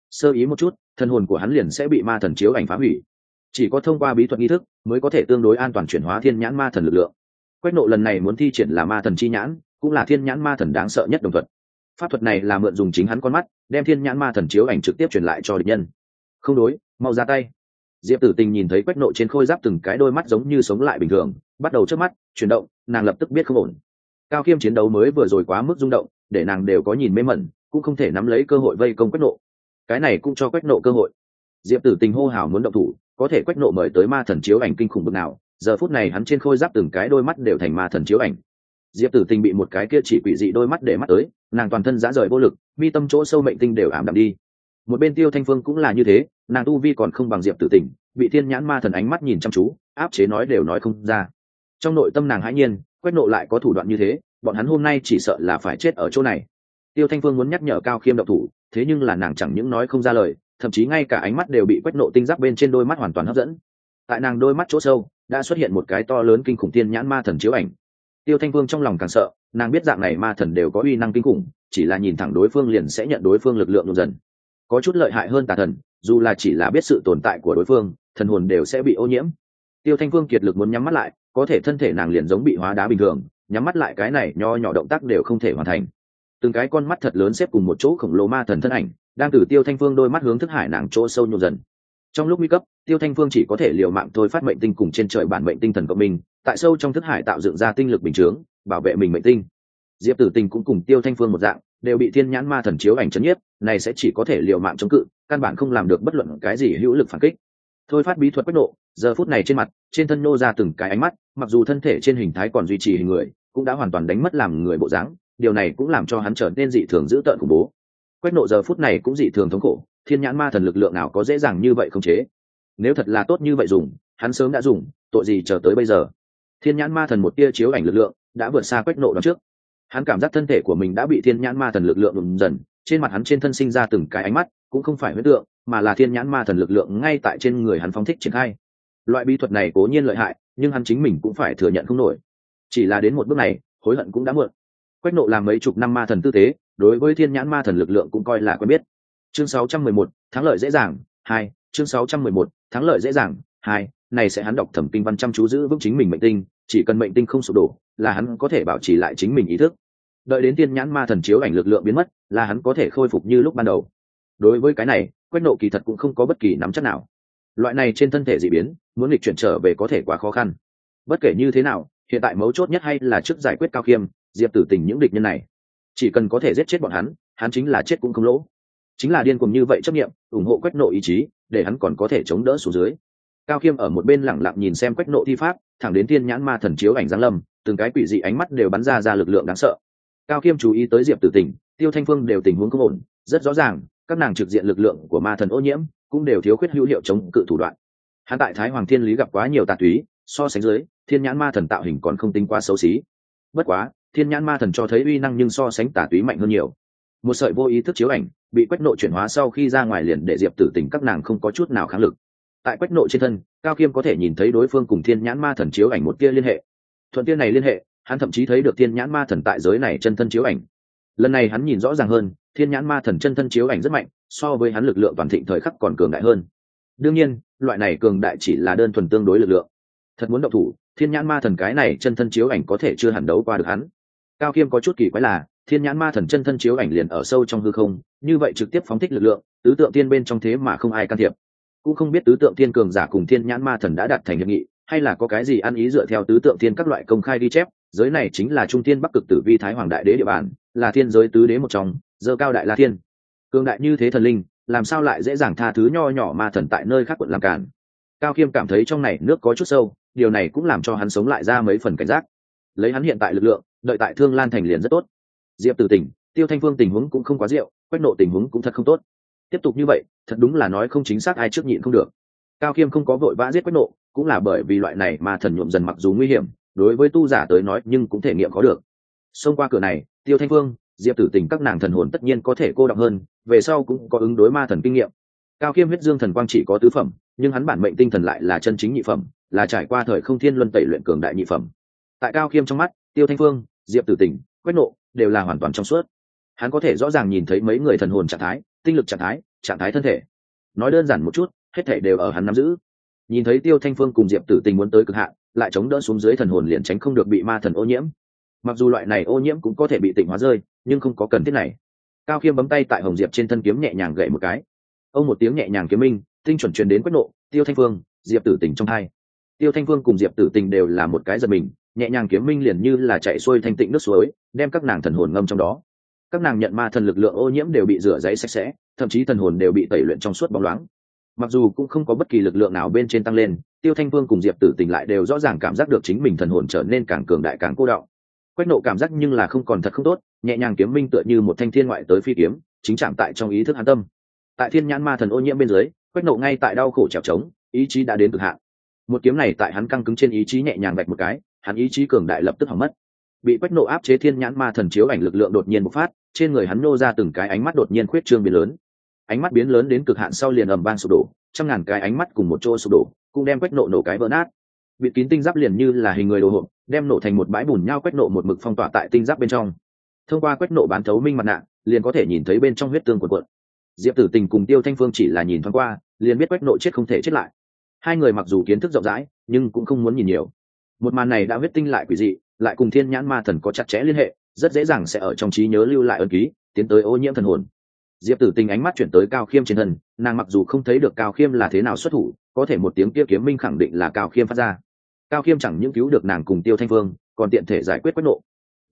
Sơ ý một chút, thân hồn của hắn liền sẽ bị ma thần chiếu ảnh phá hủy. Chỉ có thông qua bí thuật nghi thức mới có thể tương đối an toàn chuyển hóa thiên nhãn ma thần lực lượng. Quách nộ lần này muốn thi triển là ma thần chi nhãn, cũng là thiên nhãn ma thần đáng sợ nhất đồng thuật pháp thuật này là mượn dùng chính hắn con mắt, đem thiên nhãn ma thần chiếu ảnh trực tiếp truyền lại cho địch nhân. Không đối, mau ra tay. Diệp tử tình nhìn thấy quách nộ trên khôi giáp từng cái đôi mắt giống như sống lại bình thường, bắt đầu trước mắt, chuyển động, nàng lập tức biết không ổn. Cao khiêm chiến đấu mới vừa rồi quá mức rung động, để nàng đều có nhìn mê mẩn cũng không thể nắm lấy cơ hội vây công quách nộ. Cái này cũng cho quách nộ cơ hội. Diệp tử tình hô hào muốn động thủ, có thể quách nộ mời tới ma thần chiếu ảnh kinh khủng bực nào, giờ phút này hắn trên khôi giáp từng cái đôi mắt đều thành ma thần chiếu ảnh. Diệp tử tình bị một cái kia chỉ quỷ dị đôi mắt để mắt tới, nàng toàn thân giã rời vô lực, mi tâm chỗ sâu mệnh tinh đều ảm đạm đi. Một bên tiêu thanh phương cũng là như thế, nàng tu vi còn không bằng diệp tử tình, bị thiên nhãn ma thần ánh mắt nhìn chăm chú, áp chế nói đều nói không ra. Trong nội tâm nàng hãi nhiên, quách nộ lại có thủ đoạn như thế, bọn hắn hôm nay chỉ sợ là phải chết ở chỗ này tiêu thanh phương muốn nhắc nhở cao khiêm độc thủ, thế nhưng là nàng chẳng những nói không ra lời, thậm chí ngay cả ánh mắt đều bị quách nộ tinh giác bên trên đôi mắt hoàn toàn hấp dẫn. Tại nàng đôi mắt chỗ sâu, đã xuất hiện một cái to lớn kinh khủng tiên nhãn ma thần chiếu ảnh. Tiêu thanh phương trong lòng càng sợ, nàng biết dạng này ma thần đều có uy năng kinh khủng, chỉ là nhìn thẳng đối phương liền sẽ nhận đối phương lực lượng dần dần có chút lợi hại hơn tà thần, dù là chỉ là biết sự tồn tại của đối phương, thần hồn đều sẽ bị ô nhiễm. Tiêu thanh phương kiệt lực muốn nhắm mắt lại, có thể thân thể nàng liền giống bị hóa đá bình thường, nhắm mắt lại cái này nho nhỏ động tác đều không thể hoàn thành từng cái con mắt thật lớn xếp cùng một chỗ khổng lồ ma thần thân ảnh, đang từ tiêu thanh phương đôi mắt hướng thức hải nàng chỗ sâu nhộn dần. Trong lúc nguy cấp, tiêu thanh phương chỉ có thể liều mạng thôi phát mệnh tinh cùng trên trời bản mệnh tinh thần cộng minh tại sâu trong thức hải tạo dựng ra tinh lực bình chướng, bảo vệ mình mệnh tinh. Diệp tử tình cũng cùng tiêu thanh phương một dạng, đều bị thiên nhãn ma thần chiếu ảnh chấn nhiếp, này sẽ chỉ có thể liều mạng chống cự, căn bản không làm được bất luận cái gì hữu lực phản kích. Thôi phát bí thuật quách nộ, giờ phút này trên mặt, trên thân nô ra từng cái ánh mắt, mặc dù thân thể trên hình thái còn duy trì hình người, cũng đã hoàn toàn đánh mất làm người bộ dáng điều này cũng làm cho hắn trở nên dị thường dữ tợn khủng bố. Quách nộ giờ phút này cũng dị thường thống khổ, thiên nhãn ma thần lực lượng nào có dễ dàng như vậy không chế. Nếu thật là tốt như vậy dùng, hắn sớm đã dùng, tội gì chờ tới bây giờ? Thiên nhãn ma thần một tia chiếu ảnh lực lượng đã vượt xa quách nộ đón trước. Hắn cảm giác thân thể của mình đã bị thiên nhãn ma thần lực lượng đùm dần, trên mặt hắn trên thân sinh ra từng cái ánh mắt, cũng không phải huyết tượng, mà là thiên nhãn ma thần lực lượng ngay tại trên người hắn phóng thích triển khai. Loại bí thuật này cố nhiên lợi hại, nhưng hắn chính mình cũng phải thừa nhận không nổi. Chỉ là đến một bước này, hối hận cũng đã muộn quách nộ làm mấy chục năm ma thần tư thế đối với thiên nhãn ma thần lực lượng cũng coi là quen biết. Chương 611, thắng lợi dễ dàng hai chương 611, thắng lợi dễ dàng hai này sẽ hắn đọc thẩm kinh văn chăm chú giữ vững chính mình mệnh tinh chỉ cần mệnh tinh không sụp đổ là hắn có thể bảo trì lại chính mình ý thức. Đợi đến tiên nhãn ma thần chiếu ảnh lực lượng biến mất là hắn có thể khôi phục như lúc ban đầu. Đối với cái này quách nộ kỳ thật cũng không có bất kỳ nắm chắc nào. Loại này trên thân thể d ị biến muốn lịch chuyển trở về có thể quá khó khăn. Bất kể như thế nào hiện tại mấu chốt nhất hay là trước giải quyết cao khiêm diệp tử tình những địch nhân này, chỉ cần có thể giết chết bọn hắn hắn chính là chết cũng không lỗ. Chính là điên cùng như vậy chấp nghiệm ủng hộ quách nộ ý chí, để hắn còn có thể chống đỡ xuống dưới. Cao khiêm ở một bên lẳng lặng nhìn xem quách nộ thi pháp, thẳng đến thiên nhãn ma thần chiếu ảnh giáng lâm, từng cái quỷ dị ánh mắt đều bắn ra ra lực lượng đáng sợ. Cao khiêm chú ý tới diệp tử tình, tiêu thanh phương đều tình huống không ổn, rất rõ ràng, các nàng trực diện lực lượng của ma thần ô nhiễm, cũng đều thiếu khuyết hữu hiệu chống cự thủ đoạn. Hắn tại thái hoàng thiên lý gặp quá nhiều tà túy, so sánh dưới, thiên nhãn ma thần tạo hình còn không tính quá xấu xí. Bất quá thiên nhãn ma thần cho thấy uy năng nhưng so sánh tà túy mạnh hơn nhiều. Một sợi vô ý thức chiếu ảnh bị quách nộ chuyển hóa sau khi ra ngoài liền để diệp tử tình các nàng không có chút nào kháng lực. Tại quách nộ trên thân, cao kiêm có thể nhìn thấy đối phương cùng thiên nhãn ma thần chiếu ảnh một kia liên hệ. Thuận tiên này liên hệ, hắn thậm chí thấy được thiên nhãn ma thần tại giới này chân thân chiếu ảnh. Lần này hắn nhìn rõ ràng hơn, thiên nhãn ma thần chân thân chiếu ảnh rất mạnh, so với hắn lực lượng toàn thịnh thời khắc còn cường đại hơn. Đương nhiên, loại này cường đại chỉ là đơn thuần tương đối lực lượng. Thật muốn động thủ, thiên nhãn ma thần cái này chân thân chiếu ảnh có thể chưa hẳn đấu qua được hắn cao kiêm có chút kỳ quái là, thiên nhãn ma thần chân thân chiếu ảnh liền ở sâu trong hư không, như vậy trực tiếp phóng thích lực lượng, tứ tượng tiên bên trong thế mà không ai can thiệp. Cũng không biết tứ tượng tiên cường giả cùng thiên nhãn ma thần đã đạt thành hiệp nghị, hay là có cái gì ăn ý dựa theo tứ tượng tiên các loại công khai ghi chép, giới này chính là trung tiên bắc cực tử vi thái hoàng đại đế địa bàn, là thiên giới tứ đế một trong dơ cao đại la thiên. Cường đại như thế thần linh, làm sao lại dễ dàng tha thứ nho nhỏ ma thần tại nơi khác quận làm cản? Cao khiêm cảm thấy trong này nước có chút sâu, điều này cũng làm cho hắn sống lại ra mấy phần cảnh giác lấy hắn hiện tại lực lượng đợi tại thương lan thành liền rất tốt. Diệp tử Tỉnh, tiêu thanh phương tình huống cũng không quá rượu quách nộ tình huống cũng thật không tốt. Tiếp tục như vậy thật đúng là nói không chính xác ai trước nhịn không được. Cao khiêm không có vội vã giết quách nộ cũng là bởi vì loại này mà thần nhuộm dần mặc dù nguy hiểm đối với tu giả tới nói nhưng cũng thể nghiệm có được. Xông qua cửa này tiêu thanh phương diệp tử tình các nàng thần hồn tất nhiên có thể cô đọng hơn về sau cũng có ứng đối ma thần kinh nghiệm. Cao khiêm huyết dương thần quang chỉ có tứ phẩm nhưng hắn bản mệnh tinh thần lại là chân chính nhị phẩm là trải qua thời không thiên luân tẩy luyện cường đại nhị phẩm tại cao khiêm trong mắt tiêu thanh phương diệp tử Tỉnh, quách nộ đều là hoàn toàn trong suốt. Hắn có thể rõ ràng nhìn thấy mấy người thần hồn trạng thái tinh lực trạng thái trạng thái thân thể. Nói đơn giản một chút hết thể đều ở hắn nắm giữ. Nhìn thấy tiêu thanh phương cùng diệp tử tình muốn tới cực hạn lại chống đỡ xuống dưới thần hồn liền tránh không được bị ma thần ô nhiễm. Mặc dù loại này ô nhiễm cũng có thể bị tịnh hóa rơi nhưng không có cần thiết này. Cao khiêm bấm tay tại hồng diệp trên thân kiếm nhẹ nhàng gậy một cái. Ông một tiếng nhẹ nhàng kiếm minh tinh chuẩn truyền đến quách nộ tiêu thanh phương diệp tử tình trong hai. Tiêu thanh phương cùng diệp tử tình đều là một cái giật mình nhẹ nhàng kiếm minh liền như là chạy xuôi thanh tịnh nước suối, đem các nàng thần hồn ngâm trong đó. Các nàng nhận ma thần lực lượng ô nhiễm đều bị rửa giấy sạch sẽ, thậm chí thần hồn đều bị tẩy luyện trong suốt bóng loáng. Mặc dù cũng không có bất kỳ lực lượng nào bên trên tăng lên, tiêu thanh vương cùng diệp tử tình lại đều rõ ràng cảm giác được chính mình thần hồn trở nên càng cường đại càng cô đọng. Quách nộ cảm giác nhưng là không còn thật không tốt, nhẹ nhàng kiếm minh tựa như một thanh thiên ngoại tới phi kiếm, chính chạm tại trong ý thức an tâm. Tại thiên nhãn ma thần ô nhiễm bên dưới, quách nộ ngay tại đau khổ trèo trống ý chí đã đến cực hạn. Một kiếm này tại hắn căng cứng trên ý chí nhẹ nhàng vạch một cái hắn ý chí cường đại lập tức hỏng mất. Bị quách nộ áp chế thiên nhãn ma thần chiếu ảnh lực lượng đột nhiên bộc phát, trên người hắn nô ra từng cái ánh mắt đột nhiên khuyết trương biến lớn. Ánh mắt biến lớn đến cực hạn sau liền ầm vang sụp đổ, trăm ngàn cái ánh mắt cùng một chỗ sụp đổ, cũng đem quách nộ nổ cái vỡ nát. Bịt kín tinh giáp liền như là hình người đồ hộp, đem nổ thành một bãi bùn nhau quách nộ một mực phong tỏa tại tinh giáp bên trong. Thông qua quách nộ bán thấu minh mặt nạ, liền có thể nhìn thấy bên trong huyết tương quần quận diệp tử tình cùng tiêu thanh phương chỉ là nhìn thoáng qua, liền biết quách nộ chết không thể chết lại. Hai người mặc dù kiến thức rộng rãi, nhưng cũng không muốn nhìn nhiều một màn này đã huyết tinh lại quỷ dị, lại cùng thiên nhãn ma thần có chặt chẽ liên hệ, rất dễ dàng sẽ ở trong trí nhớ lưu lại ân ký, tiến tới ô nhiễm thần hồn. Diệp tử tình ánh mắt chuyển tới cao khiêm trên thân, nàng mặc dù không thấy được cao khiêm là thế nào xuất thủ, có thể một tiếng kia kiếm minh khẳng định là cao khiêm phát ra. Cao khiêm chẳng những cứu được nàng cùng tiêu thanh phương còn tiện thể giải quyết quất nộ.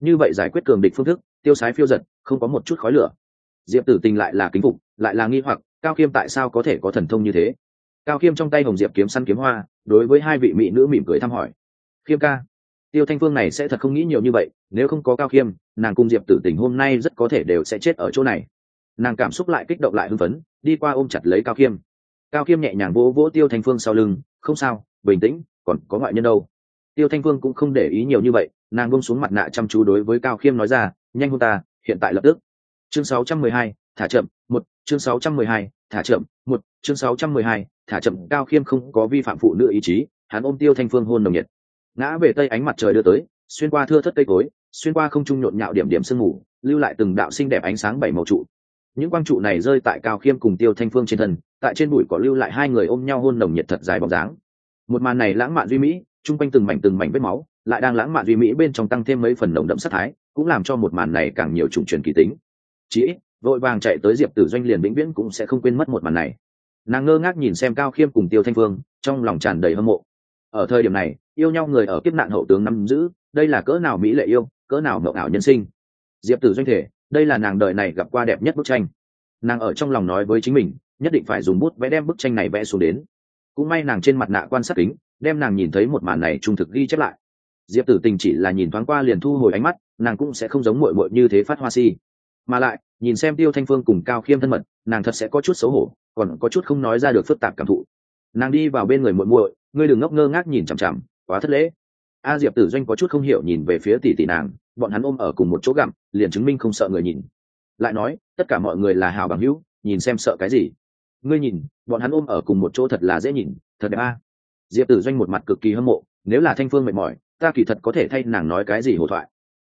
Như vậy giải quyết cường địch phương thức, tiêu sái phiêu giật, không có một chút khói lửa. Diệp tử tình lại là kính phục, lại là nghi hoặc, cao khiêm tại sao có thể có thần thông như thế? Cao khiêm trong tay hồng diệp kiếm săn kiếm hoa, đối với hai vị mỹ nữ mỉm cười thăm hỏi khiêm ca. Tiêu thanh phương này sẽ thật không nghĩ nhiều như vậy nếu không có cao khiêm nàng cùng diệp tử tình hôm nay rất có thể đều sẽ chết ở chỗ này. Nàng cảm xúc lại kích động lại hưng phấn đi qua ôm chặt lấy cao khiêm. Cao khiêm nhẹ nhàng vỗ vỗ tiêu thanh phương sau lưng không sao bình tĩnh còn có ngoại nhân đâu. Tiêu thanh phương cũng không để ý nhiều như vậy nàng bông xuống mặt nạ chăm chú đối với cao khiêm nói ra nhanh hôn ta hiện tại lập tức. Chương 612, thả chậm một chương 612, thả chậm một chương 612, thả chậm. Cao khiêm không có vi phạm phụ nữ ý chí hắn ôm tiêu thanh phương hôn nồng nhiệt ngã về tây ánh mặt trời đưa tới, xuyên qua thưa thất cây cối, xuyên qua không trung nhộn nhạo điểm điểm sương mù, lưu lại từng đạo xinh đẹp ánh sáng bảy màu trụ. Những quang trụ này rơi tại cao khiêm cùng tiêu thanh phương trên thân, tại trên bụi có lưu lại hai người ôm nhau hôn nồng nhiệt thật dài bóng dáng. Một màn này lãng mạn duy mỹ, chung quanh từng mảnh từng mảnh vết máu, lại đang lãng mạn duy mỹ bên trong tăng thêm mấy phần nồng đậm sắc thái, cũng làm cho một màn này càng nhiều trùng truyền kỳ tính. Chí vội vàng chạy tới diệp tử doanh liền vĩnh viễn cũng sẽ không quên mất một màn này. Nàng ngơ ngác nhìn xem cao khiêm cùng tiêu thanh phương, trong lòng tràn đầy hâm mộ. Ở thời điểm này yêu nhau người ở kiếp nạn hậu tướng nắm giữ, đây là cỡ nào mỹ lệ yêu, cỡ nào mậu ảo nhân sinh. Diệp tử doanh thể, đây là nàng đời này gặp qua đẹp nhất bức tranh. Nàng ở trong lòng nói với chính mình, nhất định phải dùng bút vẽ đem bức tranh này vẽ xuống đến. Cũng may nàng trên mặt nạ quan sát kính, đem nàng nhìn thấy một màn này trung thực ghi chép lại. Diệp tử tình chỉ là nhìn thoáng qua liền thu hồi ánh mắt, nàng cũng sẽ không giống mội mội như thế phát hoa si. Mà lại, nhìn xem tiêu thanh phương cùng cao khiêm thân mật, nàng thật sẽ có chút xấu hổ, còn có chút không nói ra được phức tạp cảm thụ. Nàng đi vào bên người muội muội, ngươi đừng ngốc ngơ ngác nhìn chằm chằm quá thất lễ. A diệp tử doanh có chút không hiểu nhìn về phía tỷ tỷ nàng, bọn hắn ôm ở cùng một chỗ gặm, liền chứng minh không sợ người nhìn. Lại nói, tất cả mọi người là hào bằng hữu, nhìn xem sợ cái gì? Ngươi nhìn, bọn hắn ôm ở cùng một chỗ thật là dễ nhìn, thật đẹp a. Diệp tử doanh một mặt cực kỳ hâm mộ, nếu là thanh phương mệt mỏi, ta kỳ thật có thể thay nàng nói cái gì hổ thoại.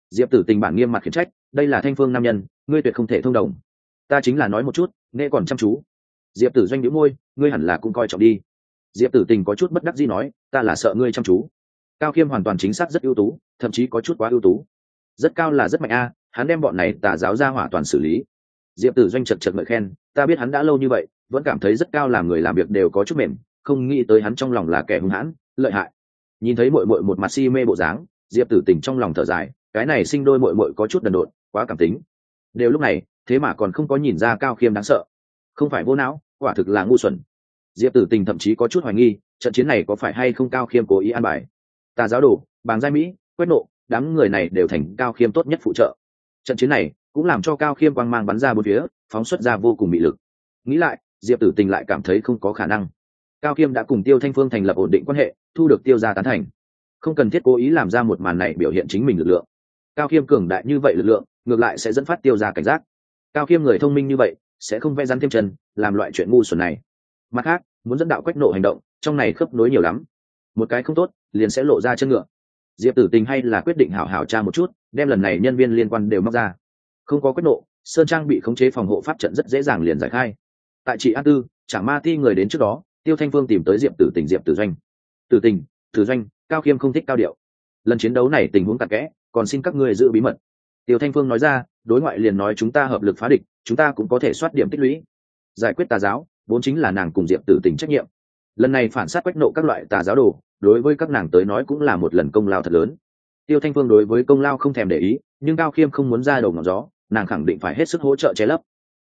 Diệp tử tình bản nghiêm mặt khiển trách, đây là thanh phương nam nhân, ngươi tuyệt không thể thông đồng. Ta chính là nói một chút nghe còn chăm chú. Diệp tử doanh đĩu môi, ngươi hẳn là cũng coi trọng đi diệp tử tình có chút bất đắc gì nói, ta là sợ ngươi chăm chú. Cao khiêm hoàn toàn chính xác rất ưu tú, thậm chí có chút quá ưu tú. Rất cao là rất mạnh a, hắn đem bọn này tà giáo ra hỏa toàn xử lý. Diệp tử doanh chật chật ngợi khen, ta biết hắn đã lâu như vậy, vẫn cảm thấy rất cao làm người làm việc đều có chút mềm, không nghĩ tới hắn trong lòng là kẻ hung hãn, lợi hại. Nhìn thấy mội mội một mặt si mê bộ dáng, diệp tử tình trong lòng thở dài, cái này sinh đôi mội mội có chút đần độn, quá cảm tính. Đều lúc này, thế mà còn không có nhìn ra cao khiêm đáng sợ. Không phải vô não, quả thực là ngu xuẩn diệp tử tình thậm chí có chút hoài nghi, trận chiến này có phải hay không cao khiêm cố ý an bài? Tà giáo đồ, bàng giai mỹ quét nộ, đám người này đều thành cao khiêm tốt nhất phụ trợ. Trận chiến này cũng làm cho cao khiêm quang mang bắn ra bốn phía, phóng xuất ra vô cùng bị lực. Nghĩ lại, diệp tử tình lại cảm thấy không có khả năng. Cao khiêm đã cùng tiêu thanh phương thành lập ổn định quan hệ, thu được tiêu gia tán thành. Không cần thiết cố ý làm ra một màn này biểu hiện chính mình lực lượng. Cao khiêm cường đại như vậy lực lượng, ngược lại sẽ dẫn phát tiêu gia cảnh giác. Cao khiêm người thông minh như vậy, sẽ không vẽ rắn thêm chân, làm loại chuyện ngu xuẩn này. Mặt khác muốn dẫn đạo quách nộ hành động, trong này khớp nối nhiều lắm. Một cái không tốt, liền sẽ lộ ra chân ngựa. Diệp tử tình hay là quyết định hảo hảo tra một chút, đem lần này nhân viên liên quan đều móc ra. Không có quách nộ, sơn trang bị khống chế phòng hộ pháp trận rất dễ dàng liền giải khai. Tại chị an tư chẳng ma ti người đến trước đó, tiêu thanh phương tìm tới diệp tử tình, diệp tử doanh. Tử tình, tử doanh, cao khiêm không thích cao điệu. Lần chiến đấu này tình huống tạc kẽ, còn xin các ngươi giữ bí mật. Tiêu thanh phương nói ra, đối ngoại liền nói chúng ta hợp lực phá địch, chúng ta cũng có thể soát điểm tích lũy. Giải quyết tà giáo vốn chính là nàng cùng diệp tử tình trách nhiệm. Lần này phản sát quách nộ các loại tà giáo đồ, đối với các nàng tới nói cũng là một lần công lao thật lớn. Tiêu thanh phương đối với công lao không thèm để ý, nhưng cao khiêm không muốn ra đầu ngọn gió, nàng khẳng định phải hết sức hỗ trợ che lấp.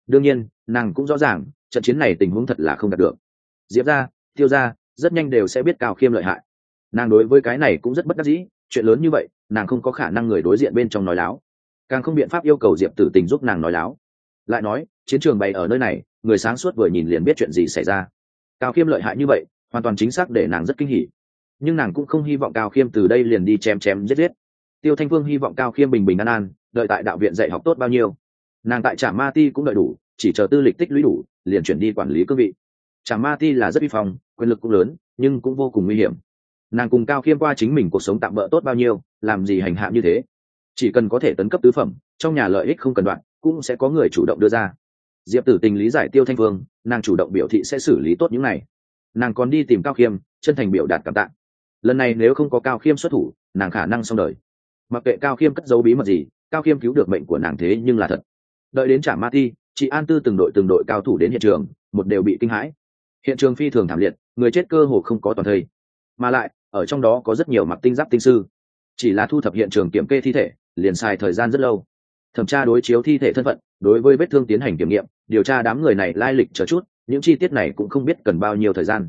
Đương nhiên, nàng cũng rõ ràng, trận chiến này tình huống thật là không đạt được. Diệp ra tiêu ra rất nhanh đều sẽ biết cao khiêm lợi hại. Nàng đối với cái này cũng rất bất đắc dĩ, chuyện lớn như vậy, nàng không có khả năng người đối diện bên trong nói láo. Càng không biện pháp yêu cầu diệp tử tình giúp nàng nói láo. Lại nói chiến trường bày ở nơi này, người sáng suốt vừa nhìn liền biết chuyện gì xảy ra. Cao khiêm lợi hại như vậy, hoàn toàn chính xác để nàng rất kinh hỉ. Nhưng nàng cũng không hy vọng cao khiêm từ đây liền đi chém chém giết giết. Tiêu thanh phương hy vọng cao khiêm bình bình an an, đợi tại đạo viện dạy học tốt bao nhiêu. Nàng tại trạm ma ti cũng đợi đủ, chỉ chờ tư lịch tích lũy đủ, liền chuyển đi quản lý cương vị. Trạm ma ti là rất vi phong, quyền lực cũng lớn, nhưng cũng vô cùng nguy hiểm. Nàng cùng cao khiêm qua chính mình cuộc sống tạm bỡ tốt bao nhiêu, làm gì hành hạ như thế? Chỉ cần có thể tấn cấp tứ phẩm, trong nhà lợi ích không cần đoạn, cũng sẽ có người chủ động đưa ra diệp tử tình lý giải tiêu thanh phương nàng chủ động biểu thị sẽ xử lý tốt những này. Nàng còn đi tìm cao khiêm chân thành biểu đạt cảm tạng lần này nếu không có cao khiêm xuất thủ nàng khả năng xong đời. Mặc kệ cao khiêm cất dấu bí mật gì cao khiêm cứu được mệnh của nàng thế nhưng là thật. Đợi đến trả ma thi, chị an tư từng đội từng đội cao thủ đến hiện trường một đều bị kinh hãi. Hiện trường phi thường thảm liệt người chết cơ hồ không có toàn thây. Mà lại ở trong đó có rất nhiều mặc tinh giáp tinh sư. Chỉ là thu thập hiện trường kiểm kê thi thể liền xài thời gian rất lâu thẩm tra đối chiếu thi thể thân phận, đối với vết thương tiến hành kiểm nghiệm, điều tra đám người này lai lịch chờ chút, những chi tiết này cũng không biết cần bao nhiêu thời gian.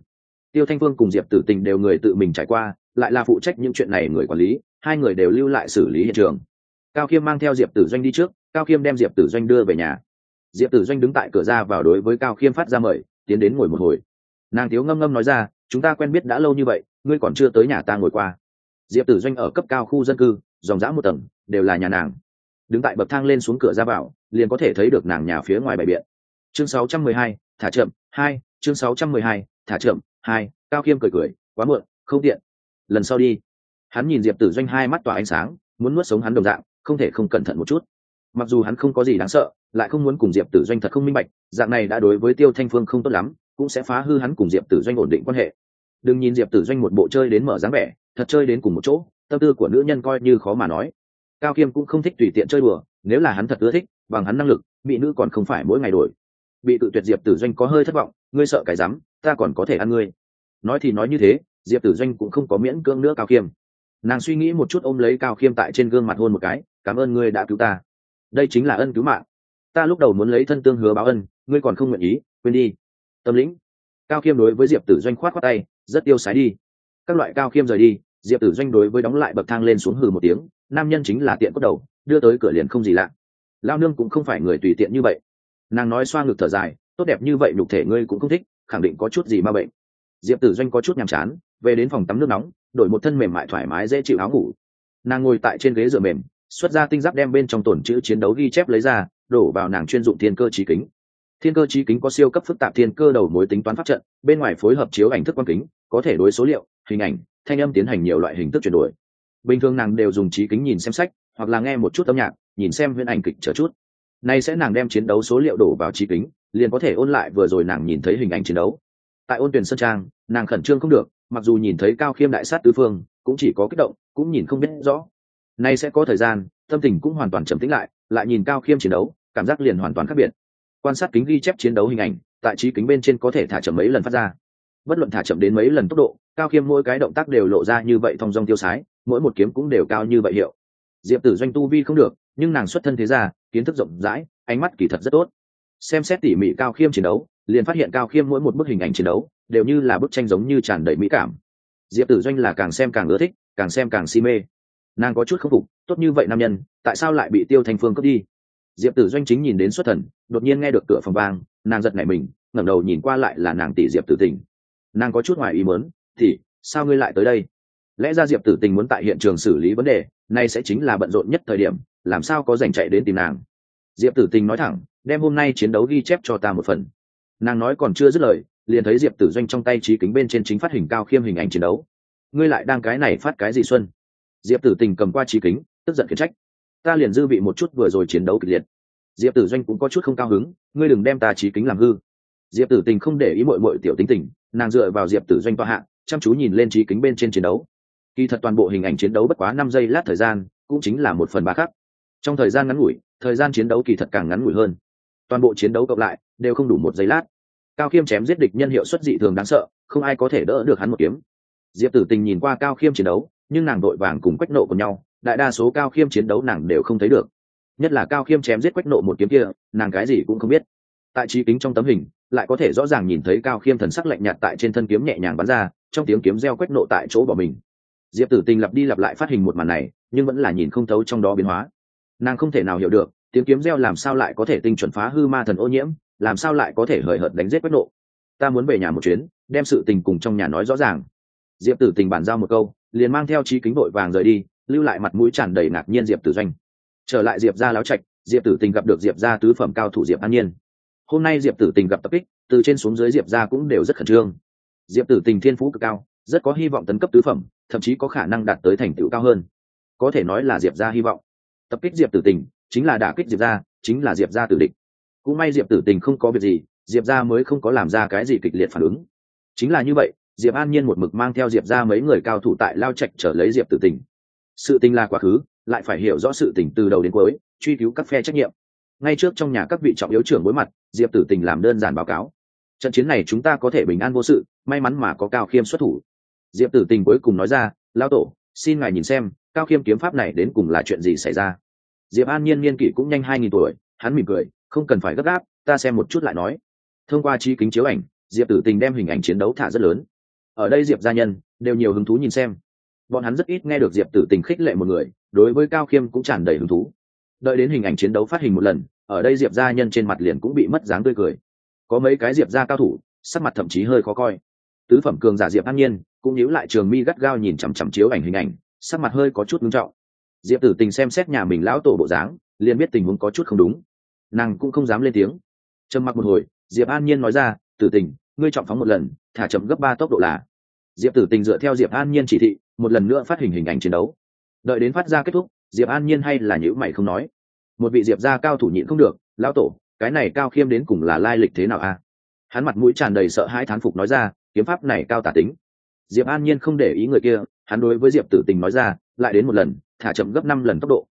Tiêu thanh phương cùng diệp tử tình đều người tự mình trải qua, lại là phụ trách những chuyện này người quản lý, hai người đều lưu lại xử lý hiện trường. Cao khiêm mang theo diệp tử doanh đi trước, cao khiêm đem diệp tử doanh đưa về nhà. Diệp tử doanh đứng tại cửa ra vào đối với cao khiêm phát ra mời, tiến đến ngồi một hồi. Nàng thiếu ngâm ngâm nói ra, chúng ta quen biết đã lâu như vậy, ngươi còn chưa tới nhà ta ngồi qua. Diệp tử doanh ở cấp cao khu dân cư, dòng dã một tầng, đều là nhà nàng đứng tại bậc thang lên xuống cửa ra vào liền có thể thấy được nàng nhà phía ngoài bãi biện. Chương 612, thả chậm hai chương 612, thả chậm hai cao khiêm cười cười quá muộn không tiện. Lần sau đi. Hắn nhìn diệp tử doanh hai mắt tỏa ánh sáng muốn nuốt sống hắn đồng dạng không thể không cẩn thận một chút. Mặc dù hắn không có gì đáng sợ lại không muốn cùng diệp tử doanh thật không minh bạch dạng này đã đối với tiêu thanh phương không tốt lắm cũng sẽ phá hư hắn cùng diệp tử doanh ổn định quan hệ. Đừng nhìn diệp tử doanh một bộ chơi đến mở dáng vẻ thật chơi đến cùng một chỗ tâm tư của nữ nhân coi như khó mà nói cao khiêm cũng không thích tùy tiện chơi đùa, nếu là hắn thật ưa thích, bằng hắn năng lực bị nữ còn không phải mỗi ngày đổi. Bị tự tuyệt diệp tử doanh có hơi thất vọng, ngươi sợ cái rắm, ta còn có thể ăn ngươi. Nói thì nói như thế, diệp tử doanh cũng không có miễn cưỡng nữa cao khiêm nàng suy nghĩ một chút ôm lấy cao khiêm tại trên gương mặt hôn một cái, cảm ơn ngươi đã cứu ta. Đây chính là ân cứu mạng. Ta lúc đầu muốn lấy thân tương hứa báo ân, ngươi còn không nguyện ý, quên đi. Tâm lĩnh. Cao khiêm đối với diệp tử doanh khoát khoát tay, rất tiêu sái đi. Các loại cao khiêm rời đi, diệp tử doanh đối với đóng lại bậc thang lên xuống hừ một tiếng nam nhân chính là tiện cốt đầu, đưa tới cửa liền không gì lạ. Lao nương cũng không phải người tùy tiện như vậy. Nàng nói xoa ngực thở dài, tốt đẹp như vậy nhục thể ngươi cũng không thích, khẳng định có chút gì ma bệnh. Diệp tử doanh có chút nhàm chán, về đến phòng tắm nước nóng, đổi một thân mềm mại thoải mái dễ chịu áo ngủ. Nàng ngồi tại trên ghế dựa mềm, xuất ra tinh giáp đem bên trong tổn chữ chiến đấu ghi chép lấy ra, đổ vào nàng chuyên dụng thiên cơ trí kính. Thiên cơ trí kính có siêu cấp phức tạp thiên cơ đầu mối tính toán pháp trận, bên ngoài phối hợp chiếu ảnh thức quang kính, có thể đối số liệu, hình ảnh, thanh âm tiến hành nhiều loại hình thức chuyển đổi bình thường nàng đều dùng trí kính nhìn xem sách, hoặc là nghe một chút âm nhạc, nhìn xem huyễn ảnh kịch chờ chút. Nay sẽ nàng đem chiến đấu số liệu đổ vào trí kính, liền có thể ôn lại vừa rồi nàng nhìn thấy hình ảnh chiến đấu. Tại ôn tuyển sơn trang, nàng khẩn trương không được, mặc dù nhìn thấy cao khiêm đại sát tứ phương, cũng chỉ có kích động, cũng nhìn không biết rõ. Nay sẽ có thời gian, tâm tình cũng hoàn toàn trầm tĩnh lại lại nhìn cao khiêm chiến đấu, cảm giác liền hoàn toàn khác biệt. Quan sát kính ghi chép chiến đấu hình ảnh, tại trí kính bên trên có thể thả chậm mấy lần phát ra. Bất luận thả chậm đến mấy lần tốc độ, cao khiêm mỗi cái động tác đều lộ ra như vậy thong dong tiêu sái mỗi một kiếm cũng đều cao như vậy hiệu. Diệp tử doanh tu vi không được, nhưng nàng xuất thân thế gia, kiến thức rộng rãi, ánh mắt kỳ thật rất tốt. Xem xét tỉ mỉ cao khiêm chiến đấu, liền phát hiện cao khiêm mỗi một bức hình ảnh chiến đấu, đều như là bức tranh giống như tràn đầy mỹ cảm. Diệp tử doanh là càng xem càng ưa thích, càng xem càng si mê. Nàng có chút k phục, tốt như vậy nam nhân, tại sao lại bị tiêu thanh phương cướp đi? Diệp tử doanh chính nhìn đến xuất thần, đột nhiên nghe được cửa phòng vang, nàng giật nảy mình, ngẩng đầu nhìn qua lại là nàng tỷ diệp tử tình. Nàng có chút ngoài ý mớn thì sao ngươi lại tới đây? Lẽ ra diệp tử tình muốn tại hiện trường xử lý vấn đề, nay sẽ chính là bận rộn nhất thời điểm, làm sao có giành chạy đến tìm nàng? Diệp tử tình nói thẳng, đem hôm nay chiến đấu ghi chép cho ta một phần. Nàng nói còn chưa dứt lời, liền thấy diệp tử doanh trong tay trí kính bên trên chính phát hình cao khiêm hình ảnh chiến đấu. Ngươi lại đang cái này phát cái gì xuân? Diệp tử tình cầm qua trí kính, tức giận khiển trách. Ta liền dư vị một chút vừa rồi chiến đấu kịch liệt. Diệp tử doanh cũng có chút không cao hứng, ngươi đừng đem ta trí kính làm hư. Diệp tử tình không để ý mội mội tiểu tính tình, nàng dựa vào diệp tử doanh tọa hạng chăm chú nhìn lên trí kính bên trên chiến đấu kỳ thật toàn bộ hình ảnh chiến đấu bất quá năm giây lát thời gian, cũng chính là một phần ba khắc. Trong thời gian ngắn ngủi, thời gian chiến đấu kỳ thật càng ngắn ngủi hơn. Toàn bộ chiến đấu cộng lại, đều không đủ một giây lát. Cao khiêm chém giết địch nhân hiệu suất dị thường đáng sợ, không ai có thể đỡ được hắn một kiếm. Diệp tử tình nhìn qua cao khiêm chiến đấu, nhưng nàng đội vàng cùng quách nộ của nhau, đại đa số cao khiêm chiến đấu nàng đều không thấy được. Nhất là cao khiêm chém giết quách nộ một kiếm kia, nàng cái gì cũng không biết. Tại trí kính trong tấm hình, lại có thể rõ ràng nhìn thấy cao khiêm thần sắc lạnh nhạt tại trên thân kiếm nhẹ nhàng bắn ra, trong tiếng kiếm reo quách nộ tại chỗ bỏ mình diệp tử tình lặp đi lặp lại phát hình một màn này, nhưng vẫn là nhìn không thấu trong đó biến hóa. Nàng không thể nào hiểu được, tiếng kiếm reo làm sao lại có thể tinh chuẩn phá hư ma thần ô nhiễm, làm sao lại có thể hời hợt đánh giết quách nộ. Ta muốn về nhà một chuyến, đem sự tình cùng trong nhà nói rõ ràng. Diệp tử tình bản giao một câu, liền mang theo trí kính vội vàng rời đi, lưu lại mặt mũi tràn đầy ngạc nhiên diệp tử doanh. Trở lại diệp ra láo trạch, diệp tử tình gặp được diệp ra tứ phẩm cao thủ diệp an nhiên. Hôm nay diệp tử tình gặp tập kích, từ trên xuống dưới diệp ra cũng đều rất khẩn trương. Diệp tử tình thiên phú cực cao, rất có hy vọng tấn cấp tứ phẩm thậm chí có khả năng đạt tới thành tựu cao hơn. Có thể nói là diệp ra hy vọng. Tập kích diệp tử tình, chính là đả kích diệp ra chính là diệp ra tử địch. Cũng may diệp tử tình không có việc gì, diệp ra mới không có làm ra cái gì kịch liệt phản ứng. Chính là như vậy, diệp an nhiên một mực mang theo diệp ra mấy người cao thủ tại lao trạch trở lấy diệp tử tình. Sự tình là quá khứ, lại phải hiểu rõ sự tình từ đầu đến cuối, truy cứu các phe trách nhiệm. Ngay trước trong nhà các vị trọng yếu trưởng đối mặt, diệp tử tình làm đơn giản báo cáo. Trận chiến này chúng ta có thể bình an vô sự, may mắn mà có cao khiêm xuất thủ diệp tử tình cuối cùng nói ra lao tổ, xin ngài nhìn xem, cao khiêm kiếm pháp này đến cùng là chuyện gì xảy ra? Diệp an nhiên niên kỷ cũng nhanh hai nghìn tuổi, hắn mỉm cười, không cần phải gấp gáp, ta xem một chút lại nói. Thông qua chi kính chiếu ảnh, diệp tử tình đem hình ảnh chiến đấu thả rất lớn. Ở đây diệp gia nhân đều nhiều hứng thú nhìn xem. Bọn hắn rất ít nghe được diệp tử tình khích lệ một người, đối với cao khiêm cũng tràn đầy hứng thú. Đợi đến hình ảnh chiến đấu phát hình một lần, ở đây diệp gia nhân trên mặt liền cũng bị mất dáng tươi cười. Có mấy cái diệp gia cao thủ, sắc mặt thậm chí hơi khó coi. Tứ phẩm cường giả diệp an nhiên cũng nhíu lại trường mi gắt gao nhìn chằm chằm chiếu ảnh hình ảnh, sắc mặt hơi có chút nghiêm trọng. Diệp tử tình xem xét nhà mình lão tổ bộ dáng, liền biết tình huống có chút không đúng. Nàng cũng không dám lên tiếng. Trầm mặc một hồi, diệp an nhiên nói ra, tử tình, ngươi trọng phóng một lần, thả chậm gấp ba tốc độ là. Diệp tử tình dựa theo diệp an nhiên chỉ thị, một lần nữa phát hình hình ảnh chiến đấu. Đợi đến phát ra kết thúc, diệp an nhiên hay là nhữ mày không nói. Một vị diệp gia cao thủ nhịn không được, lão tổ, cái này cao khiêm đến cùng là lai lịch thế nào a? Hắn mặt mũi tràn đầy sợ hãi thán phục nói ra, kiếm pháp này cao tả tính diệp an nhiên không để ý người kia, hắn đối với diệp tử tình nói ra, lại đến một lần, thả chậm gấp năm lần tốc độ.